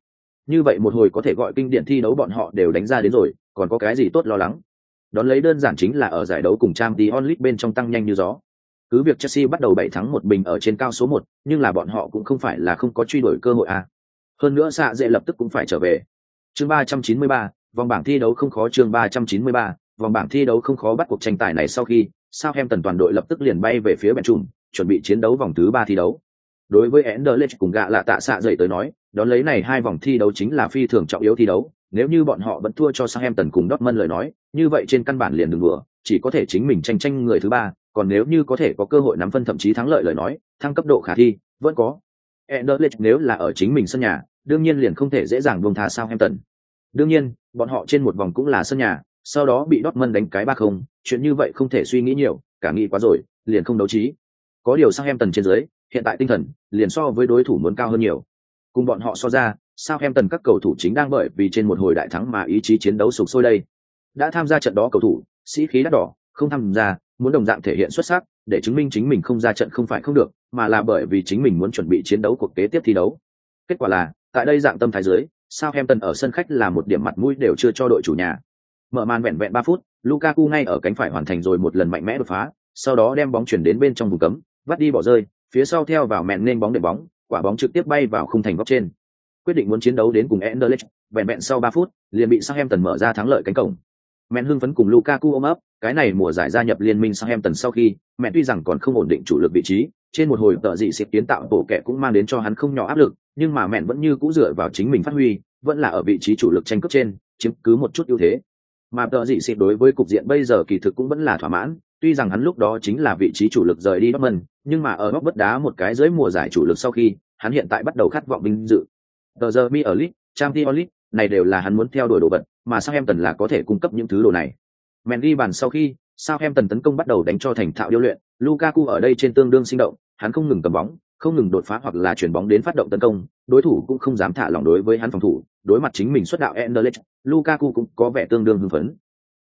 Như vậy một hồi có thể gọi kinh điển thi đấu bọn họ đều đánh ra đến rồi, còn có cái gì tốt lo lắng. Đón lấy đơn giản chính là ở giải đấu cùng trang Champions onlit bên trong tăng nhanh như gió. Cứ việc Chelsea bắt đầu bảy thắng một bình ở trên cao số một nhưng là bọn họ cũng không phải là không có truy đuổi cơ hội à. Hơn nữa xạ dễ lập tức cũng phải trở về. Chương 393, vòng bảng thi đấu không khó chương 393, vòng bảng thi đấu không khó bắt cuộc tranh tài này sau khi Southampton toàn đội lập tức liền bay về phía bên trùm, chuẩn bị chiến đấu vòng thứ ba thi đấu. Đối với Enderlech cùng gạ là tạ xạ dậy tới nói, đón lấy này hai vòng thi đấu chính là phi thường trọng yếu thi đấu, nếu như bọn họ vẫn thua cho Southampton cùng Dortmund lời nói, như vậy trên căn bản liền đừng vừa, chỉ có thể chính mình tranh tranh người thứ ba, còn nếu như có thể có cơ hội nắm phân thậm chí thắng lợi lời nói, thăng cấp độ khả thi, vẫn có. Enderlech nếu là ở chính mình sân nhà, đương nhiên liền không thể dễ dàng buông tha Southampton. Đương nhiên, bọn họ trên một vòng cũng là sân nhà, sau đó bị Dortmund đánh cái ba không, chuyện như vậy không thể suy nghĩ nhiều, cả nghĩ quá rồi, liền không đấu trí. Có điều sao em tần trên dưới, hiện tại tinh thần liền so với đối thủ muốn cao hơn nhiều. Cùng bọn họ so ra, sao em tần các cầu thủ chính đang bởi vì trên một hồi đại thắng mà ý chí chiến đấu sục sôi đây. Đã tham gia trận đó cầu thủ, sĩ khí đắt đỏ, không tham gia, muốn đồng dạng thể hiện xuất sắc, để chứng minh chính mình không ra trận không phải không được, mà là bởi vì chính mình muốn chuẩn bị chiến đấu cuộc kế tiếp thi đấu. Kết quả là, tại đây dạng tâm thái dưới, Southampton ở sân khách là một điểm mặt mũi đều chưa cho đội chủ nhà. Mở màn vẹn vẹn ba phút, Lukaku ngay ở cánh phải hoàn thành rồi một lần mạnh mẽ đột phá, sau đó đem bóng chuyển đến bên trong vùng cấm, vắt đi bỏ rơi, phía sau theo vào mẹn nên bóng đệm bóng, quả bóng trực tiếp bay vào khung thành góc trên. Quyết định muốn chiến đấu đến cùng Anderlecht, vẹn vẹn sau ba phút, liền bị Southampton mở ra thắng lợi cánh cổng. Mẹn hưng phấn cùng Lukaku ôm ấp, cái này mùa giải gia nhập liên minh Southampton sau khi, mẹn tuy rằng còn không ổn định chủ lực vị trí, trên một hồi tợ dị xịt kiến tạo bổ kẻ cũng mang đến cho hắn không nhỏ áp lực, nhưng mà mẹn vẫn như cũ dựa vào chính mình phát huy, vẫn là ở vị trí chủ lực tranh cướp trên, chiếm cứ một chút ưu thế. Mà tợ dị xịt đối với cục diện bây giờ kỳ thực cũng vẫn là thỏa mãn, tuy rằng hắn lúc đó chính là vị trí chủ lực rời đi Dortmund, nhưng mà ở góc bất đá một cái dưới mùa giải chủ lực sau khi, hắn hiện tại bắt đầu khát vọng vinh dự. Tờ giờ mi ở League, Champions League, này đều là hắn muốn theo đuổi đồ vật, mà sao em tần là có thể cung cấp những thứ đồ này. Mendy bàn sau khi, sao em tần tấn công bắt đầu đánh cho thành thạo điêu luyện, Lukaku ở đây trên tương đương sinh động, hắn không ngừng cầm bóng, không ngừng đột phá hoặc là chuyển bóng đến phát động tấn công, đối thủ cũng không dám thả lỏng đối với hắn phòng thủ, đối mặt chính mình xuất đạo Enderlech, Lukaku cũng có vẻ tương đương hưng phấn.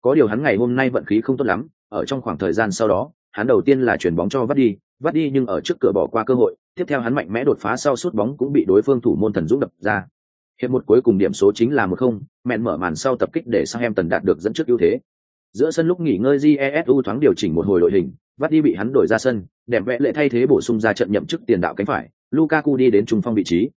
Có điều hắn ngày hôm nay vận khí không tốt lắm, ở trong khoảng thời gian sau đó, hắn đầu tiên là chuyển bóng cho vắt đi, vắt đi nhưng ở trước cửa bỏ qua cơ hội, tiếp theo hắn mạnh mẽ đột phá sau sút bóng cũng bị đối phương thủ môn thần dũng đập ra. Hiệp một cuối cùng điểm số chính là một không, mẹn mở màn sau tập kích để Southampton đạt được dẫn trước ưu thế. Giữa sân lúc nghỉ ngơi Jesu thoáng điều chỉnh một hồi đội hình, vắt đi bị hắn đổi ra sân, đẹp vẽ lệ thay thế bổ sung ra trận nhậm chức tiền đạo cánh phải, Lukaku đi đến trung phong vị trí.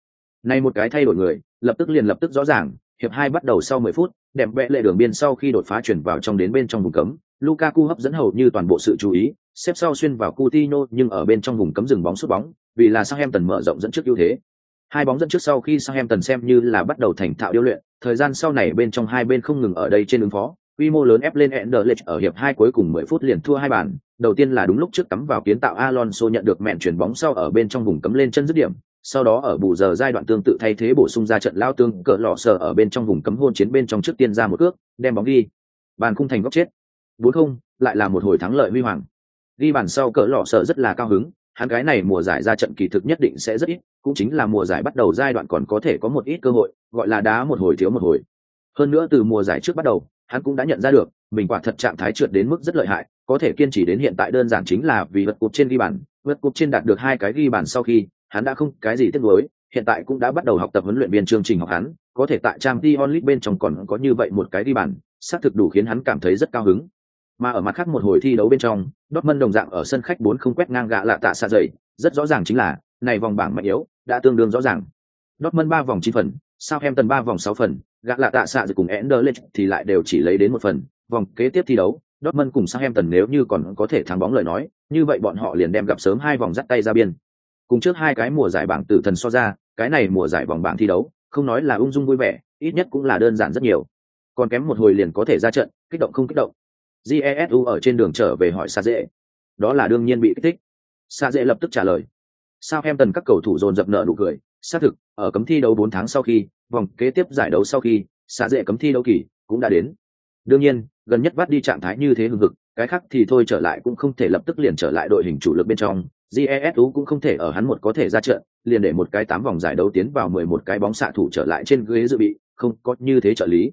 Này một cái thay đổi người, lập tức liền lập tức rõ ràng, hiệp hai bắt đầu sau 10 phút, đẹp vẽ lệ đường biên sau khi đột phá chuyển vào trong đến bên trong vùng cấm, Lukaku hấp dẫn hầu như toàn bộ sự chú ý, xếp sau xuyên vào Coutinho nhưng ở bên trong vùng cấm dừng bóng sút bóng, vì là Southampton mở rộng dẫn trước ưu thế. Hai bóng dẫn trước sau khi Southampton xem như là bắt đầu thành thạo điêu luyện, thời gian sau này bên trong hai bên không ngừng ở đây trên ứng phó, quy mô lớn ép lên Anderlecht ở hiệp hai cuối cùng 10 phút liền thua hai bàn, đầu tiên là đúng lúc trước cắm vào kiến tạo Alonso nhận được mẹn chuyển bóng sau ở bên trong vùng cấm lên chân dứt điểm, sau đó ở bù giờ giai đoạn tương tự thay thế bổ sung ra trận lao tương cỡ lọ sờ ở bên trong vùng cấm hôn chiến bên trong trước tiên ra một cước, đem bóng đi. Bàn khung thành góc chết. 4-0, lại là một hồi thắng lợi huy hoàng. Ghi bàn sau cỡ lọ sờ rất là cao hứng, hắn cái này mùa giải ra trận kỳ thực nhất định sẽ rất ít, cũng chính là mùa giải bắt đầu giai đoạn còn có thể có một ít cơ hội, gọi là đá một hồi thiếu một hồi. Hơn nữa từ mùa giải trước bắt đầu, hắn cũng đã nhận ra được, mình quả thật trạng thái trượt đến mức rất lợi hại, có thể kiên trì đến hiện tại đơn giản chính là vì vượt cục trên ghi bàn, vượt cục trên đạt được hai cái ghi bàn sau khi, hắn đã không cái gì tiếc nuối, hiện tại cũng đã bắt đầu học tập huấn luyện viên chương trình học hắn, có thể tại Champions League bên trong còn có như vậy một cái ghi bàn, xác thực đủ khiến hắn cảm thấy rất cao hứng. Mà ở mặt khác một hồi thi đấu bên trong, Dortmund đồng dạng ở sân khách 4 không quét ngang gạ lạ tạ xa dậy, rất rõ ràng chính là, này vòng bảng mạnh yếu, đã tương đương rõ ràng. Dortmund 3 vòng 9 phần, Southampton 3 vòng 6 phần, gã lạ tạ xạ cùng Anderlecht thì lại đều chỉ lấy đến một phần. Vòng kế tiếp thi đấu, Dortmund cùng Southampton nếu như còn có thể thắng bóng lời nói, như vậy bọn họ liền đem gặp sớm hai vòng dắt tay ra biên. Cùng trước hai cái mùa giải bảng tử thần so ra, cái này mùa giải vòng bảng thi đấu, không nói là ung dung vui vẻ, ít nhất cũng là đơn giản rất nhiều. Còn kém một hồi liền có thể ra trận, kích động không kích động. Jesu ở trên đường trở về hỏi Sa Dễ. Đó là đương nhiên bị kích thích. Sa Dễ lập tức trả lời. Southampton các cầu thủ dồn dập nợ nụ cười, xác thực, ở cấm thi đấu 4 tháng sau khi, vòng kế tiếp giải đấu sau khi, xạ Dễ cấm thi đấu kỳ cũng đã đến. Đương nhiên, gần nhất vắt đi trạng thái như thế hừng hực, cái khác thì thôi trở lại cũng không thể lập tức liền trở lại đội hình chủ lực bên trong. Jesu cũng không thể ở hắn một có thể ra trận, liền để một cái tám vòng giải đấu tiến vào mười một cái bóng xạ thủ trở lại trên ghế dự bị không có như thế trợ lý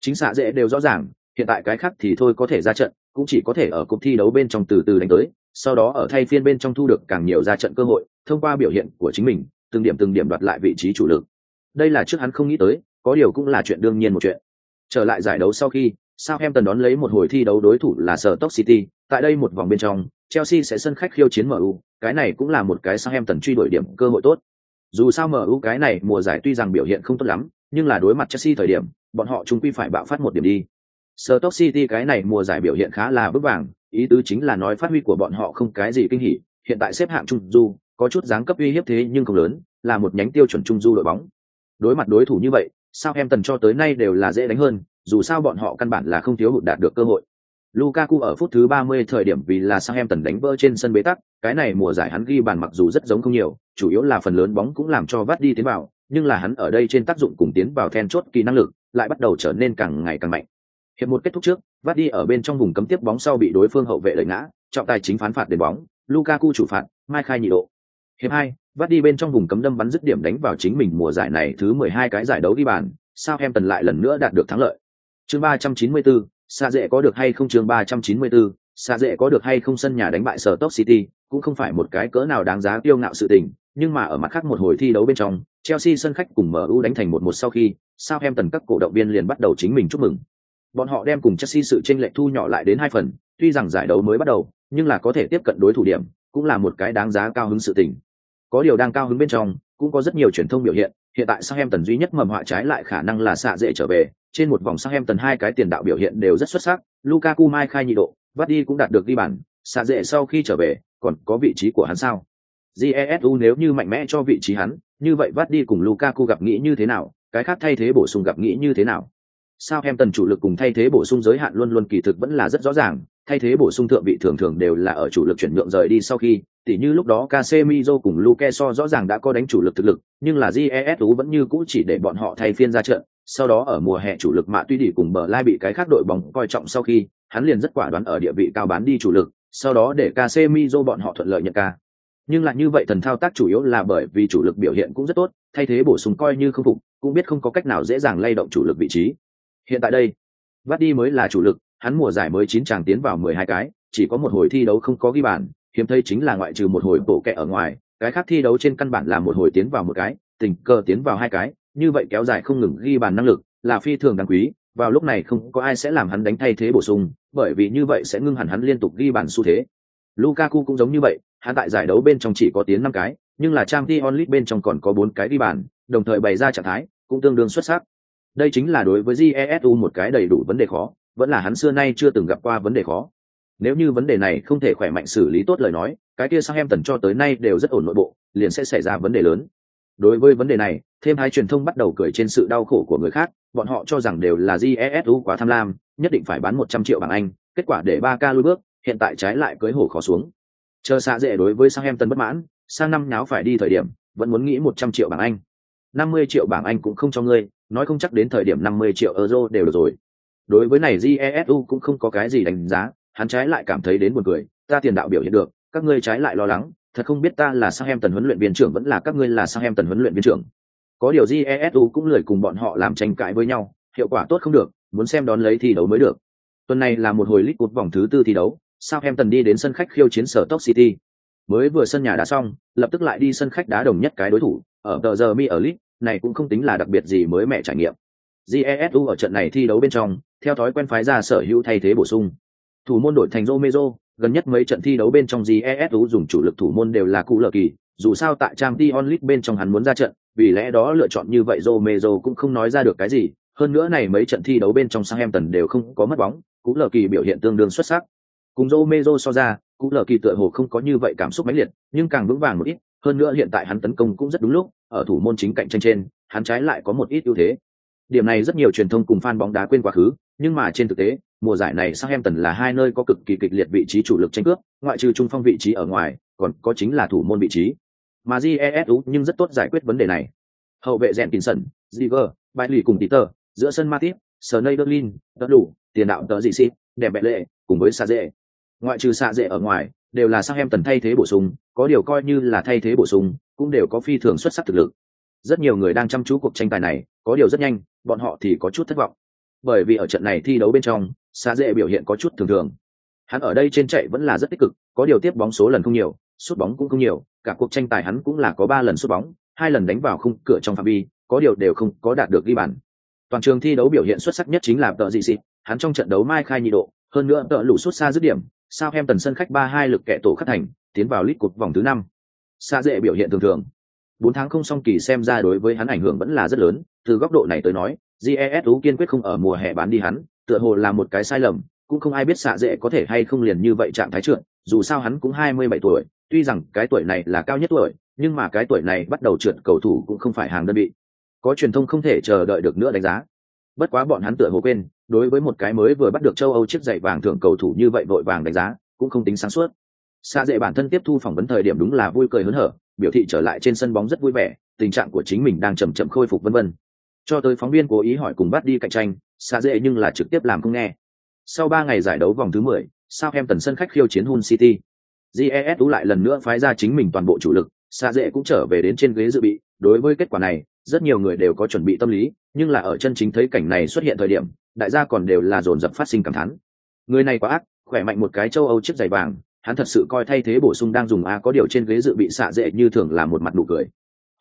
chính xạ dễ đều rõ ràng hiện tại cái khác thì thôi có thể ra trận cũng chỉ có thể ở cuộc thi đấu bên trong từ từ đánh tới sau đó ở thay phiên bên trong thu được càng nhiều ra trận cơ hội thông qua biểu hiện của chính mình từng điểm từng điểm đoạt lại vị trí chủ lực đây là trước hắn không nghĩ tới có điều cũng là chuyện đương nhiên một chuyện trở lại giải đấu sau khi Southampton đón lấy một hồi thi đấu đối thủ là sở Stoke City, tại đây một vòng bên trong, Chelsea sẽ sân khách khiêu chiến MU, cái này cũng là một cái Southampton truy đuổi điểm cơ hội tốt. Dù sao MU cái này mùa giải tuy rằng biểu hiện không tốt lắm, nhưng là đối mặt Chelsea thời điểm, bọn họ chung quy phải bạo phát một điểm đi. Stoke City cái này mùa giải biểu hiện khá là vững vàng, ý tứ chính là nói phát huy của bọn họ không cái gì kinh hỉ, hiện tại xếp hạng trung du, có chút dáng cấp uy hiếp thế nhưng không lớn, là một nhánh tiêu chuẩn trung du đội bóng. Đối mặt đối thủ như vậy, sao em tần cho tới nay đều là dễ đánh hơn, dù sao bọn họ căn bản là không thiếu hụt đạt được cơ hội. Lukaku ở phút thứ 30 thời điểm vì là sao em tần đánh vỡ trên sân bế tắc, cái này mùa giải hắn ghi bàn mặc dù rất giống không nhiều, chủ yếu là phần lớn bóng cũng làm cho vắt đi tiến vào, nhưng là hắn ở đây trên tác dụng cùng tiến vào then chốt kỳ năng lực, lại bắt đầu trở nên càng ngày càng mạnh. Hiệp một kết thúc trước, vắt đi ở bên trong vùng cấm tiếp bóng sau bị đối phương hậu vệ đẩy ngã, trọng tài chính phán phạt đền bóng, Lukaku chủ phạt, Mai khai nhị độ. Hiệp hai, vắt đi bên trong vùng cấm đâm bắn dứt điểm đánh vào chính mình mùa giải này thứ 12 cái giải đấu ghi bàn, Southampton lại lần nữa đạt được thắng lợi. Chương 394, xa dễ có được hay không chương 394, xa dễ có được hay không sân nhà đánh bại sở Top City, cũng không phải một cái cỡ nào đáng giá tiêu ngạo sự tình, nhưng mà ở mặt khác một hồi thi đấu bên trong, Chelsea sân khách cùng MU đánh thành một một sau khi, Southampton các cổ động viên liền bắt đầu chính mình chúc mừng. Bọn họ đem cùng Chelsea sự chênh lệch thu nhỏ lại đến hai phần, tuy rằng giải đấu mới bắt đầu, nhưng là có thể tiếp cận đối thủ điểm, cũng là một cái đáng giá cao hứng sự tình. Có điều đang cao hứng bên trong, cũng có rất nhiều truyền thông biểu hiện, hiện tại sang em tần duy nhất mầm họa trái lại khả năng là xạ dễ trở về, trên một vòng sang em tần hai cái tiền đạo biểu hiện đều rất xuất sắc, Lukaku mai khai nhị độ, Vardy cũng đạt được ghi bàn, xạ dễ sau khi trở về, còn có vị trí của hắn sao? Jesu nếu như mạnh mẽ cho vị trí hắn, như vậy Vardy cùng Lukaku gặp nghĩ như thế nào, cái khác thay thế bổ sung gặp nghĩ như thế nào? sang em tần chủ lực cùng thay thế bổ sung giới hạn luôn luôn kỳ thực vẫn là rất rõ ràng, thay thế bổ sung thượng vị thường thường đều là ở chủ lực chuyển nhượng rời đi sau khi, tỉ như lúc đó Casemiro cùng Luke so rõ ràng đã có đánh chủ lực thực lực, nhưng là GESU vẫn như cũ chỉ để bọn họ thay phiên ra trận, sau đó ở mùa hè chủ lực mạ tuy đi cùng bờ lai bị cái khác đội bóng coi trọng sau khi, hắn liền rất quả đoán ở địa vị cao bán đi chủ lực, sau đó để Casemiro bọn họ thuận lợi nhận ca. Nhưng lại như vậy thần thao tác chủ yếu là bởi vì chủ lực biểu hiện cũng rất tốt, thay thế bổ sung coi như không phục, cũng biết không có cách nào dễ dàng lay động chủ lực vị trí. Hiện tại đây, Vardy mới là chủ lực, hắn mùa giải mới chín chàng tiến vào mười hai cái, chỉ có một hồi thi đấu không có ghi bàn, hiếm thấy chính là ngoại trừ một hồi bổ kẹ ở ngoài, cái khác thi đấu trên căn bản là một hồi tiến vào một cái, tình cờ tiến vào hai cái, như vậy kéo dài không ngừng ghi bàn năng lực, là phi thường đáng quý, vào lúc này không có ai sẽ làm hắn đánh thay thế bổ sung, bởi vì như vậy sẽ ngưng hẳn hắn liên tục ghi bàn xu thế. Lukaku cũng giống như vậy, hắn tại giải đấu bên trong chỉ có tiến năm cái, nhưng là trang t onlit bên trong còn có bốn cái ghi bàn, đồng thời bày ra trạng thái, cũng tương đương xuất sắc. Đây chính là đối với Jesu một cái đầy đủ vấn đề khó, vẫn là hắn xưa nay chưa từng gặp qua vấn đề khó. Nếu như vấn đề này không thể khỏe mạnh xử lý tốt lời nói, cái kia sang em tần cho tới nay đều rất ổn nội bộ, liền sẽ xảy ra vấn đề lớn. Đối với vấn đề này, thêm hai truyền thông bắt đầu cười trên sự đau khổ của người khác, bọn họ cho rằng đều là Jesu quá tham lam, nhất định phải bán một trăm triệu bảng Anh, kết quả để ba ca lui bước, hiện tại trái lại cưới hổ khó xuống. Chờ xạ dễ đối với sang em tần bất mãn, sang năm nháo phải đi thời điểm, vẫn muốn nghĩ một trăm triệu bảng Anh. năm mươi triệu bảng Anh cũng không cho ngươi, nói không chắc đến thời điểm năm mươi triệu euro đều được rồi. Đối với này Jesu cũng không có cái gì đánh giá, hắn trái lại cảm thấy đến buồn cười, ta tiền đạo biểu hiện được, các ngươi trái lại lo lắng, thật không biết ta là Southampton huấn luyện viên trưởng vẫn là các ngươi là Southampton huấn luyện viên trưởng. Có điều Jesu cũng lười cùng bọn họ làm tranh cãi với nhau, hiệu quả tốt không được, muốn xem đón lấy thi đấu mới được. Tuần này là một hồi League Cup vòng thứ tư thi đấu, Southampton đi đến sân khách khiêu chiến sở Top City. Mới vừa sân nhà đá xong, lập tức lại đi sân khách đá đồng nhất cái đối thủ, ở tờ giờ mi ở League, này cũng không tính là đặc biệt gì mới mẹ trải nghiệm. Jesu ở trận này thi đấu bên trong, theo thói quen phái ra sở hữu thay thế bổ sung. Thủ môn đổi thành Romero, gần nhất mấy trận thi đấu bên trong GESU dùng chủ lực thủ môn đều là cụ lờ kỳ, dù sao tại trang Dion League bên trong hắn muốn ra trận, vì lẽ đó lựa chọn như vậy Romero cũng không nói ra được cái gì, hơn nữa này mấy trận thi đấu bên trong Southampton đều không có mất bóng, cụ lờ kỳ biểu hiện tương đương xuất sắc. Cùng Romero so ra, cụ lờ kỳ tựa hồ không có như vậy cảm xúc mãnh liệt, nhưng càng vững vàng một ít, hơn nữa hiện tại hắn tấn công cũng rất đúng lúc, ở thủ môn chính cạnh tranh trên, hắn trái lại có một ít ưu thế. Điểm này rất nhiều truyền thông cùng fan bóng đá quên quá khứ, nhưng mà trên thực tế, mùa giải này Southampton là hai nơi có cực kỳ kịch liệt vị trí chủ lực tranh cướp, ngoại trừ trung phong vị trí ở ngoài, còn có chính là thủ môn vị trí. Mà GESU nhưng rất tốt giải quyết vấn đề này. Hậu vệ rèn Kinson, Ziver, Bailey cùng Peter, giữa sân Matip, Sneijderlin, đã đủ, tiền đạo tớ dị xịt, đẹp bệ lệ, cùng với xa dễ. Ngoại trừ xa dễ ở ngoài, đều là Southampton thay thế bổ sung, có điều coi như là thay thế bổ sung, cũng đều có phi thường xuất sắc thực lực rất nhiều người đang chăm chú cuộc tranh tài này có điều rất nhanh bọn họ thì có chút thất vọng bởi vì ở trận này thi đấu bên trong xa dễ biểu hiện có chút thường thường. Hắn ở đây trên chạy vẫn là rất tích cực, có điều tiếp bóng số lần không nhiều, sút bóng cũng không nhiều, cả cuộc tranh tài hắn cũng là có ba lần sút bóng, hai lần đánh vào khung cửa trong phạm vi, có điều đều không có đạt được ghi bàn. Toàn trường thi đấu biểu hiện xuất sắc nhất chính là tợ dị xịt hắn trong trận đấu mai khai nhị độ, hơn nữa tợ lũ sút xa dứt điểm, sao em tần sân khách ba hai lực kẻ tổ khắc thành, tiến vào lít cột vòng thứ năm. Xa dễ biểu hiện thường thường. Bốn tháng không song kỳ xem ra đối với hắn ảnh hưởng vẫn là rất lớn, từ góc độ này tới nói jesu kiên quyết không ở mùa hè bán đi hắn, tựa hồ là một cái sai lầm, cũng không ai biết xạ dễ có thể hay không liền như vậy trạng thái trượt dù sao hắn cũng hai mươi bảy tuổi, tuy rằng cái tuổi này là cao nhất tuổi, nhưng mà cái tuổi này bắt đầu trượt cầu thủ cũng không phải hàng đơn vị. Có truyền thông không thể chờ đợi được nữa đánh giá. Bất quá bọn hắn tựa hồ quên, đối với một cái mới vừa bắt được châu âu chiếc giày vàng thưởng cầu thủ như vậy vội vàng đánh giá, cũng không tính sáng suốt. Xa dễ bản thân tiếp thu phỏng vấn thời điểm đúng là vui cười hớn hở, biểu thị trở lại trên sân bóng rất vui vẻ, tình trạng của chính mình đang chậm chậm khôi phục vân vân cho tới phóng viên cố ý hỏi cùng bắt đi cạnh tranh xa dễ nhưng là trực tiếp làm không nghe sau ba ngày giải đấu vòng thứ mười, sao em tần sân khách khiêu chiến Hull City. GES lại lần nữa phái ra chính mình toàn bộ chủ lực, xa dễ cũng trở về đến trên ghế dự bị. Đối với kết quả này, rất nhiều người đều có chuẩn bị tâm lý, nhưng là ở chân chính thấy cảnh này xuất hiện thời điểm, đại gia còn đều là dồn dập phát sinh cảm thán. Người này quá ác, khỏe mạnh một cái châu Âu chiếc giày vàng, hắn thật sự coi thay thế bổ sung đang dùng a có điều trên ghế dự bị xạ dễ như thường là một mặt nụ cười.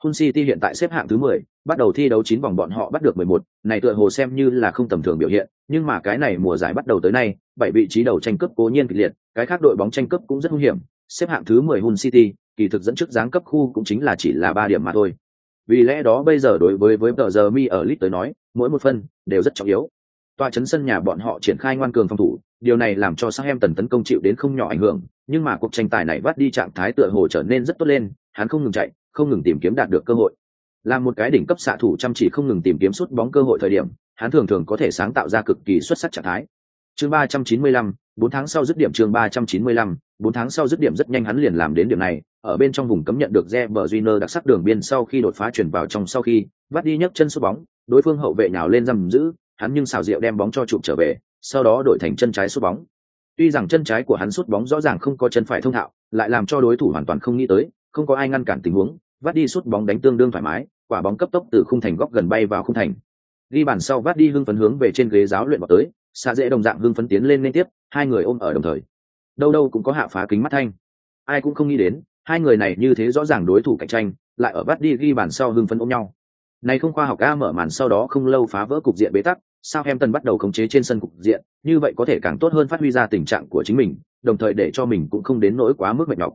Hun City hiện tại xếp hạng thứ 10, bắt đầu thi đấu 9 vòng bọn họ bắt được 11, này tựa hồ xem như là không tầm thường biểu hiện, nhưng mà cái này mùa giải bắt đầu tới nay, bảy vị trí đầu tranh cướp cố nhiên kịch liệt, cái khác đội bóng tranh cướp cũng rất nguy hiểm, xếp hạng thứ 10 Hun City, kỳ thực dẫn trước giáng cấp khu cũng chính là chỉ là 3 điểm mà thôi. Vì lẽ đó bây giờ đối với với tờ giờ mi ở Leeds tới nói, mỗi một phân đều rất trọng yếu. Tòa chấn sân nhà bọn họ triển khai ngoan cường phòng thủ, điều này làm cho Southampton tấn công chịu đến không nhỏ ảnh hưởng, nhưng mà cuộc tranh tài này bắt đi trạng thái tựa hồ trở nên rất tốt lên, hắn không ngừng chạy, không ngừng tìm kiếm đạt được cơ hội. Là một cái đỉnh cấp xạ thủ chăm chỉ không ngừng tìm kiếm sút bóng cơ hội thời điểm, hắn thường thường có thể sáng tạo ra cực kỳ xuất sắc trạng thái. Chương 395, 4 tháng sau dứt điểm chương 395, 4 tháng sau dứt điểm rất nhanh hắn liền làm đến điểm này, ở bên trong vùng cấm nhận được Reber Junior đặc sắc đường biên sau khi đột phá chuyển vào trong sau khi, vắt đi nhấc chân sút bóng, đối phương hậu vệ nhào lên giầm giữ, hắn nhưng xào rượu đem bóng cho chụp trở về, sau đó đổi thành chân trái sút bóng. Tuy rằng chân trái của hắn sút bóng rõ ràng không có chân phải thông thạo, lại làm cho đối thủ hoàn toàn không nghĩ tới, không có ai ngăn cản tình huống, vắt đi sút bóng đánh tương đương thoải mái, quả bóng cấp tốc từ khung thành góc gần bay vào khung thành. Ghi bàn sau vắt đi hưng phấn hướng về trên ghế giáo luyện vào tới, xa dễ đồng dạng hưng phấn tiến lên liên tiếp, hai người ôm ở đồng thời. Đâu đâu cũng có hạ phá kính mắt thanh. Ai cũng không nghĩ đến, hai người này như thế rõ ràng đối thủ cạnh tranh, lại ở vắt đi ghi bàn sau hưng phấn ôm nhau. Này không khoa học A mở màn sau đó không lâu phá vỡ cục diện bế tắc, sao em tần bắt đầu khống chế trên sân cục diện, như vậy có thể càng tốt hơn phát huy ra tình trạng của chính mình, đồng thời để cho mình cũng không đến nỗi quá mức mệt nhọc.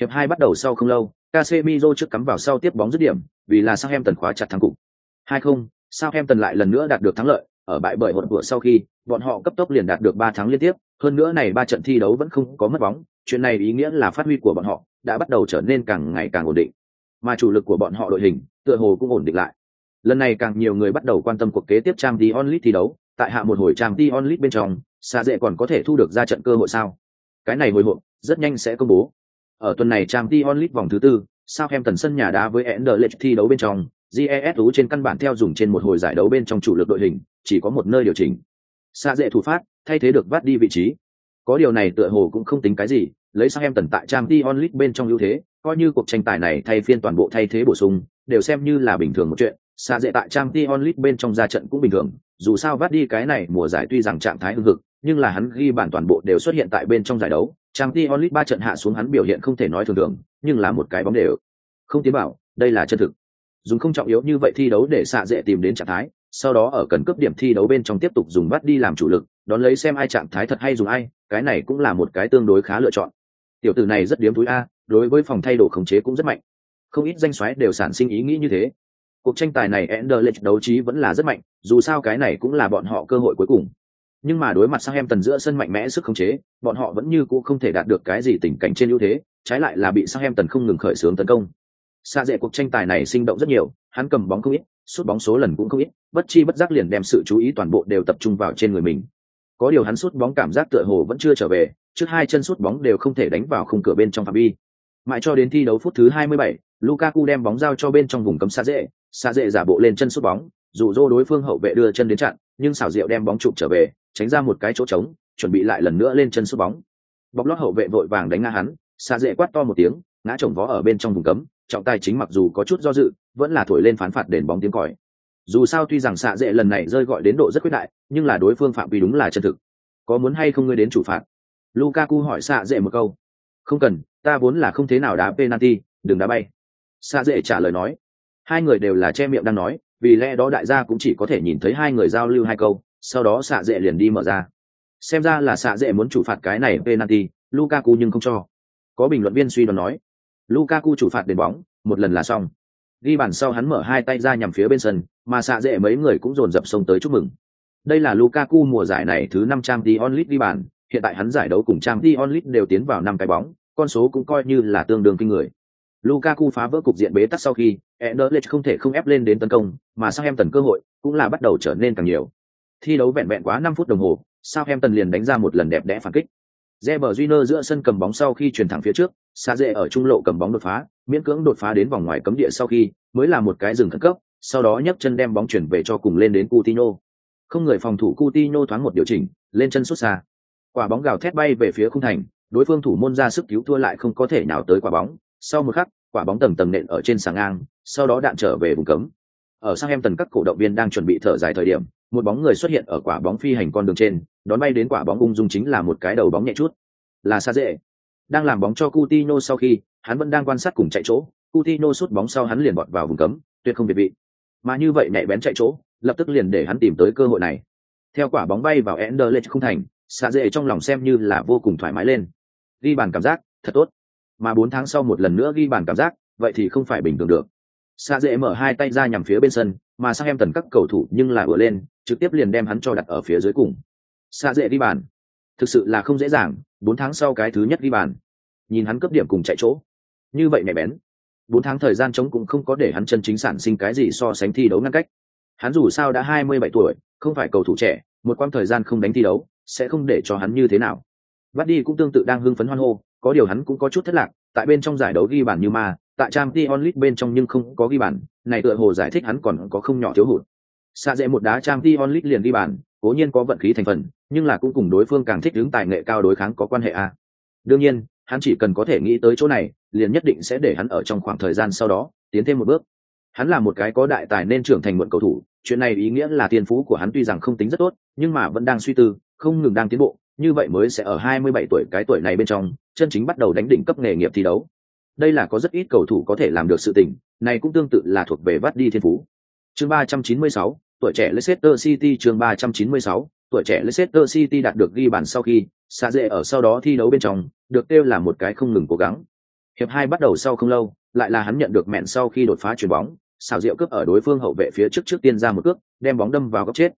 Hiệp hai bắt đầu sau không lâu, Casemiro trước cắm vào sau tiếp bóng dứt điểm, vì là Southampton khóa chặt thắng cục. 2-0, Southampton lại lần nữa đạt được thắng lợi, ở bại bởi hỗn vừa sau khi, bọn họ cấp tốc liền đạt được 3 thắng liên tiếp, hơn nữa này ba trận thi đấu vẫn không có mất bóng, chuyện này ý nghĩa là phát huy của bọn họ đã bắt đầu trở nên càng ngày càng ổn định. Mà chủ lực của bọn họ đội hình, tựa hồ cũng ổn định lại. Lần này càng nhiều người bắt đầu quan tâm cuộc kế tiếp Champions League thi đấu, tại hạ một hồi Champions League bên trong, xa dễ còn có thể thu được ra trận cơ hội sao? Cái này hồi hộp rất nhanh sẽ công bố. Ở tuần này trang Champions League vòng thứ tư, Southampton sân nhà đá với Anderlecht thi đấu bên trong, GESU trên căn bản theo dùng trên một hồi giải đấu bên trong chủ lực đội hình, chỉ có một nơi điều chỉnh. Xa dễ thủ phát, thay thế được vắt đi vị trí. Có điều này tựa hồ cũng không tính cái gì, lấy Southampton tại Champions League bên trong ưu thế, coi như cuộc tranh tài này thay phiên toàn bộ thay thế bổ sung, đều xem như là bình thường một chuyện. Xa dễ tại Champions League bên trong ra trận cũng bình thường, dù sao vắt đi cái này mùa giải tuy rằng trạng thái hưng hực, nhưng là hắn ghi bản toàn bộ đều xuất hiện tại bên trong giải đấu, trang t onlit ba trận hạ xuống hắn biểu hiện không thể nói thường thường, nhưng là một cái bóng đều. Không tiến bảo, đây là chân thực. Dùng không trọng yếu như vậy thi đấu để xạ dễ tìm đến trạng thái, sau đó ở cần cấp điểm thi đấu bên trong tiếp tục dùng bắt đi làm chủ lực, đón lấy xem ai trạng thái thật hay dùng ai, cái này cũng là một cái tương đối khá lựa chọn. Tiểu tử này rất điếm túi a, đối với phòng thay đồ khống chế cũng rất mạnh. Không ít danh xoáy đều sản sinh ý nghĩ như thế. Cuộc tranh tài này ender lệch đấu trí vẫn là rất mạnh, dù sao cái này cũng là bọn họ cơ hội cuối cùng nhưng mà đối mặt sang em tần giữa sân mạnh mẽ sức khống chế bọn họ vẫn như cũ không thể đạt được cái gì tình cảnh trên ưu thế trái lại là bị sang em tần không ngừng khởi xướng tấn công. Xa dễ cuộc tranh tài này sinh động rất nhiều hắn cầm bóng không ít sút bóng số lần cũng không ít bất chi bất giác liền đem sự chú ý toàn bộ đều tập trung vào trên người mình. Có điều hắn sút bóng cảm giác tựa hồ vẫn chưa trở về trước hai chân sút bóng đều không thể đánh vào khung cửa bên trong phạm vi. Mãi cho đến thi đấu phút thứ 27, Lukaku đem bóng giao cho bên trong vùng cấm xa dễ xa dễ giả bộ lên chân sút bóng dù dỗ đối phương hậu vệ đưa chân đến chặn nhưng xảo diệu đem bóng chụp trở về tránh ra một cái chỗ trống, chuẩn bị lại lần nữa lên chân sút bóng. Bọc lót hậu vệ vội vàng đánh ngã hắn xa dễ quát to một tiếng, ngã chồng vó ở bên trong vùng cấm, trọng tài chính mặc dù có chút do dự, vẫn là thổi lên phán phạt đền bóng tiếng còi. Dù sao tuy rằng xạ dễ lần này rơi gọi đến độ rất quyết đại, nhưng là đối phương phạm vi đúng là chân thực. Có muốn hay không ngươi đến chủ phạt? Lukaku hỏi xạ dễ một câu. Không cần, ta vốn là không thế nào đá penalty, đừng đá bay. Xạ dễ trả lời nói. Hai người đều là che miệng đang nói, vì lẽ đó đại gia cũng chỉ có thể nhìn thấy hai người giao lưu hai câu sau đó xạ dễ liền đi mở ra. Xem ra là xạ dễ muốn chủ phạt cái này penalty lukaku nhưng không cho. Có bình luận viên suy đoán nói lukaku chủ phạt đền bóng một lần là xong. Ghi bàn sau hắn mở hai tay ra nhằm phía bên sân mà xạ dễ mấy người cũng dồn dập xông tới chúc mừng. Đây là lukaku mùa giải này thứ năm trang đi onlit ghi bàn hiện tại hắn giải đấu cùng trang đi onlit đều tiến vào năm cái bóng con số cũng coi như là tương đương kinh người. Lukaku phá vỡ cục diện bế tắc sau khi, Anderlecht không thể không ép lên đến tấn công, mà sang em tần cơ hội cũng là bắt đầu trở nên càng nhiều. Thi đấu vẹn vẹn quá 5 phút đồng hồ, Southampton liền đánh ra một lần đẹp đẽ phản kích. Reber Júnior giữa sân cầm bóng sau khi chuyển thẳng phía trước, xa dễ ở trung lộ cầm bóng đột phá, miễn cưỡng đột phá đến vòng ngoài cấm địa sau khi, mới là một cái dừng khẩn cấp, sau đó nhấc chân đem bóng chuyển về cho cùng lên đến Coutinho. Không người phòng thủ Coutinho thoáng một điều chỉnh, lên chân sút xa. Quả bóng gào thét bay về phía khung thành, đối phương thủ môn ra sức cứu thua lại không có thể nào tới quả bóng, sau một khắc quả bóng tầng tầng nện ở trên sàng ngang sau đó đạn trở về vùng cấm ở sang em tần các cổ động viên đang chuẩn bị thở dài thời điểm một bóng người xuất hiện ở quả bóng phi hành con đường trên, đón bay đến quả bóng ung dung chính là một cái đầu bóng nhẹ chút. Là xa dễ đang làm bóng cho Coutinho sau khi, hắn vẫn đang quan sát cùng chạy chỗ. Coutinho sút bóng sau hắn liền bọt vào vùng cấm, tuyệt không biệt vị mà như vậy nhạy bén chạy chỗ, lập tức liền để hắn tìm tới cơ hội này. Theo quả bóng bay vào Enderlech không thành xa dễ trong lòng xem như là vô cùng thoải mái lên. Ghi bàn cảm giác, thật tốt. Mà bốn tháng sau một lần nữa ghi bàn cảm giác, vậy thì không phải bình thường được xa dễ mở hai tay ra nhằm phía bên sân mà sang em tần các cầu thủ nhưng là vừa lên trực tiếp liền đem hắn cho đặt ở phía dưới cùng. Xa dễ đi bàn. Thực sự là không dễ dàng bốn tháng sau cái thứ nhất đi bàn. Nhìn hắn cấp điểm cùng chạy chỗ. Như vậy mẹ bén. Bốn tháng thời gian chống cũng không có để hắn chân chính sản sinh cái gì so sánh thi đấu ngăn cách. Hắn dù sao đã hai mươi bảy tuổi không phải cầu thủ trẻ một quãng thời gian không đánh thi đấu sẽ không để cho hắn như thế nào. Vắt đi cũng tương tự đang hưng phấn hoan hô có điều hắn cũng có chút thất lạc, tại bên trong giải đấu ghi bàn như ma, tại Champions League bên trong nhưng không có ghi bàn, này tựa hồ giải thích hắn còn có không nhỏ thiếu hụt. Xa dễ một đá Champions League liền ghi bàn, cố nhiên có vận khí thành phần, nhưng là cũng cùng đối phương càng thích đứng tài nghệ cao đối kháng có quan hệ a. À. Đương nhiên, hắn chỉ cần có thể nghĩ tới chỗ này, liền nhất định sẽ để hắn ở trong khoảng thời gian sau đó tiến thêm một bước. Hắn là một cái có đại tài nên trưởng thành muộn cầu thủ, chuyện này ý nghĩa là tiền phú của hắn tuy rằng không tính rất tốt, nhưng mà vẫn đang suy tư, không ngừng đang tiến bộ, như vậy mới sẽ ở 27 tuổi cái tuổi này bên trong, chân chính bắt đầu đánh đỉnh cấp nghề nghiệp thi đấu. Đây là có rất ít cầu thủ có thể làm được sự tình, này cũng tương tự là thuộc về vắt đi thiên phú. Chương 396, tuổi trẻ Leicester City chương 396, tuổi trẻ Leicester City đạt được ghi bàn sau khi, xa dễ ở sau đó thi đấu bên trong, được kêu là một cái không ngừng cố gắng. Hiệp hai bắt đầu sau không lâu, lại là hắn nhận được mẹn sau khi đột phá chuyền bóng, xảo diệu cướp ở đối phương hậu vệ phía trước trước tiên ra một cước, đem bóng đâm vào góc chết.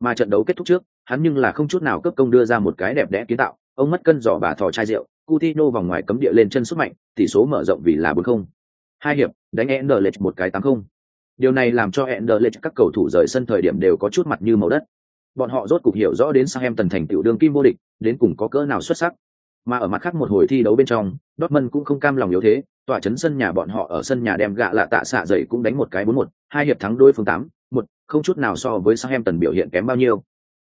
Mà trận đấu kết thúc trước, hắn nhưng là không chút nào cấp công đưa ra một cái đẹp đẽ kiến tạo, ông mất cân giỏ bà thò chai rượu, Coutinho vòng ngoài cấm địa lên chân xuất mạnh, tỷ số mở rộng vì là 4-0. Hai hiệp, đánh Enderlech một cái 8-0. Điều này làm cho Enderlech các cầu thủ rời sân thời điểm đều có chút mặt như màu đất. Bọn họ rốt cục hiểu rõ đến Southampton thành tiểu đường kim vô địch, đến cùng có cỡ nào xuất sắc. Mà ở mặt khác một hồi thi đấu bên trong, Dortmund cũng không cam lòng yếu thế, tỏa chấn sân nhà bọn họ ở sân nhà đem gạ lạ tạ xạ dậy cũng đánh một cái 4-1, hai hiệp thắng đối phương 8, một không chút nào so với Southampton biểu hiện kém bao nhiêu.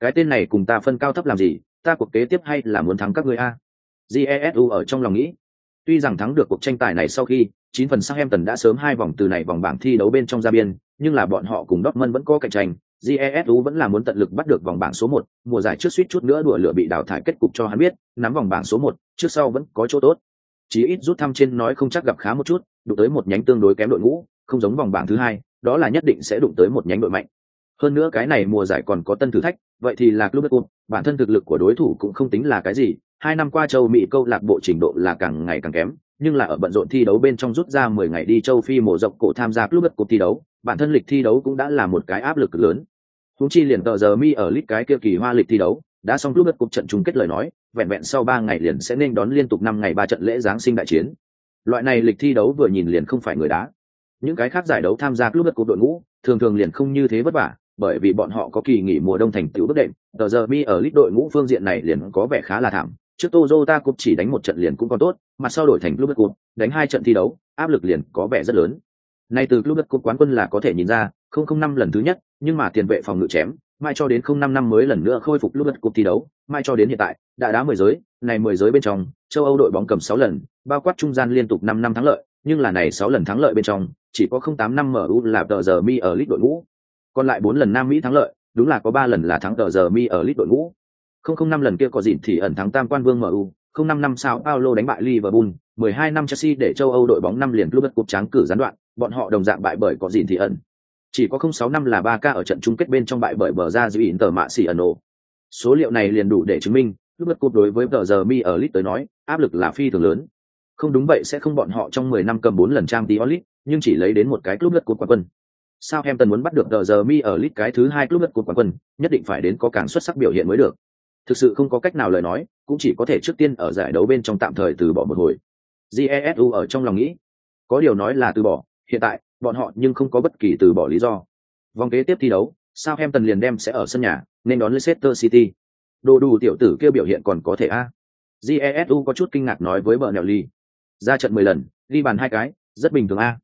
Cái tên này cùng ta phân cao thấp làm gì, ta cuộc kế tiếp hay là muốn thắng các ngươi a? Jesu ở trong lòng nghĩ. Tuy rằng thắng được cuộc tranh tài này sau khi, chín phần sang em tần đã sớm hai vòng từ này vòng bảng thi đấu bên trong ra biên, nhưng là bọn họ cùng Dortmund vẫn có cạnh tranh. Jesu vẫn là muốn tận lực bắt được vòng bảng số một. Mùa giải trước suýt chút nữa đùa lửa bị đào thải kết cục cho hắn biết, nắm vòng bảng số một, trước sau vẫn có chỗ tốt. Chí ít rút thăm trên nói không chắc gặp khá một chút, đụng tới một nhánh tương đối kém đội ngũ, không giống vòng bảng thứ hai, đó là nhất định sẽ đụng tới một nhánh đội mạnh. Hơn nữa cái này mùa giải còn có tân thử thách, vậy thì là club cup bản thân thực lực của đối thủ cũng không tính là cái gì hai năm qua châu mỹ câu lạc bộ trình độ là càng ngày càng kém, nhưng là ở bận rộn thi đấu bên trong rút ra mười ngày đi châu phi mổ rộng cổ tham gia club cuộc thi đấu, bản thân lịch thi đấu cũng đã là một cái áp lực lớn. Húng chi liền tờ giờ mi ở lit cái kia kỳ hoa lịch thi đấu, đã xong club cuộc trận chung kết lời nói, vẹn vẹn sau ba ngày liền sẽ nên đón liên tục năm ngày ba trận lễ giáng sinh đại chiến. Loại này lịch thi đấu vừa nhìn liền không phải người đá. Những cái khác giải đấu tham gia club cuộc đội ngũ, thường thường liền không như thế vất vả, bởi vì bọn họ có kỳ nghỉ mùa đông thành tựu bất đệm tờ giờ mi ở lít đội ngũ phương diện này liền có vẻ khá là thảm trước Toyota Cup chỉ đánh một trận liền cũng còn tốt, mà sau đổi thành Club Cup, đánh hai trận thi đấu, áp lực liền có vẻ rất lớn. Nay từ Club Cup quán quân là có thể nhìn ra, không không năm lần thứ nhất, nhưng mà tiền vệ phòng ngự chém, mai cho đến không năm năm mới lần nữa khôi phục Club Cup thi đấu, mai cho đến hiện tại, đã đá mười giới, này mười giới bên trong, châu Âu đội bóng cầm sáu lần, bao quát trung gian liên tục năm năm thắng lợi, nhưng là này sáu lần thắng lợi bên trong chỉ có không tám năm MU là tờ giờ mi ở lít đội ngũ còn lại bốn lần Nam Mỹ thắng lợi đúng là có ba lần là thắng tờ giờ mi ở lít đội ngũ không không năm lần kia có dịn thì ẩn thắng tam quan vương MU không năm năm sao Paulo đánh bại Liverpool 12 năm Chelsea để châu Âu đội bóng năm liền club cup trắng cử gián đoạn, bọn họ đồng dạng bại bởi có dịn thì ẩn. Chỉ có không sáu năm là ba ca ở trận chung kết bên trong bại bởi bờ ra giữ tờ mạ xì ẩn ổ số liệu này liền đủ để chứng minh, Club bất đối với tờ giờ mi ở lit tới nói, áp lực là phi thường lớn. Không đúng vậy sẽ không bọn họ trong mười năm cầm bốn lần trang tí olit nhưng chỉ lấy đến một cái club cup quán quân. Sao muốn bắt được tờ giờ mi ở lit cái thứ hai club cup quán quân, nhất định phải đến có càng xuất sắc biểu hiện mới được thực sự không có cách nào lời nói, cũng chỉ có thể trước tiên ở giải đấu bên trong tạm thời từ bỏ một hồi. Jesu ở trong lòng nghĩ, có điều nói là từ bỏ, hiện tại, bọn họ nhưng không có bất kỳ từ bỏ lý do. Vòng kế tiếp thi đấu sao em tần liền đem sẽ ở sân nhà, nên đón leicester city. Đồ đủ tiểu tử kia biểu hiện còn có thể a. Jesu có chút kinh ngạc nói với vợ nẹo ly ra trận mười lần đi bàn hai cái, rất bình thường a.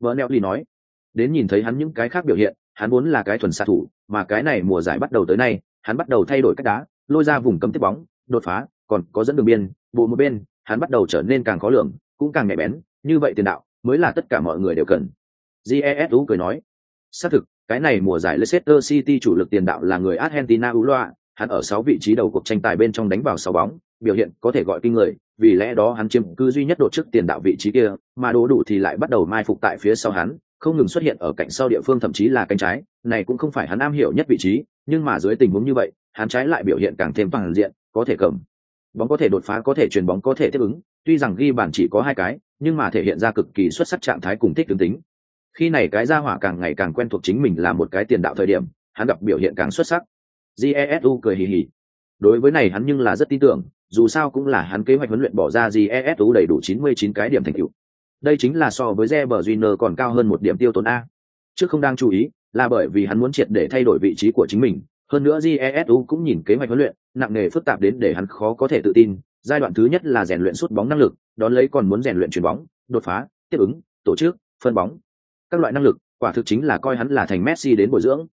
Vợ nẹo ly nói, đến nhìn thấy hắn những cái khác biểu hiện, hắn vốn là cái thuần xạ thủ, mà cái này mùa giải bắt đầu tới nay, hắn bắt đầu thay đổi cách đá lôi ra vùng cấm tiếp bóng, đột phá, còn có dẫn đường biên, bộ một bên, hắn bắt đầu trở nên càng khó lường, cũng càng nhạy bén, như vậy tiền đạo mới là tất cả mọi người đều cần. Jesu cười nói, xác thực, cái này mùa giải leicester city chủ lực tiền đạo là người argentina uloa hắn ở sáu vị trí đầu cuộc tranh tài bên trong đánh vào sáu bóng, biểu hiện có thể gọi kinh người, vì lẽ đó hắn chiếm cư duy nhất đột trước tiền đạo vị trí kia, mà đố đủ thì lại bắt đầu mai phục tại phía sau hắn, không ngừng xuất hiện ở cạnh sau địa phương thậm chí là cánh trái, này cũng không phải hắn am hiểu nhất vị trí, nhưng mà dưới tình huống như vậy hắn trái lại biểu hiện càng thêm bằng diện, có thể cầm. Bóng có thể đột phá, có thể chuyền bóng, có thể tiếp ứng. Tuy rằng ghi bàn chỉ có hai cái, nhưng mà thể hiện ra cực kỳ xuất sắc trạng thái cùng thích tướng tính. Khi này cái ra hỏa càng ngày càng quen thuộc chính mình là một cái tiền đạo thời điểm, hắn gặp biểu hiện càng xuất sắc. Jesu cười hì hì. Đối với này hắn nhưng là rất tin tưởng, dù sao cũng là hắn kế hoạch huấn luyện bỏ ra jesu đầy đủ 99 cái điểm thành tựu. Đây chính là so với Reber Júnior còn cao hơn một điểm tiêu tốn a. Trước không đang chú ý, là bởi vì hắn muốn triệt để thay đổi vị trí của chính mình hơn nữa jesu cũng nhìn kế hoạch huấn luyện nặng nề phức tạp đến để hắn khó có thể tự tin. Giai đoạn thứ nhất là rèn luyện sút bóng năng lực đón lấy còn muốn rèn luyện chuyền bóng đột phá tiếp ứng tổ chức phân bóng. Các loại năng lực quả thực chính là coi hắn là thành messi đến bồi dưỡng.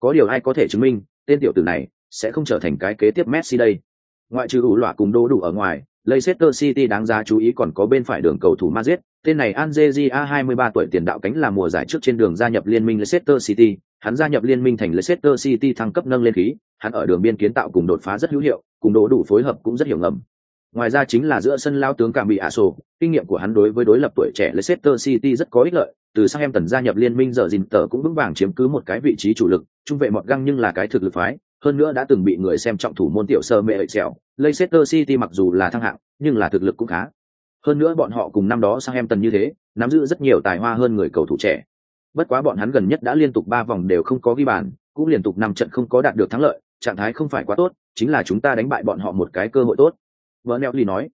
Có điều ai có thể chứng minh tên tiểu tử này sẽ không trở thành cái kế tiếp messi đây? Ngoại trừ ủ loạ cùng đô đủ ở ngoài Leicester City đáng giá chú ý còn có bên phải đường cầu thủ Madrid, tên này Angelia 23 tuổi tiền đạo cánh là mùa giải trước trên đường gia nhập liên minh Leicester City, hắn gia nhập liên minh thành Leicester City thăng cấp nâng lên khí, hắn ở đường biên kiến tạo cùng đột phá rất hữu hiệu, cùng đố đủ phối hợp cũng rất hiểu ngầm. Ngoài ra chính là giữa sân lao tướng Cảm bị Aso, kinh nghiệm của hắn đối với đối lập tuổi trẻ Leicester City rất có ích lợi, từ sang em tần gia nhập liên minh giờ dình tờ cũng vững vàng chiếm cứ một cái vị trí chủ lực, trung vệ mọt găng nhưng là cái thực lực phái, hơn nữa đã từng bị người xem trọng thủ môn tiểu sơ mẹ ợi xẻo, Leicester City mặc dù là thăng hạng, nhưng là thực lực cũng khá. Hơn nữa bọn họ cùng năm đó sang em tần như thế, nắm giữ rất nhiều tài hoa hơn người cầu thủ trẻ. Bất quá bọn hắn gần nhất đã liên tục ba vòng đều không có ghi bàn, cũng liên tục năm trận không có đạt được thắng lợi, trạng thái không phải quá tốt, chính là chúng ta đánh bại bọn họ một cái cơ hội tốt. Bernelli nói.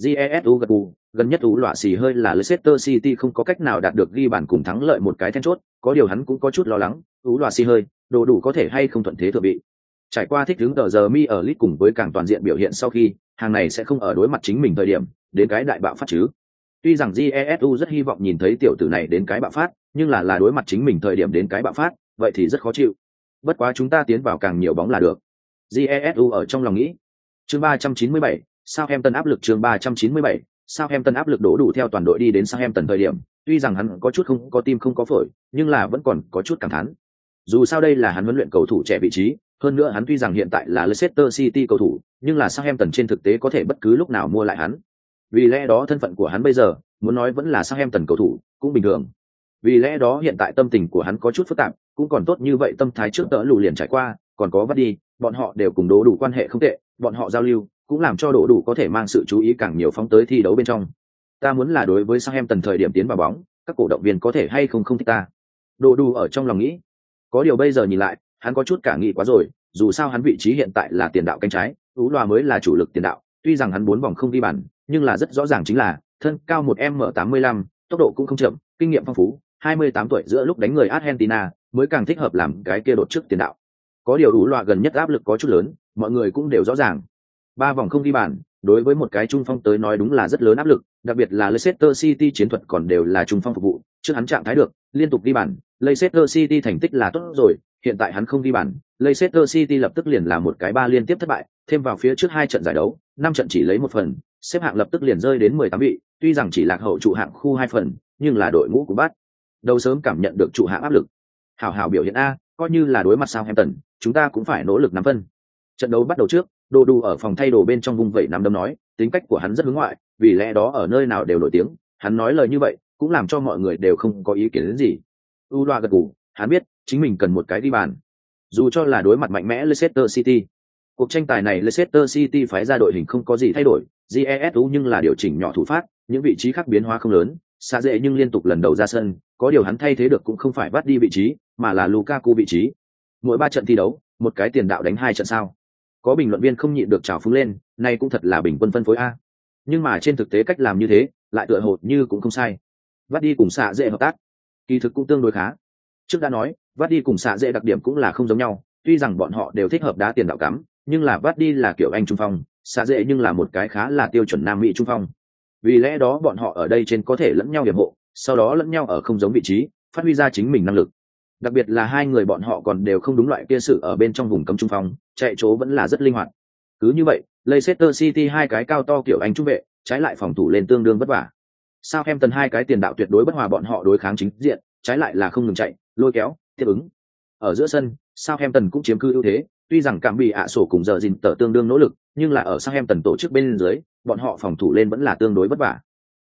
Jesu gật gù, gần nhất ú lọa xì hơi là Leicester City không có cách nào đạt được ghi bàn cùng thắng lợi một cái then chốt, có điều hắn cũng có chút lo lắng, ú lọa xì hơi, đồ đủ có thể hay không thuận thế thừa bị. Trải qua thích ứng tờ giờ mi ở lit cùng với càng toàn diện biểu hiện sau khi, hàng này sẽ không ở đối mặt chính mình thời điểm, đến cái đại bạo phát chứ. Tuy rằng Jesu rất hy vọng nhìn thấy tiểu tử này đến cái bạo phát, nhưng là là đối mặt chính mình thời điểm đến cái bạo phát, vậy thì rất khó chịu. Bất quá chúng ta tiến vào càng nhiều bóng là được. Jesu ở trong lòng nghĩ. Chương 397, Southampton áp lực chương 397, Southampton áp lực đổ đủ theo toàn đội đi đến Southampton thời điểm, tuy rằng hắn có chút không có tim không có phổi, nhưng là vẫn còn có chút cảm thán. Dù sao đây là hắn huấn luyện cầu thủ trẻ vị trí, hơn nữa hắn tuy rằng hiện tại là Leicester City cầu thủ, nhưng là Southampton trên thực tế có thể bất cứ lúc nào mua lại hắn. Vì lẽ đó thân phận của hắn bây giờ, muốn nói vẫn là sang em tần cầu thủ, cũng bình thường. Vì lẽ đó hiện tại tâm tình của hắn có chút phức tạp, cũng còn tốt như vậy tâm thái trước tỡ lù liền trải qua, còn có vắt đi, bọn họ đều cùng đố đủ quan hệ không tệ, bọn họ giao lưu, cũng làm cho đố đủ có thể mang sự chú ý càng nhiều phóng tới thi đấu bên trong. Ta muốn là đối với sang em tần thời điểm tiến vào bóng, các cổ động viên có thể hay không không thích ta. đố đủ ở trong lòng nghĩ. Có điều bây giờ nhìn lại, hắn có chút cả nghĩ quá rồi, dù sao hắn vị trí hiện tại là tiền đạo cánh trái, Ú Loa mới là chủ lực tiền đạo, tuy rằng hắn bốn vòng không đi bàn, nhưng là rất rõ ràng chính là thân cao một m tám mươi lăm, tốc độ cũng không chậm, kinh nghiệm phong phú, hai mươi tám tuổi giữa lúc đánh người Argentina, mới càng thích hợp làm cái kia đột trước tiền đạo. Có điều đủ loại gần nhất áp lực có chút lớn, mọi người cũng đều rõ ràng ba vòng không ghi bàn đối với một cái trung phong tới nói đúng là rất lớn áp lực đặc biệt là Leicester City chiến thuật còn đều là trung phong phục vụ trước hắn trạng thái được liên tục ghi bàn Leicester City thành tích là tốt rồi hiện tại hắn không ghi bàn Leicester City lập tức liền là một cái ba liên tiếp thất bại, thêm vào phía trước hai trận giải đấu, năm trận chỉ lấy một phần, xếp hạng lập tức liền rơi đến mười tám vị, tuy rằng chỉ lạc hậu trụ hạng khu hai phần, nhưng là đội ngũ của bắt đầu sớm cảm nhận được trụ hạng áp lực. Hảo hảo biểu hiện a, coi như là đối mặt sao tần chúng ta cũng phải nỗ lực nắm phân. Trận đấu bắt đầu trước, đồ đủ ở phòng thay đồ bên trong vùng vẩy nắm đấm nói, tính cách của hắn rất hướng ngoại, vì lẽ đó ở nơi nào đều nổi tiếng, hắn nói lời như vậy, cũng làm cho mọi người đều không có ý kiến đến gì. U loa gật gù, hắn biết, chính mình cần một cái đi bàn dù cho là đối mặt mạnh mẽ leicester city. Cuộc tranh tài này leicester city phái ra đội hình không có gì thay đổi jesu nhưng là điều chỉnh nhỏ thủ phát những vị trí khác biến hóa không lớn xa dễ nhưng liên tục lần đầu ra sân, có điều hắn thay thế được cũng không phải bắt đi vị trí, mà là lukaku vị trí. Mỗi ba trận thi đấu, một cái tiền đạo đánh hai trận sao. Có bình luận viên không nhịn được trào phúng lên, này cũng thật là bình quân phân phối a. Nhưng mà trên thực tế cách làm như thế, lại tựa hồ như cũng không sai. Bắt đi cùng xạ dễ hợp tác, kỳ thực cũng tương đối khá. Trước đã nói vắt đi cùng xạ dễ đặc điểm cũng là không giống nhau, tuy rằng bọn họ đều thích hợp đá tiền đạo cắm, nhưng là vắt đi là kiểu anh trung phong xạ dễ nhưng là một cái khá là tiêu chuẩn nam mỹ trung phong. Vì lẽ đó bọn họ ở đây trên có thể lẫn nhau hiểm hộ, sau đó lẫn nhau ở không giống vị trí, phát huy ra chính mình năng lực. Đặc biệt là hai người bọn họ còn đều không đúng loại kia sự ở bên trong vùng cấm trung phong, chạy chỗ vẫn là rất linh hoạt. Cứ như vậy, Leicester City hai cái cao to kiểu anh trung vệ, trái lại phòng thủ lên tương đương vất vả. Sao em tần hai cái tiền đạo tuyệt đối bất hòa bọn họ đối kháng chính diện, trái lại là không ngừng chạy, lôi kéo tiếp ứng ở giữa sân sao cũng chiếm cư ưu thế tuy rằng cảm bị ạ sổ cùng giờ dìn tờ tương đương nỗ lực nhưng là ở sao tổ chức bên dưới bọn họ phòng thủ lên vẫn là tương đối vất vả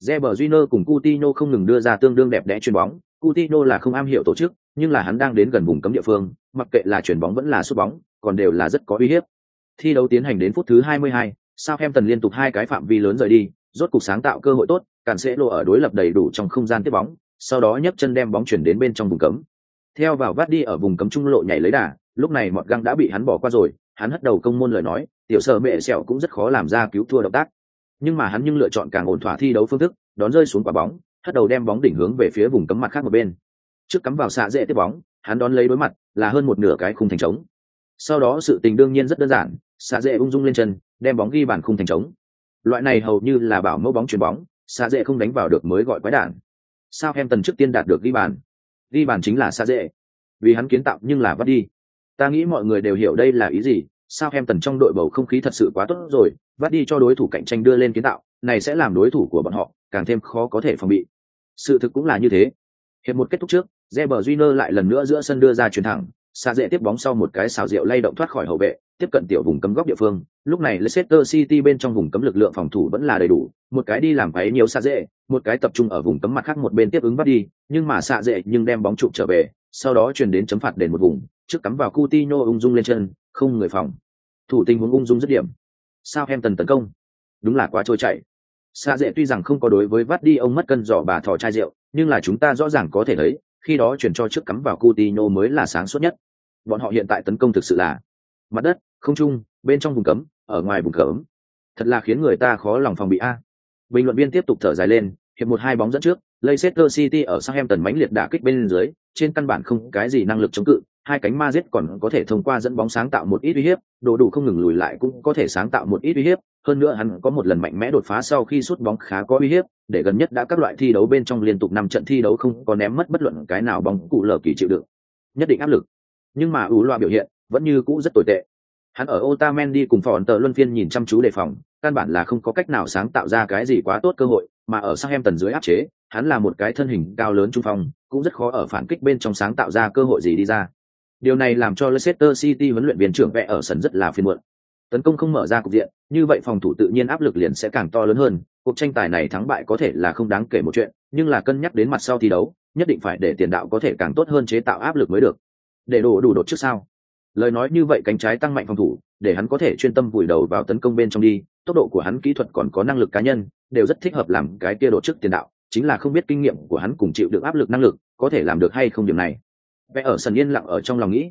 Reber Júnior cùng Coutinho không ngừng đưa ra tương đương đẹp đẽ chuyền bóng, Coutinho là không am hiểu tổ chức, nhưng là hắn đang đến gần vùng cấm địa phương, mặc kệ là chuyền bóng vẫn là sút bóng, còn đều là rất có uy hiếp. Thi đấu tiến hành đến phút thứ 22, Southampton liên tục hai cái phạm vi lớn rời đi, rốt cục sáng tạo cơ hội tốt, cản sẽ lộ ở đối lập đầy đủ trong không gian tiếp bóng, sau đó nhấc chân đem bóng chuyển đến bên trong vùng cấm. Theo vào vắt đi ở vùng cấm trung lộ nhảy lấy đà, lúc này mọt găng đã bị hắn bỏ qua rồi, hắn hất đầu công môn lời nói, tiểu sở mẹ sẹo cũng rất khó làm ra cứu thua động tác. Nhưng mà hắn nhưng lựa chọn càng ổn thỏa thi đấu phương thức, đón rơi xuống quả bóng, hất đầu đem bóng đỉnh hướng về phía vùng cấm mặt khác một bên. Trước cắm vào xạ dễ tiếp bóng, hắn đón lấy đối mặt, là hơn một nửa cái khung thành trống. Sau đó sự tình đương nhiên rất đơn giản, xạ dễ ung dung lên chân, đem bóng ghi bàn khung thành trống. Loại này hầu như là bảo mẫu bóng chuyền bóng, xạ dễ không đánh vào được mới gọi quái đản. Sao em tần trước tiên đạt được ghi bàn? Ghi bàn chính là xa dễ, vì hắn kiến tạo nhưng là vắt đi. Ta nghĩ mọi người đều hiểu đây là ý gì, sao em tần trong đội bầu không khí thật sự quá tốt rồi, vắt đi cho đối thủ cạnh tranh đưa lên kiến tạo, này sẽ làm đối thủ của bọn họ càng thêm khó có thể phòng bị. Sự thực cũng là như thế. Hiệp một kết thúc trước, Reber Júnior lại lần nữa giữa sân đưa ra chuyền thẳng, xa dễ tiếp bóng sau một cái xào rượu lay động thoát khỏi hậu vệ, tiếp cận tiểu vùng cấm góc địa phương. Lúc này Leicester City bên trong vùng cấm lực lượng phòng thủ vẫn là đầy đủ, một cái đi làm váy nhiều xa dễ, một cái tập trung ở vùng cấm mặt khác một bên tiếp ứng bắt đi, nhưng mà xa dễ nhưng đem bóng trụ trở về, sau đó chuyển đến chấm phạt đền một vùng, trước cắm vào Coutinho ung dung lên chân, không người phòng. Thủ tình huống ung dung dứt điểm. Sao em tần tấn công? Đúng là quá trôi chảy. xa dễ tuy rằng không có đối với vắt đi ông mất cân giỏ bà thò chai rượu, nhưng là chúng ta rõ ràng có thể thấy, khi đó chuyển cho trước cắm vào Coutinho mới là sáng suốt nhất. Bọn họ hiện tại tấn công thực sự là mặt đất, không trung, bên trong vùng cấm, ở ngoài vùng cấm. Thật là khiến người ta khó lòng phòng bị a. Bình luận viên tiếp tục thở dài lên, hiệp một hai bóng dẫn trước, Leicester City ở Southampton mãnh liệt đả kích bên dưới, trên căn bản không cái gì năng lực chống cự, hai cánh ma giết còn có thể thông qua dẫn bóng sáng tạo một ít uy hiếp, đồ đủ không ngừng lùi lại cũng có thể sáng tạo một ít uy hiếp, hơn nữa hắn có một lần mạnh mẽ đột phá sau khi sút bóng khá có uy hiếp, để gần nhất đã các loại thi đấu bên trong liên tục năm trận thi đấu không có ném mất bất luận cái nào bóng cụ lờ kỳ chịu đựng. Nhất định áp lực. Nhưng mà ủ loa biểu hiện vẫn như cũ rất tồi tệ. Hắn ở Otamendi cùng phòn tờ luân phiên nhìn chăm chú đề phòng, căn bản là không có cách nào sáng tạo ra cái gì quá tốt cơ hội, mà ở sang em tần dưới áp chế, hắn là một cái thân hình cao lớn trung phong, cũng rất khó ở phản kích bên trong sáng tạo ra cơ hội gì đi ra. Điều này làm cho Leicester City huấn luyện viên trưởng vẽ ở sân rất là phiền muộn. Tấn công không mở ra cục diện, như vậy phòng thủ tự nhiên áp lực liền sẽ càng to lớn hơn. Cuộc tranh tài này thắng bại có thể là không đáng kể một chuyện, nhưng là cân nhắc đến mặt sau thi đấu, nhất định phải để tiền đạo có thể càng tốt hơn chế tạo áp lực mới được. Để đổ đủ đột trước sao? Lời nói như vậy cánh trái tăng mạnh phòng thủ, để hắn có thể chuyên tâm vùi đầu vào tấn công bên trong đi, tốc độ của hắn kỹ thuật còn có năng lực cá nhân, đều rất thích hợp làm cái kia đột trước tiền đạo, chính là không biết kinh nghiệm của hắn cùng chịu được áp lực năng lực, có thể làm được hay không điểm này. Vẽ ở sân yên lặng ở trong lòng nghĩ,